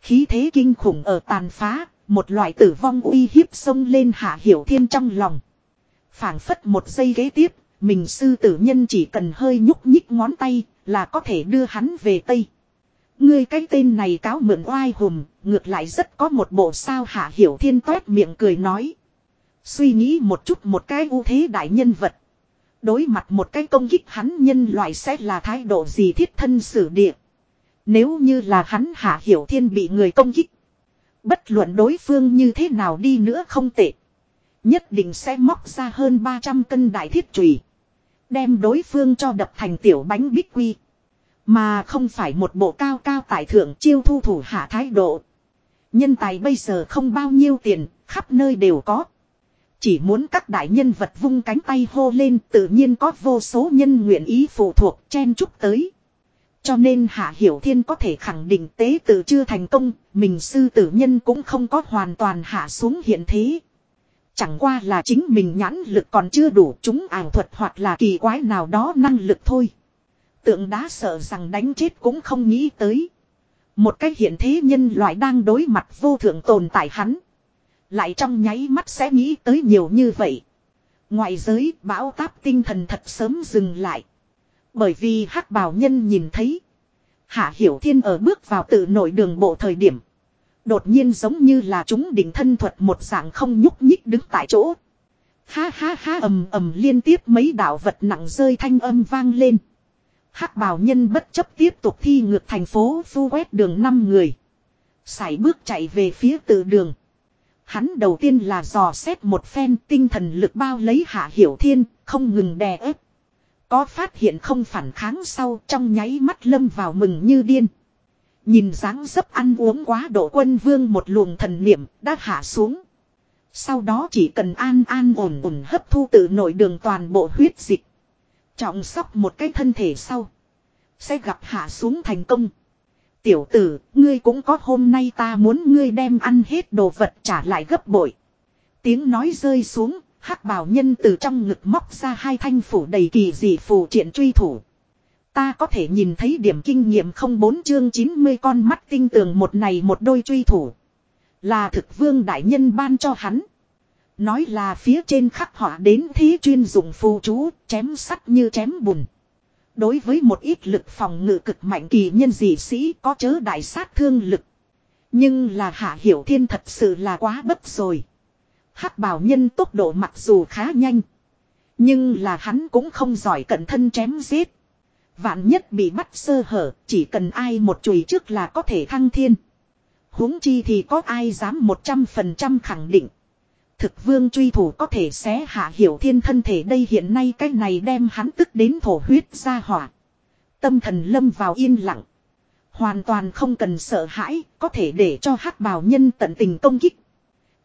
Khí thế kinh khủng ở tàn phá, một loại tử vong uy hiếp xông lên hạ hiểu thiên trong lòng phảng phất một giây ghế tiếp, mình sư tử nhân chỉ cần hơi nhúc nhích ngón tay là có thể đưa hắn về Tây. Ngươi cái tên này cáo mượn oai hùm, ngược lại rất có một bộ sao hạ hiểu thiên toét miệng cười nói. Suy nghĩ một chút một cái ưu thế đại nhân vật. Đối mặt một cái công kích hắn nhân loại sẽ là thái độ gì thiết thân xử địa. Nếu như là hắn hạ hiểu thiên bị người công kích. Bất luận đối phương như thế nào đi nữa không tệ. Nhất định sẽ móc ra hơn 300 cân đại thiết trùy. Đem đối phương cho đập thành tiểu bánh bích quy. Mà không phải một bộ cao cao tại thượng chiêu thu thủ hạ thái độ. Nhân tài bây giờ không bao nhiêu tiền, khắp nơi đều có. Chỉ muốn các đại nhân vật vung cánh tay hô lên tự nhiên có vô số nhân nguyện ý phụ thuộc chen chúc tới. Cho nên Hạ Hiểu Thiên có thể khẳng định tế tự chưa thành công, mình sư tử nhân cũng không có hoàn toàn hạ xuống hiện thế. Chẳng qua là chính mình nhãn lực còn chưa đủ chúng ảo thuật hoặc là kỳ quái nào đó năng lực thôi. Tượng đá sợ rằng đánh chết cũng không nghĩ tới. Một cái hiện thế nhân loại đang đối mặt vô thượng tồn tại hắn. Lại trong nháy mắt sẽ nghĩ tới nhiều như vậy. Ngoại giới, bão táp tinh thần thật sớm dừng lại. Bởi vì hắc bào nhân nhìn thấy. Hạ Hiểu Thiên ở bước vào tự nội đường bộ thời điểm. Đột nhiên giống như là chúng đỉnh thân thuật một dạng không nhúc nhích đứng tại chỗ. Ha ha ha ầm ầm liên tiếp mấy đạo vật nặng rơi thanh âm vang lên. hắc bào nhân bất chấp tiếp tục thi ngược thành phố phu quét đường năm người. Sải bước chạy về phía tự đường. Hắn đầu tiên là dò xét một phen tinh thần lực bao lấy hạ hiểu thiên, không ngừng đè ép. Có phát hiện không phản kháng sau trong nháy mắt lâm vào mừng như điên. Nhìn dáng dấp ăn uống quá độ quân vương một luồng thần niệm đã hạ xuống. Sau đó chỉ cần an an ổn ổn hấp thu tự nội đường toàn bộ huyết dịch. Trọng sóc một cái thân thể sau. Sẽ gặp hạ xuống thành công. Tiểu tử, ngươi cũng có hôm nay ta muốn ngươi đem ăn hết đồ vật trả lại gấp bội. Tiếng nói rơi xuống, hắc bào nhân từ trong ngực móc ra hai thanh phủ đầy kỳ dị phù triện truy thủ. Ta có thể nhìn thấy điểm kinh nghiệm không bốn chương 90 con mắt tinh tường một này một đôi truy thủ. Là thực vương đại nhân ban cho hắn. Nói là phía trên khắc họa đến thế chuyên dụng phù chú, chém sắt như chém bùn. Đối với một ít lực phòng ngự cực mạnh kỳ nhân dị sĩ có chớ đại sát thương lực. Nhưng là hạ hiểu thiên thật sự là quá bất rồi. hắc bảo nhân tốc độ mặc dù khá nhanh. Nhưng là hắn cũng không giỏi cận thân chém giết. Vạn nhất bị bắt sơ hở, chỉ cần ai một chùy trước là có thể thăng thiên. huống chi thì có ai dám một trăm phần trăm khẳng định. Thực vương truy thủ có thể xé hạ hiểu thiên thân thể đây hiện nay cái này đem hắn tức đến thổ huyết ra hỏa. Tâm thần lâm vào yên lặng. Hoàn toàn không cần sợ hãi, có thể để cho hắc bào nhân tận tình công kích.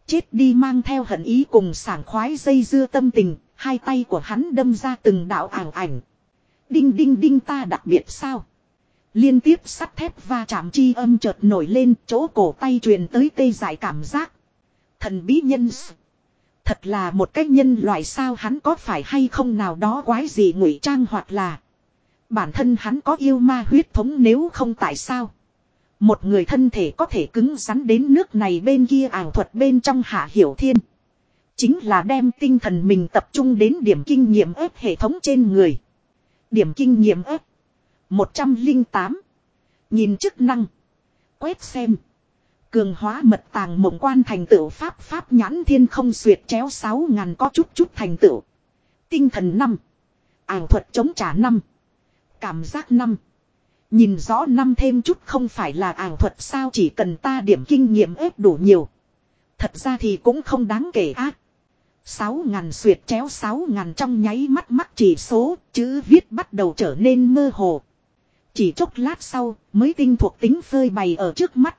Chết đi mang theo hận ý cùng sảng khoái dây dưa tâm tình, hai tay của hắn đâm ra từng đạo ảng ảnh. Đinh đinh đinh ta đặc biệt sao? Liên tiếp sắt thép va chạm chi âm chợt nổi lên, chỗ cổ tay truyền tới tê dại cảm giác. Thần bí nhân Thật là một cách nhân loại sao hắn có phải hay không nào đó quái gì ngụy trang hoặc là Bản thân hắn có yêu ma huyết thống nếu không tại sao Một người thân thể có thể cứng rắn đến nước này bên kia ảo thuật bên trong hạ hiểu thiên Chính là đem tinh thần mình tập trung đến điểm kinh nghiệm ép hệ thống trên người Điểm kinh nghiệm ếp. 108. Nhìn chức năng. Quét xem. Cường hóa mật tàng mộng quan thành tựu pháp pháp nhãn thiên không xuyệt chéo sáu ngàn có chút chút thành tựu. Tinh thần năm. Ảo thuật chống trả năm. Cảm giác năm. Nhìn rõ năm thêm chút không phải là ảo thuật sao chỉ cần ta điểm kinh nghiệm ếp đủ nhiều. Thật ra thì cũng không đáng kể ác. Sáu ngàn suyệt chéo sáu ngàn trong nháy mắt mắt chỉ số, chữ viết bắt đầu trở nên mơ hồ. Chỉ chốc lát sau, mới tinh thuộc tính phơi bày ở trước mắt.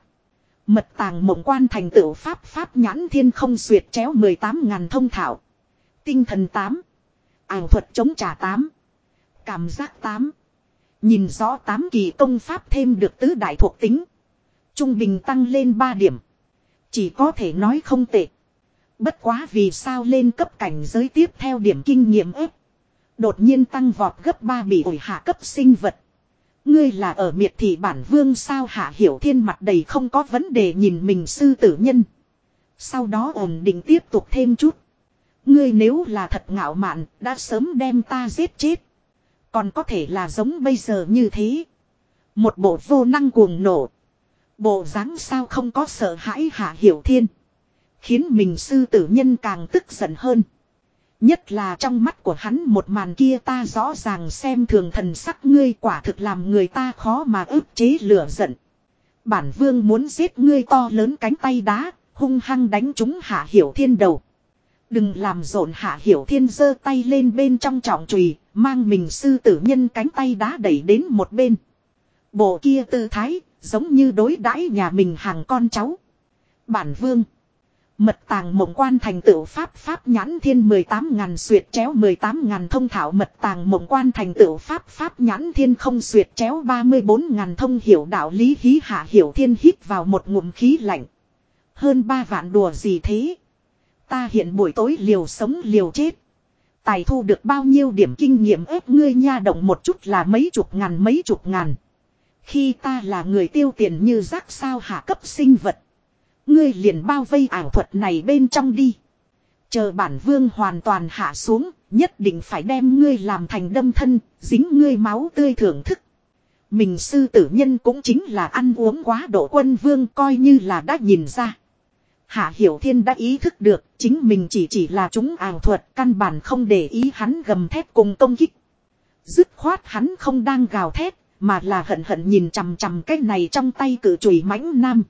Mật tàng mộng quan thành tựu pháp pháp nhãn thiên không suyệt chéo 18 ngàn thông thảo. Tinh thần 8. Ảng thuật chống trả 8. Cảm giác 8. Nhìn rõ 8 kỳ công pháp thêm được tứ đại thuộc tính. Trung bình tăng lên 3 điểm. Chỉ có thể nói không tệ. Bất quá vì sao lên cấp cảnh giới tiếp theo điểm kinh nghiệm ếp. Đột nhiên tăng vọt gấp 3 bị ổi hạ cấp sinh vật. Ngươi là ở miệt thị bản vương sao hạ hiểu thiên mặt đầy không có vấn đề nhìn mình sư tử nhân. Sau đó ổn định tiếp tục thêm chút. Ngươi nếu là thật ngạo mạn, đã sớm đem ta giết chết. Còn có thể là giống bây giờ như thế. Một bộ vô năng cuồng nổ. Bộ dáng sao không có sợ hãi hạ hiểu thiên. Khiến mình sư tử nhân càng tức giận hơn. Nhất là trong mắt của hắn một màn kia ta rõ ràng xem thường thần sắc ngươi quả thực làm người ta khó mà ức chế lửa giận. Bản vương muốn giết ngươi to lớn cánh tay đá, hung hăng đánh chúng hạ hiểu thiên đầu. Đừng làm rộn hạ hiểu thiên giơ tay lên bên trong trọng trùy, mang mình sư tử nhân cánh tay đá đẩy đến một bên. Bộ kia tư thái, giống như đối đãi nhà mình hàng con cháu. Bản vương. Mật tàng mộng quan thành tựu pháp pháp nhãn thiên 18 ngàn suyệt chéo 18 ngàn thông thảo mật tàng mộng quan thành tựu pháp pháp nhãn thiên không suyệt chéo 34 ngàn thông hiểu đạo lý hí hạ hiểu thiên hít vào một ngụm khí lạnh. Hơn ba vạn đùa gì thế? Ta hiện buổi tối liều sống liều chết. Tài thu được bao nhiêu điểm kinh nghiệm ép ngươi nha động một chút là mấy chục ngàn, mấy chục ngàn. Khi ta là người tiêu tiền như rác sao hạ cấp sinh vật. Ngươi liền bao vây ảo thuật này bên trong đi. Chờ bản vương hoàn toàn hạ xuống, nhất định phải đem ngươi làm thành đâm thân, dính ngươi máu tươi thưởng thức. Mình sư tử nhân cũng chính là ăn uống quá độ quân vương coi như là đã nhìn ra. Hạ Hiểu Thiên đã ý thức được chính mình chỉ chỉ là chúng ảo thuật căn bản không để ý hắn gầm thép cùng công kích. Dứt khoát hắn không đang gào thét mà là hận hận nhìn chằm chằm cái này trong tay cử chùy mãnh nam.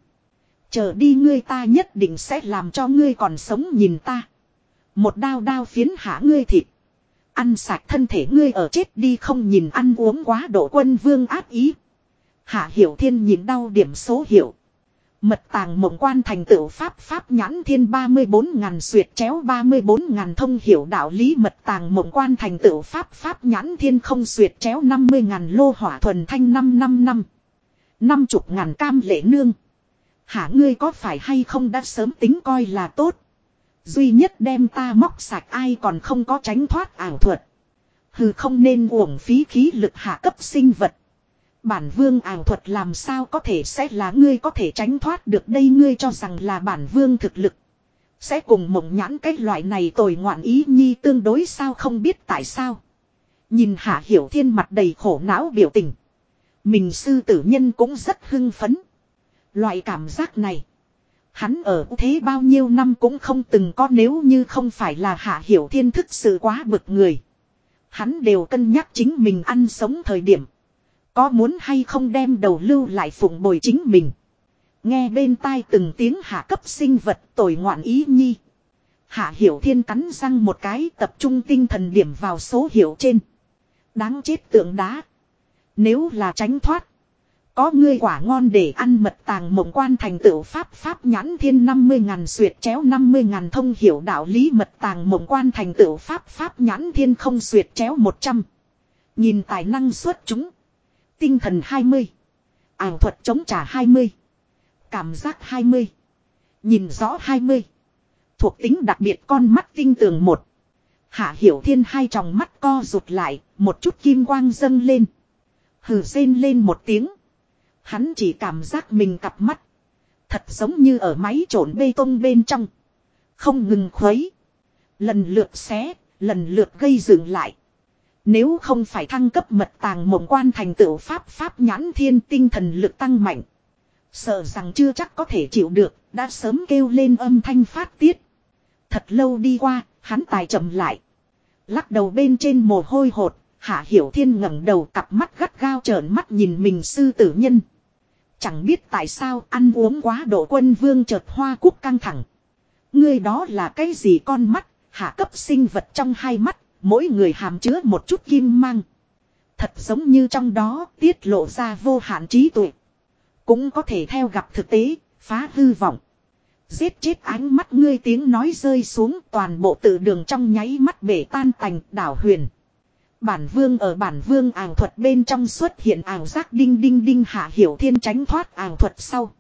Chờ đi ngươi ta nhất định sẽ làm cho ngươi còn sống nhìn ta. Một đao đao phiến hạ ngươi thịt. Ăn sạch thân thể ngươi ở chết đi không nhìn ăn uống quá độ quân vương áp ý. Hạ hiểu thiên nhìn đau điểm số hiệu. Mật tàng mộng quan thành tựu pháp pháp nhãn thiên 34 ngàn suyệt chéo 34 ngàn thông hiểu đạo lý mật tàng mộng quan thành tựu pháp pháp nhãn thiên không suyệt chéo 50 ngàn lô hỏa thuần thanh 5 năm năm. Năm chục ngàn cam lệ nương. Hả ngươi có phải hay không đã sớm tính coi là tốt. Duy nhất đem ta móc sạch ai còn không có tránh thoát ảo thuật. Hừ, không nên uổng phí khí lực hạ cấp sinh vật. Bản vương ảo thuật làm sao có thể sẽ là ngươi có thể tránh thoát được đây ngươi cho rằng là bản vương thực lực. Sẽ cùng mộng nhãn cái loại này tồi ngoạn ý nhi tương đối sao không biết tại sao. Nhìn hạ hiểu thiên mặt đầy khổ não biểu tình. Mình sư tử nhân cũng rất hưng phấn. Loại cảm giác này. Hắn ở thế bao nhiêu năm cũng không từng có nếu như không phải là hạ hiểu thiên thức sự quá bực người. Hắn đều cân nhắc chính mình ăn sống thời điểm. Có muốn hay không đem đầu lưu lại phụng bồi chính mình. Nghe bên tai từng tiếng hạ cấp sinh vật tồi ngoạn ý nhi. Hạ hiểu thiên cắn răng một cái tập trung tinh thần điểm vào số hiệu trên. Đáng chết tượng đá. Nếu là tránh thoát. Có ngươi quả ngon để ăn mật tàng mộng quan thành tựu pháp pháp nhãn thiên 50 ngàn suyệt chéo 50 ngàn thông hiểu đạo lý mật tàng mộng quan thành tựu pháp pháp nhãn thiên không suyệt chéo 100. Nhìn tài năng suốt chúng. Tinh thần 20. Ảo thuật chống trả 20. Cảm giác 20. Nhìn rõ 20. Thuộc tính đặc biệt con mắt tinh tường một. Hạ hiểu thiên hai tròng mắt co rụt lại, một chút kim quang dâng lên. Hừ rên lên một tiếng. Hắn chỉ cảm giác mình cặp mắt. Thật giống như ở máy trộn bê tông bên trong. Không ngừng khuấy. Lần lượt xé, lần lượt gây dựng lại. Nếu không phải thăng cấp mật tàng mộng quan thành tựu pháp pháp nhãn thiên tinh thần lực tăng mạnh. Sợ rằng chưa chắc có thể chịu được, đã sớm kêu lên âm thanh phát tiết. Thật lâu đi qua, hắn tài chậm lại. Lắc đầu bên trên mồ hôi hột, hạ hiểu thiên ngẩng đầu cặp mắt gắt gao trợn mắt nhìn mình sư tử nhân. Chẳng biết tại sao ăn uống quá độ quân vương chợt hoa cúc căng thẳng. Ngươi đó là cái gì con mắt, hạ cấp sinh vật trong hai mắt, mỗi người hàm chứa một chút kim mang. Thật giống như trong đó tiết lộ ra vô hạn trí tuệ. Cũng có thể theo gặp thực tế, phá hư vọng. Giết chết ánh mắt ngươi tiếng nói rơi xuống toàn bộ tự đường trong nháy mắt bể tan tành đảo huyền. Bản vương ở bản vương ảo thuật bên trong xuất hiện ảo giác đinh đinh đinh hạ hiểu thiên tránh thoát ảo thuật sau.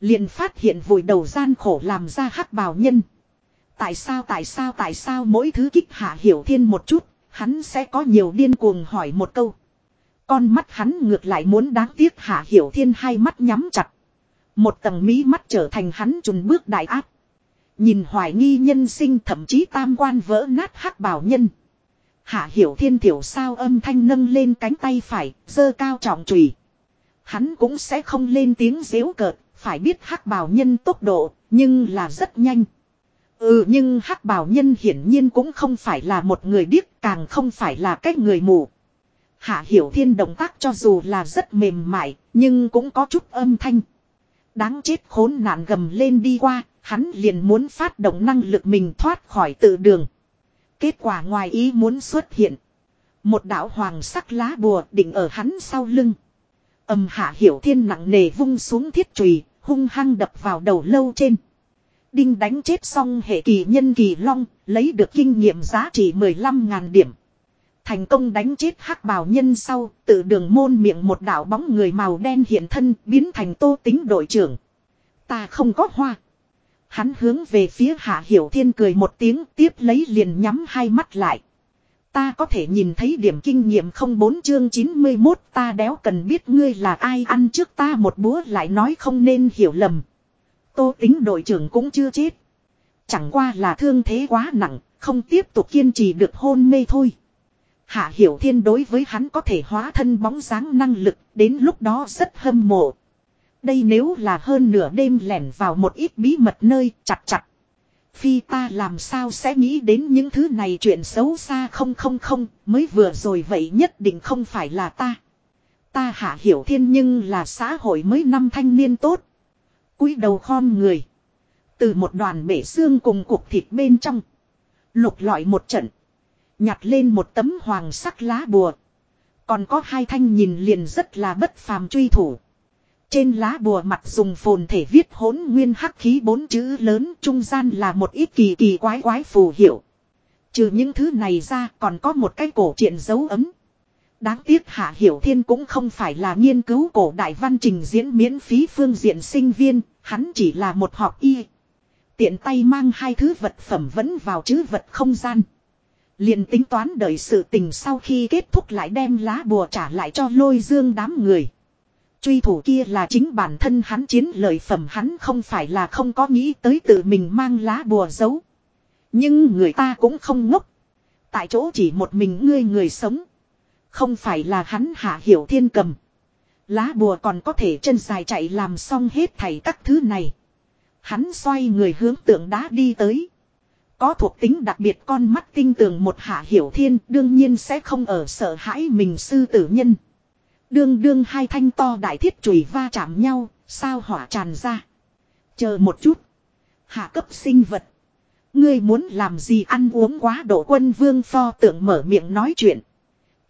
liền phát hiện vùi đầu gian khổ làm ra hắc bào nhân. Tại sao tại sao tại sao mỗi thứ kích hạ hiểu thiên một chút, hắn sẽ có nhiều điên cuồng hỏi một câu. Con mắt hắn ngược lại muốn đáng tiếc hạ hiểu thiên hai mắt nhắm chặt. Một tầng mí mắt trở thành hắn trùn bước đại áp. Nhìn hoài nghi nhân sinh thậm chí tam quan vỡ nát hắc bảo nhân. Hạ hiểu thiên thiểu sao âm thanh nâng lên cánh tay phải, dơ cao trọng trùy. Hắn cũng sẽ không lên tiếng dễu cợt, phải biết hắc bảo nhân tốc độ, nhưng là rất nhanh. Ừ nhưng hắc bảo nhân hiển nhiên cũng không phải là một người điếc, càng không phải là cái người mù. Hạ hiểu thiên động tác cho dù là rất mềm mại, nhưng cũng có chút âm thanh. Đáng chết khốn nạn gầm lên đi qua, hắn liền muốn phát động năng lực mình thoát khỏi tự đường. Kết quả ngoài ý muốn xuất hiện. Một đạo hoàng sắc lá bùa định ở hắn sau lưng. Âm hạ hiểu thiên nặng nề vung xuống thiết trùy, hung hăng đập vào đầu lâu trên. Đinh đánh chết xong hệ kỳ nhân kỳ long, lấy được kinh nghiệm giá trị 15.000 điểm. Thành công đánh chết hắc bào nhân sau, tự đường môn miệng một đạo bóng người màu đen hiện thân biến thành tô tính đội trưởng. Ta không có hoa. Hắn hướng về phía hạ hiểu thiên cười một tiếng tiếp lấy liền nhắm hai mắt lại. Ta có thể nhìn thấy điểm kinh nghiệm không bốn chương 91 ta đéo cần biết ngươi là ai ăn trước ta một búa lại nói không nên hiểu lầm. Tô tính đội trưởng cũng chưa chết. Chẳng qua là thương thế quá nặng, không tiếp tục kiên trì được hôn mê thôi. Hạ Hiểu Thiên đối với hắn có thể hóa thân bóng dáng năng lực, đến lúc đó rất hâm mộ. Đây nếu là hơn nửa đêm lẻn vào một ít bí mật nơi chặt chặt. Phi ta làm sao sẽ nghĩ đến những thứ này chuyện xấu xa không không không, mới vừa rồi vậy nhất định không phải là ta. Ta hạ hiểu thiên nhưng là xã hội mới năm thanh niên tốt. cúi đầu khom người. Từ một đoàn bể xương cùng cục thịt bên trong. Lục lọi một trận. Nhặt lên một tấm hoàng sắc lá bùa. Còn có hai thanh nhìn liền rất là bất phàm truy thủ. Trên lá bùa mặt dùng phồn thể viết hỗn nguyên hắc khí bốn chữ lớn trung gian là một ít kỳ kỳ quái quái phù hiệu. Trừ những thứ này ra còn có một cái cổ truyện dấu ấm. Đáng tiếc Hạ Hiểu Thiên cũng không phải là nghiên cứu cổ đại văn trình diễn miễn phí phương diện sinh viên, hắn chỉ là một học y. Tiện tay mang hai thứ vật phẩm vẫn vào chữ vật không gian. liền tính toán đợi sự tình sau khi kết thúc lại đem lá bùa trả lại cho lôi dương đám người. Truy thủ kia là chính bản thân hắn chiến lợi phẩm hắn không phải là không có nghĩ tới tự mình mang lá bùa giấu. Nhưng người ta cũng không ngốc. Tại chỗ chỉ một mình ngươi người sống. Không phải là hắn hạ hiểu thiên cầm. Lá bùa còn có thể chân dài chạy làm xong hết thảy các thứ này. Hắn xoay người hướng tượng đá đi tới. Có thuộc tính đặc biệt con mắt tinh tường một hạ hiểu thiên đương nhiên sẽ không ở sợ hãi mình sư tử nhân. Đương đương hai thanh to đại thiết chùy va chạm nhau, sao hỏa tràn ra. Chờ một chút. Hạ cấp sinh vật. Ngươi muốn làm gì ăn uống quá độ quân vương pho tượng mở miệng nói chuyện.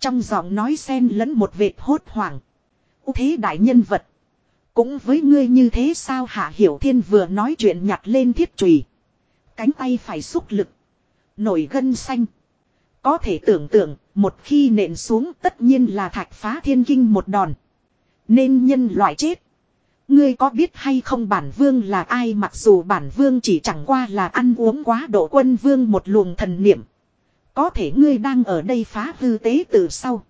Trong giọng nói xen lẫn một vệt hốt hoảng. U thế đại nhân vật. Cũng với ngươi như thế sao hạ hiểu thiên vừa nói chuyện nhặt lên thiết chùy Cánh tay phải xúc lực. Nổi gân xanh. Có thể tưởng tượng, một khi nện xuống tất nhiên là thạch phá thiên kinh một đòn. Nên nhân loại chết. Ngươi có biết hay không bản vương là ai mặc dù bản vương chỉ chẳng qua là ăn uống quá độ quân vương một luồng thần niệm. Có thể ngươi đang ở đây phá hư tế từ sau.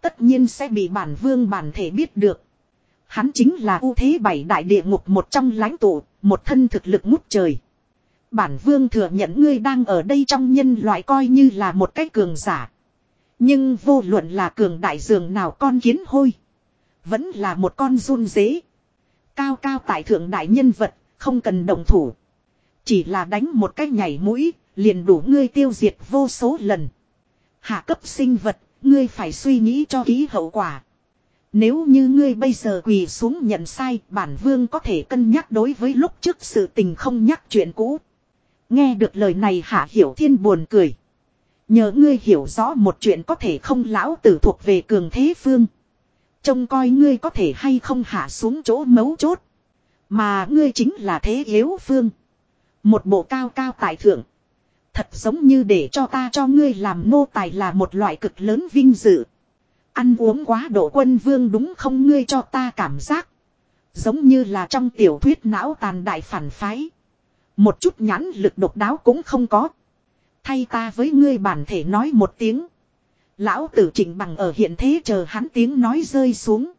Tất nhiên sẽ bị bản vương bản thể biết được. Hắn chính là ưu thế bảy đại địa ngục một trong lãnh tụ, một thân thực lực ngút trời bản vương thừa nhận ngươi đang ở đây trong nhân loại coi như là một cái cường giả. Nhưng vô luận là cường đại dường nào con kiến hôi. Vẫn là một con run dế. Cao cao tại thượng đại nhân vật, không cần đồng thủ. Chỉ là đánh một cái nhảy mũi, liền đủ ngươi tiêu diệt vô số lần. Hạ cấp sinh vật, ngươi phải suy nghĩ cho kỹ hậu quả. Nếu như ngươi bây giờ quỳ xuống nhận sai, bản vương có thể cân nhắc đối với lúc trước sự tình không nhắc chuyện cũ. Nghe được lời này hạ hiểu thiên buồn cười. Nhờ ngươi hiểu rõ một chuyện có thể không lão tử thuộc về cường thế phương. Trông coi ngươi có thể hay không hạ xuống chỗ mấu chốt. Mà ngươi chính là thế yếu phương. Một bộ cao cao tài thượng. Thật giống như để cho ta cho ngươi làm nô tài là một loại cực lớn vinh dự. Ăn uống quá độ quân vương đúng không ngươi cho ta cảm giác. Giống như là trong tiểu thuyết não tàn đại phản phái. Một chút nhãn lực độc đáo cũng không có. Thay ta với ngươi bản thể nói một tiếng. Lão tử trình bằng ở hiện thế chờ hắn tiếng nói rơi xuống.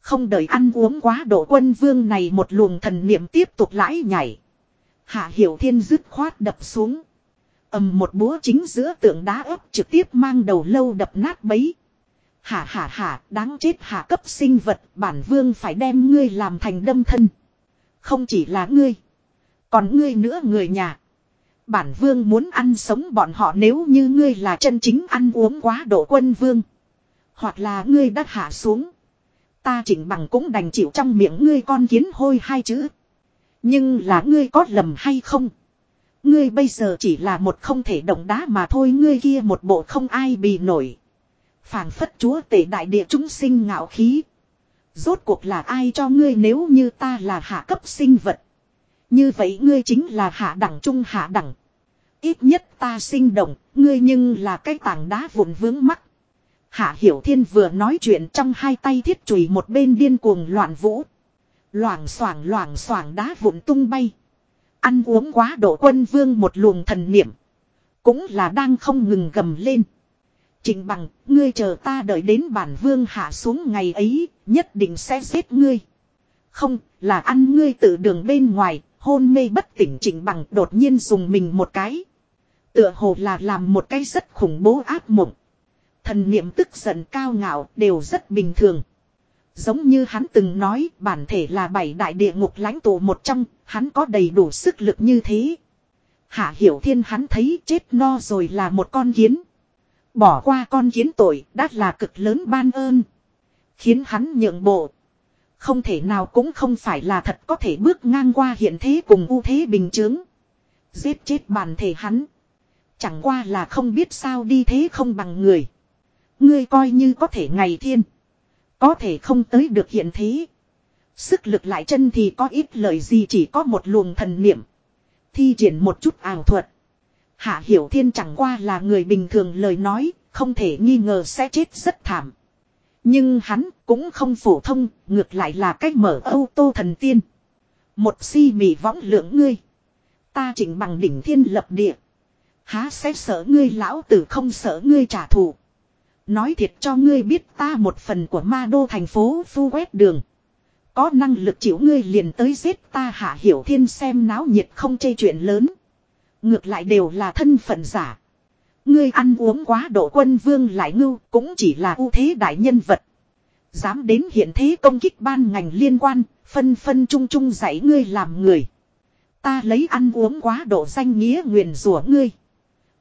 Không đợi ăn uống quá độ quân vương này một luồng thần niệm tiếp tục lãi nhảy. Hạ Hiểu Thiên dứt khoát đập xuống. ầm một búa chính giữa tượng đá ấp trực tiếp mang đầu lâu đập nát bấy. Hả hả hả, đáng chết hạ cấp sinh vật, bản vương phải đem ngươi làm thành đâm thân. Không chỉ là ngươi, còn ngươi nữa người nhà. Bản vương muốn ăn sống bọn họ nếu như ngươi là chân chính ăn uống quá độ quân vương. Hoặc là ngươi đã hạ xuống. Ta chỉnh bằng cũng đành chịu trong miệng ngươi con kiến hôi hai chữ. Nhưng là ngươi có lầm hay không? Ngươi bây giờ chỉ là một không thể động đá mà thôi, ngươi kia một bộ không ai bị nổi phảng phất chúa tể đại địa chúng sinh ngạo khí. Rốt cuộc là ai cho ngươi nếu như ta là hạ cấp sinh vật. Như vậy ngươi chính là hạ đẳng trung hạ đẳng. Ít nhất ta sinh động, ngươi nhưng là cái tảng đá vụn vướng mắt. Hạ Hiểu Thiên vừa nói chuyện trong hai tay thiết chùy một bên điên cuồng loạn vũ. Loảng xoảng loảng xoảng đá vụn tung bay. Ăn uống quá độ quân vương một luồng thần niệm. Cũng là đang không ngừng gầm lên. Trình bằng, ngươi chờ ta đợi đến bản vương hạ xuống ngày ấy, nhất định sẽ giết ngươi. Không, là ăn ngươi từ đường bên ngoài, hôn mê bất tỉnh chỉnh bằng đột nhiên dùng mình một cái. Tựa hồ là làm một cái rất khủng bố ác mộng. Thần niệm tức giận cao ngạo đều rất bình thường. Giống như hắn từng nói bản thể là bảy đại địa ngục lãnh tụ một trong, hắn có đầy đủ sức lực như thế. Hạ hiểu thiên hắn thấy chết no rồi là một con kiến. Bỏ qua con kiến tội đã là cực lớn ban ơn. Khiến hắn nhượng bộ. Không thể nào cũng không phải là thật có thể bước ngang qua hiện thế cùng ưu thế bình chướng. Giết chết bản thể hắn. Chẳng qua là không biết sao đi thế không bằng người. Ngươi coi như có thể ngày thiên. Có thể không tới được hiện thế. Sức lực lại chân thì có ít lời gì chỉ có một luồng thần niệm. Thi triển một chút ảo thuật. Hạ Hiểu Thiên chẳng qua là người bình thường lời nói, không thể nghi ngờ sẽ chết rất thảm. Nhưng hắn cũng không phổ thông, ngược lại là cách mở âu tô thần tiên. Một si mị võng lượng ngươi. Ta chỉnh bằng đỉnh thiên lập địa. Há sẽ sợ ngươi lão tử không sợ ngươi trả thù. Nói thiệt cho ngươi biết ta một phần của ma đô thành phố phu quét đường. Có năng lực chịu ngươi liền tới giết ta hạ hiểu thiên xem náo nhiệt không chê chuyện lớn. Ngược lại đều là thân phận giả. Ngươi ăn uống quá độ quân vương lại ngưu cũng chỉ là ưu thế đại nhân vật. Dám đến hiện thế công kích ban ngành liên quan, phân phân chung chung dạy ngươi làm người. Ta lấy ăn uống quá độ danh nghĩa nguyền rủa ngươi.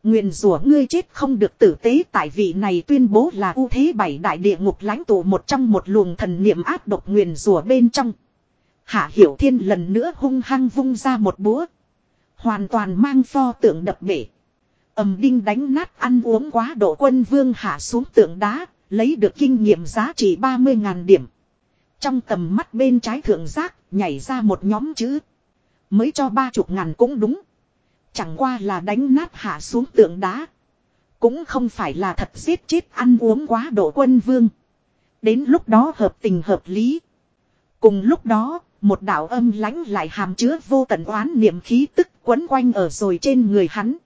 Nguyền rủa ngươi chết không được tử tế tại vị này tuyên bố là ưu thế bảy đại địa ngục lãnh tụ một trong một luồng thần niệm áp độc nguyền rủa bên trong. Hạ Hiểu Thiên lần nữa hung hăng vung ra một búa. Hoàn toàn mang pho tượng đập bể ầm đinh đánh nát ăn uống quá độ quân vương hạ xuống tượng đá, lấy được kinh nghiệm giá trị 30.000 điểm. Trong tầm mắt bên trái thượng giác, nhảy ra một nhóm chữ. Mới cho ba chục ngàn cũng đúng. Chẳng qua là đánh nát hạ xuống tượng đá. Cũng không phải là thật giết chết ăn uống quá độ quân vương. Đến lúc đó hợp tình hợp lý. Cùng lúc đó, một đạo âm lãnh lại hàm chứa vô tận oán niệm khí tức quấn quanh ở rồi trên người hắn.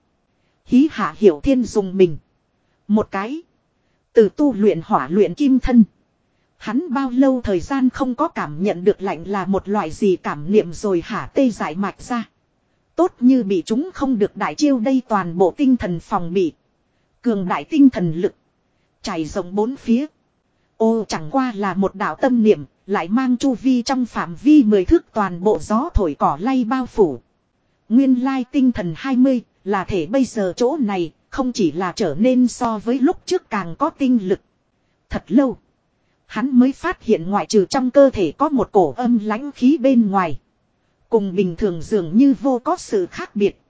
Hí hạ hiểu thiên dùng mình. Một cái. Từ tu luyện hỏa luyện kim thân. Hắn bao lâu thời gian không có cảm nhận được lạnh là một loại gì cảm niệm rồi hả tê giải mạch ra. Tốt như bị chúng không được đại chiêu đây toàn bộ tinh thần phòng bị. Cường đại tinh thần lực. Chảy rộng bốn phía. Ô chẳng qua là một đạo tâm niệm, lại mang chu vi trong phạm vi mười thước toàn bộ gió thổi cỏ lay bao phủ. Nguyên lai tinh thần 20, là thể bây giờ chỗ này, không chỉ là trở nên so với lúc trước càng có tinh lực. Thật lâu, hắn mới phát hiện ngoại trừ trong cơ thể có một cổ âm lãnh khí bên ngoài. Cùng bình thường dường như vô có sự khác biệt.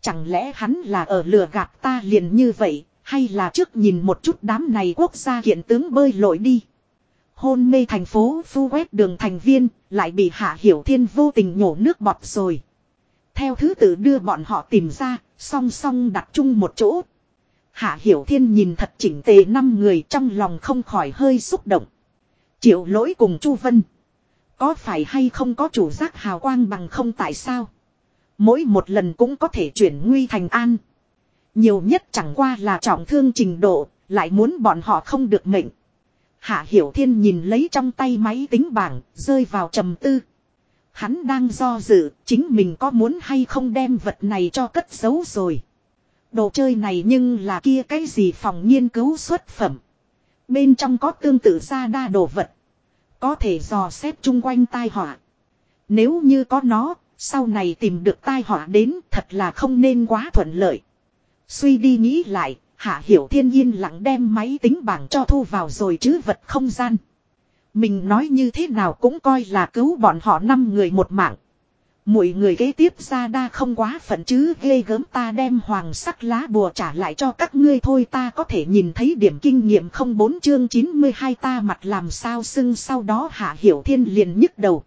Chẳng lẽ hắn là ở lừa gạt ta liền như vậy, hay là trước nhìn một chút đám này quốc gia hiện tướng bơi lội đi. Hôn mê thành phố phu quét đường thành viên, lại bị hạ hiểu thiên vô tình nhổ nước bọt rồi. Theo thứ tự đưa bọn họ tìm ra, song song đặt chung một chỗ. Hạ Hiểu Thiên nhìn thật chỉnh tề năm người trong lòng không khỏi hơi xúc động. Triệu lỗi cùng Chu Vân. Có phải hay không có chủ giác hào quang bằng không tại sao? Mỗi một lần cũng có thể chuyển nguy thành an. Nhiều nhất chẳng qua là trọng thương trình độ, lại muốn bọn họ không được mệnh. Hạ Hiểu Thiên nhìn lấy trong tay máy tính bảng, rơi vào trầm tư. Hắn đang do dự, chính mình có muốn hay không đem vật này cho cất giấu rồi. Đồ chơi này nhưng là kia cái gì phòng nghiên cứu xuất phẩm. Bên trong có tương tự ra đa đồ vật. Có thể dò xét chung quanh tai họa. Nếu như có nó, sau này tìm được tai họa đến thật là không nên quá thuận lợi. Suy đi nghĩ lại, Hạ Hiểu Thiên yên lặng đem máy tính bảng cho thu vào rồi chứ vật không gian. Mình nói như thế nào cũng coi là cứu bọn họ năm người một mạng. Mỗi người kế tiếp ra đa không quá phận chứ ghê gớm ta đem hoàng sắc lá bùa trả lại cho các ngươi thôi ta có thể nhìn thấy điểm kinh nghiệm không bốn chương 92 ta mặt làm sao sưng sau đó hạ hiểu thiên liền nhức đầu.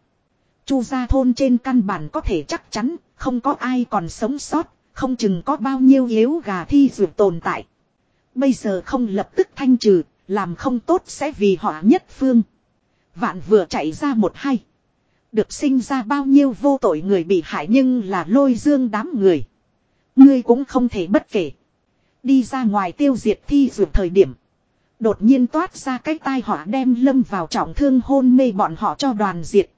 Chu gia thôn trên căn bản có thể chắc chắn không có ai còn sống sót, không chừng có bao nhiêu yếu gà thi dược tồn tại. Bây giờ không lập tức thanh trừ, làm không tốt sẽ vì họ nhất phương. Vạn vừa chạy ra một hay. Được sinh ra bao nhiêu vô tội người bị hại nhưng là lôi dương đám người. Ngươi cũng không thể bất kể. Đi ra ngoài tiêu diệt thi dược thời điểm. Đột nhiên toát ra cái tai họa đem lâm vào trọng thương hôn mê bọn họ cho đoàn diệt.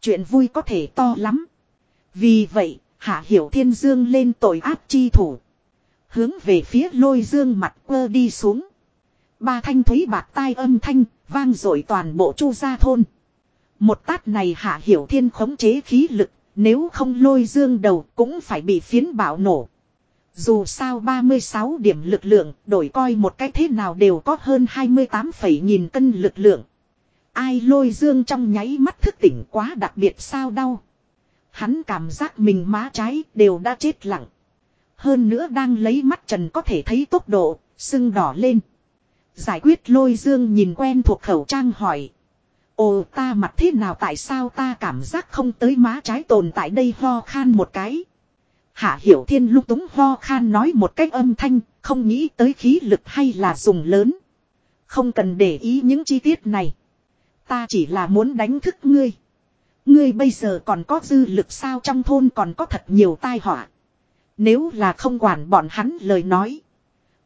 Chuyện vui có thể to lắm. Vì vậy, Hạ Hiểu Thiên Dương lên tội ác chi thủ. Hướng về phía lôi dương mặt quơ đi xuống. Ba thanh thúy bạc tai âm thanh, vang dội toàn bộ chu gia thôn. Một tát này hạ hiểu thiên khống chế khí lực, nếu không lôi dương đầu cũng phải bị phiến bạo nổ. Dù sao 36 điểm lực lượng, đổi coi một cách thế nào đều có hơn 28 nghìn cân lực lượng. Ai lôi dương trong nháy mắt thức tỉnh quá đặc biệt sao đau. Hắn cảm giác mình má trái đều đã chết lặng. Hơn nữa đang lấy mắt trần có thể thấy tốc độ, sưng đỏ lên. Giải quyết lôi dương nhìn quen thuộc khẩu trang hỏi. Ồ ta mặt thế nào tại sao ta cảm giác không tới má trái tồn tại đây ho khan một cái. Hạ hiểu thiên lúc túng ho khan nói một cách âm thanh, không nghĩ tới khí lực hay là dùng lớn. Không cần để ý những chi tiết này. Ta chỉ là muốn đánh thức ngươi. Ngươi bây giờ còn có dư lực sao trong thôn còn có thật nhiều tai họa. Nếu là không quản bọn hắn lời nói.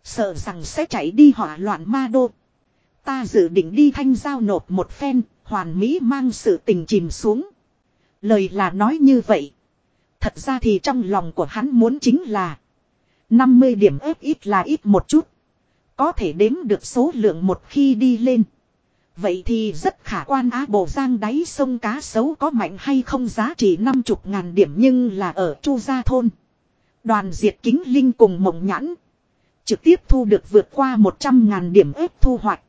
Sợ rằng sẽ chạy đi hỏa loạn ma đô. Ta dự định đi thanh giao nộp một phen, hoàn mỹ mang sự tình chìm xuống. Lời là nói như vậy. Thật ra thì trong lòng của hắn muốn chính là 50 điểm ép ít là ít một chút. Có thể đếm được số lượng một khi đi lên. Vậy thì rất khả quan á bộ giang đáy sông cá sấu có mạnh hay không giá trị 50 ngàn điểm nhưng là ở Chu Gia Thôn. Đoàn diệt kính linh cùng mộng nhãn. Trực tiếp thu được vượt qua 100 ngàn điểm ếp thu hoạch.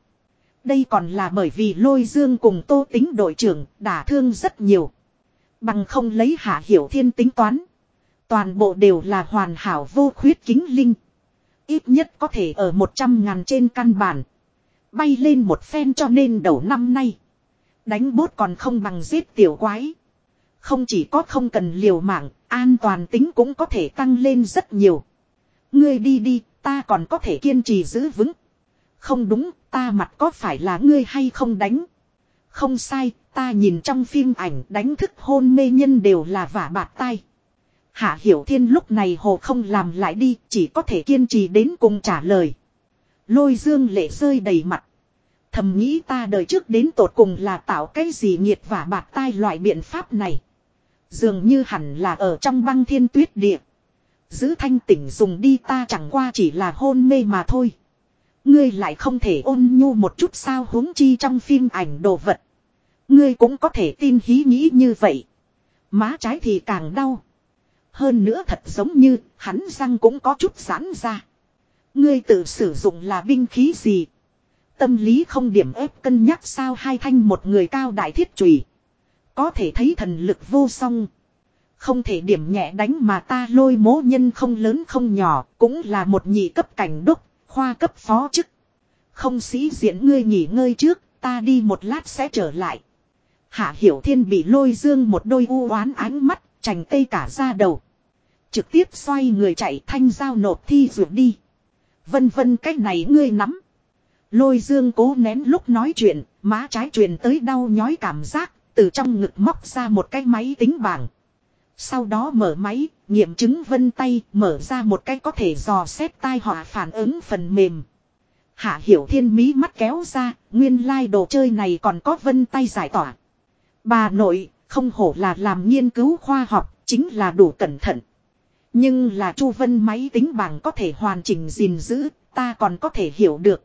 Đây còn là bởi vì lôi dương cùng tô tính đội trưởng đả thương rất nhiều. Bằng không lấy hạ hiểu thiên tính toán. Toàn bộ đều là hoàn hảo vô khuyết kính linh. Ít nhất có thể ở 100 ngàn trên căn bản. Bay lên một phen cho nên đầu năm nay. Đánh bốt còn không bằng giết tiểu quái. Không chỉ có không cần liều mạng, an toàn tính cũng có thể tăng lên rất nhiều. Ngươi đi đi, ta còn có thể kiên trì giữ vững. Không đúng, ta mặt có phải là ngươi hay không đánh. Không sai, ta nhìn trong phim ảnh đánh thức hôn mê nhân đều là vả bạt tay. Hạ Hiểu Thiên lúc này hồ không làm lại đi, chỉ có thể kiên trì đến cùng trả lời. Lôi dương lệ rơi đầy mặt. Thầm nghĩ ta đời trước đến tột cùng là tạo cái gì nhiệt vả bạt tai loại biện pháp này. Dường như hẳn là ở trong băng thiên tuyết địa. Giữ thanh tỉnh dùng đi ta chẳng qua chỉ là hôn mê mà thôi. Ngươi lại không thể ôn nhu một chút sao huống chi trong phim ảnh đồ vật. Ngươi cũng có thể tin hí nghĩ như vậy. Má trái thì càng đau. Hơn nữa thật giống như hắn răng cũng có chút giãn ra. Ngươi tự sử dụng là binh khí gì? Tâm lý không điểm ép cân nhắc sao hai thanh một người cao đại thiết trùy. Có thể thấy thần lực vô song. Không thể điểm nhẹ đánh mà ta lôi mố nhân không lớn không nhỏ, cũng là một nhị cấp cảnh đốc, khoa cấp phó chức. Không sĩ diện ngươi nghỉ ngơi trước, ta đi một lát sẽ trở lại. Hạ Hiểu Thiên bị lôi dương một đôi u oán ánh mắt, chành tây cả ra đầu. Trực tiếp xoay người chạy thanh giao nộp thi rượu đi. Vân vân cách này ngươi nắm. Lôi dương cố nén lúc nói chuyện, má trái truyền tới đau nhói cảm giác, từ trong ngực móc ra một cái máy tính bảng. Sau đó mở máy, nghiệm chứng vân tay, mở ra một cái có thể dò xét tai họa phản ứng phần mềm. Hạ hiểu thiên mí mắt kéo ra, nguyên lai like đồ chơi này còn có vân tay giải tỏa. Bà nội, Không hổ là làm nghiên cứu khoa học, chính là đủ cẩn thận. Nhưng là Chu Vân máy tính bảng có thể hoàn chỉnh gìn giữ, ta còn có thể hiểu được.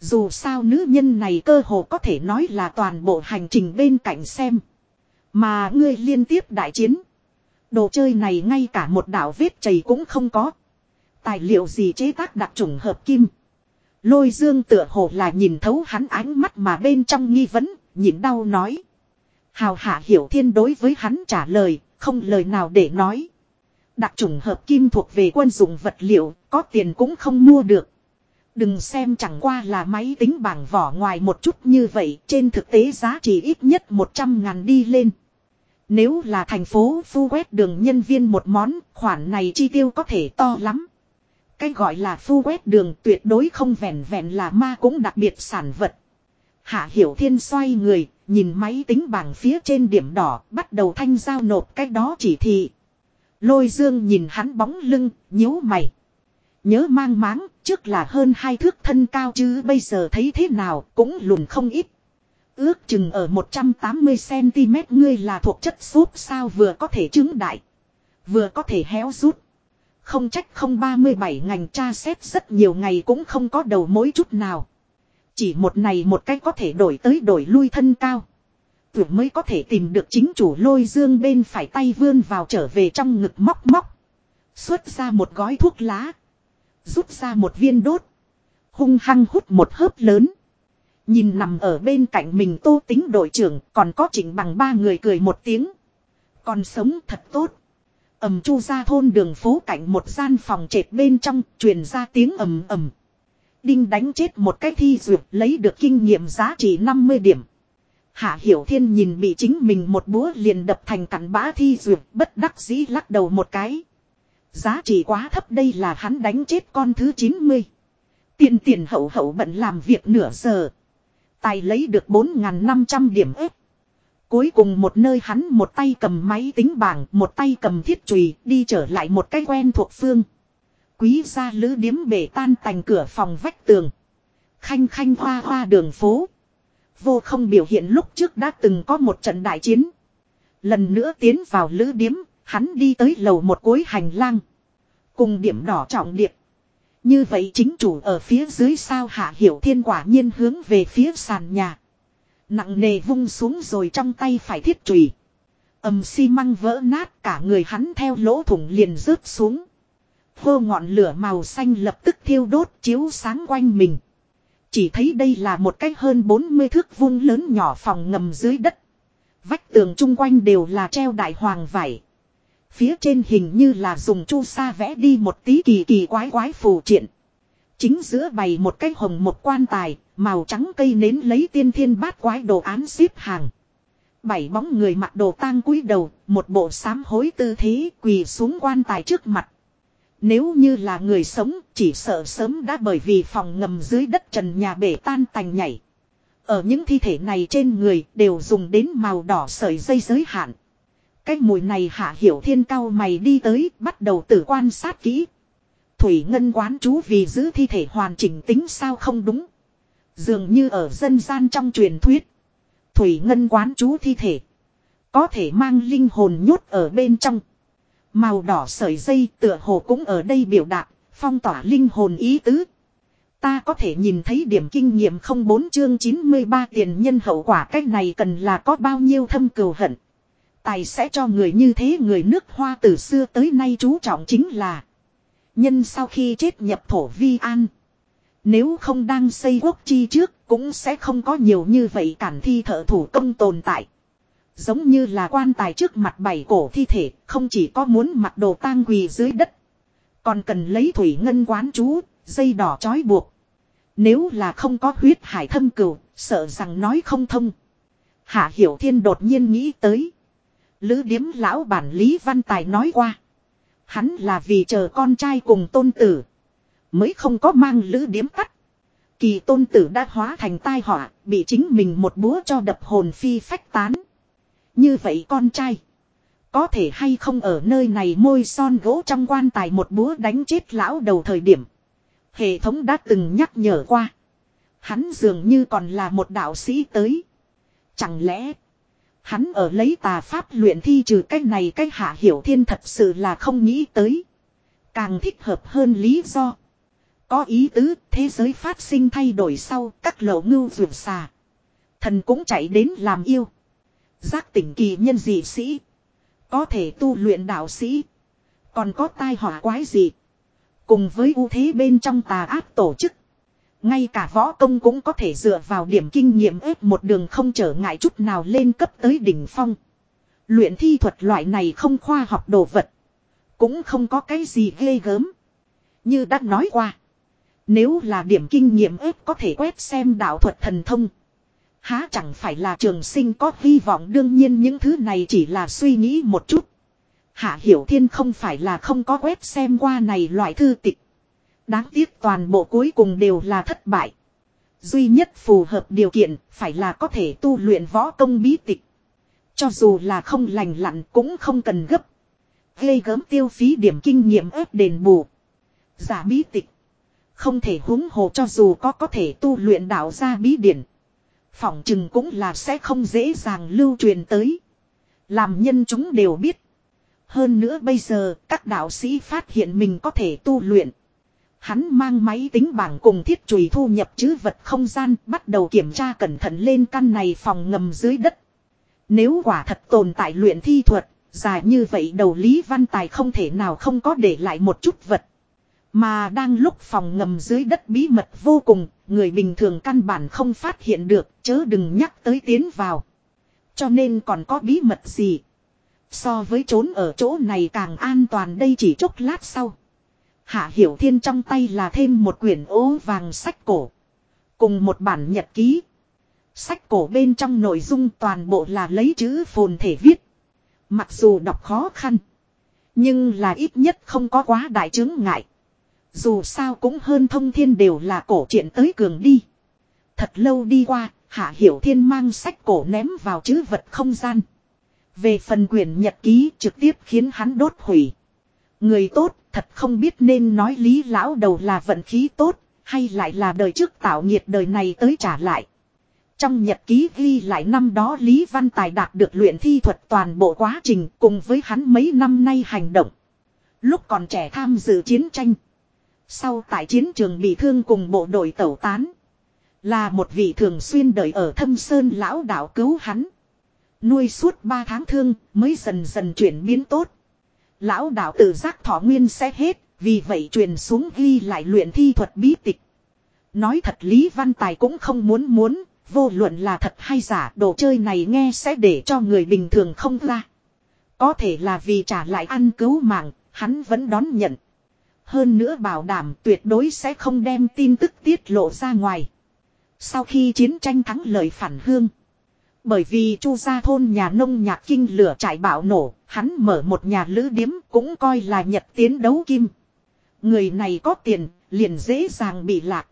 Dù sao nữ nhân này cơ hồ có thể nói là toàn bộ hành trình bên cạnh xem. Mà ngươi liên tiếp đại chiến. Đồ chơi này ngay cả một đảo vết chảy cũng không có. Tài liệu gì chế tác đặc trùng hợp kim. Lôi dương tựa hồ là nhìn thấu hắn ánh mắt mà bên trong nghi vấn, nhìn đau nói. Hào hạ hiểu thiên đối với hắn trả lời, không lời nào để nói. Đặc trùng hợp kim thuộc về quân dụng vật liệu, có tiền cũng không mua được. Đừng xem chẳng qua là máy tính bảng vỏ ngoài một chút như vậy, trên thực tế giá trị ít nhất 100 ngàn đi lên. Nếu là thành phố phu quét đường nhân viên một món, khoản này chi tiêu có thể to lắm. Cái gọi là phu quét đường tuyệt đối không vẹn vẹn là ma cũng đặc biệt sản vật. Hạ Hiểu Thiên xoay người, nhìn máy tính bảng phía trên điểm đỏ, bắt đầu thanh giao nộp cái đó chỉ thị. Lôi dương nhìn hắn bóng lưng, nhíu mày. Nhớ mang máng, trước là hơn hai thước thân cao chứ bây giờ thấy thế nào cũng lùn không ít. Ước chừng ở 180cm ngươi là thuộc chất súp sao vừa có thể chứng đại. Vừa có thể héo rút. Không trách không 37 ngành tra xét rất nhiều ngày cũng không có đầu mối chút nào. Chỉ một này một cách có thể đổi tới đổi lui thân cao. Tưởng mới có thể tìm được chính chủ lôi dương bên phải tay vươn vào trở về trong ngực móc móc. Xuất ra một gói thuốc lá. Rút ra một viên đốt. Hung hăng hút một hớp lớn. Nhìn nằm ở bên cạnh mình tô tính đội trưởng còn có chỉnh bằng ba người cười một tiếng. Còn sống thật tốt. ầm chu ra thôn đường phố cạnh một gian phòng trệt bên trong truyền ra tiếng ầm ầm. Đinh đánh chết một cái thi duyệt lấy được kinh nghiệm giá trị 50 điểm. Hạ Hiểu Thiên nhìn bị chính mình một búa liền đập thành cặn bã thi duyệt bất đắc dĩ lắc đầu một cái. Giá trị quá thấp đây là hắn đánh chết con thứ 90. Tiền tiền hậu hậu bận làm việc nửa giờ. Tài lấy được 4.500 điểm ếp. Cuối cùng một nơi hắn một tay cầm máy tính bảng, một tay cầm thiết chùy đi trở lại một cái quen thuộc phương. Quý gia lữ điếm bể tan tành cửa phòng vách tường. Khanh khanh hoa hoa đường phố. Vô không biểu hiện lúc trước đã từng có một trận đại chiến. Lần nữa tiến vào lữ điếm, hắn đi tới lầu một cuối hành lang. Cùng điểm đỏ trọng điệp. Như vậy chính chủ ở phía dưới sao hạ hiểu thiên quả nhiên hướng về phía sàn nhà. Nặng nề vung xuống rồi trong tay phải thiết trùy. ầm xi măng vỡ nát, cả người hắn theo lỗ thủng liền rớt xuống. Khô ngọn lửa màu xanh lập tức thiêu đốt chiếu sáng quanh mình. Chỉ thấy đây là một cái hơn 40 thước vuông lớn nhỏ phòng ngầm dưới đất. Vách tường chung quanh đều là treo đại hoàng vải. Phía trên hình như là dùng chu sa vẽ đi một tí kỳ kỳ quái quái phù triện. Chính giữa bày một cái hồng một quan tài, màu trắng cây nến lấy tiên thiên bát quái đồ án xếp hàng. Bảy bóng người mặc đồ tang cúi đầu, một bộ sám hối tư thế quỳ xuống quan tài trước mặt. Nếu như là người sống, chỉ sợ sớm đã bởi vì phòng ngầm dưới đất trần nhà bể tan tành nhảy. Ở những thi thể này trên người đều dùng đến màu đỏ sợi dây giới hạn. Cái mùi này hạ hiểu thiên cao mày đi tới, bắt đầu tử quan sát kỹ. Thủy ngân quán chú vì giữ thi thể hoàn chỉnh tính sao không đúng. Dường như ở dân gian trong truyền thuyết. Thủy ngân quán chú thi thể. Có thể mang linh hồn nhốt ở bên trong. Màu đỏ sợi dây tựa hồ cũng ở đây biểu đạt, phong tỏa linh hồn ý tứ. Ta có thể nhìn thấy điểm kinh nghiệm không bốn chương 93 tiền nhân hậu quả cách này cần là có bao nhiêu thâm cừu hận. Tài sẽ cho người như thế người nước hoa từ xưa tới nay chú trọng chính là Nhân sau khi chết nhập thổ vi an. Nếu không đang xây quốc chi trước cũng sẽ không có nhiều như vậy cản thi thợ thủ công tồn tại. Giống như là quan tài trước mặt bảy cổ thi thể không chỉ có muốn mặc đồ tang quỳ dưới đất Còn cần lấy thủy ngân quán chú, dây đỏ trói buộc. Nếu là không có huyết hải thâm cừu, sợ rằng nói không thông. Hạ Hiểu Thiên đột nhiên nghĩ tới Lữ điếm lão bản Lý Văn Tài nói qua. Hắn là vì chờ con trai cùng tôn tử. Mới không có mang lữ điếm tắt. Kỳ tôn tử đã hóa thành tai họa, bị chính mình một búa cho đập hồn phi phách tán. Như vậy con trai. Có thể hay không ở nơi này môi son gỗ trong quan tài một búa đánh chết lão đầu thời điểm. Hệ thống đã từng nhắc nhở qua. Hắn dường như còn là một đạo sĩ tới. Chẳng lẽ Hắn ở lấy tà pháp luyện thi trừ cái này cái hạ hiểu thiên thật sự là không nghĩ tới. Càng thích hợp hơn lý do. Có ý tứ, thế giới phát sinh thay đổi sau, các lỗ ngưu vượt xà. Thần cũng chạy đến làm yêu. Giác tỉnh kỳ nhân dị sĩ. Có thể tu luyện đạo sĩ. Còn có tai họa quái gì. Cùng với ưu thế bên trong tà ác tổ chức. Ngay cả võ công cũng có thể dựa vào điểm kinh nghiệm ếp một đường không trở ngại chút nào lên cấp tới đỉnh phong. Luyện thi thuật loại này không khoa học đồ vật. Cũng không có cái gì ghê gớm. Như đã nói qua. Nếu là điểm kinh nghiệm ếp có thể quét xem đạo thuật thần thông. Há chẳng phải là trường sinh có hy vọng đương nhiên những thứ này chỉ là suy nghĩ một chút. Hạ Hiểu Thiên không phải là không có quét xem qua này loại thư tịch. Đáng tiếc toàn bộ cuối cùng đều là thất bại. Duy nhất phù hợp điều kiện phải là có thể tu luyện võ công bí tịch. Cho dù là không lành lặn cũng không cần gấp. Gây gớm tiêu phí điểm kinh nghiệm ép đền bù. Giả bí tịch. Không thể húng hồ cho dù có có thể tu luyện đạo ra bí điển. Phỏng chừng cũng là sẽ không dễ dàng lưu truyền tới. Làm nhân chúng đều biết. Hơn nữa bây giờ, các đạo sĩ phát hiện mình có thể tu luyện. Hắn mang máy tính bảng cùng thiết chùy thu nhập chứ vật không gian bắt đầu kiểm tra cẩn thận lên căn này phòng ngầm dưới đất. Nếu quả thật tồn tại luyện thi thuật, dài như vậy đầu Lý Văn Tài không thể nào không có để lại một chút vật. Mà đang lúc phòng ngầm dưới đất bí mật vô cùng, người bình thường căn bản không phát hiện được, chớ đừng nhắc tới tiến vào. Cho nên còn có bí mật gì? So với trốn ở chỗ này càng an toàn đây chỉ chốc lát sau. Hạ Hiểu Thiên trong tay là thêm một quyển ố vàng sách cổ. Cùng một bản nhật ký. Sách cổ bên trong nội dung toàn bộ là lấy chữ phồn thể viết. Mặc dù đọc khó khăn. Nhưng là ít nhất không có quá đại chứng ngại. Dù sao cũng hơn thông thiên đều là cổ truyện tới cường đi. Thật lâu đi qua, Hạ Hiểu Thiên mang sách cổ ném vào chữ vật không gian. Về phần quyển nhật ký trực tiếp khiến hắn đốt hủy. Người tốt, thật không biết nên nói lý lão đầu là vận khí tốt, hay lại là đời trước tạo nghiệt đời này tới trả lại. Trong nhật ký ghi lại năm đó Lý Văn Tài đạt được luyện thi thuật toàn bộ quá trình cùng với hắn mấy năm nay hành động. Lúc còn trẻ tham dự chiến tranh. Sau tại chiến trường bị thương cùng bộ đội tẩu tán. Là một vị thường xuyên đợi ở thâm sơn lão đạo cứu hắn. Nuôi suốt ba tháng thương mới dần dần chuyển biến tốt. Lão đạo tự giác thọ nguyên sẽ hết, vì vậy truyền xuống ghi lại luyện thi thuật bí tịch. Nói thật Lý Văn Tài cũng không muốn muốn, vô luận là thật hay giả đồ chơi này nghe sẽ để cho người bình thường không ra. Có thể là vì trả lại ăn cứu mạng, hắn vẫn đón nhận. Hơn nữa bảo đảm tuyệt đối sẽ không đem tin tức tiết lộ ra ngoài. Sau khi chiến tranh thắng lợi phản hương. Bởi vì chu gia thôn nhà nông nhạc kinh lửa trại bạo nổ, hắn mở một nhà lữ điếm cũng coi là nhật tiến đấu kim. Người này có tiền, liền dễ dàng bị lạc.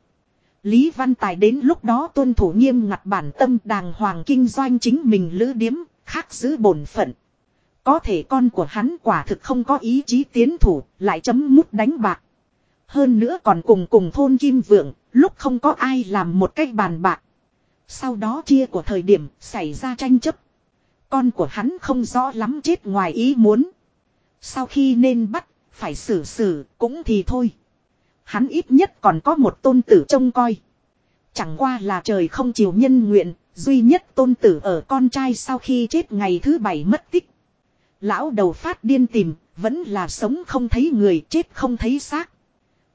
Lý Văn Tài đến lúc đó tuân thủ nghiêm ngặt bản tâm đàng hoàng kinh doanh chính mình lữ điếm, khác giữ bổn phận. Có thể con của hắn quả thực không có ý chí tiến thủ, lại chấm mút đánh bạc. Hơn nữa còn cùng cùng thôn Kim Vượng, lúc không có ai làm một cách bàn bạc. Sau đó chia của thời điểm xảy ra tranh chấp. Con của hắn không rõ lắm chết ngoài ý muốn. Sau khi nên bắt, phải xử xử, cũng thì thôi. Hắn ít nhất còn có một tôn tử trông coi. Chẳng qua là trời không chiều nhân nguyện, duy nhất tôn tử ở con trai sau khi chết ngày thứ bảy mất tích. Lão đầu phát điên tìm, vẫn là sống không thấy người chết không thấy xác.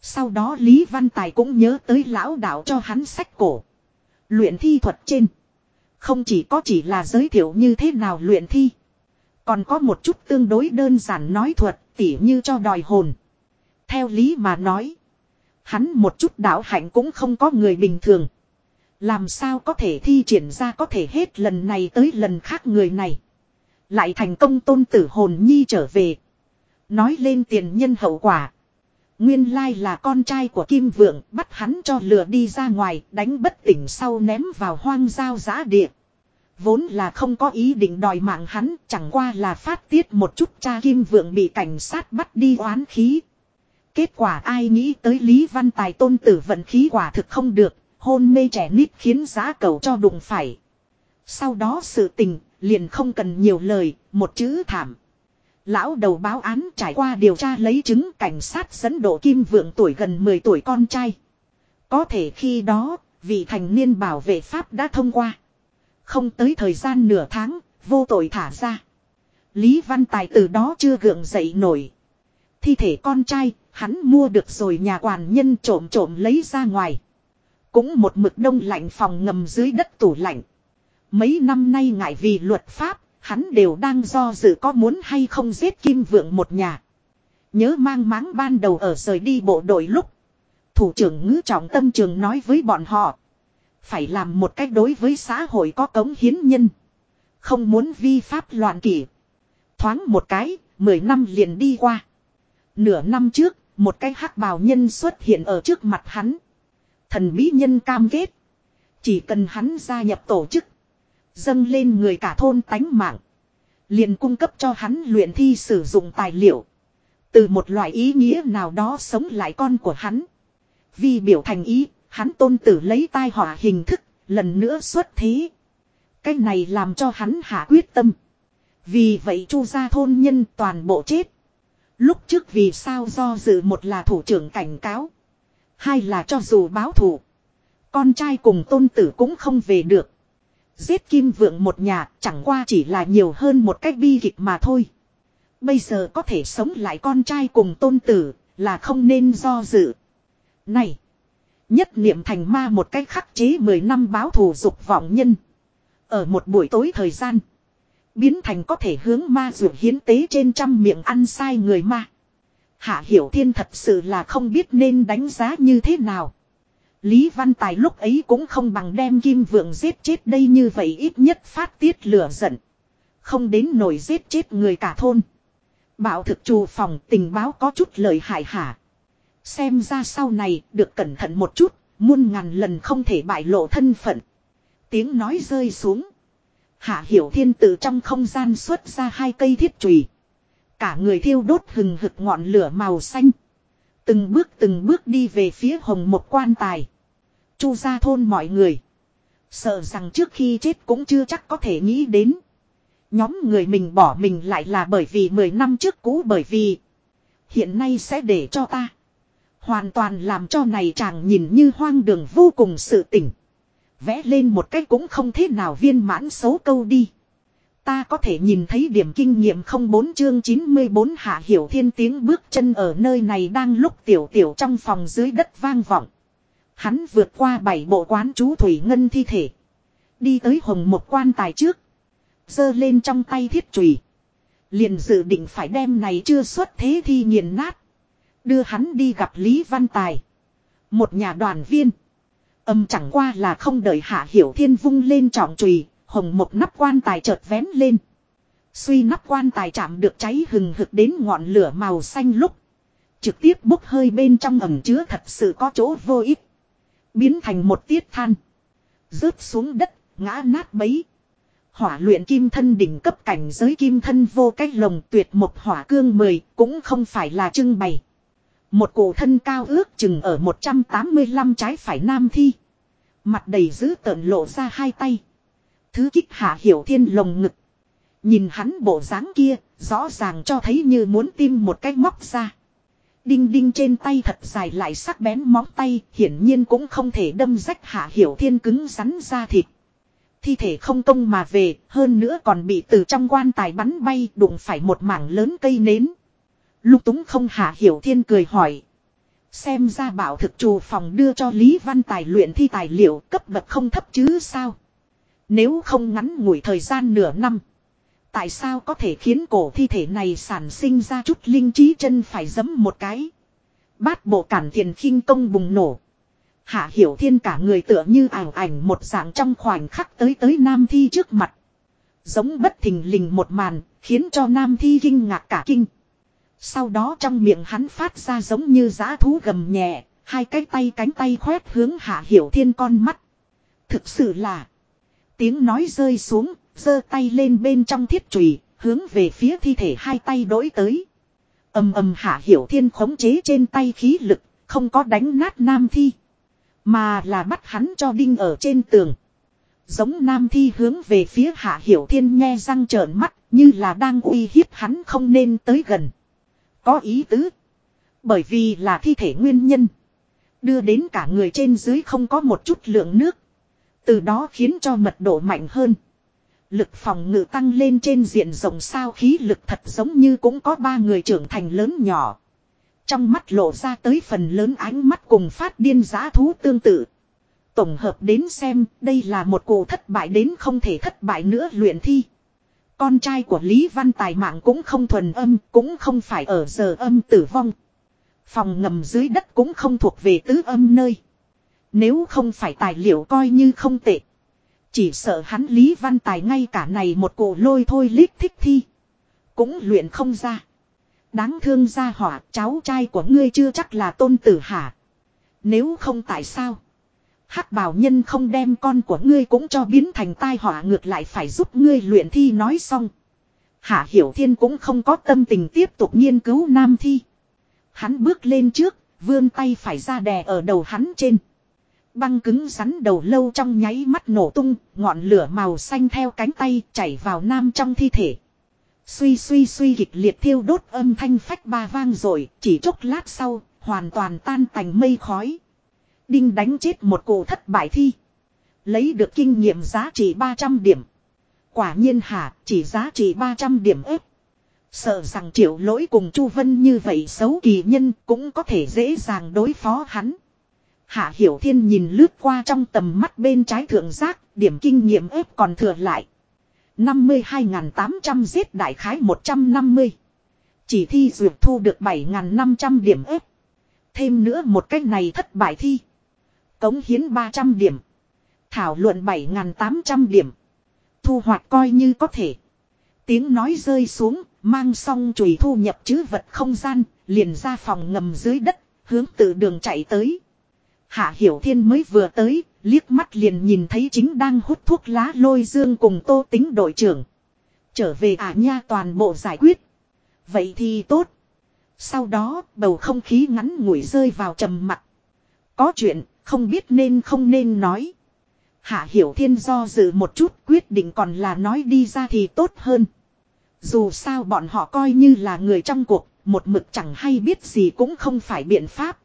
Sau đó Lý Văn Tài cũng nhớ tới lão đạo cho hắn sách cổ. Luyện thi thuật trên. Không chỉ có chỉ là giới thiệu như thế nào luyện thi. Còn có một chút tương đối đơn giản nói thuật, tỉ như cho đòi hồn. Theo lý mà nói. Hắn một chút đạo hạnh cũng không có người bình thường. Làm sao có thể thi triển ra có thể hết lần này tới lần khác người này. Lại thành công tôn tử hồn nhi trở về. Nói lên tiền nhân hậu quả. Nguyên lai là con trai của Kim Vượng bắt hắn cho lừa đi ra ngoài đánh bất tỉnh sau ném vào hoang giao giã địa. Vốn là không có ý định đòi mạng hắn chẳng qua là phát tiết một chút cha Kim Vượng bị cảnh sát bắt đi oán khí. Kết quả ai nghĩ tới Lý Văn Tài tôn tử vận khí quả thực không được, hôn mê trẻ nít khiến giá cầu cho đụng phải. Sau đó sự tình, liền không cần nhiều lời, một chữ thảm. Lão đầu báo án trải qua điều tra lấy chứng cảnh sát dẫn độ kim vượng tuổi gần 10 tuổi con trai. Có thể khi đó, vị thành niên bảo vệ Pháp đã thông qua. Không tới thời gian nửa tháng, vô tội thả ra. Lý Văn Tài từ đó chưa gượng dậy nổi. Thi thể con trai, hắn mua được rồi nhà quản nhân trộm trộm lấy ra ngoài. Cũng một mực đông lạnh phòng ngầm dưới đất tủ lạnh. Mấy năm nay ngại vì luật pháp, hắn đều đang do dự có muốn hay không giết Kim Vượng một nhà. Nhớ mang máng ban đầu ở rời đi bộ đội lúc. Thủ trưởng ngữ trọng tâm trường nói với bọn họ. Phải làm một cách đối với xã hội có cống hiến nhân. Không muốn vi pháp loạn kỷ. Thoáng một cái, mười năm liền đi qua. Nửa năm trước, một cái hắc bào nhân xuất hiện ở trước mặt hắn. Thần bí nhân cam kết. Chỉ cần hắn gia nhập tổ chức. Dâng lên người cả thôn tánh mạng. Liền cung cấp cho hắn luyện thi sử dụng tài liệu. Từ một loại ý nghĩa nào đó sống lại con của hắn. Vì biểu thành ý, hắn tôn tử lấy tai họa hình thức, lần nữa xuất thế. Cái này làm cho hắn hạ quyết tâm. Vì vậy chu gia thôn nhân toàn bộ chết. Lúc trước vì sao do dự một là thủ trưởng cảnh cáo. Hai là cho dù báo thù. Con trai cùng tôn tử cũng không về được. Giết kim vượng một nhà, chẳng qua chỉ là nhiều hơn một cách bi kịch mà thôi. Bây giờ có thể sống lại con trai cùng tôn tử, là không nên do dự. Này! Nhất niệm thành ma một cách khắc chế 10 năm báo thù dục vọng nhân. Ở một buổi tối thời gian. Biến thành có thể hướng ma dụ hiến tế trên trăm miệng ăn sai người ma. Hạ Hiểu Thiên thật sự là không biết nên đánh giá như thế nào. Lý Văn Tài lúc ấy cũng không bằng đem Kim Vượng giết chết đây như vậy ít nhất phát tiết lửa giận. Không đến nổi giết chết người cả thôn. Bảo thực trù phòng tình báo có chút lời hại hả. Xem ra sau này được cẩn thận một chút, muôn ngàn lần không thể bại lộ thân phận. Tiếng nói rơi xuống. Hạ Hiểu Thiên từ trong không gian xuất ra hai cây thiết chùy. Cả người thiêu đốt hừng hực ngọn lửa màu xanh. Từng bước từng bước đi về phía hồng một quan tài. Chu ra thôn mọi người. Sợ rằng trước khi chết cũng chưa chắc có thể nghĩ đến. Nhóm người mình bỏ mình lại là bởi vì 10 năm trước cũ bởi vì. Hiện nay sẽ để cho ta. Hoàn toàn làm cho này chàng nhìn như hoang đường vô cùng sự tỉnh. Vẽ lên một cách cũng không thế nào viên mãn xấu câu đi. Ta có thể nhìn thấy điểm kinh nghiệm không bốn chương 94 hạ hiểu thiên tiếng bước chân ở nơi này đang lúc tiểu tiểu trong phòng dưới đất vang vọng. Hắn vượt qua bảy bộ quán chú thủy ngân thi thể. Đi tới hồng một quan tài trước. giơ lên trong tay thiết trùy. Liền dự định phải đem này chưa xuất thế thi nghiền nát. Đưa hắn đi gặp Lý Văn Tài. Một nhà đoàn viên. Âm chẳng qua là không đợi hạ hiểu thiên vung lên trọng trùy. hồng một nắp quan tài chợt vén lên. Suy nắp quan tài chạm được cháy hừng hực đến ngọn lửa màu xanh lúc. Trực tiếp bốc hơi bên trong ẩm chứa thật sự có chỗ vô ích. Biến thành một tiết than. Rớt xuống đất, ngã nát bấy. Hỏa luyện kim thân đỉnh cấp cảnh giới kim thân vô cách lồng tuyệt một hỏa cương mười cũng không phải là trưng bày. Một cổ thân cao ước chừng ở 185 trái phải nam thi. Mặt đầy dữ tợn lộ ra hai tay. Thứ kích hạ hiểu thiên lồng ngực. Nhìn hắn bộ dáng kia, rõ ràng cho thấy như muốn tim một cái móc ra. Đinh đinh trên tay thật dài lại sắc bén móng tay, hiển nhiên cũng không thể đâm rách hạ hiểu thiên cứng rắn ra thịt. Thi thể không công mà về, hơn nữa còn bị từ trong quan tài bắn bay đụng phải một mảng lớn cây nến. Lục túng không hạ hiểu thiên cười hỏi. Xem ra bảo thực trù phòng đưa cho Lý Văn Tài luyện thi tài liệu cấp bậc không thấp chứ sao. Nếu không ngắn ngủi thời gian nửa năm. Tại sao có thể khiến cổ thi thể này sản sinh ra chút linh trí chân phải giấm một cái. Bát bộ cản thiền khinh công bùng nổ. Hạ hiểu thiên cả người tựa như ảo ảnh một dạng trong khoảnh khắc tới tới nam thi trước mặt. Giống bất thình lình một màn, khiến cho nam thi kinh ngạc cả kinh. Sau đó trong miệng hắn phát ra giống như giã thú gầm nhẹ, hai cái tay cánh tay khoét hướng hạ hiểu thiên con mắt. Thực sự là, tiếng nói rơi xuống, giơ tay lên bên trong thiết chùy hướng về phía thi thể hai tay đối tới. ầm ầm hạ hiểu thiên khống chế trên tay khí lực, không có đánh nát nam thi. Mà là bắt hắn cho đinh ở trên tường. Giống nam thi hướng về phía hạ hiểu thiên nghe răng trợn mắt như là đang uy hiếp hắn không nên tới gần. Có ý tứ. Bởi vì là thi thể nguyên nhân. Đưa đến cả người trên dưới không có một chút lượng nước. Từ đó khiến cho mật độ mạnh hơn. Lực phòng ngự tăng lên trên diện rộng sao khí lực thật giống như cũng có ba người trưởng thành lớn nhỏ. Trong mắt lộ ra tới phần lớn ánh mắt cùng phát điên giá thú tương tự. Tổng hợp đến xem đây là một cụ thất bại đến không thể thất bại nữa luyện thi. Con trai của Lý Văn Tài mạng cũng không thuần âm, cũng không phải ở giờ âm tử vong. Phòng ngầm dưới đất cũng không thuộc về tứ âm nơi. Nếu không phải tài liệu coi như không tệ. Chỉ sợ hắn Lý Văn Tài ngay cả này một cổ lôi thôi lít thích thi. Cũng luyện không ra. Đáng thương ra hỏa cháu trai của ngươi chưa chắc là tôn tử hả. Nếu không tại sao. hắc bảo nhân không đem con của ngươi cũng cho biến thành tai họa ngược lại phải giúp ngươi luyện thi nói xong. Hạ Hiểu Thiên cũng không có tâm tình tiếp tục nghiên cứu nam thi. Hắn bước lên trước, vươn tay phải ra đè ở đầu hắn trên. Băng cứng rắn đầu lâu trong nháy mắt nổ tung, ngọn lửa màu xanh theo cánh tay chảy vào nam trong thi thể. Suy suy suy kịch liệt thiêu đốt âm thanh phách ba vang rồi, chỉ chốc lát sau, hoàn toàn tan thành mây khói. Đinh đánh chết một cổ thất bại thi. Lấy được kinh nghiệm giá trị 300 điểm. Quả nhiên hả, chỉ giá trị 300 điểm ếp. Sợ rằng triệu lỗi cùng Chu Vân như vậy xấu kỳ nhân cũng có thể dễ dàng đối phó hắn. Hạ Hiểu Thiên nhìn lướt qua trong tầm mắt bên trái thượng giác, điểm kinh nghiệm ếp còn thừa lại. 52.800 giết đại khái 150. Chỉ thi dược thu được 7.500 điểm ếp. Thêm nữa một cách này thất bại thi. Cống hiến 300 điểm. Thảo luận 7.800 điểm. Thu hoạch coi như có thể. Tiếng nói rơi xuống, mang xong chùy thu nhập chứ vật không gian, liền ra phòng ngầm dưới đất, hướng từ đường chạy tới. Hạ Hiểu Thiên mới vừa tới, liếc mắt liền nhìn thấy chính đang hút thuốc lá lôi dương cùng tô tính đội trưởng. Trở về ả à nha toàn bộ giải quyết. Vậy thì tốt. Sau đó, bầu không khí ngắn ngủi rơi vào trầm mặt. Có chuyện, không biết nên không nên nói. Hạ Hiểu Thiên do dự một chút quyết định còn là nói đi ra thì tốt hơn. Dù sao bọn họ coi như là người trong cuộc, một mực chẳng hay biết gì cũng không phải biện pháp.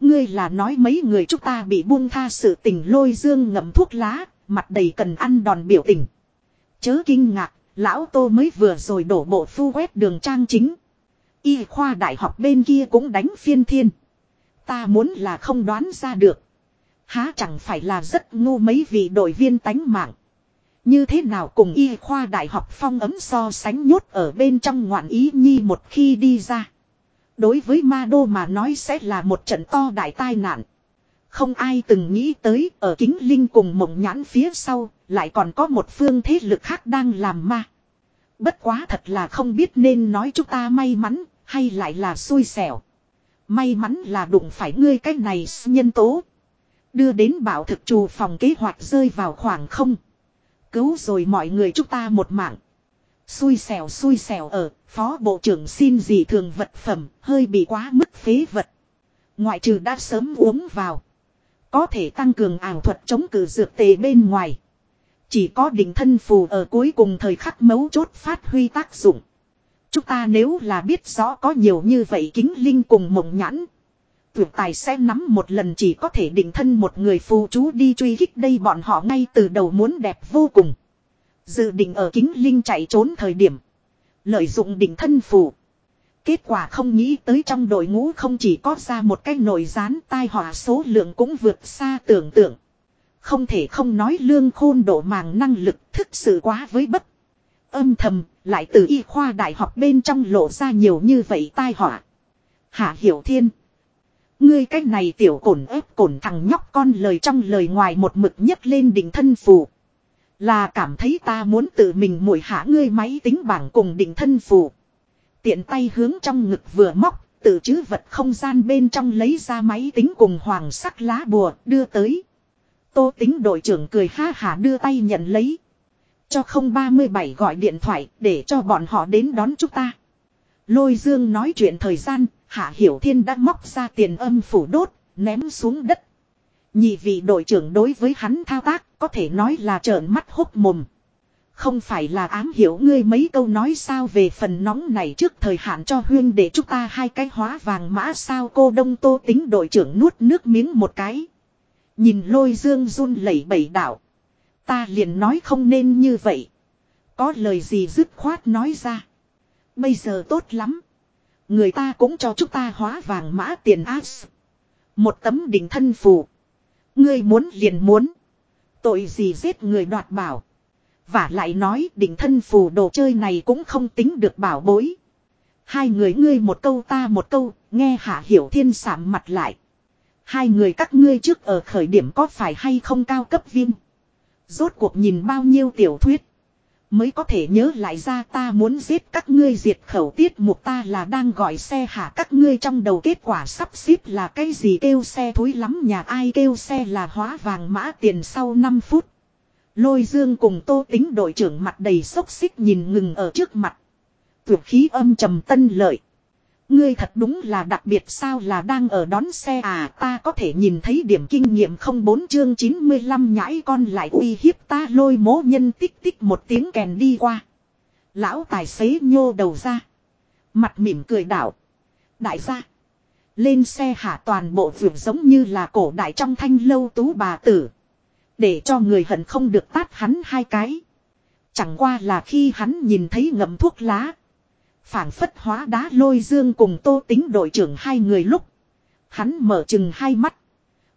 Ngươi là nói mấy người chúng ta bị buông tha sự tình lôi dương ngậm thuốc lá, mặt đầy cần ăn đòn biểu tình. Chớ kinh ngạc, lão tô mới vừa rồi đổ bộ phu quét đường trang chính. Y khoa đại học bên kia cũng đánh phiên thiên. Ta muốn là không đoán ra được. Há chẳng phải là rất ngu mấy vị đội viên tánh mạng. Như thế nào cùng y khoa đại học phong ấm so sánh nhốt ở bên trong ngoạn ý nhi một khi đi ra. Đối với ma đô mà nói sẽ là một trận to đại tai nạn. Không ai từng nghĩ tới, ở kính linh cùng mộng nhãn phía sau, lại còn có một phương thế lực khác đang làm ma. Bất quá thật là không biết nên nói chúng ta may mắn, hay lại là xui xẻo. May mắn là đụng phải ngươi cái này nhân tố. Đưa đến bảo thực trù phòng kế hoạch rơi vào khoảng không. Cứu rồi mọi người chúng ta một mạng. Xui xẻo xui xẻo ở, phó bộ trưởng xin gì thường vật phẩm, hơi bị quá mức phế vật. Ngoại trừ đã sớm uống vào. Có thể tăng cường ảo thuật chống cử dược tề bên ngoài. Chỉ có đỉnh thân phù ở cuối cùng thời khắc mấu chốt phát huy tác dụng. Chúng ta nếu là biết rõ có nhiều như vậy kính linh cùng mộng nhãn. Tuyệt tài sẽ nắm một lần chỉ có thể định thân một người phù chú đi truy kích đây bọn họ ngay từ đầu muốn đẹp vô cùng. Dự định ở kính linh chạy trốn thời điểm. Lợi dụng đỉnh thân phủ Kết quả không nghĩ tới trong đội ngũ không chỉ có ra một cái nổi rán tai họa số lượng cũng vượt xa tưởng tượng. Không thể không nói lương khôn độ màng năng lực thực sự quá với bất. Âm thầm, lại từ y khoa đại học bên trong lộ ra nhiều như vậy tai họa. Hạ Hiểu Thiên. Ngươi cách này tiểu cổn ép cổn thằng nhóc con lời trong lời ngoài một mực nhất lên đỉnh thân phù. Là cảm thấy ta muốn tự mình mùi hạ ngươi máy tính bảng cùng định thân phù. Tiện tay hướng trong ngực vừa móc, tự chứ vật không gian bên trong lấy ra máy tính cùng hoàng sắc lá bùa đưa tới. Tô tính đội trưởng cười ha hả đưa tay nhận lấy. Cho không 37 gọi điện thoại để cho bọn họ đến đón chúng ta. Lôi dương nói chuyện thời gian, Hạ Hiểu Thiên đã móc ra tiền âm phủ đốt, ném xuống đất. Nhị vị đội trưởng đối với hắn thao tác có thể nói là trợn mắt hốc mồm. Không phải là ám hiểu ngươi mấy câu nói sao về phần nóng này trước thời hạn cho huyên để chúng ta hai cái hóa vàng mã sao cô đông tô tính đội trưởng nuốt nước miếng một cái. Nhìn lôi dương run lẩy bẩy đảo. Ta liền nói không nên như vậy. Có lời gì dứt khoát nói ra. Bây giờ tốt lắm. Người ta cũng cho chúng ta hóa vàng mã tiền ác. Một tấm đỉnh thân phù. Ngươi muốn liền muốn. Tội gì giết người đoạt bảo. Và lại nói đỉnh thân phù đồ chơi này cũng không tính được bảo bối. Hai người ngươi một câu ta một câu, nghe hạ hiểu thiên sạm mặt lại. Hai người các ngươi trước ở khởi điểm có phải hay không cao cấp viên. Rốt cuộc nhìn bao nhiêu tiểu thuyết. Mới có thể nhớ lại ra ta muốn giết các ngươi diệt khẩu tiết mục ta là đang gọi xe hạ các ngươi trong đầu kết quả sắp xếp là cái gì kêu xe thối lắm nhà ai kêu xe là hóa vàng mã tiền sau 5 phút. Lôi dương cùng tô tính đội trưởng mặt đầy xốc xích nhìn ngừng ở trước mặt. Tuyệt khí âm trầm tân lợi. Ngươi thật đúng là đặc biệt sao là đang ở đón xe à ta có thể nhìn thấy điểm kinh nghiệm không bốn chương 95 nhãi con lại uy hiếp ta lôi mố nhân tích tích một tiếng kèn đi qua. Lão tài xế nhô đầu ra. Mặt mỉm cười đảo. Đại gia. Lên xe hạ toàn bộ vườn giống như là cổ đại trong thanh lâu tú bà tử. Để cho người hận không được tát hắn hai cái. Chẳng qua là khi hắn nhìn thấy ngậm thuốc lá phảng phất hóa đá lôi dương cùng tô tính đội trưởng hai người lúc. Hắn mở chừng hai mắt.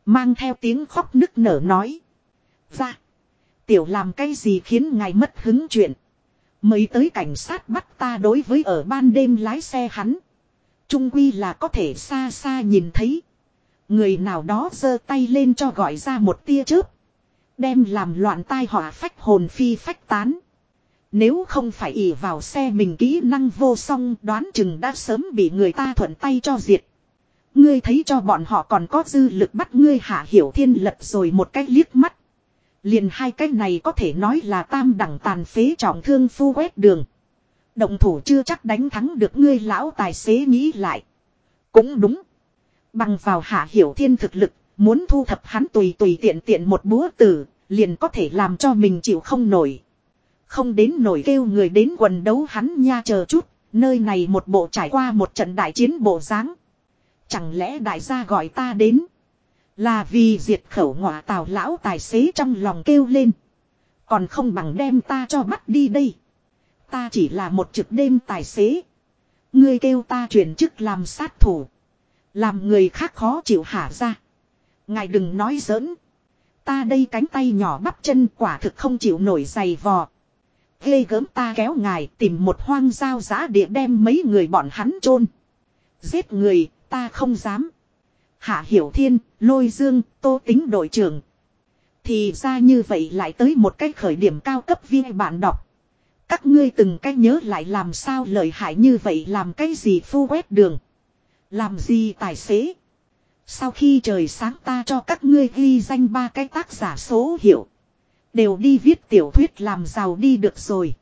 Mang theo tiếng khóc nức nở nói. Ra. Tiểu làm cái gì khiến ngài mất hứng chuyện. Mới tới cảnh sát bắt ta đối với ở ban đêm lái xe hắn. Trung quy là có thể xa xa nhìn thấy. Người nào đó giơ tay lên cho gọi ra một tia chớp. Đem làm loạn tai họa phách hồn phi phách tán. Nếu không phải ỉ vào xe mình kỹ năng vô song đoán chừng đã sớm bị người ta thuận tay cho diệt. Ngươi thấy cho bọn họ còn có dư lực bắt ngươi hạ hiểu thiên lật rồi một cái liếc mắt. Liền hai cái này có thể nói là tam đẳng tàn phế trọng thương phu quét đường. Động thủ chưa chắc đánh thắng được ngươi lão tài xế nghĩ lại. Cũng đúng. Bằng vào hạ hiểu thiên thực lực, muốn thu thập hắn tùy tùy tiện tiện một búa tử, liền có thể làm cho mình chịu không nổi. Không đến nổi kêu người đến quần đấu hắn nha chờ chút, nơi này một bộ trải qua một trận đại chiến bộ dáng Chẳng lẽ đại gia gọi ta đến. Là vì diệt khẩu ngọa tào lão tài xế trong lòng kêu lên. Còn không bằng đem ta cho bắt đi đây. Ta chỉ là một trực đêm tài xế. Ngươi kêu ta chuyển chức làm sát thủ. Làm người khác khó chịu hả ra. Ngài đừng nói giỡn. Ta đây cánh tay nhỏ bắp chân quả thực không chịu nổi dày vò ghê gớm ta kéo ngài tìm một hoang giao giã địa đem mấy người bọn hắn chôn Giết người, ta không dám. Hạ Hiểu Thiên, Lôi Dương, Tô Tính đội trưởng. Thì ra như vậy lại tới một cái khởi điểm cao cấp viên bạn đọc. Các ngươi từng cái nhớ lại làm sao lợi hại như vậy làm cái gì phu quét đường. Làm gì tài xế. Sau khi trời sáng ta cho các ngươi ghi danh ba cái tác giả số hiệu. Đều đi viết tiểu thuyết làm giàu đi được rồi.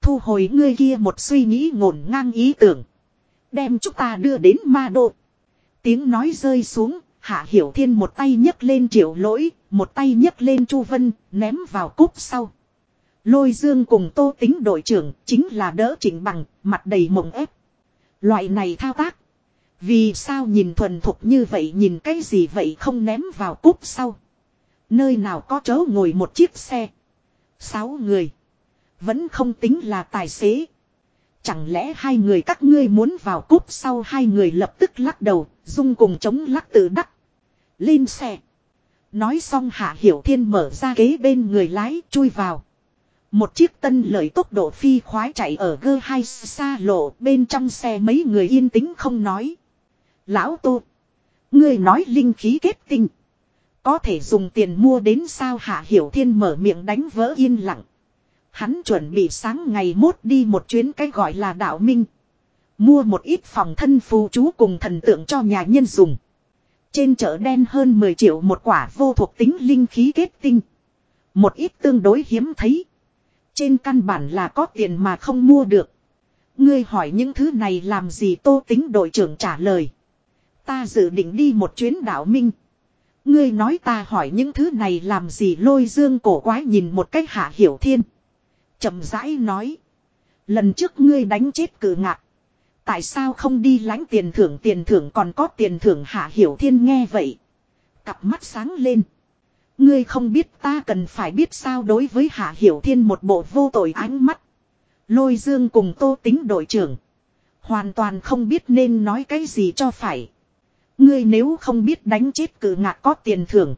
Thu hồi ngươi kia một suy nghĩ ngổn ngang ý tưởng. Đem chúng ta đưa đến ma độ. Tiếng nói rơi xuống, Hạ Hiểu Thiên một tay nhấc lên triệu lỗi, một tay nhấc lên Chu Vân, ném vào cúp sau. Lôi dương cùng tô tính đội trưởng, chính là đỡ chỉnh bằng, mặt đầy mộng ép. Loại này thao tác. Vì sao nhìn thuần thục như vậy nhìn cái gì vậy không ném vào cúp sau. Nơi nào có chỗ ngồi một chiếc xe. Sáu người. Vẫn không tính là tài xế. Chẳng lẽ hai người các ngươi muốn vào cúp sau hai người lập tức lắc đầu, dung cùng chống lắc tự đắc. Lên xe. Nói xong Hạ Hiểu Thiên mở ra ghế bên người lái chui vào. Một chiếc tân lợi tốc độ phi khoái chạy ở gơ hai xa lộ bên trong xe mấy người yên tĩnh không nói. Lão Tô. Ngươi nói linh khí kết tinh. Có thể dùng tiền mua đến sao Hạ Hiểu Thiên mở miệng đánh vỡ yên lặng. Hắn chuẩn bị sáng ngày mốt đi một chuyến cái gọi là đạo minh. Mua một ít phòng thân phù chú cùng thần tượng cho nhà nhân dùng. Trên chợ đen hơn 10 triệu một quả vô thuộc tính linh khí kết tinh. Một ít tương đối hiếm thấy. Trên căn bản là có tiền mà không mua được. Ngươi hỏi những thứ này làm gì tô tính đội trưởng trả lời. Ta dự định đi một chuyến đạo minh. Ngươi nói ta hỏi những thứ này làm gì lôi dương cổ quái nhìn một cách hạ hiểu thiên. chậm rãi nói. Lần trước ngươi đánh chết cử ngạc. Tại sao không đi lãnh tiền thưởng tiền thưởng còn có tiền thưởng hạ hiểu thiên nghe vậy. Cặp mắt sáng lên. Ngươi không biết ta cần phải biết sao đối với hạ hiểu thiên một bộ vô tội ánh mắt. Lôi dương cùng tô tính đội trưởng. Hoàn toàn không biết nên nói cái gì cho phải. Ngươi nếu không biết đánh chết cử ngạc có tiền thưởng.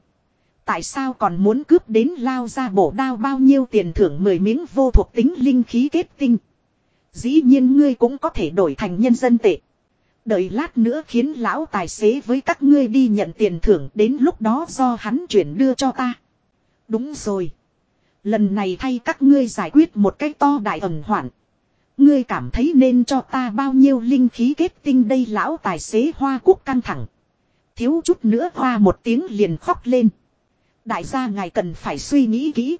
Tại sao còn muốn cướp đến lao ra bổ đao bao nhiêu tiền thưởng 10 miếng vô thuộc tính linh khí kết tinh. Dĩ nhiên ngươi cũng có thể đổi thành nhân dân tệ. Đợi lát nữa khiến lão tài xế với các ngươi đi nhận tiền thưởng, đến lúc đó do hắn chuyển đưa cho ta. Đúng rồi. Lần này thay các ngươi giải quyết một cái to đại ẩn hoạn. Ngươi cảm thấy nên cho ta bao nhiêu linh khí kết tinh đây lão tài xế hoa quốc căng thẳng. Thiếu chút nữa hoa một tiếng liền khóc lên. Đại gia ngài cần phải suy nghĩ kỹ.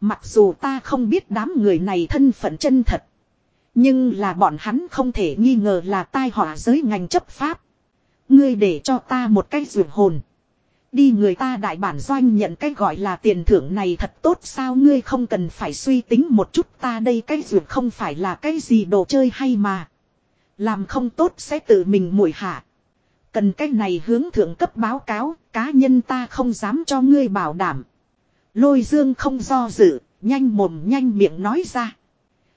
Mặc dù ta không biết đám người này thân phận chân thật. Nhưng là bọn hắn không thể nghi ngờ là tai họa giới ngành chấp pháp. Ngươi để cho ta một cái ruột hồn. Đi người ta đại bản doanh nhận cái gọi là tiền thưởng này thật tốt sao ngươi không cần phải suy tính một chút ta đây cái ruột không phải là cái gì đồ chơi hay mà. Làm không tốt sẽ tự mình mùi hạ. Cần cái này hướng thượng cấp báo cáo, cá nhân ta không dám cho ngươi bảo đảm. Lôi dương không do dự, nhanh mồm nhanh miệng nói ra.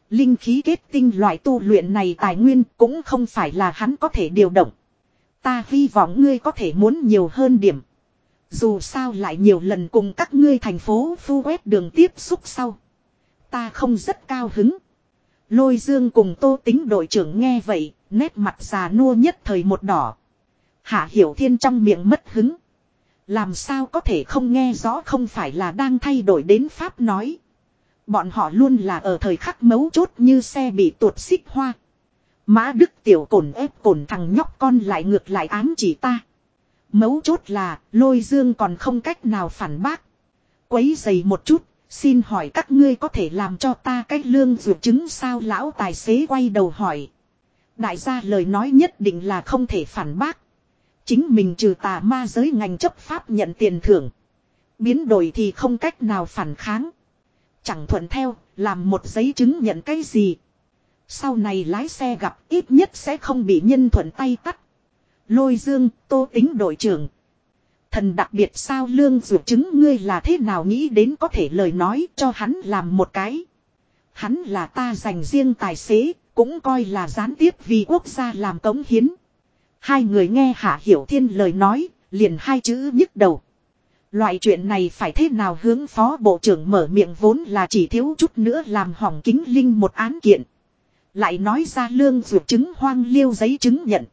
Linh khí kết tinh loại tu luyện này tài nguyên cũng không phải là hắn có thể điều động. Ta hy vọng ngươi có thể muốn nhiều hơn điểm. Dù sao lại nhiều lần cùng các ngươi thành phố phu quét đường tiếp xúc sau. Ta không rất cao hứng. Lôi dương cùng tô tính đội trưởng nghe vậy, nét mặt già nua nhất thời một đỏ. Hạ hiểu thiên trong miệng mất hứng. Làm sao có thể không nghe rõ không phải là đang thay đổi đến Pháp nói. Bọn họ luôn là ở thời khắc mấu chốt như xe bị tuột xích hoa. Mã Đức Tiểu cồn ép cồn thằng nhóc con lại ngược lại ám chỉ ta. Mấu chốt là lôi dương còn không cách nào phản bác. Quấy dày một chút, xin hỏi các ngươi có thể làm cho ta cách lương dược chứng sao lão tài xế quay đầu hỏi. Đại gia lời nói nhất định là không thể phản bác. Chính mình trừ tà ma giới ngành chấp pháp nhận tiền thưởng. Biến đổi thì không cách nào phản kháng. Chẳng thuận theo, làm một giấy chứng nhận cái gì. Sau này lái xe gặp ít nhất sẽ không bị nhân thuận tay tắt. Lôi dương, tô tính đội trưởng. Thần đặc biệt sao lương dụ chứng ngươi là thế nào nghĩ đến có thể lời nói cho hắn làm một cái. Hắn là ta dành riêng tài xế, cũng coi là gián tiếp vì quốc gia làm cống hiến. Hai người nghe Hạ Hiểu Thiên lời nói, liền hai chữ nhức đầu. Loại chuyện này phải thế nào hướng phó bộ trưởng mở miệng vốn là chỉ thiếu chút nữa làm hỏng kính linh một án kiện. Lại nói ra lương dược chứng hoang liêu giấy chứng nhận.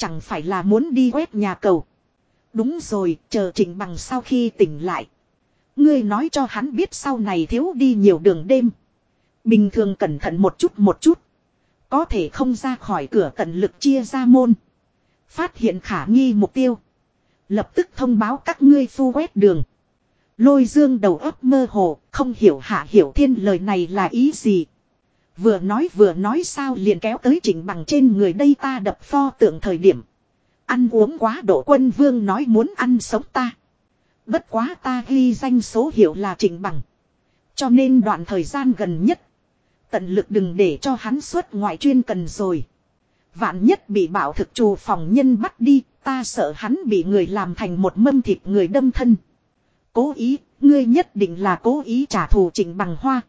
Chẳng phải là muốn đi quét nhà cầu. Đúng rồi, chờ trình bằng sau khi tỉnh lại. Ngươi nói cho hắn biết sau này thiếu đi nhiều đường đêm. Bình thường cẩn thận một chút một chút. Có thể không ra khỏi cửa tận lực chia ra môn. Phát hiện khả nghi mục tiêu. Lập tức thông báo các ngươi phu quét đường. Lôi dương đầu óc mơ hồ, không hiểu hạ hiểu thiên lời này là ý gì. Vừa nói vừa nói sao liền kéo tới chỉnh bằng trên người đây ta đập pho tượng thời điểm. Ăn uống quá độ quân vương nói muốn ăn sống ta. Bất quá ta ghi danh số hiệu là chỉnh bằng. Cho nên đoạn thời gian gần nhất. Tận lực đừng để cho hắn xuất ngoại chuyên cần rồi. Vạn nhất bị bảo thực trù phòng nhân bắt đi, ta sợ hắn bị người làm thành một mâm thịt người đâm thân. Cố ý, ngươi nhất định là cố ý trả thù chỉnh bằng hoa.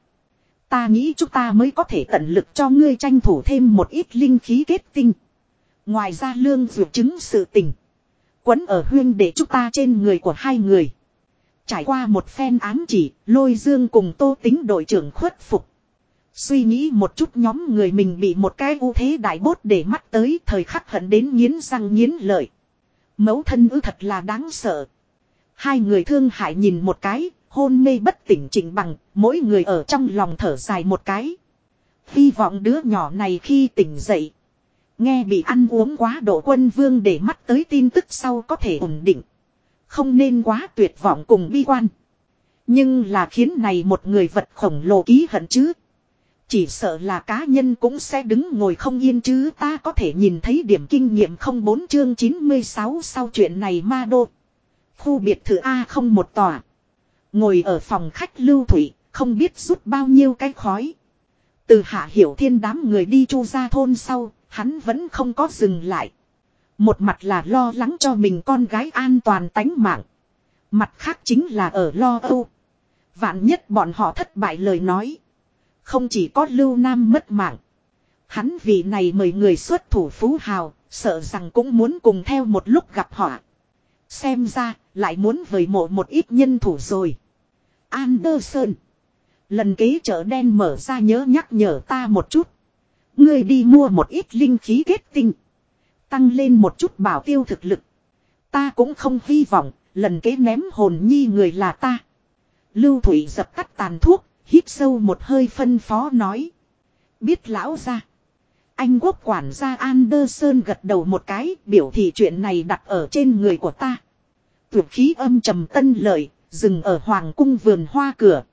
Ta nghĩ chúng ta mới có thể tận lực cho ngươi tranh thủ thêm một ít linh khí kết tinh. Ngoài ra lương dược chứng sự tình. Quấn ở huyên để chúng ta trên người của hai người. Trải qua một phen ám chỉ, lôi dương cùng tô tính đội trưởng khuất phục. Suy nghĩ một chút nhóm người mình bị một cái ưu thế đại bốt để mắt tới thời khắc hận đến nghiến răng nghiến lợi. Mẫu thân ư thật là đáng sợ. Hai người thương hại nhìn một cái, hôn mê bất tỉnh chỉnh bằng, mỗi người ở trong lòng thở dài một cái. Hy vọng đứa nhỏ này khi tỉnh dậy. Nghe bị ăn uống quá độ quân vương để mắt tới tin tức sau có thể ổn định. Không nên quá tuyệt vọng cùng bi quan. Nhưng là khiến này một người vật khổng lồ ký hận chứ. Chỉ sợ là cá nhân cũng sẽ đứng ngồi không yên chứ ta có thể nhìn thấy điểm kinh nghiệm không bốn chương 96 sau chuyện này ma đô. Khu biệt thự A không một tòa. Ngồi ở phòng khách lưu thủy, không biết rút bao nhiêu cái khói. Từ hạ hiểu thiên đám người đi chu ra thôn sau, hắn vẫn không có dừng lại. Một mặt là lo lắng cho mình con gái an toàn tánh mạng. Mặt khác chính là ở lo âu. Vạn nhất bọn họ thất bại lời nói. Không chỉ có lưu nam mất mạng. Hắn vì này mời người xuất thủ phú hào, sợ rằng cũng muốn cùng theo một lúc gặp họ. Xem ra, lại muốn vời mộ một ít nhân thủ rồi. Anderson. Lần kế chợ đen mở ra nhớ nhắc nhở ta một chút. Ngươi đi mua một ít linh khí kết tinh. Tăng lên một chút bảo tiêu thực lực. Ta cũng không hy vọng, lần kế ném hồn nhi người là ta. Lưu Thủy dập tắt tàn thuốc, hít sâu một hơi phân phó nói. Biết lão ra. Anh quốc quản gia Anderson gật đầu một cái, biểu thị chuyện này đặt ở trên người của ta. Tuyệt khí âm trầm tân lợi, dừng ở hoàng cung vườn hoa cửa.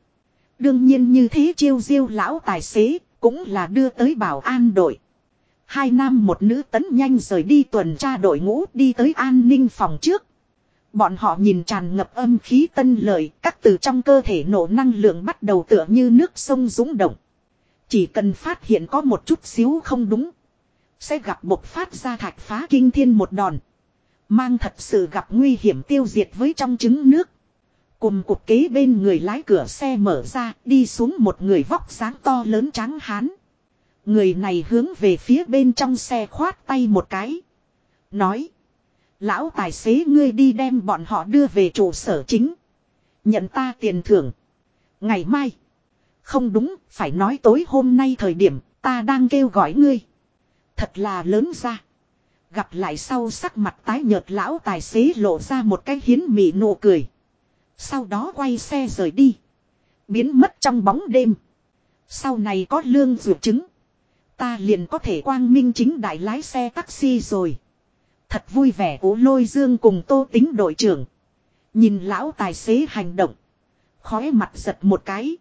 Đương nhiên như thế chiêu diêu lão tài xế, cũng là đưa tới bảo an đội. Hai nam một nữ tấn nhanh rời đi tuần tra đội ngũ đi tới an ninh phòng trước. Bọn họ nhìn tràn ngập âm khí tân lợi, các từ trong cơ thể nổ năng lượng bắt đầu tựa như nước sông dũng động. Chỉ cần phát hiện có một chút xíu không đúng. Sẽ gặp bộc phát ra thạch phá kinh thiên một đòn. Mang thật sự gặp nguy hiểm tiêu diệt với trong trứng nước. Cùng cục kế bên người lái cửa xe mở ra, đi xuống một người vóc dáng to lớn trắng hán. Người này hướng về phía bên trong xe khoát tay một cái. Nói. Lão tài xế ngươi đi đem bọn họ đưa về trụ sở chính. Nhận ta tiền thưởng. Ngày mai. Không đúng, phải nói tối hôm nay thời điểm ta đang kêu gọi ngươi. Thật là lớn ra. Gặp lại sau sắc mặt tái nhợt lão tài xế lộ ra một cái hiến mị nụ cười. Sau đó quay xe rời đi. Biến mất trong bóng đêm. Sau này có lương dự chứng. Ta liền có thể quang minh chính đại lái xe taxi rồi. Thật vui vẻ ố lôi dương cùng tô tính đội trưởng. Nhìn lão tài xế hành động. khóe mặt giật một cái.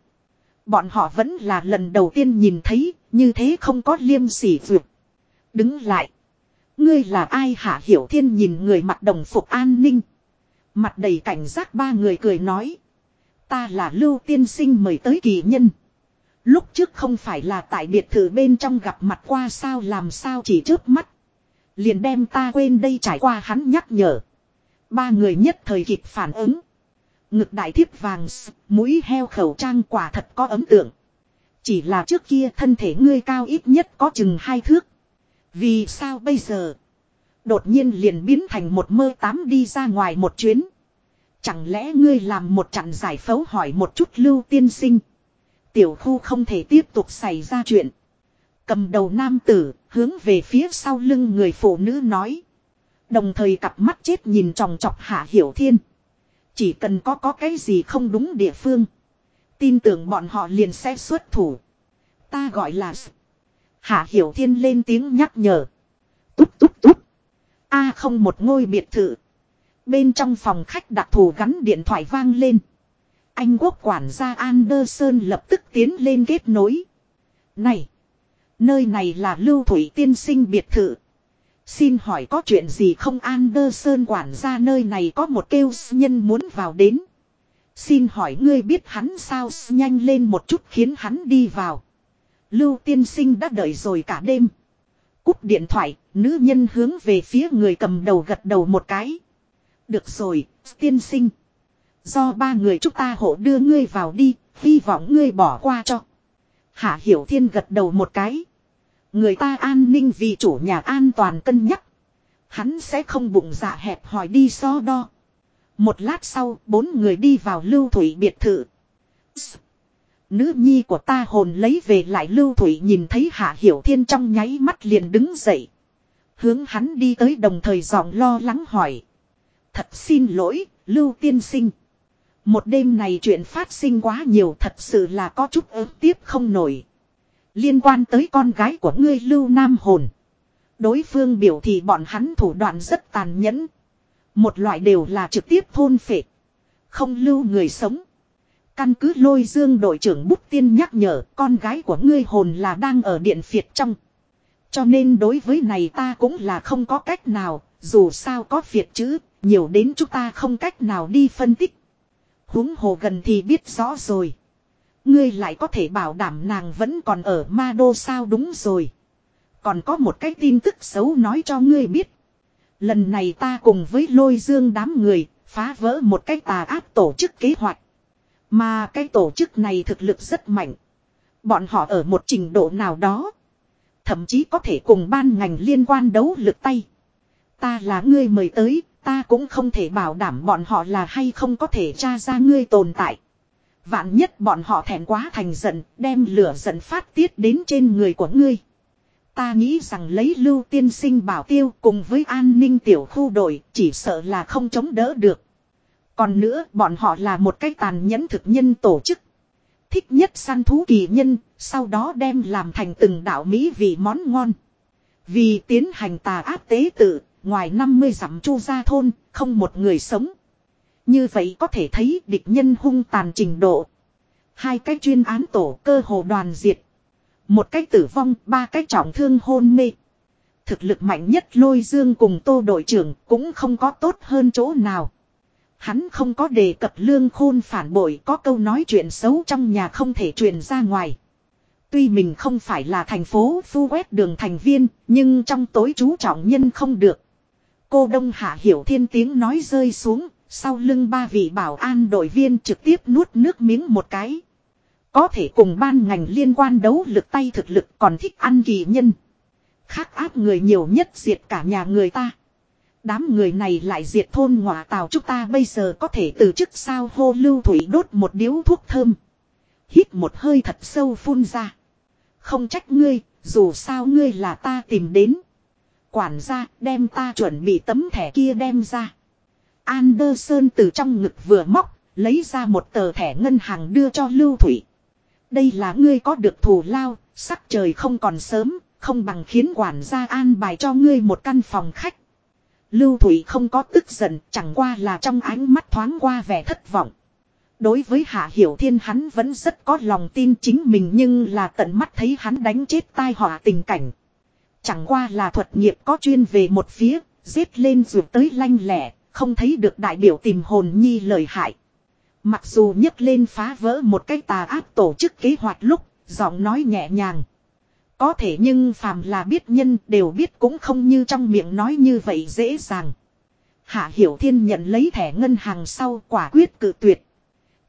Bọn họ vẫn là lần đầu tiên nhìn thấy, như thế không có liêm sỉ vượt. Đứng lại. Ngươi là ai hạ hiểu thiên nhìn người mặc đồng phục an ninh. Mặt đầy cảnh giác ba người cười nói. Ta là lưu tiên sinh mời tới kỳ nhân. Lúc trước không phải là tại biệt thự bên trong gặp mặt qua sao làm sao chỉ trước mắt. Liền đem ta quên đây trải qua hắn nhắc nhở. Ba người nhất thời kịp phản ứng. Ngực đại thiếp vàng, mũi heo khẩu trang quả thật có ấn tượng. Chỉ là trước kia thân thể ngươi cao ít nhất có chừng hai thước. Vì sao bây giờ? Đột nhiên liền biến thành một mơ tám đi ra ngoài một chuyến. Chẳng lẽ ngươi làm một trận giải phẫu hỏi một chút lưu tiên sinh. Tiểu khu không thể tiếp tục xảy ra chuyện. Cầm đầu nam tử, hướng về phía sau lưng người phụ nữ nói. Đồng thời cặp mắt chết nhìn tròng trọc hạ hiểu thiên. Chỉ cần có có cái gì không đúng địa phương. Tin tưởng bọn họ liền sẽ xuất thủ. Ta gọi là... Hạ hiểu thiên lên tiếng nhắc nhở. Túp túp túp. A không một ngôi biệt thự. Bên trong phòng khách đặc thù gắn điện thoại vang lên. Anh quốc quản gia Anderson lập tức tiến lên kết nối. Này! Nơi này là lưu thủy tiên sinh biệt thự. Xin hỏi có chuyện gì không Anderson quản gia nơi này có một kêu nhân muốn vào đến. Xin hỏi ngươi biết hắn sao nhanh lên một chút khiến hắn đi vào. Lưu tiên sinh đã đợi rồi cả đêm. Cúp điện thoại, nữ nhân hướng về phía người cầm đầu gật đầu một cái. Được rồi, tiên sinh. Do ba người chúng ta hộ đưa ngươi vào đi, hy vọng ngươi bỏ qua cho. Hạ Hiểu Thiên gật đầu một cái. Người ta an ninh vì chủ nhà an toàn cân nhắc. Hắn sẽ không bụng dạ hẹp hỏi đi so đo. Một lát sau, bốn người đi vào lưu thủy biệt thự. Nữ nhi của ta hồn lấy về lại lưu thủy nhìn thấy Hạ Hiểu Thiên trong nháy mắt liền đứng dậy. Hướng hắn đi tới đồng thời giọng lo lắng hỏi. Thật xin lỗi, lưu tiên sinh. Một đêm này chuyện phát sinh quá nhiều thật sự là có chút ớt tiếp không nổi. Liên quan tới con gái của ngươi lưu nam hồn. Đối phương biểu thị bọn hắn thủ đoạn rất tàn nhẫn. Một loại đều là trực tiếp thôn phệ. Không lưu người sống. Căn cứ lôi dương đội trưởng bút tiên nhắc nhở con gái của ngươi hồn là đang ở điện phiệt trong. Cho nên đối với này ta cũng là không có cách nào, dù sao có phiệt chứ, nhiều đến chúng ta không cách nào đi phân tích. huống hồ gần thì biết rõ rồi. Ngươi lại có thể bảo đảm nàng vẫn còn ở ma đô sao đúng rồi. Còn có một cái tin tức xấu nói cho ngươi biết. Lần này ta cùng với lôi dương đám người, phá vỡ một cái tà áp tổ chức kế hoạch. Mà cái tổ chức này thực lực rất mạnh. Bọn họ ở một trình độ nào đó. Thậm chí có thể cùng ban ngành liên quan đấu lực tay. Ta là ngươi mời tới, ta cũng không thể bảo đảm bọn họ là hay không có thể tra ra ngươi tồn tại. Vạn nhất bọn họ thẹn quá thành giận, đem lửa giận phát tiết đến trên người của ngươi. Ta nghĩ rằng lấy lưu tiên sinh bảo tiêu cùng với an ninh tiểu khu đội chỉ sợ là không chống đỡ được. Còn nữa bọn họ là một cái tàn nhẫn thực nhân tổ chức. Thích nhất săn thú kỳ nhân, sau đó đem làm thành từng đạo mỹ vị món ngon. Vì tiến hành tà áp tế tự, ngoài 50 dặm chu ra thôn, không một người sống. Như vậy có thể thấy địch nhân hung tàn trình độ. Hai cái chuyên án tổ cơ hồ đoàn diệt. Một cái tử vong, ba cái trọng thương hôn mê. Thực lực mạnh nhất lôi dương cùng tô đội trưởng cũng không có tốt hơn chỗ nào. Hắn không có đề cập lương khôn phản bội có câu nói chuyện xấu trong nhà không thể truyền ra ngoài. Tuy mình không phải là thành phố phu quét đường thành viên, nhưng trong tối chú trọng nhân không được. Cô Đông Hạ Hiểu Thiên tiếng nói rơi xuống, sau lưng ba vị bảo an đội viên trực tiếp nuốt nước miếng một cái. Có thể cùng ban ngành liên quan đấu lực tay thực lực còn thích ăn kỳ nhân. Khác áp người nhiều nhất diệt cả nhà người ta. Đám người này lại diệt thôn ngọa tàu chúng ta bây giờ có thể từ chức sao hô lưu thủy đốt một điếu thuốc thơm. Hít một hơi thật sâu phun ra. Không trách ngươi, dù sao ngươi là ta tìm đến. Quản gia đem ta chuẩn bị tấm thẻ kia đem ra. Anderson từ trong ngực vừa móc, lấy ra một tờ thẻ ngân hàng đưa cho Lưu Thủy. Đây là ngươi có được thù lao, sắc trời không còn sớm, không bằng khiến quản gia an bài cho ngươi một căn phòng khách. Lưu Thủy không có tức giận, chẳng qua là trong ánh mắt thoáng qua vẻ thất vọng. Đối với Hạ Hiểu Thiên hắn vẫn rất có lòng tin chính mình nhưng là tận mắt thấy hắn đánh chết tai họa tình cảnh. Chẳng qua là thuật nghiệp có chuyên về một phía, giết lên rồi tới lanh lẻ, không thấy được đại biểu tìm hồn nhi lời hại. Mặc dù nhấc lên phá vỡ một cái tà ác tổ chức kế hoạch lúc, giọng nói nhẹ nhàng. Có thể nhưng phàm là biết nhân đều biết cũng không như trong miệng nói như vậy dễ dàng. Hạ Hiểu Thiên nhận lấy thẻ ngân hàng sau quả quyết cự tuyệt.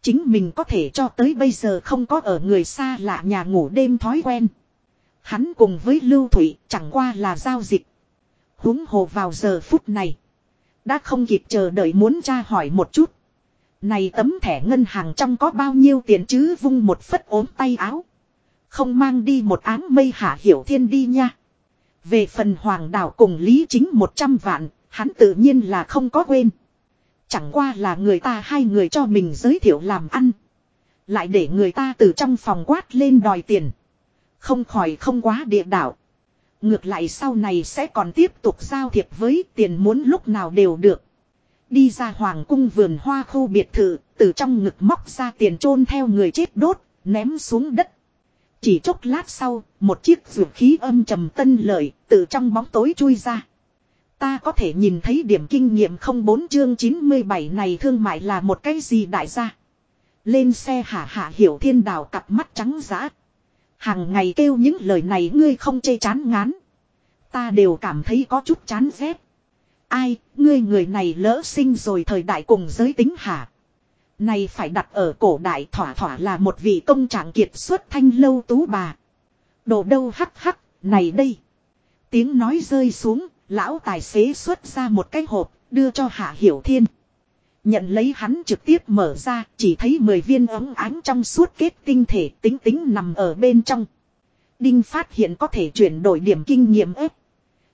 Chính mình có thể cho tới bây giờ không có ở người xa lạ nhà ngủ đêm thói quen. Hắn cùng với Lưu Thủy chẳng qua là giao dịch. húng hồ vào giờ phút này. Đã không kịp chờ đợi muốn tra hỏi một chút. Này tấm thẻ ngân hàng trong có bao nhiêu tiền chứ vung một phất ốm tay áo. Không mang đi một áng mây hạ hiểu thiên đi nha. Về phần hoàng đảo cùng lý chính 100 vạn, hắn tự nhiên là không có quên. Chẳng qua là người ta hai người cho mình giới thiệu làm ăn. Lại để người ta từ trong phòng quát lên đòi tiền. Không khỏi không quá địa đạo. Ngược lại sau này sẽ còn tiếp tục giao thiệp với tiền muốn lúc nào đều được. Đi ra hoàng cung vườn hoa khu biệt thự, từ trong ngực móc ra tiền chôn theo người chết đốt, ném xuống đất. Chỉ chốc lát sau, một chiếc ruột khí âm trầm tân lợi, từ trong bóng tối chui ra. Ta có thể nhìn thấy điểm kinh nghiệm không bốn chương 97 này thương mại là một cái gì đại gia. Lên xe hạ hạ hiểu thiên đào cặp mắt trắng giã. Hàng ngày kêu những lời này ngươi không chê chán ngán. Ta đều cảm thấy có chút chán ghét. Ai, ngươi người này lỡ sinh rồi thời đại cùng giới tính hả? Này phải đặt ở cổ đại thỏa thỏa là một vị công trạng kiệt xuất thanh lâu tú bà. Đồ đâu hắc hắc, này đây. Tiếng nói rơi xuống, lão tài xế xuất ra một cái hộp, đưa cho Hạ Hiểu Thiên. Nhận lấy hắn trực tiếp mở ra, chỉ thấy 10 viên ấm ánh trong suốt kết tinh thể tính tính nằm ở bên trong. Đinh phát hiện có thể chuyển đổi điểm kinh nghiệm ếp.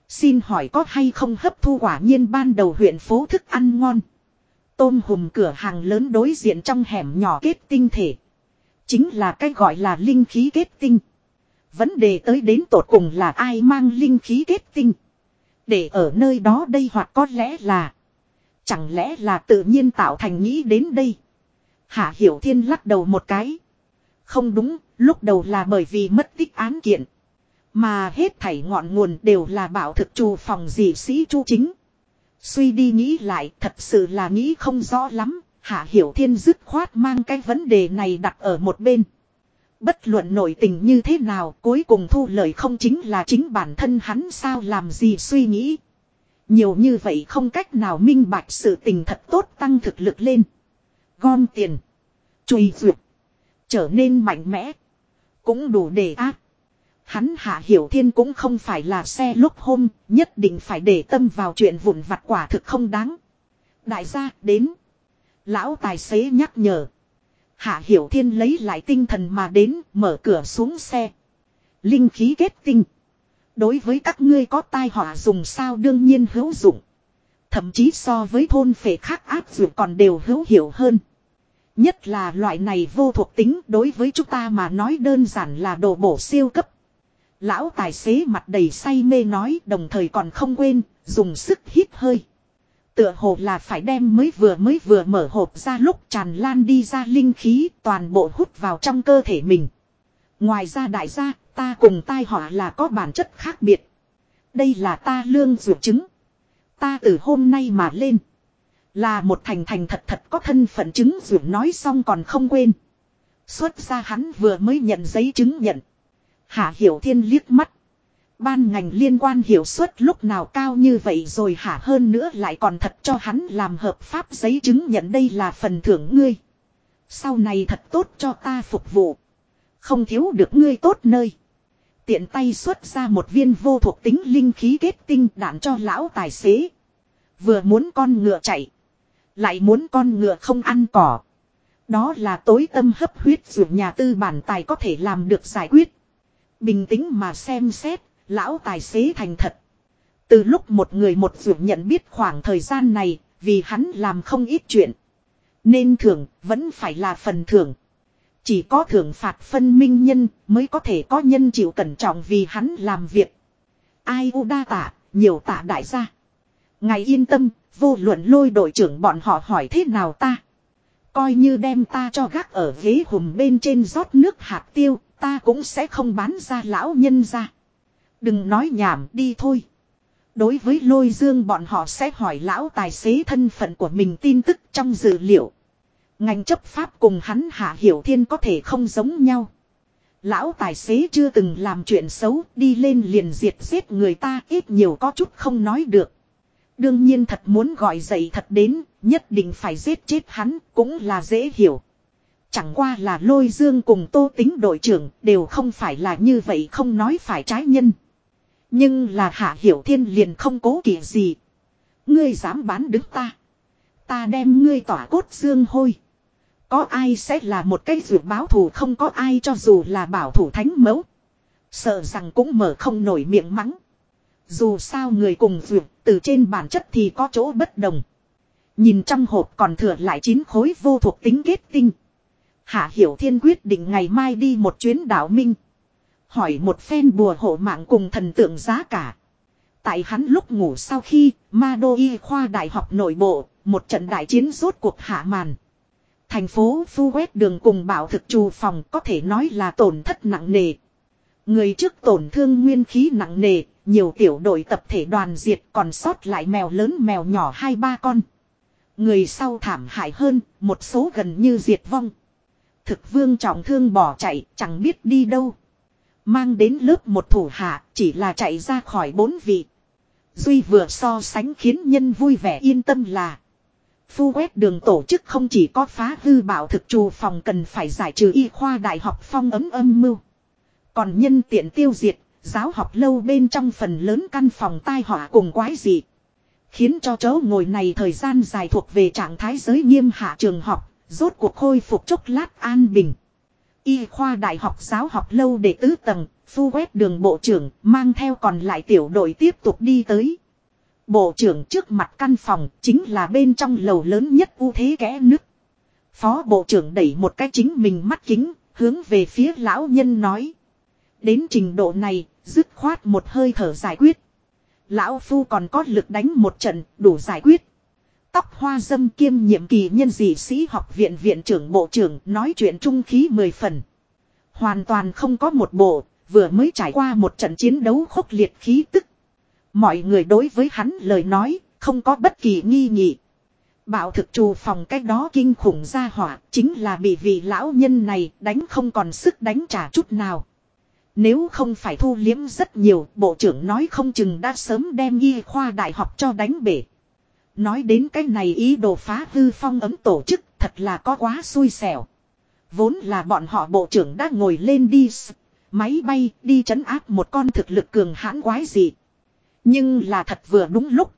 Xin hỏi có hay không hấp thu quả nhiên ban đầu huyện phố thức ăn ngon. Tôm hùm cửa hàng lớn đối diện trong hẻm nhỏ kết tinh thể. Chính là cái gọi là linh khí kết tinh. Vấn đề tới đến tột cùng là ai mang linh khí kết tinh. Để ở nơi đó đây hoặc có lẽ là. Chẳng lẽ là tự nhiên tạo thành nghĩ đến đây. Hạ Hiểu Thiên lắc đầu một cái. Không đúng, lúc đầu là bởi vì mất tích án kiện. Mà hết thảy ngọn nguồn đều là bảo thực trù phòng dị sĩ chu chính. Suy đi nghĩ lại thật sự là nghĩ không rõ lắm, Hạ Hiểu Thiên dứt khoát mang cái vấn đề này đặt ở một bên. Bất luận nội tình như thế nào cuối cùng thu lời không chính là chính bản thân hắn sao làm gì suy nghĩ. Nhiều như vậy không cách nào minh bạch sự tình thật tốt tăng thực lực lên. Gom tiền. Chùi duyệt. Trở nên mạnh mẽ. Cũng đủ để ác. Hắn hạ hiểu thiên cũng không phải là xe lúc hôm, nhất định phải để tâm vào chuyện vụn vặt quả thực không đáng. Đại gia, đến. Lão tài xế nhắc nhở. Hạ hiểu thiên lấy lại tinh thần mà đến, mở cửa xuống xe. Linh khí kết tinh. Đối với các ngươi có tai họa dùng sao đương nhiên hữu dụng. Thậm chí so với thôn phệ khác áp dụng còn đều hữu hiệu hơn. Nhất là loại này vô thuộc tính đối với chúng ta mà nói đơn giản là đồ bổ siêu cấp. Lão tài xế mặt đầy say mê nói đồng thời còn không quên, dùng sức hít hơi. Tựa hồ là phải đem mới vừa mới vừa mở hộp ra lúc tràn lan đi ra linh khí toàn bộ hút vào trong cơ thể mình. Ngoài ra đại gia, ta cùng tai họa là có bản chất khác biệt. Đây là ta lương dược chứng. Ta từ hôm nay mà lên. Là một thành thành thật thật có thân phận chứng dược nói xong còn không quên. Xuất ra hắn vừa mới nhận giấy chứng nhận. Hạ Hiểu Thiên liếc mắt. Ban ngành liên quan hiệu suất lúc nào cao như vậy rồi hả hơn nữa lại còn thật cho hắn làm hợp pháp giấy chứng nhận đây là phần thưởng ngươi. Sau này thật tốt cho ta phục vụ. Không thiếu được ngươi tốt nơi. Tiện tay xuất ra một viên vô thuộc tính linh khí kết tinh đạn cho lão tài xế. Vừa muốn con ngựa chạy. Lại muốn con ngựa không ăn cỏ. Đó là tối tâm hấp huyết dù nhà tư bản tài có thể làm được giải quyết. Bình tĩnh mà xem xét, lão tài xế thành thật. Từ lúc một người một dù nhận biết khoảng thời gian này, vì hắn làm không ít chuyện. Nên thưởng, vẫn phải là phần thưởng. Chỉ có thưởng phạt phân minh nhân mới có thể có nhân chịu cẩn trọng vì hắn làm việc. Ai u đa tạ, nhiều tạ đại gia. Ngài yên tâm, vô luận lôi đội trưởng bọn họ hỏi thế nào ta. Coi như đem ta cho gác ở ghế hùm bên trên rót nước hạt tiêu, ta cũng sẽ không bán ra lão nhân ra. Đừng nói nhảm đi thôi. Đối với lôi dương bọn họ sẽ hỏi lão tài xế thân phận của mình tin tức trong dữ liệu. Ngành chấp pháp cùng hắn hạ hiểu thiên có thể không giống nhau. Lão tài xế chưa từng làm chuyện xấu đi lên liền diệt giết người ta ít nhiều có chút không nói được. Đương nhiên thật muốn gọi dậy thật đến, nhất định phải giết chết hắn, cũng là dễ hiểu. Chẳng qua là lôi dương cùng tô tính đội trưởng đều không phải là như vậy không nói phải trái nhân. Nhưng là hạ hiểu thiên liền không cố kỵ gì. Ngươi dám bán đứng ta. Ta đem ngươi tỏa cốt xương hôi. Có ai sẽ là một cái dự báo thù không có ai cho dù là bảo thủ thánh mẫu. Sợ rằng cũng mở không nổi miệng mắng. Dù sao người cùng dược từ trên bản chất thì có chỗ bất đồng. Nhìn trong hộp còn thừa lại chín khối vô thuộc tính kết tinh. Hạ Hiểu Thiên quyết định ngày mai đi một chuyến đảo Minh. Hỏi một phen bùa hộ mạng cùng thần tượng giá cả. Tại hắn lúc ngủ sau khi, Ma Đô Y khoa đại học nội bộ, một trận đại chiến rốt cuộc hạ màn. Thành phố Phu quét đường cùng bảo thực trù phòng có thể nói là tổn thất nặng nề. Người trước tổn thương nguyên khí nặng nề, nhiều tiểu đội tập thể đoàn diệt còn sót lại mèo lớn mèo nhỏ hai ba con. Người sau thảm hại hơn, một số gần như diệt vong. Thực vương trọng thương bỏ chạy, chẳng biết đi đâu. Mang đến lớp một thủ hạ, chỉ là chạy ra khỏi bốn vị. Duy vừa so sánh khiến nhân vui vẻ yên tâm là. Phu quét đường tổ chức không chỉ có phá hư bảo thực trù phòng cần phải giải trừ y khoa đại học phong ấm âm mưu. Còn nhân tiện tiêu diệt, giáo học lâu bên trong phần lớn căn phòng tai họa cùng quái dị. Khiến cho chỗ ngồi này thời gian dài thuộc về trạng thái giới nghiêm hạ trường học, rốt cuộc khôi phục chốc lát an bình. Y khoa đại học giáo học lâu để tứ tầng, phu quét đường bộ trưởng, mang theo còn lại tiểu đội tiếp tục đi tới. Bộ trưởng trước mặt căn phòng chính là bên trong lầu lớn nhất ưu thế kẽ nước. Phó bộ trưởng đẩy một cái chính mình mắt kính, hướng về phía lão nhân nói. Đến trình độ này, dứt khoát một hơi thở giải quyết. Lão Phu còn có lực đánh một trận, đủ giải quyết. Tóc hoa dâm kiêm nhiệm kỳ nhân dị sĩ học viện viện trưởng bộ trưởng nói chuyện trung khí mười phần. Hoàn toàn không có một bộ, vừa mới trải qua một trận chiến đấu khốc liệt khí tức. Mọi người đối với hắn lời nói, không có bất kỳ nghi nghị. Bảo thực trù phòng cách đó kinh khủng ra hỏa chính là bị vị lão nhân này đánh không còn sức đánh trả chút nào. Nếu không phải thu liếm rất nhiều, bộ trưởng nói không chừng đã sớm đem y khoa đại học cho đánh bể. Nói đến cái này ý đồ phá hư phong ấm tổ chức thật là có quá xui xẻo. Vốn là bọn họ bộ trưởng đã ngồi lên đi máy bay đi chấn áp một con thực lực cường hãn quái gì. Nhưng là thật vừa đúng lúc.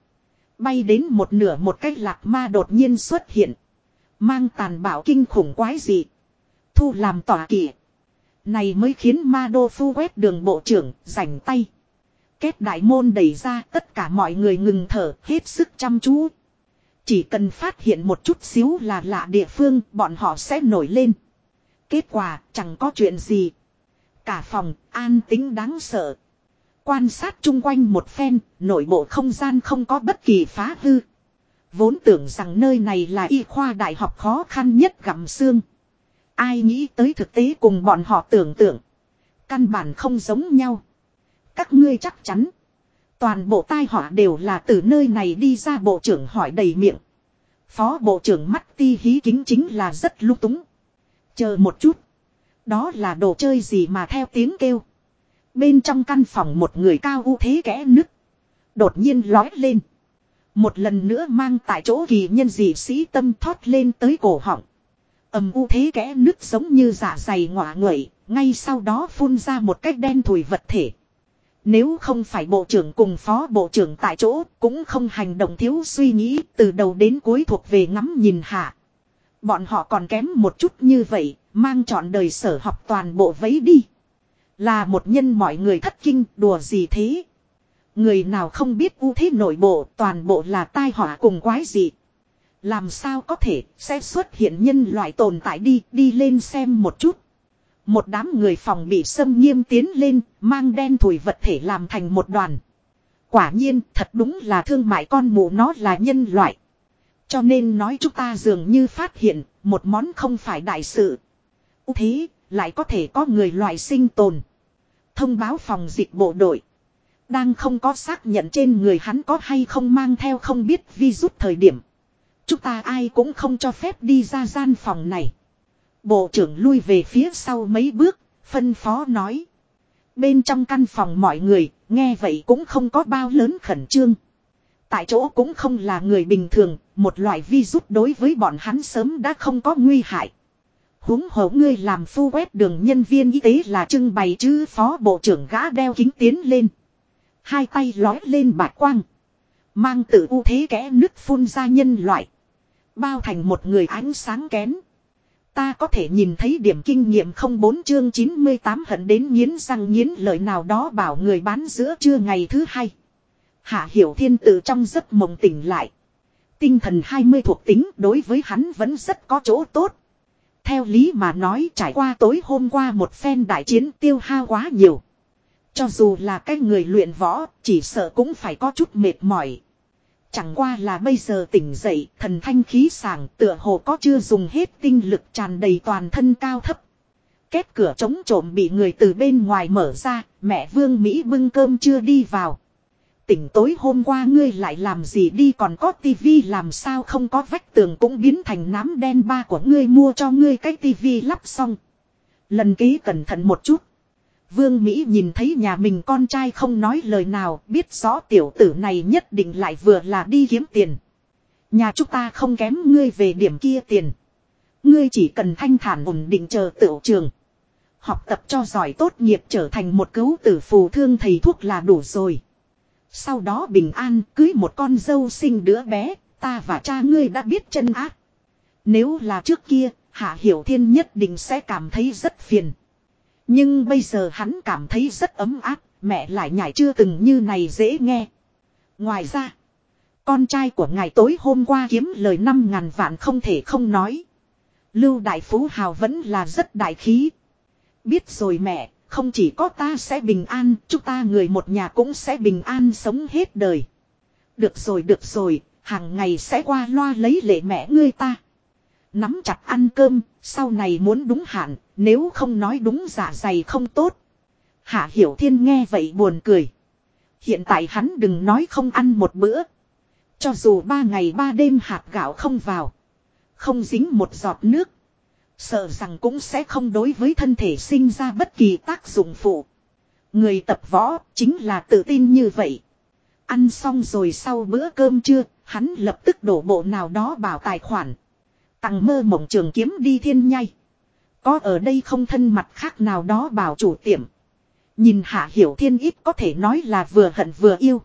Bay đến một nửa một cái lạc ma đột nhiên xuất hiện. Mang tàn bạo kinh khủng quái dị, Thu làm tỏa kỵ. Này mới khiến ma đô phu quét đường bộ trưởng rảnh tay. Kết đại môn đẩy ra tất cả mọi người ngừng thở hết sức chăm chú. Chỉ cần phát hiện một chút xíu là lạ địa phương bọn họ sẽ nổi lên. Kết quả chẳng có chuyện gì. Cả phòng an tính đáng sợ. Quan sát chung quanh một phen, nội bộ không gian không có bất kỳ phá hư. Vốn tưởng rằng nơi này là y khoa đại học khó khăn nhất gặm xương. Ai nghĩ tới thực tế cùng bọn họ tưởng tượng. Căn bản không giống nhau. Các ngươi chắc chắn. Toàn bộ tai họa đều là từ nơi này đi ra bộ trưởng hỏi đầy miệng. Phó bộ trưởng mắt ti hí kính chính là rất lung túng. Chờ một chút. Đó là đồ chơi gì mà theo tiếng kêu. Bên trong căn phòng một người cao u thế kẽ nứt. Đột nhiên lói lên. Một lần nữa mang tại chỗ kỳ nhân dị sĩ tâm thoát lên tới cổ họng. ầm u thế kẽ nứt giống như giả dày ngọa nguậy. Ngay sau đó phun ra một cách đen thùi vật thể. Nếu không phải bộ trưởng cùng phó bộ trưởng tại chỗ cũng không hành động thiếu suy nghĩ từ đầu đến cuối thuộc về ngắm nhìn hạ. Bọn họ còn kém một chút như vậy, mang trọn đời sở học toàn bộ vấy đi. Là một nhân mọi người thất kinh, đùa gì thế. Người nào không biết ưu thế nội bộ, toàn bộ là tai họa cùng quái gì. Làm sao có thể, sẽ xuất hiện nhân loại tồn tại đi đi lên xem một chút. Một đám người phòng bị xâm nghiêm tiến lên, mang đen thủi vật thể làm thành một đoàn. Quả nhiên, thật đúng là thương mại con mụ nó là nhân loại. Cho nên nói chúng ta dường như phát hiện, một món không phải đại sự. thế lại có thể có người loại sinh tồn. Thông báo phòng dịch bộ đội. Đang không có xác nhận trên người hắn có hay không mang theo không biết virus thời điểm. Chúng ta ai cũng không cho phép đi ra gian phòng này. Bộ trưởng lui về phía sau mấy bước, phân phó nói. Bên trong căn phòng mọi người, nghe vậy cũng không có bao lớn khẩn trương. Tại chỗ cũng không là người bình thường, một loại virus đối với bọn hắn sớm đã không có nguy hại huống hồ ngươi làm phu quét đường nhân viên y tế là trưng bày chứ phó bộ trưởng gã đeo kính tiến lên. Hai tay lói lên bạc quang. Mang tự ưu thế kẽ nứt phun ra nhân loại. Bao thành một người ánh sáng kén. Ta có thể nhìn thấy điểm kinh nghiệm không bốn chương 98 hận đến nghiến răng nghiến lời nào đó bảo người bán giữa trưa ngày thứ hai. Hạ hiểu thiên tự trong giấc mộng tỉnh lại. Tinh thần 20 thuộc tính đối với hắn vẫn rất có chỗ tốt. Theo lý mà nói trải qua tối hôm qua một phen đại chiến tiêu hao quá nhiều. Cho dù là cái người luyện võ, chỉ sợ cũng phải có chút mệt mỏi. Chẳng qua là bây giờ tỉnh dậy, thần thanh khí sảng tựa hồ có chưa dùng hết tinh lực tràn đầy toàn thân cao thấp. kết cửa chống trộm bị người từ bên ngoài mở ra, mẹ Vương Mỹ bưng cơm chưa đi vào. Tỉnh tối hôm qua ngươi lại làm gì đi, còn có tivi làm sao không có vách tường cũng biến thành nám đen ba của ngươi, mua cho ngươi cái tivi lắp xong. Lần ký cẩn thận một chút. Vương Mỹ nhìn thấy nhà mình con trai không nói lời nào, biết rõ tiểu tử này nhất định lại vừa là đi kiếm tiền. Nhà chúng ta không kém ngươi về điểm kia tiền. Ngươi chỉ cần thanh thản ổn định chờ tiểu trường. Học tập cho giỏi tốt nghiệp trở thành một cứu tử phù thương thầy thuốc là đủ rồi. Sau đó bình an cưới một con dâu sinh đứa bé, ta và cha ngươi đã biết chân ác. Nếu là trước kia, Hạ Hiểu Thiên nhất định sẽ cảm thấy rất phiền. Nhưng bây giờ hắn cảm thấy rất ấm áp, mẹ lại nhảy chưa từng như này dễ nghe. Ngoài ra, con trai của ngài tối hôm qua kiếm lời năm ngàn vạn không thể không nói. Lưu Đại Phú Hào vẫn là rất đại khí. Biết rồi mẹ, không chỉ có ta sẽ bình an, chúng ta người một nhà cũng sẽ bình an sống hết đời. Được rồi được rồi, hàng ngày sẽ qua loa lấy lệ mẹ ngươi ta. Nắm chặt ăn cơm, sau này muốn đúng hạn, nếu không nói đúng giả dày không tốt. Hạ Hiểu Thiên nghe vậy buồn cười. Hiện tại hắn đừng nói không ăn một bữa. Cho dù ba ngày ba đêm hạt gạo không vào. Không dính một giọt nước. Sợ rằng cũng sẽ không đối với thân thể sinh ra bất kỳ tác dụng phụ. Người tập võ chính là tự tin như vậy. Ăn xong rồi sau bữa cơm trưa, hắn lập tức đổ bộ nào đó bảo tài khoản. Tặng mơ mộng trường kiếm đi thiên nhai. Có ở đây không thân mặt khác nào đó bảo chủ tiệm. Nhìn hạ hiểu thiên ít có thể nói là vừa hận vừa yêu.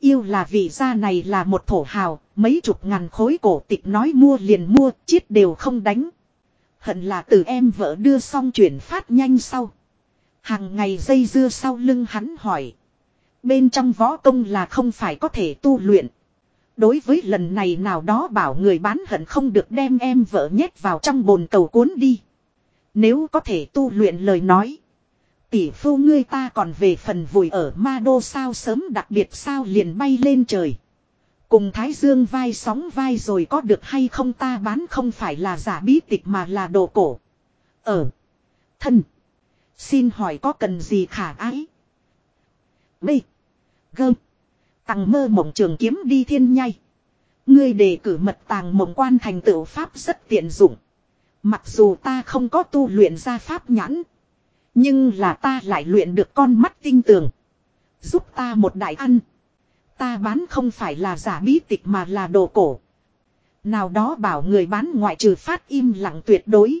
Yêu là vì gia này là một thổ hào, mấy chục ngàn khối cổ tịch nói mua liền mua, chiết đều không đánh. Hận là từ em vợ đưa xong chuyển phát nhanh sau. Hàng ngày dây dưa sau lưng hắn hỏi. Bên trong võ công là không phải có thể tu luyện. Đối với lần này nào đó bảo người bán hận không được đem em vợ nhét vào trong bồn cầu cuốn đi. Nếu có thể tu luyện lời nói. Tỷ phu ngươi ta còn về phần vùi ở ma đô sao sớm đặc biệt sao liền bay lên trời. Cùng Thái Dương vai sóng vai rồi có được hay không ta bán không phải là giả bí tịch mà là đồ cổ. Ở. Thân. Xin hỏi có cần gì khả ái. B. Gơm. Tặng mơ mộng trường kiếm đi thiên nhai. Ngươi đề cử mật tàng mộng quan thành tựu pháp rất tiện dụng. Mặc dù ta không có tu luyện ra pháp nhãn. Nhưng là ta lại luyện được con mắt tinh tường. Giúp ta một đại ăn. Ta bán không phải là giả bí tịch mà là đồ cổ. Nào đó bảo người bán ngoại trừ phát im lặng tuyệt đối.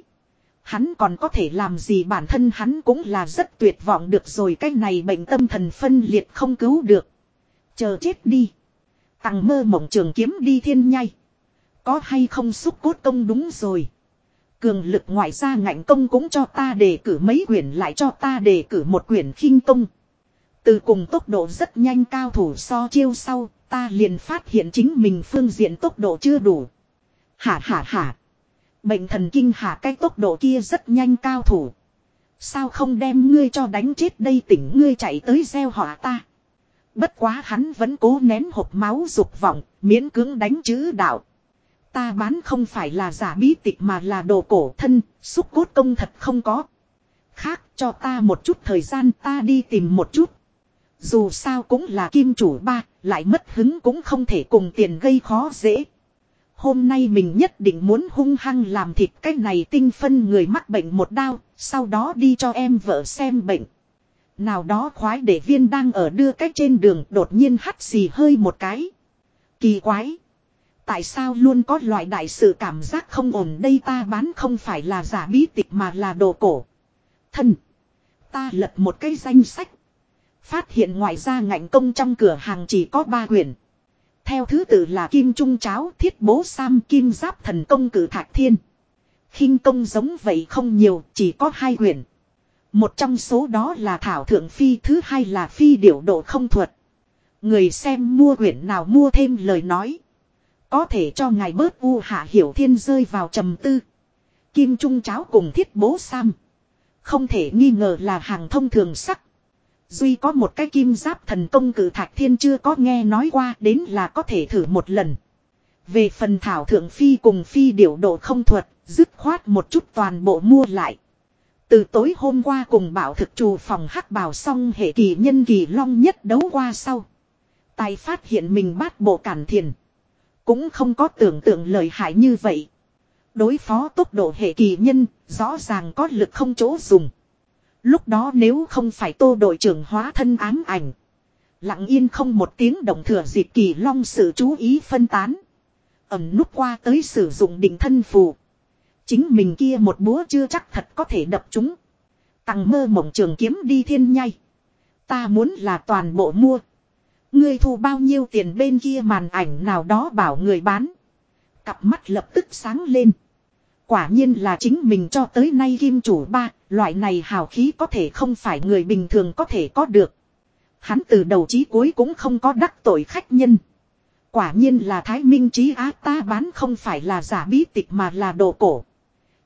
Hắn còn có thể làm gì bản thân hắn cũng là rất tuyệt vọng được rồi, cái này bệnh tâm thần phân liệt không cứu được. Chờ chết đi. Tặng mơ mộng trường kiếm đi thiên nhai. Có hay không xúc cốt công đúng rồi. Cường lực ngoại gia ngạnh công cũng cho ta đề cử mấy quyển lại cho ta đề cử một quyển khinh công. Từ cùng tốc độ rất nhanh cao thủ so chiêu sau, ta liền phát hiện chính mình phương diện tốc độ chưa đủ. Hả hả hả. Bệnh thần kinh hả cái tốc độ kia rất nhanh cao thủ. Sao không đem ngươi cho đánh chết đây tỉnh ngươi chạy tới gieo họa ta. Bất quá hắn vẫn cố nén hộp máu dục vọng, miễn cưỡng đánh chữ đạo. Ta bán không phải là giả bí tịch mà là đồ cổ thân, xúc cốt công thật không có. Khác cho ta một chút thời gian ta đi tìm một chút. Dù sao cũng là kim chủ ba, lại mất hứng cũng không thể cùng tiền gây khó dễ. Hôm nay mình nhất định muốn hung hăng làm thịt cái này tinh phân người mắc bệnh một đao sau đó đi cho em vợ xem bệnh. Nào đó khoái để viên đang ở đưa cách trên đường đột nhiên hắt xì hơi một cái. Kỳ quái. Tại sao luôn có loại đại sự cảm giác không ổn đây ta bán không phải là giả bí tịch mà là đồ cổ. Thân. Ta lật một cái danh sách. Phát hiện ngoài ra ngạnh công trong cửa hàng chỉ có ba quyển. Theo thứ tự là Kim Trung Cháo, Thiết Bố Sam, Kim Giáp Thần Công Cử thạc Thiên. khinh công giống vậy không nhiều, chỉ có hai quyển. Một trong số đó là Thảo Thượng Phi, thứ hai là Phi Điểu Độ Không Thuật. Người xem mua quyển nào mua thêm lời nói. Có thể cho ngài bớt u hạ hiểu thiên rơi vào trầm tư. Kim Trung Cháo cùng Thiết Bố Sam. Không thể nghi ngờ là hàng thông thường sắc. Duy có một cái kim giáp thần công cử thạch thiên chưa có nghe nói qua đến là có thể thử một lần. Về phần thảo thượng phi cùng phi điểu độ không thuật, dứt khoát một chút toàn bộ mua lại. Từ tối hôm qua cùng bảo thực trù phòng hắc bảo xong hệ kỳ nhân kỳ long nhất đấu qua sau. Tài phát hiện mình bát bộ cản thiền. Cũng không có tưởng tượng lợi hại như vậy. Đối phó tốc độ hệ kỳ nhân, rõ ràng có lực không chỗ dùng. Lúc đó nếu không phải tô đội trưởng hóa thân ám ảnh. Lặng yên không một tiếng động thừa dịp kỳ long sự chú ý phân tán. Ẩm nút qua tới sử dụng định thân phù. Chính mình kia một búa chưa chắc thật có thể đập chúng. Tặng mơ mộng trường kiếm đi thiên nhai. Ta muốn là toàn bộ mua. Ngươi thu bao nhiêu tiền bên kia màn ảnh nào đó bảo người bán. Cặp mắt lập tức sáng lên. Quả nhiên là chính mình cho tới nay kim chủ ba, loại này hào khí có thể không phải người bình thường có thể có được. Hắn từ đầu chí cuối cũng không có đắc tội khách nhân. Quả nhiên là thái minh trí á ta bán không phải là giả bí tịch mà là đồ cổ.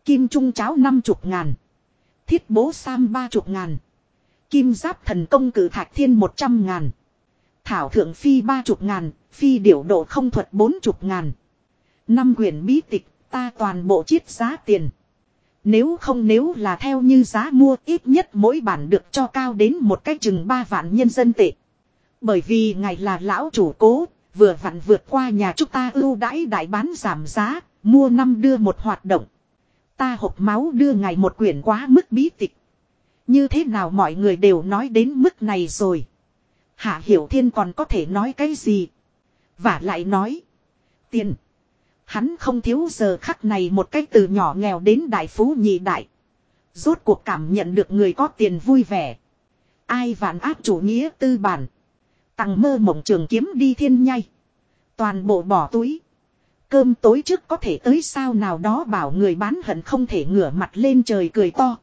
Kim trung cháo năm chục ngàn. Thiết bố sam ba chục ngàn. Kim giáp thần công cử thạch thiên một trăm ngàn. Thảo thượng phi ba chục ngàn, phi điểu độ không thuật bốn chục ngàn. Năm quyển bí tịch Ta toàn bộ chiết giá tiền. Nếu không nếu là theo như giá mua ít nhất mỗi bản được cho cao đến một cách chừng ba vạn nhân dân tệ. Bởi vì ngài là lão chủ cố, Vừa vặn vượt qua nhà chúng ta ưu đãi đại bán giảm giá, mua năm đưa một hoạt động. Ta hộp máu đưa ngài một quyển quá mức bí tịch. Như thế nào mọi người đều nói đến mức này rồi. Hạ Hiểu Thiên còn có thể nói cái gì? Và lại nói. Tiền. Hắn không thiếu giờ khắc này một cách từ nhỏ nghèo đến đại phú nhị đại. Rốt cuộc cảm nhận được người có tiền vui vẻ. Ai vạn áp chủ nghĩa tư bản. Tặng mơ mộng trường kiếm đi thiên nhai. Toàn bộ bỏ túi. Cơm tối trước có thể tới sao nào đó bảo người bán hận không thể ngửa mặt lên trời cười to.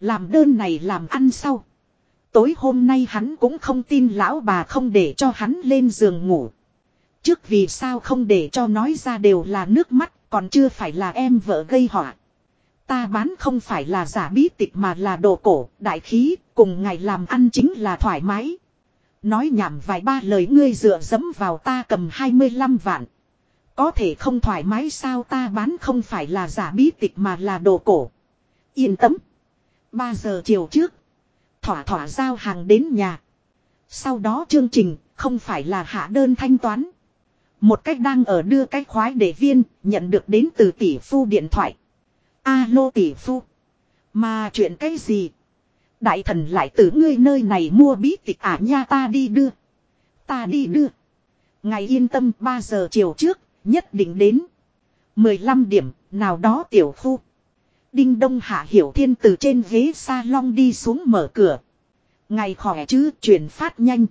Làm đơn này làm ăn sau. Tối hôm nay hắn cũng không tin lão bà không để cho hắn lên giường ngủ. Trước vì sao không để cho nói ra đều là nước mắt còn chưa phải là em vợ gây họa. Ta bán không phải là giả bí tịch mà là đồ cổ, đại khí, cùng ngày làm ăn chính là thoải mái. Nói nhảm vài ba lời ngươi dựa dẫm vào ta cầm 25 vạn. Có thể không thoải mái sao ta bán không phải là giả bí tịch mà là đồ cổ. Yên tâm. 3 giờ chiều trước. Thỏa thỏa giao hàng đến nhà. Sau đó chương trình không phải là hạ đơn thanh toán. Một cách đang ở đưa cái khoái để viên nhận được đến từ tỷ phu điện thoại. Alo tỷ phu. Mà chuyện cái gì? Đại thần lại từ ngươi nơi này mua bí tịch à nha ta đi đưa. Ta đi đưa. Ngày yên tâm 3 giờ chiều trước, nhất định đến. 15 điểm, nào đó tiểu khu. Đinh Đông Hạ Hiểu Thiên từ trên ghế salon đi xuống mở cửa. Ngày khỏe chứ, chuyển phát nhanh.